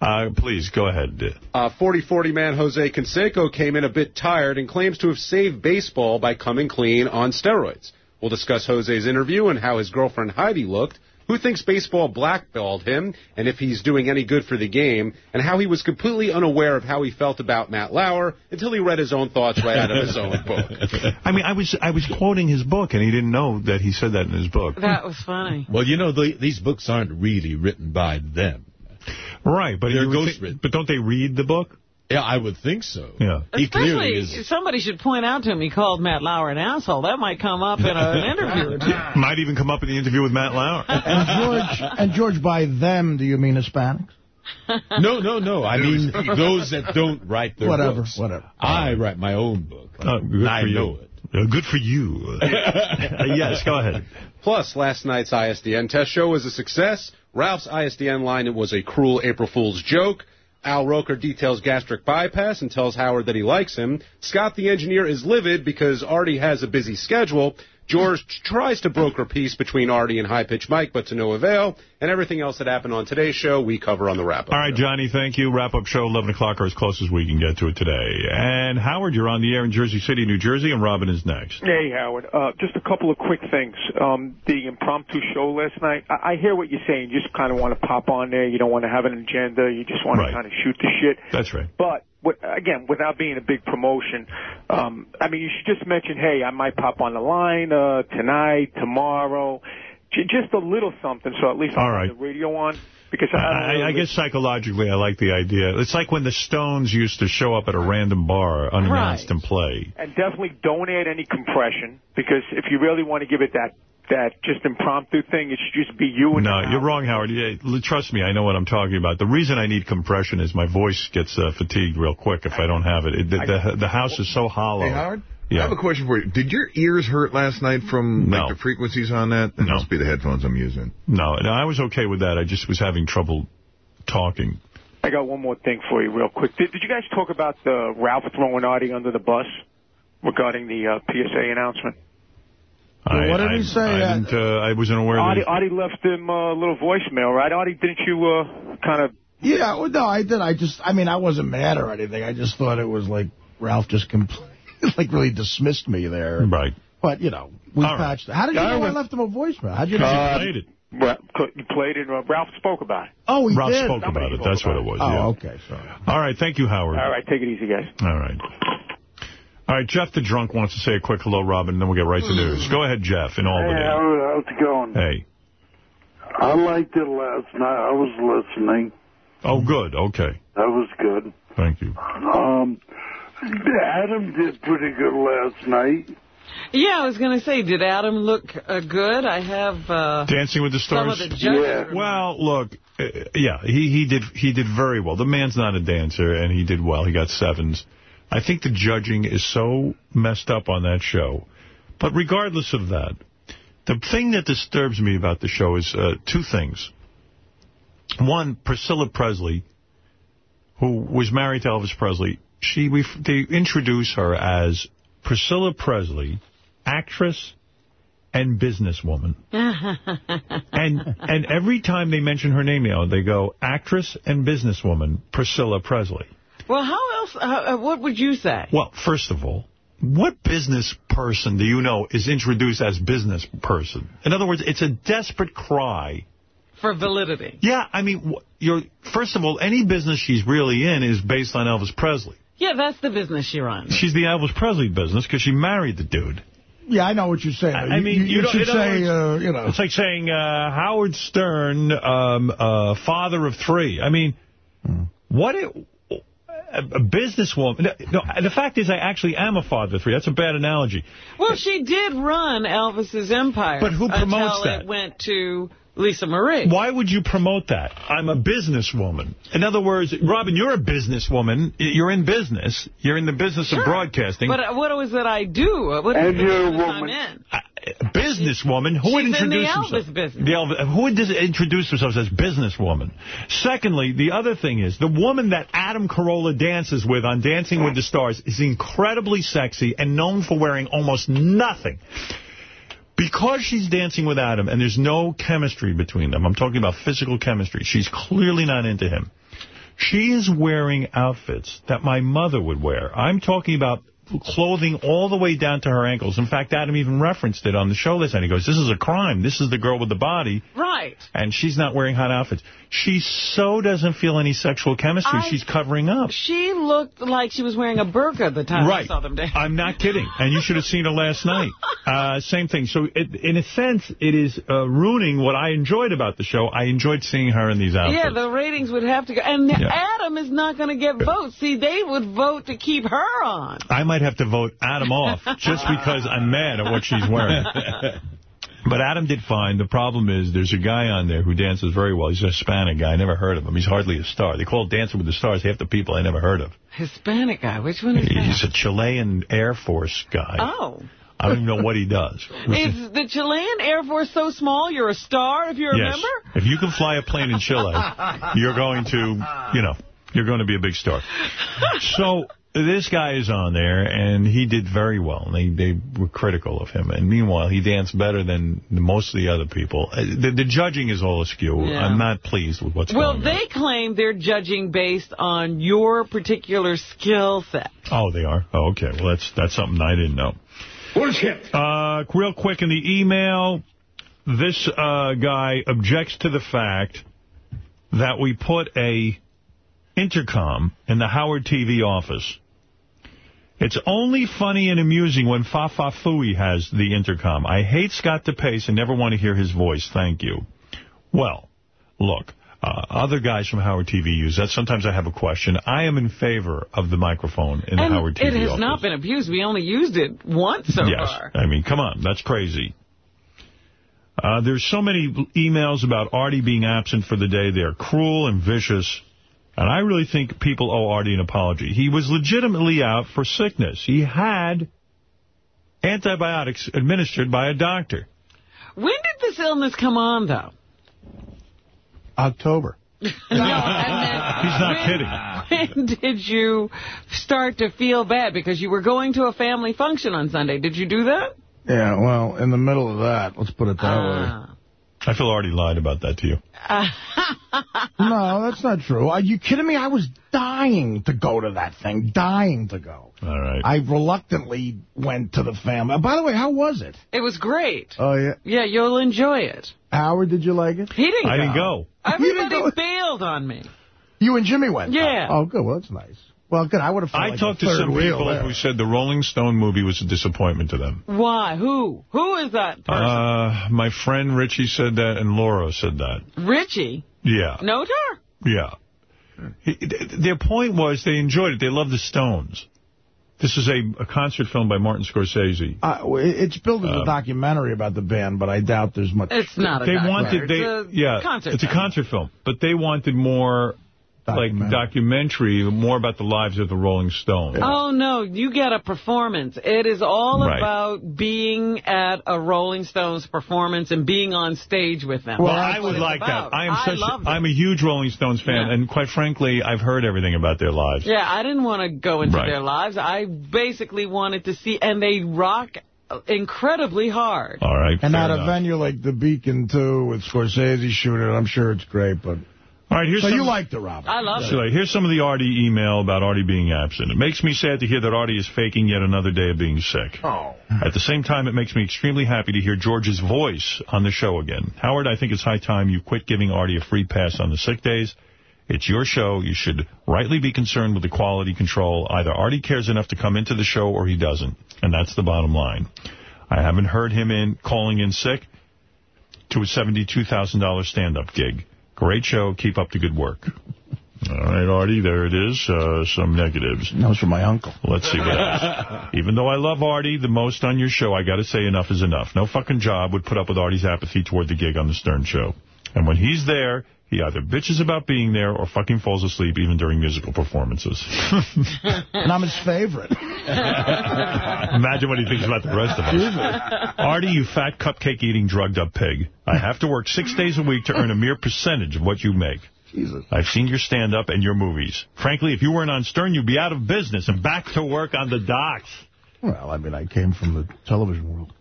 Uh, please, go ahead. Uh, 40-40 man Jose Canseco came in a bit tired and claims to have saved baseball by coming clean on steroids. We'll discuss Jose's interview and how his girlfriend Heidi looked, who thinks baseball blackballed him, and if he's doing any good for the game, and how he was completely unaware of how he felt about Matt Lauer until he read his own thoughts right out of his own book. I mean, I was I was quoting his book, and he didn't know that he said that in his book. That was funny. Well, you know, the, these books aren't really written by them. Right, but They're ghostwritten. But don't they read the book? Yeah, I would think so. Yeah. He Especially, is. somebody should point out to him he called Matt Lauer an asshole. That might come up in an interview. Might even come up in the interview with Matt Lauer. And George, and George, by them, do you mean Hispanics? No, no, no. I mean those that don't write their Whatever, books. whatever. I write my own book. Oh, good I for you. know it. Uh, good for you. Uh, yes, go ahead. Plus, last night's ISDN test show was a success. Ralph's ISDN line it was a cruel April Fool's joke. Al Roker details gastric bypass and tells Howard that he likes him. Scott the engineer is livid because Artie has a busy schedule. George tries to broker peace between Artie and High Pitch Mike, but to no avail. And everything else that happened on today's show, we cover on the wrap up. All right, Johnny, thank you. Wrap-up show, 11 o'clock, or as close as we can get to it today. And Howard, you're on the air in Jersey City, New Jersey, and Robin is next. Hey, Howard. Uh, just a couple of quick things. Um, the impromptu show last night, I, I hear what you're saying. You just kind of want to pop on there. You don't want to have an agenda. You just want Right. to kind of shoot the shit. That's right. But again, without being a big promotion, um, I mean, you should just mention, hey, I might pop on the line uh, tonight, tomorrow, J- just a little something, so at least I'll All right. the radio on. Because I, I, I guess psychologically I like the idea. It's like when the Stones used to show up at a random bar unannounced Right. and play. and definitely don't add any compression because if you really want to give it that that just impromptu thing, it should just be you and No, you're wrong, Howard. Yeah, trust me, I know what I'm talking about. The reason I need compression is my voice gets uh, fatigued real quick if I don't have it. it the, the, the house is so hollow. Hey, Howard? Yeah. I have a question for you. Did your ears hurt last night from No. like the frequencies on that? It must be the headphones I'm using. No, no, I was okay with that. I just was having trouble talking. I got one more thing for you, real quick. Did, did you guys talk about the Ralph throwing Artie under the bus regarding the uh, PSA announcement? I, what did I, he say? I, Uh, didn't, uh, I wasn't aware Artie, that... Artie left him a little voicemail, right? Artie, didn't you uh, kind of Yeah, well, no, I did. I just, I mean, I wasn't mad or anything. I just thought it was like Ralph just completely, like really dismissed me there. Right. But, you know, we All right. patched it. How did you Yeah, know I I left him a voicemail? How did you know? Uh, played it. Well, you played it. Uh, Ralph spoke about it. Oh, he Ralph did? spoke Somebody about it. spoke That's what it was. Oh, yeah. okay, sorry. All right. Thank you, Howard. All right, take it easy, guys. All right. All right, Jeff the drunk wants to say a quick hello, Robin, and then we'll get right to news. Go ahead, Jeff, in Albany. Hey, how, how's it going? Hey. I liked it last night. I was listening. Oh, good. Okay. That was good. Thank you. Um, Adam did pretty good last night. Yeah, I was going to say, did Adam look uh, good? I have uh, Dancing with the some Stars? of the judges. Well, look, uh, yeah, he, he did he did very well. The man's not a dancer, and he did well. He got sevens. I think the judging is so messed up on that show. But regardless of that, the thing that disturbs me about the show is uh, two things. One, Priscilla Presley, who was married to Elvis Presley, she we, they introduce her as Priscilla Presley, actress and businesswoman. And and every time they mention her name, you know, they go, actress and businesswoman, Priscilla Presley. Well, how else, uh, what would you say? Well, first of all, what business person do you know is introduced as business person? In other words, it's a desperate cry. For validity. Yeah, I mean, you're first of all, any business she's really in is based on Elvis Presley. Yeah, that's the business she runs. She's the Elvis Presley business because she married the dude. Yeah, I know what you're saying. I You- mean, you, you you don't- should say, words, uh, you know. It's like saying uh, Howard Stern, um, uh, father of three. I mean, what it, a, a businesswoman. No, the fact is, I actually am a father of three. That's a bad analogy. Well, she did run Elvis's empire. But who promotes until that? it went to Lisa Marie. Why would you promote that? I'm a businesswoman. In other words, Robin, you're a businesswoman. You're in business. You're in the business of broadcasting. But uh, what was it I do? Uh, What And you're a business I'm woman. in? Businesswoman. Who would She's in the introduce Elvis business. The Elvis, who would introduce themselves as businesswoman? Secondly, the other thing is the woman that Adam Carolla dances with on Dancing with the Stars is incredibly sexy and known for wearing almost nothing. Because she's dancing with Adam and there's no chemistry between them, I'm talking about physical chemistry, she's clearly not into him. She is wearing outfits that my mother would wear. I'm talking about clothing all the way down to her ankles. In fact, Adam even referenced it on the show last night. He goes, this is a crime. This is the girl with the body, Right. and she's not wearing hot outfits. She so doesn't feel any sexual chemistry. I- she's covering up. She looked like she was wearing a burqa the time I saw them dance. I'm not kidding. And you should have seen her last night. Uh, same thing. So it, in a sense, it is uh, ruining what I enjoyed about the show. I enjoyed seeing her in these outfits. Yeah, the ratings would have to go. And Yeah. Adam is not going to get votes. See, they would vote to keep her on. I might have to vote Adam off just because I'm mad at what she's wearing. But Adam did fine. The problem is there's a guy on there who dances very well. He's a Hispanic guy. I never heard of him. He's hardly a star. They call it Dancing with the Stars half the people I never heard of. Hispanic guy. Which one is that? He's a Chilean Air Force guy. Oh. I don't even know what he does. Is the Chilean Air Force so small you're a star if you're a yes. member? If you can fly a plane in Chile, you're going to, you know, you're going to be a big star. So this guy is on there, and he did very well. And they, they were critical of him. And meanwhile, he danced better than most of the other people. Uh, The, the judging is all askew. Yeah. I'm not pleased with what's Well, going on. Well, they claim they're judging based on your particular skill set. Oh, they are? Oh, okay. Well, that's that's something I didn't know. Bullshit. Uh, real quick in the email, this uh, guy objects to the fact that we put a intercom in the Howard TV office. It's only funny and amusing when Fafa Fui has the intercom. I hate Scott DePace and never want to hear his voice. Thank you. Well, look, uh, other guys from Howard TV use that. Sometimes I have a question. I am in favor of the microphone in the Howard TV it has office. not been abused. We only used it once so yes. far. I mean, come on. That's crazy. Uh, there's so many emails about Artie being absent for the day. They're cruel and vicious. And I really think people owe Artie an apology. He was legitimately out for sickness. He had antibiotics administered by a doctor. When did this illness come on, though? October. no, and He's not kidding. when did you start to feel bad? Because you were going to a family function on Sunday. Did you do that? Yeah, well, in the middle of that, let's put it that Ah. I feel already lied about that to you. no, that's not true. Are you kidding me? I was dying to go to that thing, dying to go. All right. I reluctantly went to the family. Uh, by the way, how was it? It was great. Oh, yeah? Yeah, you'll enjoy it. Howard, did you like it? He didn't I go. didn't go. Everybody bailed on me. You and Jimmy went? Yeah. Oh, good. Well, that's nice. Well, good. I would have felt I like talked to some people there. who said the Rolling Stone movie was a disappointment to them. Why? Who? Who is that person? Uh, my friend Richie said that, and Laura said that. Richie. Yeah. Know her? Yeah. He- Their point was they enjoyed it. They loved the Stones. This is a, a concert film by Martin Scorsese. Uh, it's billed as a Um, documentary about the band, but I doubt there's much. It's not a they documentary. wanted they It's a yeah concert it's a concert film but they wanted more like documentary more about the lives of the Rolling Stones Oh, no, you get a performance. It is all Right. about being at a Rolling Stones performance and being on stage with them. well, That's I would like about. that. I am I such. loved. I'm a huge Rolling Stones fan, Yeah. and quite frankly, I've heard everything about their lives. Yeah, I didn't want to go into Right. their lives. I basically wanted to see, and they rock incredibly hard. All right, And fair at a venue like the Beacon, too, with Scorsese shooting I'm sure it's great, but... All right, here's so some, you liked it, Robert. I love So, like, here's some of the Artie email about Artie being absent. It makes me sad to hear that Artie is faking yet another day of being sick. Oh. At the same time, it makes me extremely happy to hear George's voice on the show again. Howard, I think it's high time you quit giving Artie a free pass on the sick days. It's your show. You should rightly be concerned with the quality control. Either Artie cares enough to come into the show or he doesn't. And that's the bottom line. I haven't heard him in calling in sick to a $72,000 stand-up gig. Great show. Keep up the good work. All right, Artie, there it is. Uh, some negatives. That was from my uncle. Let's see what else. Even though I love Artie the most on your show, I got to say enough is enough. No fucking job would put up with Artie's apathy toward the gig on the Stern Show. And when he's there, he either bitches about being there or fucking falls asleep even during musical performances. and I'm his favorite. Imagine what he thinks about the rest of us. Artie, you fat cupcake-eating, drugged-up pig. I have to work six days a week to earn a mere percentage of what you make. Jesus. I've seen your stand-up and your movies. Frankly, if you weren't on Stern, you'd be out of business and back to work on the docks. Well, I mean, I came from the television world.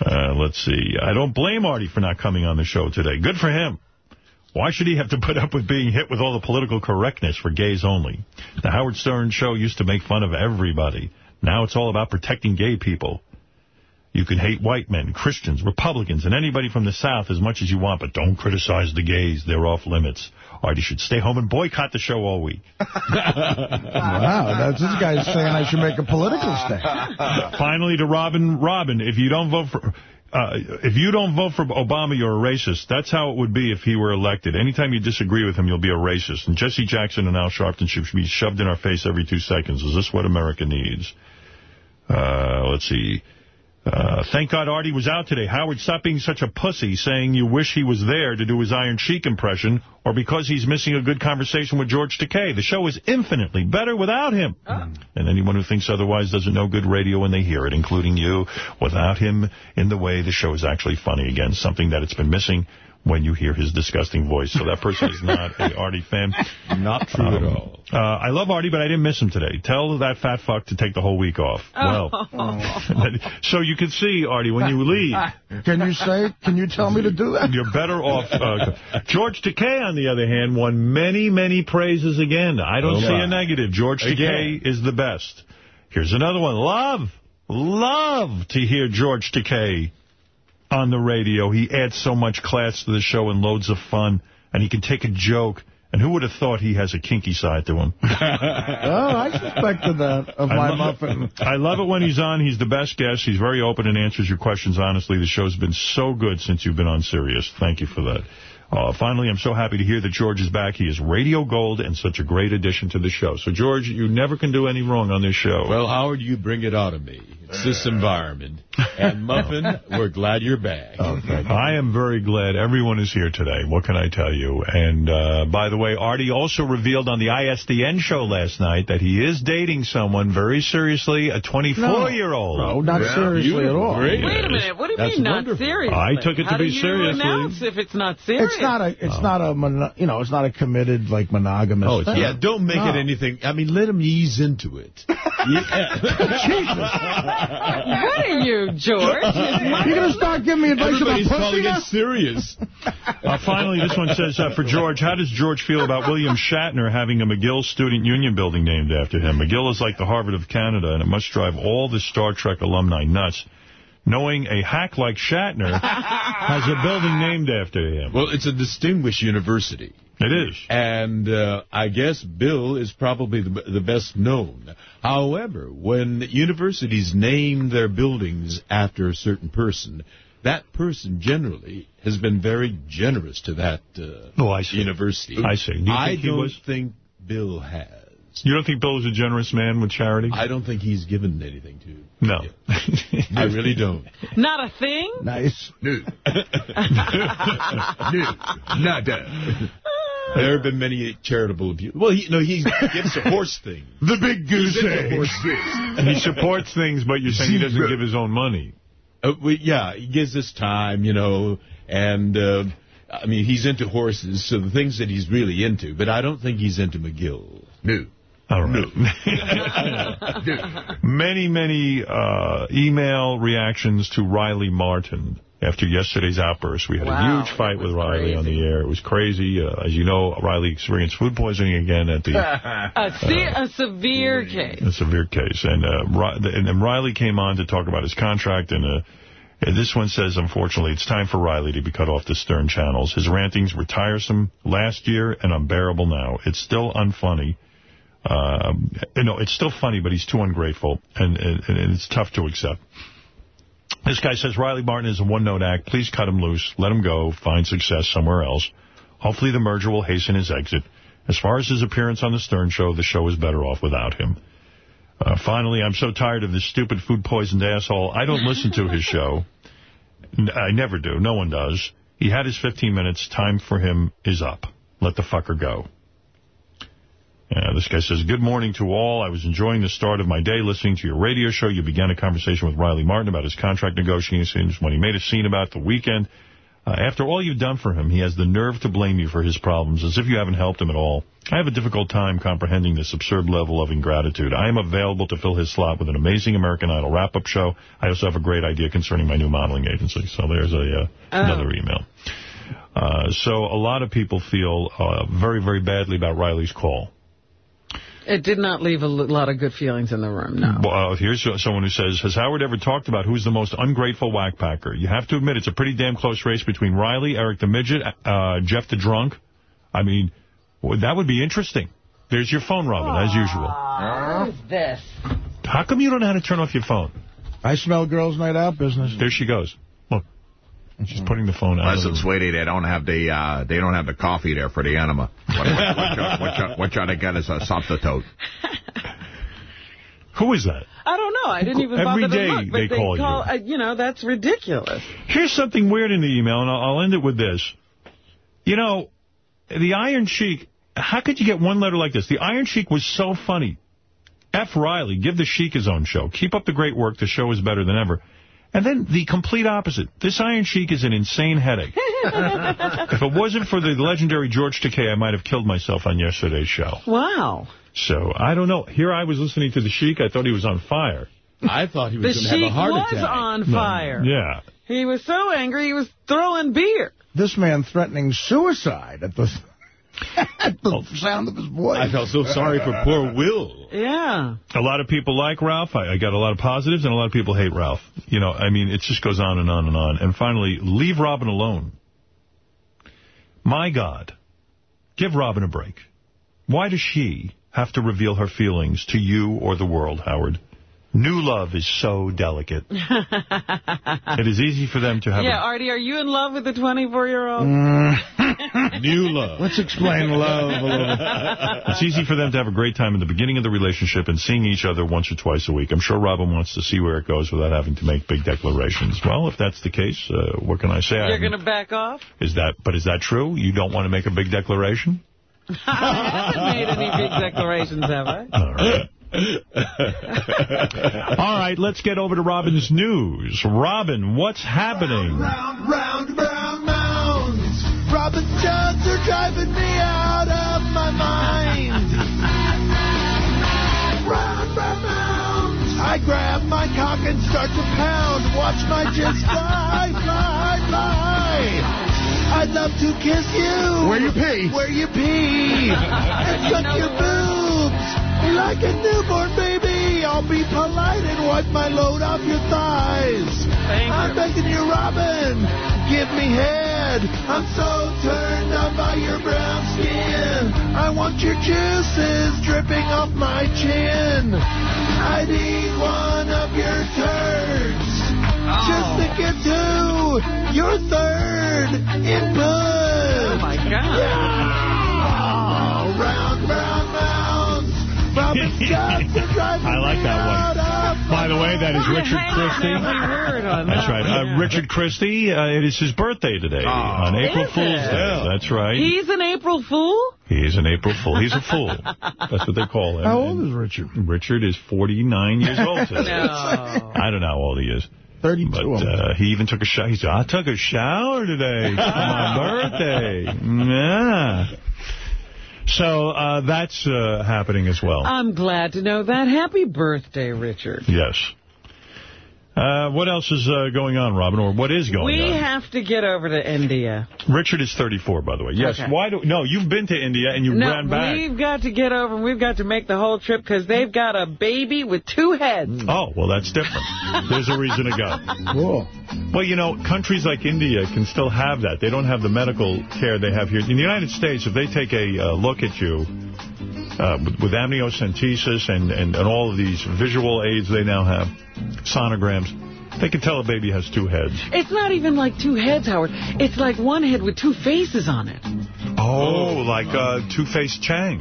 Uh, let's see. I don't blame Artie for not coming on the show today. Good for him. Why should he have to put up with being hit with all the political correctness for gays only? The Howard Stern show used to make fun of everybody. Now it's all about protecting gay people. You can hate white men, Christians, Republicans, and anybody from the South as much as you want, but don't criticize the gays. They're off limits. Artie should stay home and boycott the show all week. Wow, that's, this guy's saying I should make a political stand. Finally, to Robin. Robin, if you don't vote for... Uh, if you don't vote for Obama, you're a racist. That's how it would be if he were elected. Anytime you disagree with him, you'll be a racist. And Jesse Jackson and Al Sharpton should be shoved in our face every two seconds. Is this what America needs? Uh, let's see. Uh, thank God Artie was out today. Howard, stop being such a pussy, saying you wish he was there to do his Iron Sheik impression, or because he's missing a good conversation with George Takei. The show is infinitely better without him. And anyone who thinks otherwise doesn't know good radio when they hear it, including you. Without him in the way, the show is actually funny again, something that it's been missing when you hear his disgusting voice. So that person is not a Artie fan. Not true at all. Uh, I love Artie, but I didn't miss him today. Tell that fat fuck to take the whole week off. Well, so you can see, Artie, when you leave, Can you say, can you tell me to do that? you're better off. Uh, George Takei, on the other hand, won many, many praises again. I don't Oh, see my. a negative. George Takei is the best. Here's another one. Love, love to hear George Takei on the radio. He adds so much class to the show and loads of fun, and he can take a joke. And who would have thought he has a kinky side to him? Oh, I suspected that of I my love- muffin. I love it when he's on. He's the best guest. He's very open and answers your questions honestly. The show's been so good since you've been on Sirius. Thank you for that. Uh, finally, I'm so happy to hear that George is back. He is radio gold and such a great addition to the show. So, George, you never can do any wrong on this show. Well, Howard, you bring it out of me. It's this environment. And Muffin, we're glad you're back. I am very glad everyone is here today. What can I tell you? And, uh, by the way, Artie also revealed on the ISDN show last night that he is dating someone very seriously, a 24-year-old. No, not Yeah, seriously at all. Wait a minute. What do you That's mean not wonderful. seriously? I took it to be seriously. How be do you seriously. announce if it's not serious? It's not a, it's not a, you know, it's not a committed, like, monogamous Oh, thing. yeah, don't make No. it anything. I mean, let him ease into it. Yeah. Jesus. What are you, George. You're going to start giving me advice about Everybody's pussy calling now? it serious. Uh, finally, this one says, uh, for George, how does George feel about William Shatner having a McGill Student Union building named after him? McGill is like the Harvard of Canada, and it must drive all the Star Trek alumni nuts. Knowing a hack like Shatner has a building named after him. Well, it's a distinguished university. It is. And uh, I guess Bill is probably the, the best known. However, when universities name their buildings after a certain person, that person generally has been very generous to that uh, oh, I see. university. I see. Do you I think don't think Bill has. You don't think Bill is a generous man with charity? I don't think he's given anything to. No. I really don't. Not a thing? Nice. No. no. Nada. There have been many charitable abuse. Well, he, no, he gives a horse thing. The big goose He's into egg. horse he supports things, but you're saying he doesn't give his own money. Uh, well, yeah, he gives us time, you know, and uh, I mean, he's into horses, so the things that he's really into. But I don't think he's into McGill. No. All right. many, many uh, email reactions to Riley Martin after yesterday's outburst. We had Wow, a huge fight with Riley on the air. It was crazy. Uh, as you know, Riley experienced food poisoning again at the A, se a severe case. a severe case. And, uh, and then Riley came on to talk about his contract, and uh, and this one says, unfortunately, it's time for Riley to be cut off the Stern channels. His rantings were tiresome last year and unbearable now. It's still unfunny. Um, you know, it's still funny, but he's too ungrateful, and, and, and it's tough to accept. This guy says Riley Martin is a one-note act. Please cut him loose. Let him go. Find success somewhere else. Hopefully the merger will hasten his exit. As far as his appearance on The Stern Show, the show is better off without him. Uh, finally, I'm so tired of this stupid food-poisoned asshole. I don't listen to his show. I never do. No one does. He had his 15 minutes. Time for him is up. Let the fucker go. Uh, this guy says, Good morning to all. I was enjoying the start of my day listening to your radio show. You began a conversation with Riley Martin about his contract negotiations when he made a scene about the weekend. Uh, after all you've done for him, he has the nerve to blame you for his problems, as if you haven't helped him at all. I have a difficult time comprehending this absurd level of ingratitude. I am available to fill his slot with an amazing American Idol wrap-up show. I also have a great idea concerning my new modeling agency. So there's a uh, another email. Uh, so a lot of people feel uh, very, very badly about Riley's call. It did not leave a lot of good feelings in the room, no. Well, uh, here's someone who says, has Howard ever talked about who's the most ungrateful whackpacker? You have to admit it's a pretty damn close race between Riley, Eric the Midget, uh, Jeff the Drunk. I mean, well, that would be interesting. There's your phone, Robin, as usual. Who's this? How come you don't know how to turn off your phone? I smell girls' night out business. There she goes. Look. She's putting the phone out. Listen, sweetie, they don't have the uh, they don't have the coffee there for the enema. What, what, what, you- what, you- what you ought to get is a substitute. Who is that? I don't know. I didn't even Every bother day to look. But they call you. uh, you know, that's ridiculous. Here's something weird in the email, and I'll, I'll end it with this. You know, the Iron Sheik, how could you get one letter like this? The Iron Sheik was so funny. F. Riley, give the Sheik his own show. Keep up the great work. The show is better than ever. And then the complete opposite. This Iron Sheik is an insane headache. if it wasn't for the legendary George Takei, I might have killed myself on yesterday's show. Wow. So, I don't know. Here I was listening to the Sheik. I thought he was on fire. I thought he was going to have a heart attack. The Sheik was on fire. Yeah. He was so angry he was throwing beer. This man threatening suicide at the, at the oh. sound of his voice. I felt so sorry for poor Will. Yeah. A lot of people like Ralph. I, I got a lot of positives, and a lot of people hate Ralph. You know, I mean, it just goes on and on and on. And finally, leave Robin alone. My God, give Robin a break. Why does she have to reveal her feelings to you or the world, Howard? New love is so delicate. It is easy for them to have yeah, Artie, are you in love with the 24-year-old? a new love. Let's explain love a little. It's easy for them to have a great time in the beginning of the relationship and seeing each other once or twice a week. I'm sure Robin wants to see where it goes without having to make big declarations. Well, if that's the case, uh, what can I say? You're going to back off? Is that, but is that true? You don't want to make a big declaration? I haven't made any big declarations, have I? All right. All right, let's get over to Robin's news. Robin, what's happening? Round, round, round mounds. Robin Johns are driving me out of my mind. round, round mounds. I I grab my cock and start to pound. Watch my fly, fly, fly. I'd love to kiss you. Where you pee. Where you pee. and suck your boobs. Like a newborn baby. I'll be polite and wipe my load off your thighs. I'm begging you, Robin. Give me head. I'm so turned on by your brown skin. I want your juices dripping off my chin. I'd eat one of your turds. Just to oh. get to your third input. Oh, my God. Yeah. Oh. Round, round, rounds. Robin Scott I like that one. By the way, that is Richard Christy. That's right. Uh, Richard Christy, uh, it is his birthday today on April Fool's it? Day. That's right. He's an April Fool? He's an April Fool. He's a fool. That's what they call him. How old is Richard? Richard is 49 years old today. No. I don't know how old he is. 32. But uh, he even took a shower. He said, I took a shower today for my birthday. Yeah. So uh, that's uh, happening as well. I'm glad to know that. Happy birthday, Richard. yes. Uh, what else is uh, going on, Robin, or what is going we on? We have to get over to India. Richard is 34, by the way. Yes. Okay. Why do? No, you've been to India and you no, ran back. we've got to get over and we've got to make the whole trip because they've got a baby with two heads. Oh, well, that's different. There's a reason to go. Cool. Well, you know, countries like India can still have that. They don't have the medical care they have here. In the United States, if they take a uh, look at you uh, with, with amniocentesis and, and, and all of these visual aids they now have, sonograms, they can tell a baby has two heads. It's not even like two heads, Howard. It's like one head with two faces on it. Oh, like uh, Two-Faced Chang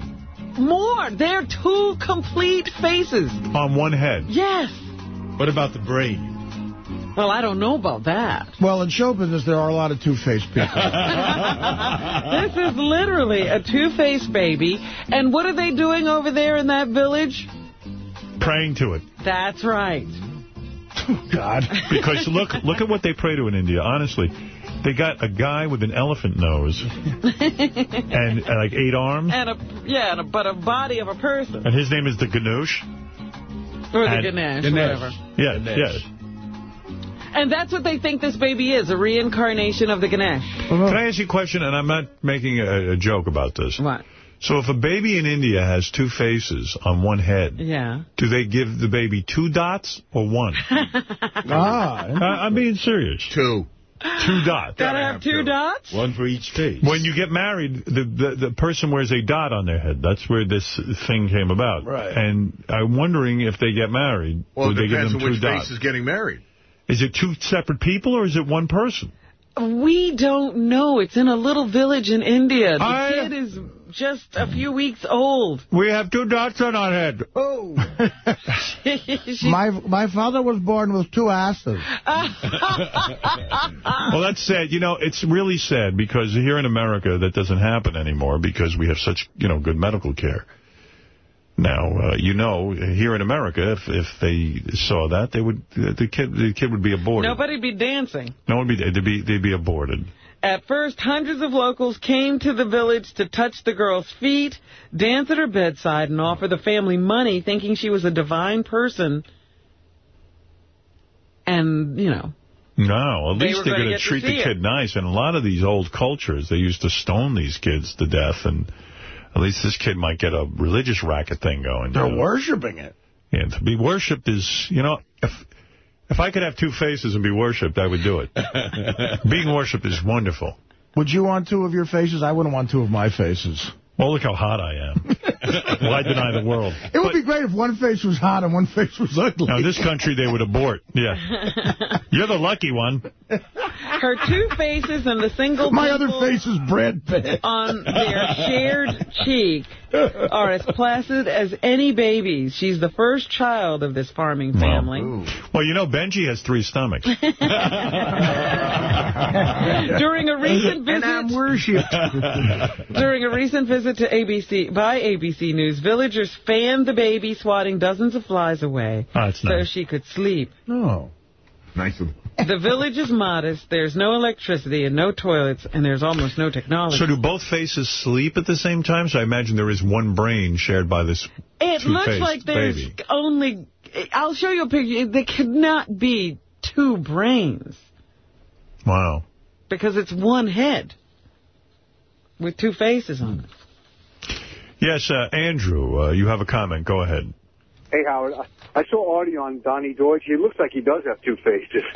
More. They're two complete faces. on one head. Yes. What about the brain? Well, I don't know about that. Well, in show business, there are a lot of two-faced people. this is literally a two-faced baby. And what are they doing over there in that village? Praying to it. That's right. God. Because look, look at what they pray to in India. Honestly, they got a guy with an elephant nose and uh, like eight arms, And a yeah, and a, but a body of a person. and his name is the Ganoush. Or the And- Ganesh, Ganesh. whatever. Yeah, Ganesh. yeah. And that's what they think this baby is, a reincarnation of the Ganesh. Can I ask you a question? And I'm not making a, a joke about this. What? So if a baby in India has two faces on one head, Yeah. do they give the baby two dots or one? ah. I, I'm being serious. Two. Two dots. Gotta have two dots? One for each face. When you get married, the, the the person wears a dot on their head. That's where this thing came about. Right. And I'm wondering if they get married, Well, would they give depends them on two which dots? face is getting married. Is it two separate people or is it one person? We don't know. It's in a little village in India. The I- kid is just a few weeks old. We have two dots on our head. Oh. my my father was born with two asses. well, that's sad. You know, it's really sad because here in America that doesn't happen anymore because we have such, you know, good medical care. Now, uh, you know, here in America, if if they saw that, they would the kid the kid would be aborted. Nobody'd be dancing. No one would be they'd be they'd be aborted. At first, hundreds of locals came to the village to touch the girl's feet, dance at her bedside, and offer the family money, thinking she was a divine person. And, you know, No, at They least they're gonna going to treat the kid it. nice. And a lot of these old cultures, they used to stone these kids to death. And at least this kid might get a religious racket thing going. They're you know? worshiping it. Yeah, to be worshipped is, you know, if if I could have two faces and be worshipped, I would do it. Being worshipped is wonderful. Would you want two of your faces? I wouldn't want two of my faces. Well, look how hot I am. Why deny the world? It would be great if one face was hot and one face was ugly. Now, in this country, they would abort. Yeah. You're the lucky one. her two faces and the single My other dimple face is Brad Pitt. on their shared cheek are as placid as any baby's. She's the first child of this farming family. Well, you know, Benjy has three stomachs. During a recent visit, And I'm worshipped. During a recent visit to ABC by ABC News, villagers fanned the baby, swatting dozens of flies away Oh, so nice. she could sleep. No. Nice of The village is modest. There's no electricity and no toilets, and there's almost no technology. So do both faces sleep at the same time? So I imagine there is one brain shared by this it looks like there's baby. only I'll show you a picture. There could not be two brains Wow. because it's one head with two faces on it. Yes, uh, Andrew, uh, you have a comment. Go ahead. Hey, Howard. I, I saw Artie on Donny Deutsch. He looks like he does have two faces.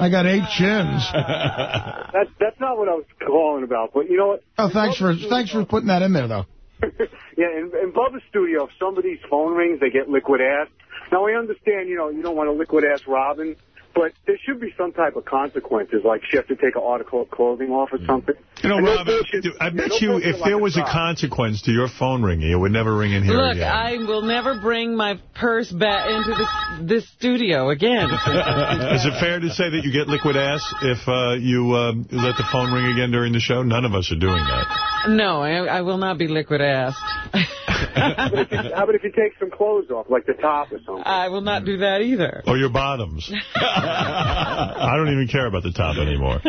I got eight chins. that's that's not what I was calling about. But you know what? Oh, thanks for thanks for putting that in there, though. Yeah, in, in Bubba's studio, if somebody's phone rings, they get liquid ass. Now, I understand, you know, you don't want to liquid ass Robin, but there should be some type of consequences, like she has to take an article of clothing off or something. You know, And no Rob, I bet no you if there was a consequence to your phone ringing, it would never ring in here Look, again. I will never bring my purse back into this, this studio again. Is it fair to say that you get liquid ass if uh, you uh, let the phone ring again during the show? None of us are doing that. No, I, I will not be liquid assed. How about if you- how about if you take some clothes off, like the top or something? I will not do that either. Or your bottoms. I don't even care about the top anymore.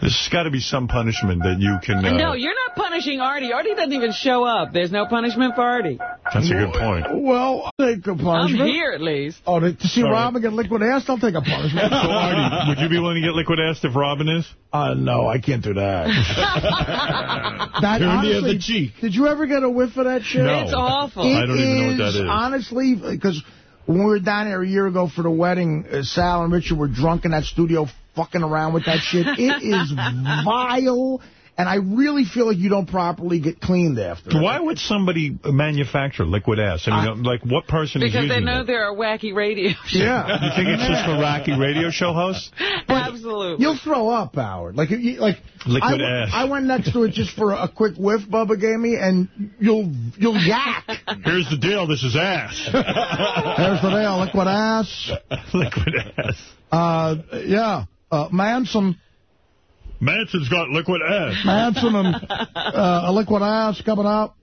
There's got to be some punishment that you can... Uh, no, you're not punishing Artie. Artie doesn't even show up. There's no punishment for Artie. That's a good point. Well, I'll take a punishment. I'm here at least. Oh, to, to see All right. Robin get liquid ass, I'll take a punishment. So, Artie, would you be willing to get liquid ass if Robin is? Uh, no, I can't do that. that You're the honestly, other cheek. Did you ever get a whiff of that shit? No. It's awful. I don't even know what that is. Honestly, because when we were down there a year ago for the wedding, uh, Sal and Richard were drunk in that studio fucking around with that shit. It is vile, and I really feel like you don't properly get cleaned after. Why would somebody manufacture liquid ass? I mean, like, what person is Because they know it? there are wacky radio shows. You think it's just for wacky radio show hosts? Absolutely. You'll throw up, Howard. Like, you, like Liquid I, ass. I went next to it just for a quick whiff Bubba gave me, and you'll you'll yak. Here's the deal. This is ass. Here's the deal. Liquid ass. liquid ass. Uh, yeah. Uh, Manson. Manson's got liquid ass. Manson and uh, a liquid ass coming up.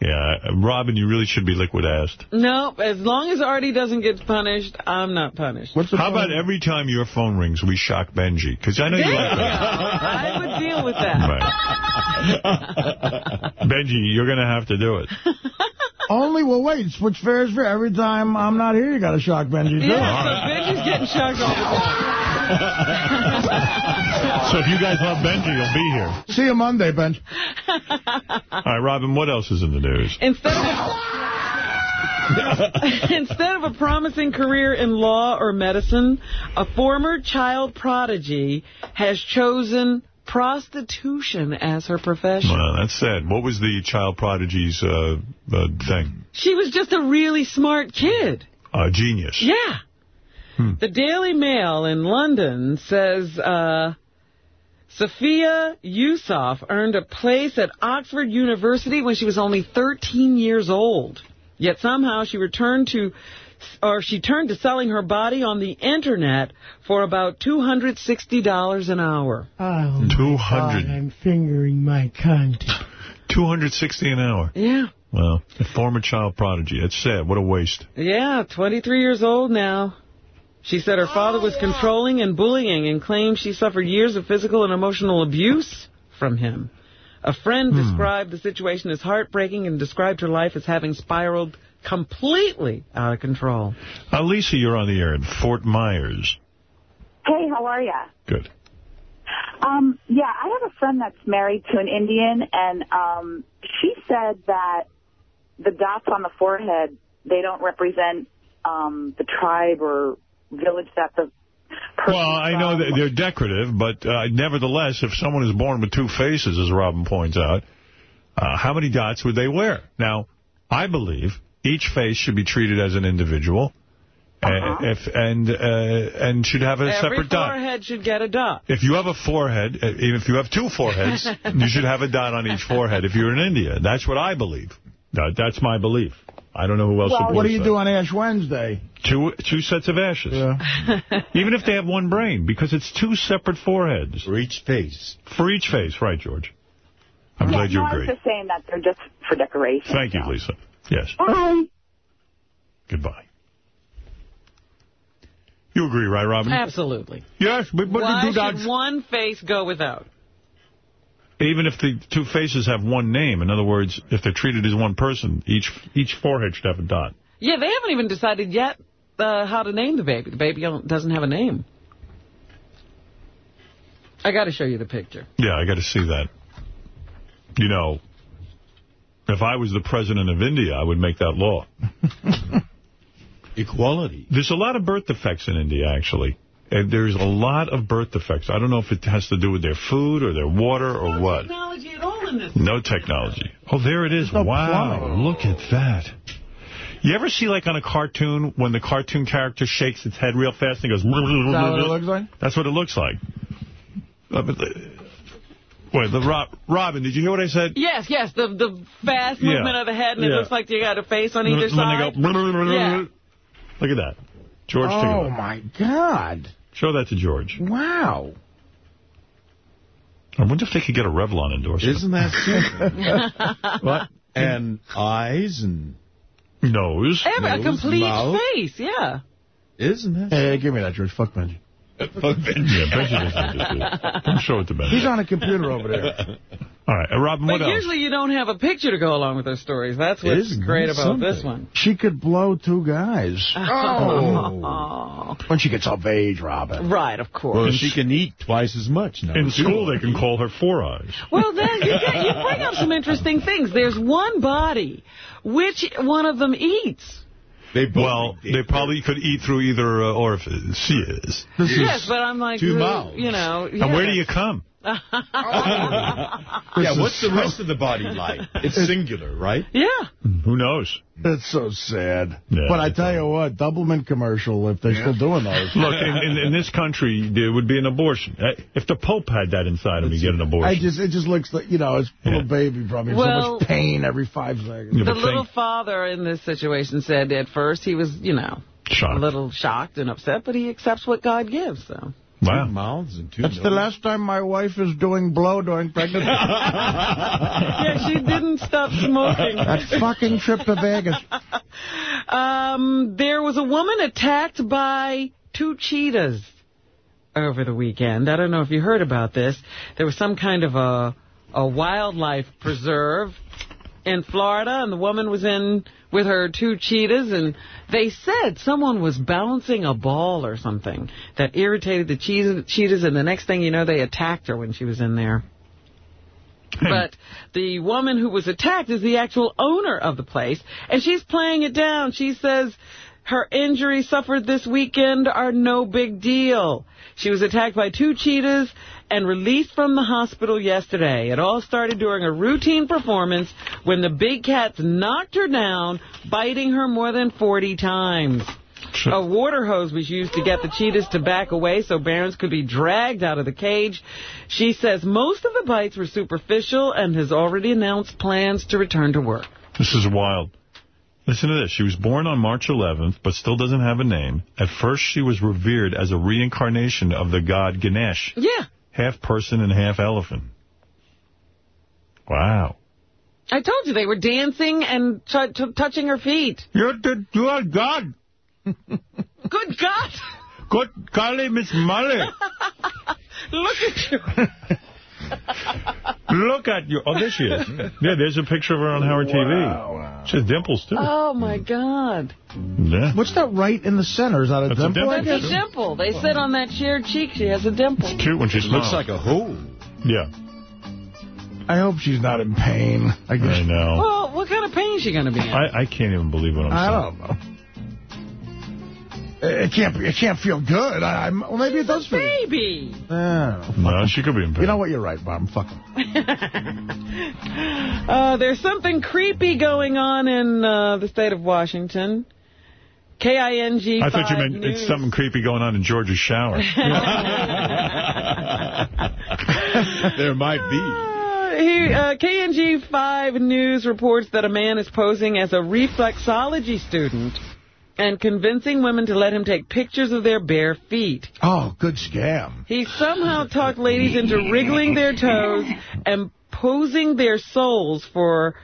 Yeah, uh, Robin, you really should be liquid assed. No, as long as Artie doesn't get punished, I'm not punished. What's the How about every time your phone rings, we shock Benjy? Because I know you like that. I would deal with that. Benjy, you're going to have to do it. Only, well, wait, what's fair is fair. Every time I'm not here, you got to shock Benjy, too. Yeah, so Benjy's getting shocked all the time. So if you guys love Benjy, you'll be here. See you Monday, Benjy. All right, Robin, what else is in the news? Instead of, instead of a promising career in law or medicine, a former child prodigy has chosen prostitution as her profession. Well, that's sad. What was the child prodigy's uh, uh, thing? She was just a really smart kid. A genius. Yeah. The Daily Mail in London says uh, Sufiah Yusof earned a place at Oxford University when she was only 13 years old. Yet somehow she returned to, or she turned to selling her body on the Internet for about $260 an hour. Oh, 200. I'm fingering my cunt. 260 an hour. Yeah. Well, a former child prodigy. That's sad. What a waste. Yeah, 23 years old now. She said her father was controlling and bullying and claimed she suffered years of physical and emotional abuse from him. A friend Hmm. described the situation as heartbreaking and described her life as having spiraled completely out of control. Uh, Lisa, you're on the air in Fort Myers. Hey, how are you? Good. Um, yeah, I have a friend that's married to an Indian, and um, she said that the dots on the forehead they don't represent um, the tribe or village that the Well, I know that they're decorative, but uh, nevertheless, if someone is born with two faces, as Robin points out, uh, how many dots would they wear? Now, I believe each face should be treated as an individual, uh, if and uh, and should have a Every separate dot. Every forehead should get a dot. If you have a forehead, uh, even if you have two foreheads, you should have a dot on each forehead if you're in India. That's what I believe. That, that's my belief. I don't know who else Well, supports what do you that. do on Ash Wednesday? Two two sets of ashes. Yeah. Even if they have one brain, because it's two separate foreheads. For each face. For each face, right, George? I'm Yeah, glad you no, I was agree. just saying that they're just for decoration. Thank you, Lisa. Yes. Bye. Goodbye. You agree, right, Robin? Absolutely. Yes, but, but Why do dots. should one face go without? even if the two faces have one name, in other words, if they're treated as one person, each each forehead should have a dot. Yeah, they haven't even decided yet uh, how to name the baby. The baby doesn't have a name. I got to show you the picture. Yeah, I got to see that. You know, if I was the president of India, I would make that law. Equality. There's a lot of birth defects in India, actually. And there's a lot of birth defects. I don't know if it has to do with their food or their water or what. No Technology at all in this. No technology. Oh, there it is. no wow, plumbing. look at that. You ever see, like, on a cartoon, when the cartoon character shakes its head real fast and goes... that what it looks like? That's what it looks like. Uh, uh, But the- Wait, the Rob, Robin, did you hear what I said? Yes, yes, the the fast Yeah. movement of the head, and it looks like you got a face on either when side. they go... yeah. Look at that. George, take a Oh, my God. Show that to George. Wow. I wonder if they could get a Revlon endorsement. Isn't that simple? What? And eyes and nose. Have a complete mouth. face, yeah. Isn't that? Hey, give me that, George. Fuck Benjy. Yeah, Benjy doesn't understand. Don't show it to Benjy. He's on a computer over there. All right, uh, Robin, what But else? usually you don't have a picture to go along with those stories. That's what's Isn't great that about this one. She could blow two guys. Oh. When she gets of age, Robin. Right, of course. Well, she can eat twice as much now. In school, they can call her Four Eyes. Well, then you, get, you bring up some interesting things. There's one body. Which one of them eats? They both Well, they probably could eat through either uh, orifice. Yes. yes, but I'm like, two who- mouths. you know. And where do you come? Yeah, what's the rest of the body like? It's singular, right? Yeah. Who knows? It's so sad. Yeah, but I tell you what, Doublemint commercial, if they're still doing those. Look, in, in, in this country, there would be an abortion. Uh, If the Pope had that inside of him, he'd get an abortion. I just, it just looks like, you know, it's a little baby probably in so much pain every five seconds. The but little father in this situation said at first he was, you know, Shocked. a little shocked and upset, but he accepts what God gives, so. Wow. Two mouths and two That's the last time my wife is doing blow during pregnancy. yeah, she didn't stop smoking. that fucking trip to Vegas. Um, there was a woman attacked by two cheetahs over the weekend. I don't know if you heard about this. There was some kind of a a wildlife preserve in Florida, and the woman was in with her two cheetahs, and they said someone was bouncing a ball or something that irritated the cheetahs, and the next thing you know, they attacked her when she was in there. Hmm. But the woman who was attacked is the actual owner of the place, and she's playing it down. She says her injuries suffered this weekend are no big deal. She was attacked by two cheetahs and released from the hospital yesterday. It all started during a routine performance when the big cats knocked her down, biting her more than 40 times. A water hose was used to get the cheetahs to back away so Barons could be dragged out of the cage. She says most of the bites were superficial and has already announced plans to return to work. This is wild. Listen to this. She was born on March 11th, but still doesn't have a name. At first, she was revered as a reincarnation of the god Ganesh, Yeah, half person and half elephant. Wow. I told you they were dancing and touching her feet. You're the are God. Good God! Good golly, Miss Molly. Look at you. Look at you. Oh, there she is. Mm. Yeah, there's a picture of her on Howard TV. She has dimples, too. Oh, my mm. God. Yeah. What's that right in the center? Is that a That's a dimple? I dimple. That's guess? a dimple. They said on that shared cheek she has a dimple. It's Cute when she smiles. Looks like a hole. Yeah, I hope she's not in pain. I guess. I know. Well, what kind of pain is she going to be in? I, I can't even believe what I'm I saying. don't know. It can't. be- It can't feel good. I, I'm, well, maybe it does feel. good. Baby. I don't. No, she could be in pain. You know what? You're right, Bob. I'm fucking. Uh, there's something creepy going on in uh, the state of Washington. K-I-N-G. I thought you meant News. it's something creepy going on in George's shower. there might be. Uh, he, uh, KING 5 News reports that a man is posing as a reflexology student and convincing women to let him take pictures of their bare feet. Oh, good scam. He somehow talked ladies into wriggling their toes and posing their soles for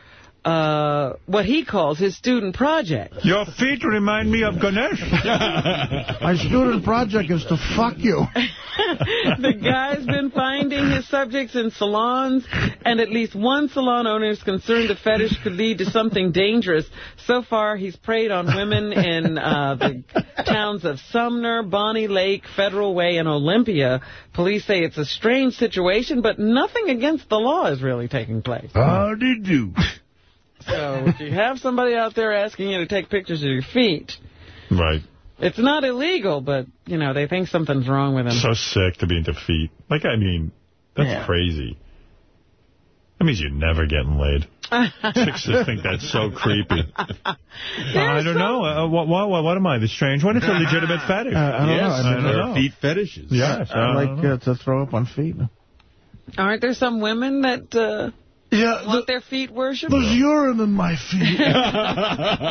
uh, what he calls his student project. Your feet remind me of Ganesh. My student project is to fuck you. the guy's been finding his subjects in salons, and at least one salon owner is concerned the fetish could lead to something dangerous. So far, he's preyed on women in uh, the towns of Sumner, Bonney Lake, Federal Way, and Olympia. Police say it's a strange situation, but nothing against the law is really taking place. How did you? So if you have somebody out there asking you to take pictures of your feet, Right. it's not illegal, but, you know, they think something's wrong with them. So sick to be into feet. Like, I mean, that's Yeah. crazy. That means you're never getting laid. Chicks just think that's so creepy. I don't know. Uh, what, what, what, what am I, the strange one? It's a legitimate fetish. Uh, I don't yes, know. I mean, I don't there know. are Feet fetishes. Yes. I I like uh, to throw up on feet. Aren't there some women that uh, Yeah, want their feet worshipped? There's urine in my feet.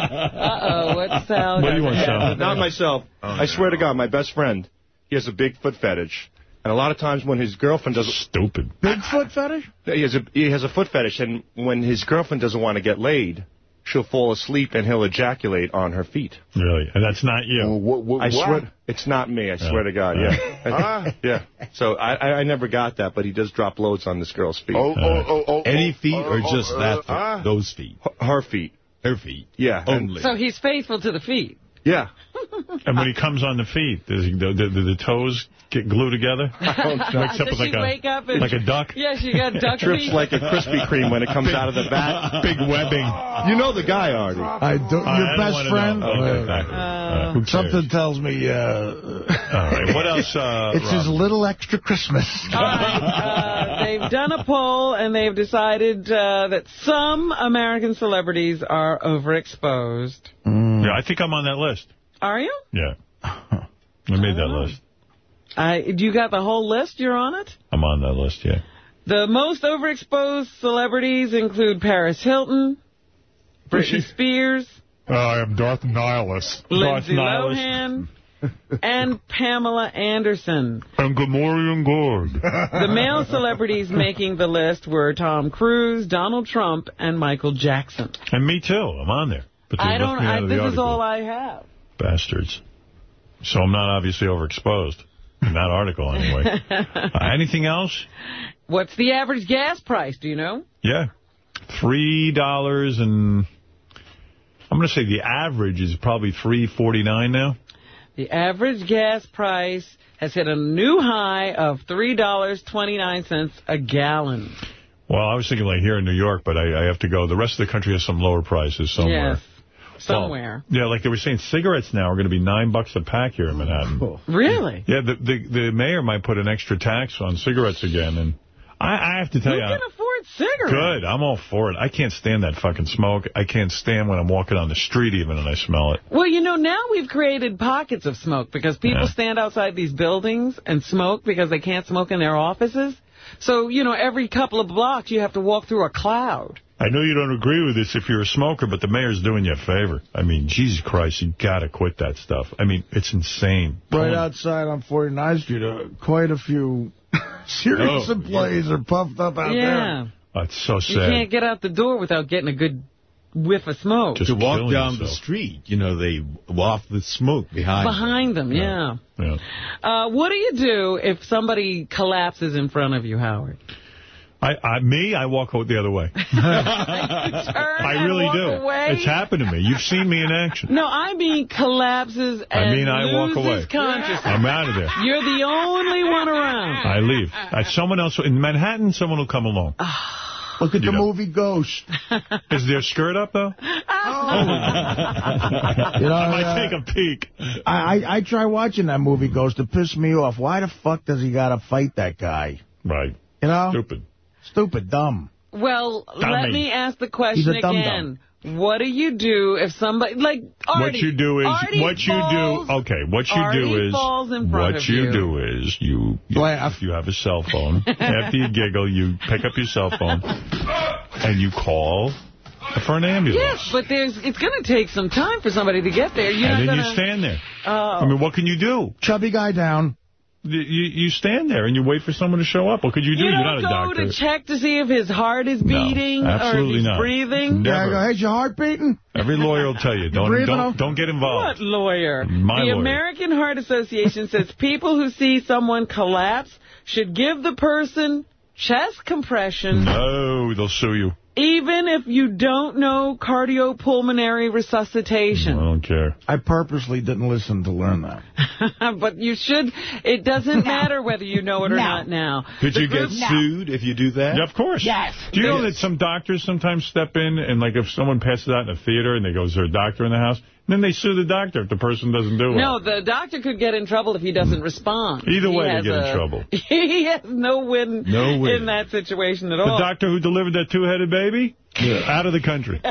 Uh-oh, what's Sal What do you want, Sal? Not that? myself. Oh, I swear to God, my best friend, he has a big foot fetish. And a lot of times when his girlfriend doesn't... Stupid. Big foot fetish? He has, a, he has a foot fetish, and when his girlfriend doesn't want to get laid, she'll fall asleep and he'll ejaculate on her feet. Really? And that's not you. I swear, it's not me. I swear to God. Yeah, yeah. So I, I, I never got that, but he does drop loads on this girl's feet. Oh, oh, oh, oh, Any oh, feet oh, or oh, just uh, that foot? ah. Those feet. Her feet. Her feet. Yeah. Only. So he's faithful to the feet. Yeah. And when he comes on the feet, does he, do, do, do the toes get glued together? Wakes up Does with like a, wake up and... like a duck? Yeah, she got duck Drips feet. like a Krispy Kreme when it comes out of the vat. Big webbing. You know the guy, Artie. I do, I your don't best friend? know. Okay, Uh, back. Uh, who? Something tells me uh, All right. What else, uh, it's his little extra Christmas. All right, uh, they've done a poll, and they've decided uh, that some American celebrities are overexposed. Mm. Mm. Yeah, I think I'm on that list. Are you? Yeah. I made that list. I, do you got the whole list? You're on it? I'm on that list, yeah. The most overexposed celebrities include Paris Hilton, Britney Spears, uh, I am Darth Nihilus. Lindsay Lohan, and Pamela Anderson. And Gamorrean Gord. The male celebrities making the list were Tom Cruise, Donald Trump, and Michael Jackson. And me too. I'm on there. But I don't. I, this is all I have. Bastards. So I'm not obviously overexposed. In that article, anyway. uh, anything else? What's the average gas price? Do you know? Yeah. Three dollars and... I'm going to say the average is probably three forty nine now. The average gas price has hit a new high of $3.29 a gallon. Well, I was thinking like here in New York, but I, I have to go. The rest of the country has some lower prices somewhere. Yes, somewhere. Well, yeah, like they were saying, cigarettes now are going to be nine bucks a pack here in Manhattan. Really? Yeah, the, the the mayor might put an extra tax on cigarettes again, and I, I have to tell you, you, can afford cigarettes? good. I'm all for it. I can't stand that fucking smoke. I can't stand when I'm walking on the street even and I smell it. Well, you know, now we've created pockets of smoke because people Yeah. stand outside these buildings and smoke because they can't smoke in their offices. So, you know, every couple of blocks you have to walk through a cloud. I know you don't agree with this if you're a smoker, but the mayor's doing you a favor. I mean, Jesus Christ, you got to quit that stuff. I mean, it's insane. Right outside on 49th Street, uh, quite a few Sirius Oh. employees are puffed up out there. yeah. That's so sad. You can't get out the door without getting a good whiff of smoke. to walk killing down the street, you know, they waft the smoke behind. them. Behind them, yeah. Yeah. Uh, what do you do if somebody collapses in front of you, Howard? I, I, me, I walk out the other way. I and really walk do. away? It's happened to me. You've seen me in action. No, I mean collapses and I mean, I walk loses away. consciousness. I'm out of there. You're the only one around. I leave. Uh, someone else in Manhattan. Someone will come along. Look at You the know. movie Ghost. Is their skirt up though? You know, I might uh, take a peek. I, I I try watching that movie Ghost to piss me off. Why the fuck does he got to fight that guy? Right. You know? Stupid. Stupid, dumb. Well, Dummy. let me ask the He's question a dum-dum. again. What do you do if somebody, like Artie, what you do is Artie what you falls, do. Okay, what you Artie do is falls in front what of you, you. do is you, you Laugh. you have a cell phone. After you giggle, you pick up your cell phone and you call for an ambulance. Yes, but there's it's going to take some time for somebody to get there. You're and not then gonna, you stand there. Oh. I mean, what can you do? Chubby guy down. You, you stand there and you wait for someone to show up. What could you do? You are don't not a go doctor. to check to see if his heart is beating or if absolutely he's not. breathing. Never. Yeah, I go, hey, is your heart beating? Every lawyer will tell you, don't don't, don't get involved. What lawyer? My the lawyer. American Heart Association says people who see someone collapse should give the person chest compression, No, they'll sue you. Even if you don't know cardiopulmonary resuscitation. I don't care. I purposely didn't listen to learn that. but you should. It doesn't matter whether you know it or No. not now. Could The you get group- sued if you do that? Yeah, of course. Yes. Do you know that some doctors sometimes step in and, like, if someone passes out in a theater and they go, is there a doctor in the house? And then they sue the doctor if the person doesn't do it. No, the doctor could get in trouble if he doesn't respond. Either He way, they has get in trouble. He has no win, No win. in that situation at all. The doctor who delivered that two-headed baby? Yeah. Out of the country. he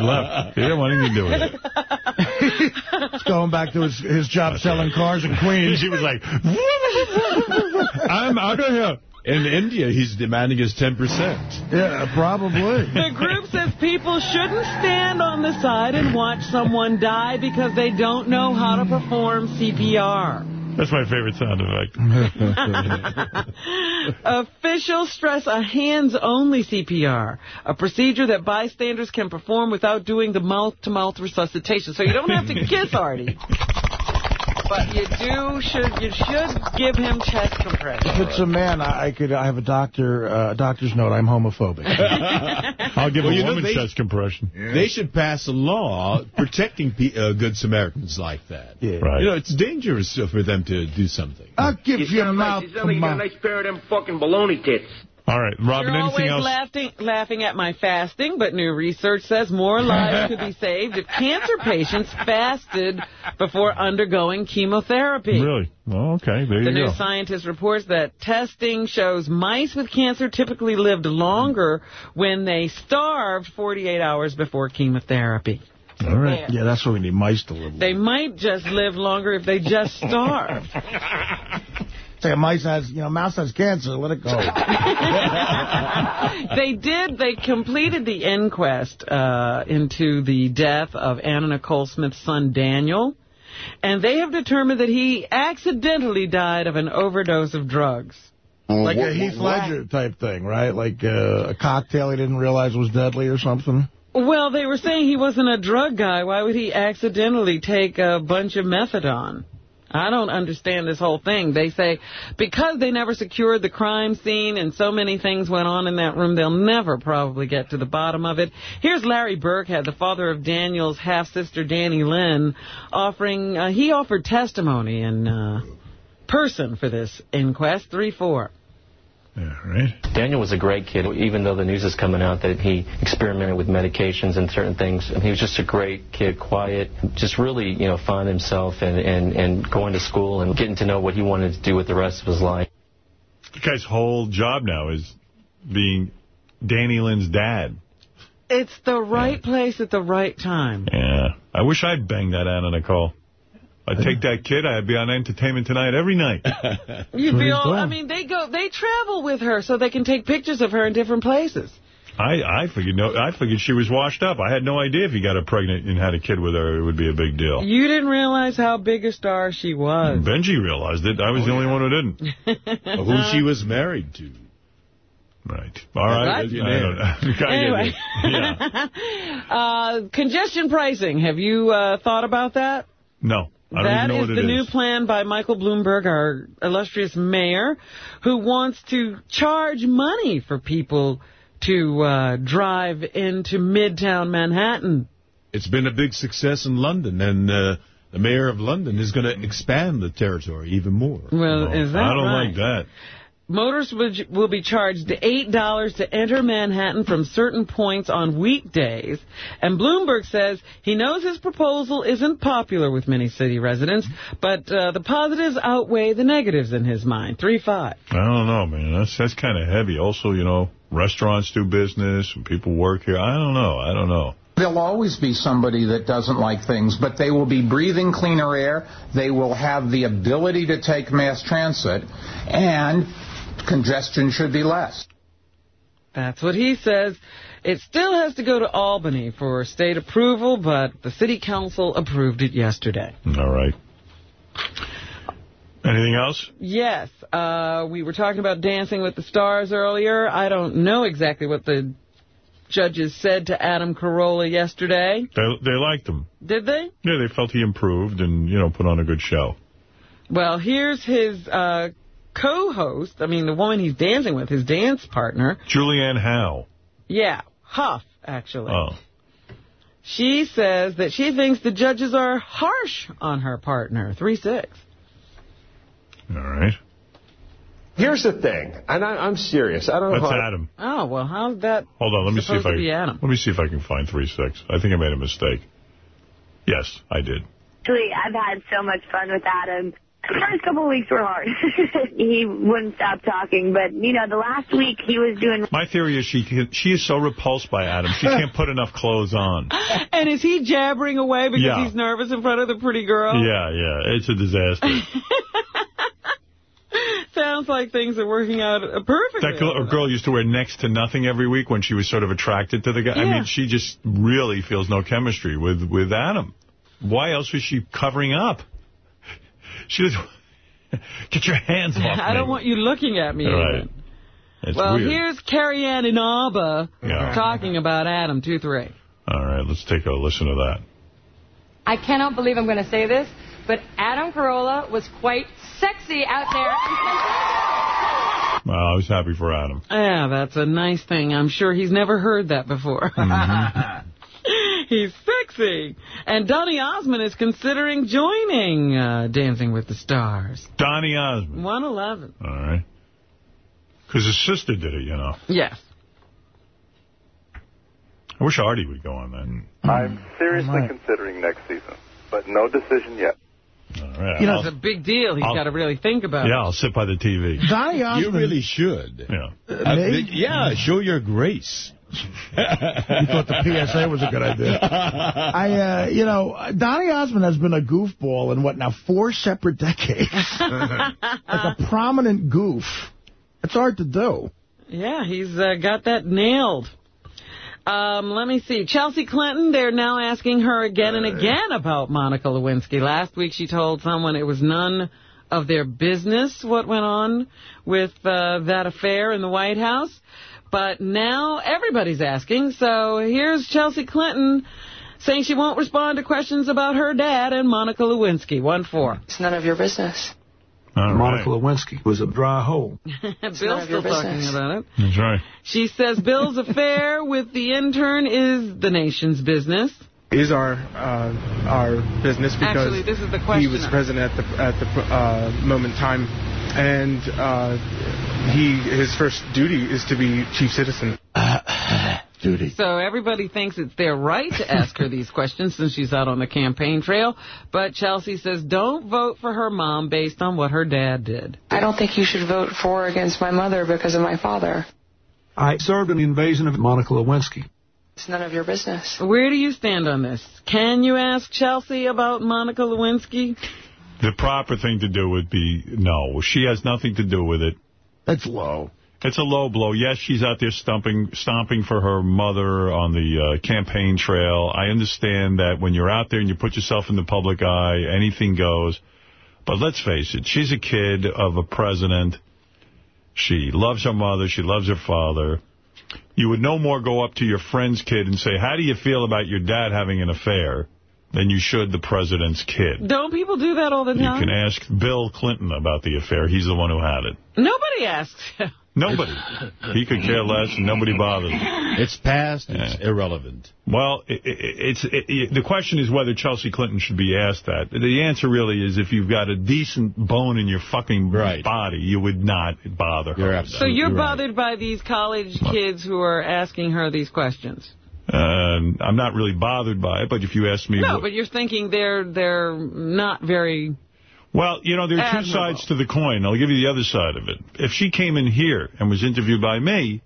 left. He didn't want anything to do with it. He's going back to his, his job selling cars in Queens. He was like, I'm out of here. In India, he's demanding his 10%. Yeah, probably. The group says people shouldn't stand on the side and watch someone die because they don't know how to perform CPR. That's my favorite sound effect. Officials stress a hands-only CPR, a procedure that bystanders can perform without doing the mouth-to-mouth resuscitation. So you don't have to kiss Artie. But you do should you should give him chest compression. If it's a man, I, I could. I have a doctor. Uh, a doctor's note. I'm homophobic. I'll give Well, a you know, woman they- chest compression. They should pass a law protecting pe uh, good Samaritans like that. Yeah. Right. You know, it's dangerous for them to do something. I'll give you a mouth You to sound got a mouth. nice pair of them fucking baloney tits. All right, Robin, You're anything always else? laughing, laughing at my fasting, but new research says more lives could be saved if cancer patients fasted before undergoing chemotherapy. Really? Well, okay, there The you New. Scientist reports that testing shows mice with cancer typically lived longer when they starved 48 hours before chemotherapy. All right. Yeah, that's what we need mice to live with. They might just live longer if they just starved. Say a mice has, you know, mouse has cancer. Let it go. they did. They completed the inquest uh, into the death of Anna Nicole Smith's son, Daniel. And they have determined that he accidentally died of an overdose of drugs. like a Heath Ledger type thing, right? Like uh, a cocktail he didn't realize was deadly or something. Well, they were saying he wasn't a drug guy. Why would he accidentally take a bunch of methadone? I don't understand this whole thing. They say because they never secured the crime scene and so many things went on in that room, they'll never probably get to the bottom of it. Here's Larry Birkhead, the father of Daniel's half-sister, Dannielynn, offering, uh, he offered testimony in uh, person for this inquest, 3-4. Yeah, right. Daniel was a great kid, even though the news is coming out that he experimented with medications and certain things. He was just a great kid, quiet, just really, you know, finding himself and, and, and going to school and getting to know what he wanted to do with the rest of his life. The guy's whole job now is being Dannielynn's dad. It's the right place at the right time. Yeah. I wish I'd banged that Anna Nicole. I'd take that kid. I'd be on Entertainment Tonight every night. You feel, I mean, they go, they travel with her so they can take pictures of her in different places. I, I figured no, I figured she was washed up. I had no idea if you got her pregnant and had a kid with her, it would be a big deal. You didn't realize how big a star she was. Benjy realized it. I was the only one who didn't. Who she was married to. Right. All right. What? I don't. Anyway. Yeah. uh, congestion pricing. Have you uh, thought about that? No. I don't That is the it new plan by Michael Bloomberg, our illustrious mayor, who wants to charge money for people to uh, drive into Midtown Manhattan. It's been a big success in London, and uh, the mayor of London is going to expand the territory even more. Well, is that I don't right? like that. Motorists will- will be charged $8 to enter Manhattan from certain points on weekdays. And Bloomberg says he knows his proposal isn't popular with many city residents, but uh, the positives outweigh the negatives in his mind. 3-5. I don't know, man. That's that's kind of heavy. Also, you know, restaurants do business and people work here. I don't know. I don't know. There'll always be somebody that doesn't like things, but they will be breathing cleaner air. They will have the ability to take mass transit, and congestion should be less. That's what he says. It still has to go to Albany for state approval, but the city council approved it yesterday. All right. Anything else? Yes, uh, we were talking about Dancing with the Stars earlier. I don't know exactly what the judges said to Adam Carolla yesterday. They they liked him. Did they? Yeah, they felt he improved and, you know, put on a good show. Well, here's his uh, co-host, I mean, the woman he's dancing with, his dance partner. Julianne Howe. Yeah, Huff, actually. Oh. She says that she thinks the judges are harsh on her partner, 3-6. All right. Here's the thing, and I, I'm serious. I don't know That's how Adam. Oh, well, how's that Hold on, let me see if I Adam? let me see if I can find three six. I think I made a mistake. Yes, I did. Actually, I've had so much fun with Adam. The first couple of weeks were hard. he wouldn't stop talking, but, you know, the last week he was doing... My theory is she she is so repulsed by Adam, she can't put enough clothes on. And is he jabbering away because Yeah. he's nervous in front of the pretty girl? Yeah, yeah, it's a disaster. Sounds like things are working out uh, perfectly. That girl, girl used to wear next to nothing every week when she was sort of attracted to the guy. I mean, she just really feels no chemistry with, with Adam. Why else was she covering up? She was... Get your hands off me. I don't want you looking at me. Right. even. It's well, weird. here's Carrie Ann Inaba Yeah. talking about Adam, 2-3. All right, let's take a listen to that. I cannot believe I'm going to say this, but Adam Carolla was quite sexy out there. Well, I was happy for Adam. Yeah, that's a nice thing. I'm sure he's never heard that before. Mm-hmm. he's sexy. And Donny Osmond is considering joining uh, Dancing with the Stars. Donny Osmond. 111. All right. Because his sister did it, you know. Yes. I wish Artie would go on that. I'm seriously considering next season, but no decision yet. All right. You know, I'll- it's a big deal. He's I'll- got to really think about yeah, it. I'll sit by the TV. Donny Osmond. You really should. Yeah. Uh, me? yeah, show your grace. You thought the PSA was a good idea. I, uh, you know, Donny Osmond has been a goofball in, what, now, four separate decades? like a prominent goof. It's hard to do. Yeah, he's uh, got that nailed. Um, let me see. Chelsea Clinton, they're now asking her again and again about Monica Lewinsky. Last week she told someone it was none of their business what went on with uh, that affair in the White House. But now everybody's asking. So here's Chelsea Clinton saying she won't respond to questions about her dad and Monica Lewinsky. 1-4. It's none of your business. Monica Lewinsky was a dry hole. none Bill's of your still talking business. about it. That's right. She says Bill's affair with the intern is the nation's business. is our uh, our business because Actually, this is the he was present at the at the uh, moment in time, and uh, he his first duty is to be chief citizen. Duty. So everybody thinks it's their right to ask her these questions since she's out on the campaign trail. But Chelsea says don't vote for her mom based on what her dad did. I don't think you should vote for or against my mother because of my father. I served in the invasion of Monica Lewinsky. It's none of your business. Where do you stand on this? Can you ask Chelsea about Monica Lewinsky? The proper thing to do would be no. She has nothing to do with it. That's low. It's a low blow. Yes, she's out there stomping, stomping for her mother on the uh, campaign trail. I understand that when you're out there and you put yourself in the public eye, anything goes. But let's face it, she's a kid of a president. She loves her mother. She loves her father. You would no more go up to your friend's kid and say, how do you feel about your dad having an affair, than you should the president's kid. Don't people do that all the time? You time? can ask Bill Clinton about the affair. He's the one who had it. Nobody asks. Nobody. He could care less, and nobody bothers him. It's past. It's irrelevant. Well, it, it, it's it, it, the question is whether Chelsea Clinton should be asked that. The answer really is if you've got a decent bone in your fucking body, you would not bother her. with that. So you're bothered by these college kids who are asking her these questions? Um, I'm not really bothered by it, but if you ask me... No, but you're thinking they're they're not very... Well, you know, there are two sides to the coin. I'll give you the other side of it. If she came in here and was interviewed by me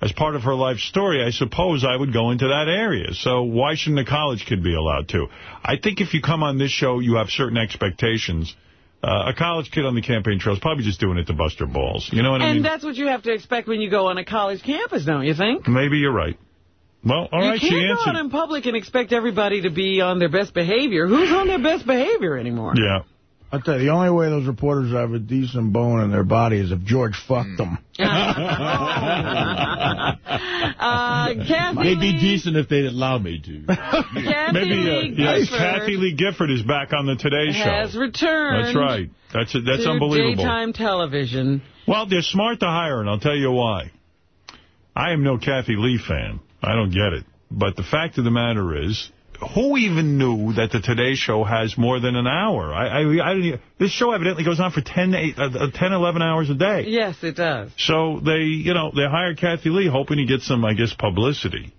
as part of her life story, I suppose I would go into that area. So why shouldn't a college kid be allowed to? I think if you come on this show, you have certain expectations. Uh, a college kid on the campaign trail is probably just doing it to bust her balls. You know what I mean? and that's what you have to expect when you go on a college campus, don't you think? Maybe you're right. Well, all you right, she can't go out in public and expect everybody to be on their best behavior. Who's on their best behavior anymore? Yeah. I'll tell you, the only way those reporters have a decent bone in their body is if George fucked them. Uh, Kathie They'd be Lee- decent if they'd allow me to. Kathie Maybe uh, Lee yes, Gifford Kathie Lee Gifford is back on the Today Show. has returned. That's right. That's that's to unbelievable. daytime television. Well, they're smart to hire, and I'll tell you why. I am no Kathie Lee fan. I don't get it. But the fact of the matter is, who even knew that the Today Show has more than an hour? I, I, I didn't, This show evidently goes on for 10, eight, uh, uh, 10, 11 hours a day. Yes, it does. So they, you know, they hired Kathie Lee hoping to get some, I guess, publicity.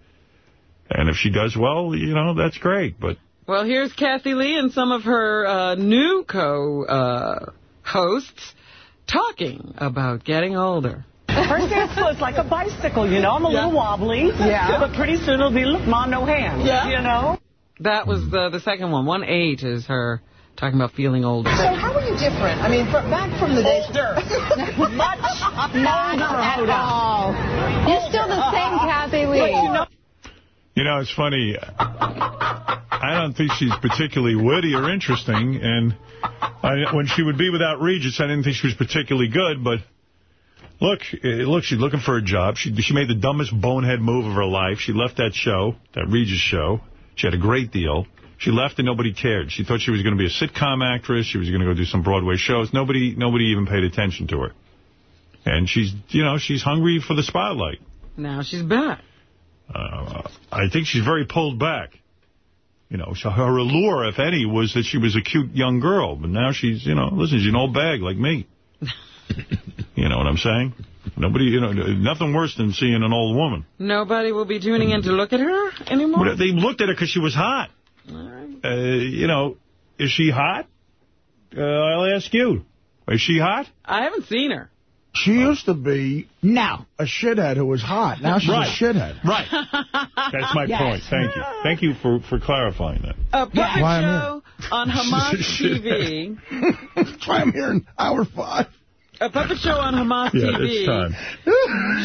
And if she does well, you know, that's great. But Well, here's Kathie Lee and some of her uh, new co-hosts talking about getting older. First day of school, it's like a bicycle, you know. I'm a little wobbly. Yeah. But pretty soon it'll be, look, mom, no hands. Yeah. You know? That was the, the second one. One eight is her talking about feeling older. So how are you different? I mean, fr back from the days... Older. Much Not older, at Hoda. all. You're still the same Kathie Lee. But you know, You know, it's funny. I don't think she's particularly witty or interesting. And I, when she would be without Regis, I didn't think she was particularly good. But look, eh, look, she's looking for a job. She she made the dumbest bonehead move of her life. She left that show, that Regis show. She had a great deal. She left and nobody cared. She thought she was going to be a sitcom actress. She was going to go do some Broadway shows. Nobody nobody even paid attention to her. And she's, you know, she's hungry for the spotlight. Now she's back. Uh, I think she's very pulled back. You know, so her allure, if any, was that she was a cute young girl. But now she's, you know, listen, she's an old bag like me. you know what I'm saying? Nobody, you know, nothing worse than seeing an old woman. Nobody will be tuning in to look at her anymore? But they looked at her because she was hot. Uh, you know, is she hot? Uh, I'll ask you. Is she hot? I haven't seen her. She used to be now a shithead who was hot. Now she's Right. a shithead. Right. That's my Yes. point. Thank you. Thank you for, for clarifying that. A puppet Why show on Hamas TV. That's why I'm here in hour five. A puppet show on Hamas Yeah, TV it's time.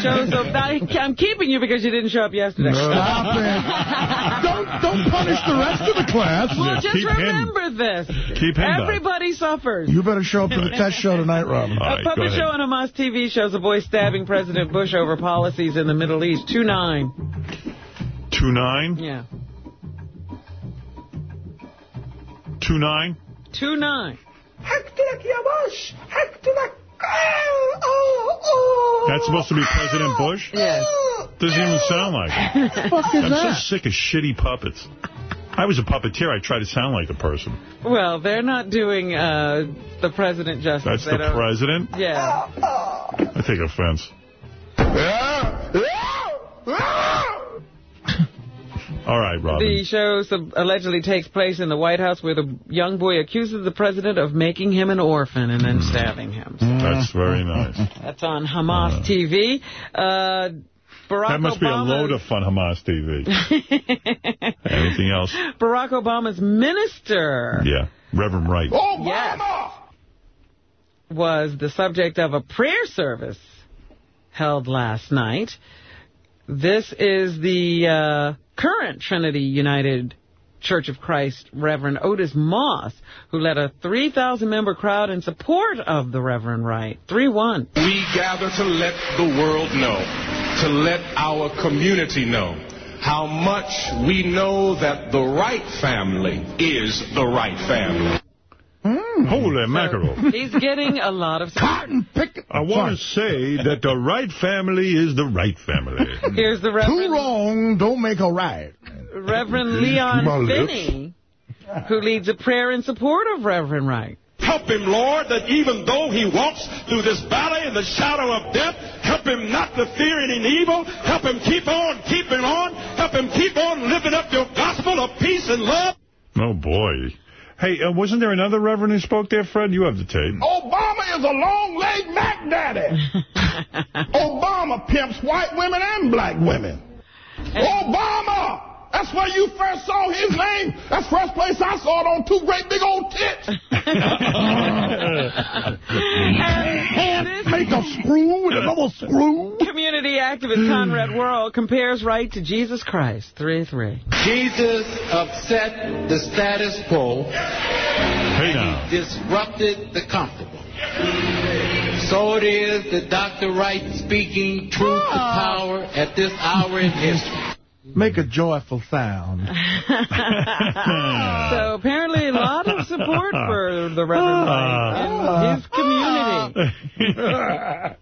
shows up. Now, I'm keeping you because you didn't show up yesterday. Stop it. Don't, don't punish the rest of the class. Well, just keep him. remember this. Keep him back. Everybody suffers. You better show up to the test show tonight, Robin. All A puppet show on Hamas TV shows a boy stabbing President Bush over policies in the Middle East. 2-9. 2-9? Yeah. 2-9? 2-9. That's supposed to be President Bush? Yes. Doesn't even sound like it. Fuck is I'm that? so sick of shitty puppets. I was a puppeteer. I try to sound like a person. Well, they're not doing uh, the president justice. That's They the don't- president? Yeah. I take offense. All right, Robin. The show allegedly takes place in the White House where the young boy accuses the president of making him an orphan and then stabbing him. That's very nice. That's on Hamas TV. Uh, Barack That must be a load of fun, Hamas TV. Anything else? Barack Obama's minister Yeah. Reverend Wright. yes, was the subject of a prayer service held last night. This is the uh, current Trinity United Church of Christ Reverend Otis Moss, who led a 3,000-member crowd in support of the Reverend Wright. 3-1. We gather to let the world know, to let our community know how much we know that the right family is the right family. Hmm. Holy mackerel. He's getting a lot of support. I want to say that the right family is the right family. Here's the Too Reverend, wrong, don't make a right. Reverend Leon. Finney, who leads a prayer in support of Reverend Wright. Help him, Lord, that even though he walks through this valley in the shadow of death, help him not to fear any evil. Help him keep on keeping on. Help him keep on living up your gospel of peace and love. Oh, boy. Hey, uh, wasn't there another reverend who spoke there, Fred? You have the tape. Obama is a long-legged Mac Daddy. Obama pimps white women and black women. Obama! That's where you first saw his name. That's first place I saw it on two great big old tits. Can't make a screw with another screw. Community activist Conrad Worrill compares Wright to Jesus Christ. 3-3. Jesus upset the status quo. Hey now. He disrupted the comfortable. So it is that Dr. Wright speaking truth to oh. power at this hour in history. Make a joyful sound. so apparently a lot of support for the Reverend ah. Wright in his ah. community.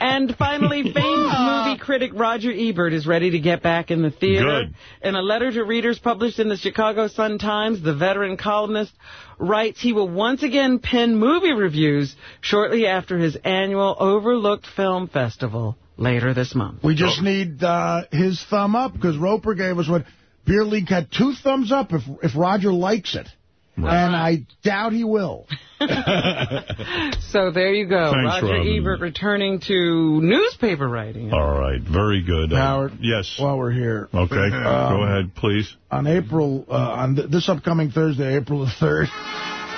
and finally, famed ah. movie critic Roger Ebert is ready to get back in the theater. Good. In a letter to readers published in the Chicago Sun-Times, the veteran columnist writes he will once again pen movie reviews shortly after his annual Overlooked Film Festival later this month. We just need uh, his thumb up, because Roeper gave us what Beer League had two thumbs up if if Roger likes it. And I doubt he will. So there you go. Thanks, Roger Robin. Ebert returning to newspaper writing. All right. Very good. Uh, Howard. Yes. While we're here. Okay. Um, Go ahead, please. On April, uh, on th this upcoming Thursday, April the 3rd,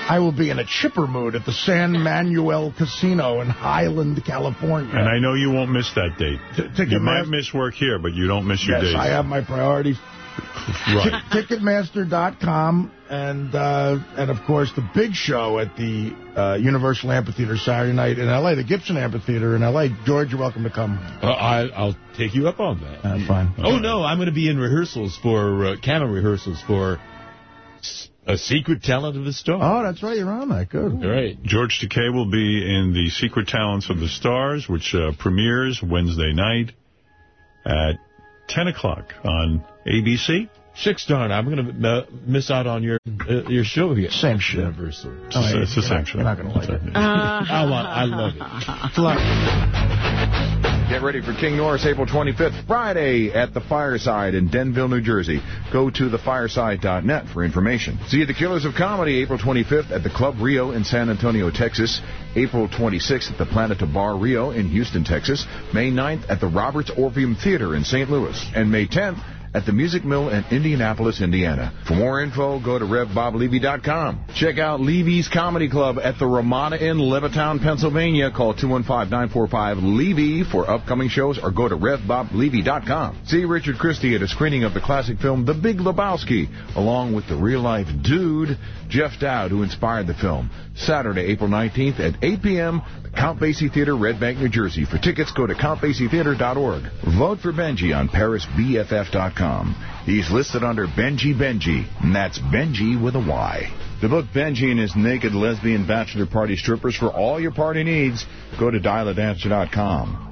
I will be in a chipper mood at the San Manuel Casino in Highland, California. And I know you won't miss that date. ticket you might miss work here, but you don't miss your yes, days. I have my priorities. Right. Tick- Ticketmaster.com and uh, and of course the big show at the uh, Universal Amphitheater Saturday night in L.A. The Gibson Amphitheater in L.A. George, you're welcome to come. Uh, I, I'll take you up on that. That's fine. Oh, no, I'm going to be in rehearsals for, uh, canon rehearsals for S- A Secret Talent of the stars. Oh, that's right. You're on that. Good. Right. George Takei will be in The Secret Talents of the Stars, which uh, premieres Wednesday night at 10 o'clock on ABC. Six darn, I'm going to uh, miss out on your uh, your show here. Same shit. Universal. It's, the- it's the same not- show. you're not gonna like it. I, want, I love it. Get ready for King Norris April 25th, Friday at the Fireside in Denville, New Jersey. Go to thefireside.net for information. See The Killers of Comedy April 25th at the Club Rio in San Antonio, Texas. April 26th at the Planeta Bar Rio in Houston, Texas. May 9th at the Roberts Orpheum Theater in St. Louis. And May 10th at the Music Mill in Indianapolis, Indiana. For more info, go to RevBobLevy.com. Check out Levy's Comedy Club at the Ramada in Levittown, Pennsylvania. Call 215-945-LEVY for upcoming shows or go to RevBobLevy.com. See Richard Christy at a screening of the classic film The Big Lebowski, along with the real-life dude, Jeff Dowd, who inspired the film. Saturday, April 19th at 8 p.m., Count Basie Theater, Red Bank, New Jersey. For tickets, go to CountBasieTheater.org. Vote for Benjy on ParisBFF.com. He's listed under Benjy Benjy, and that's Benjy with a Y. The book Benjy and His Naked Lesbian Bachelor Party Strippers for all your party needs. Go to dialadancer.com.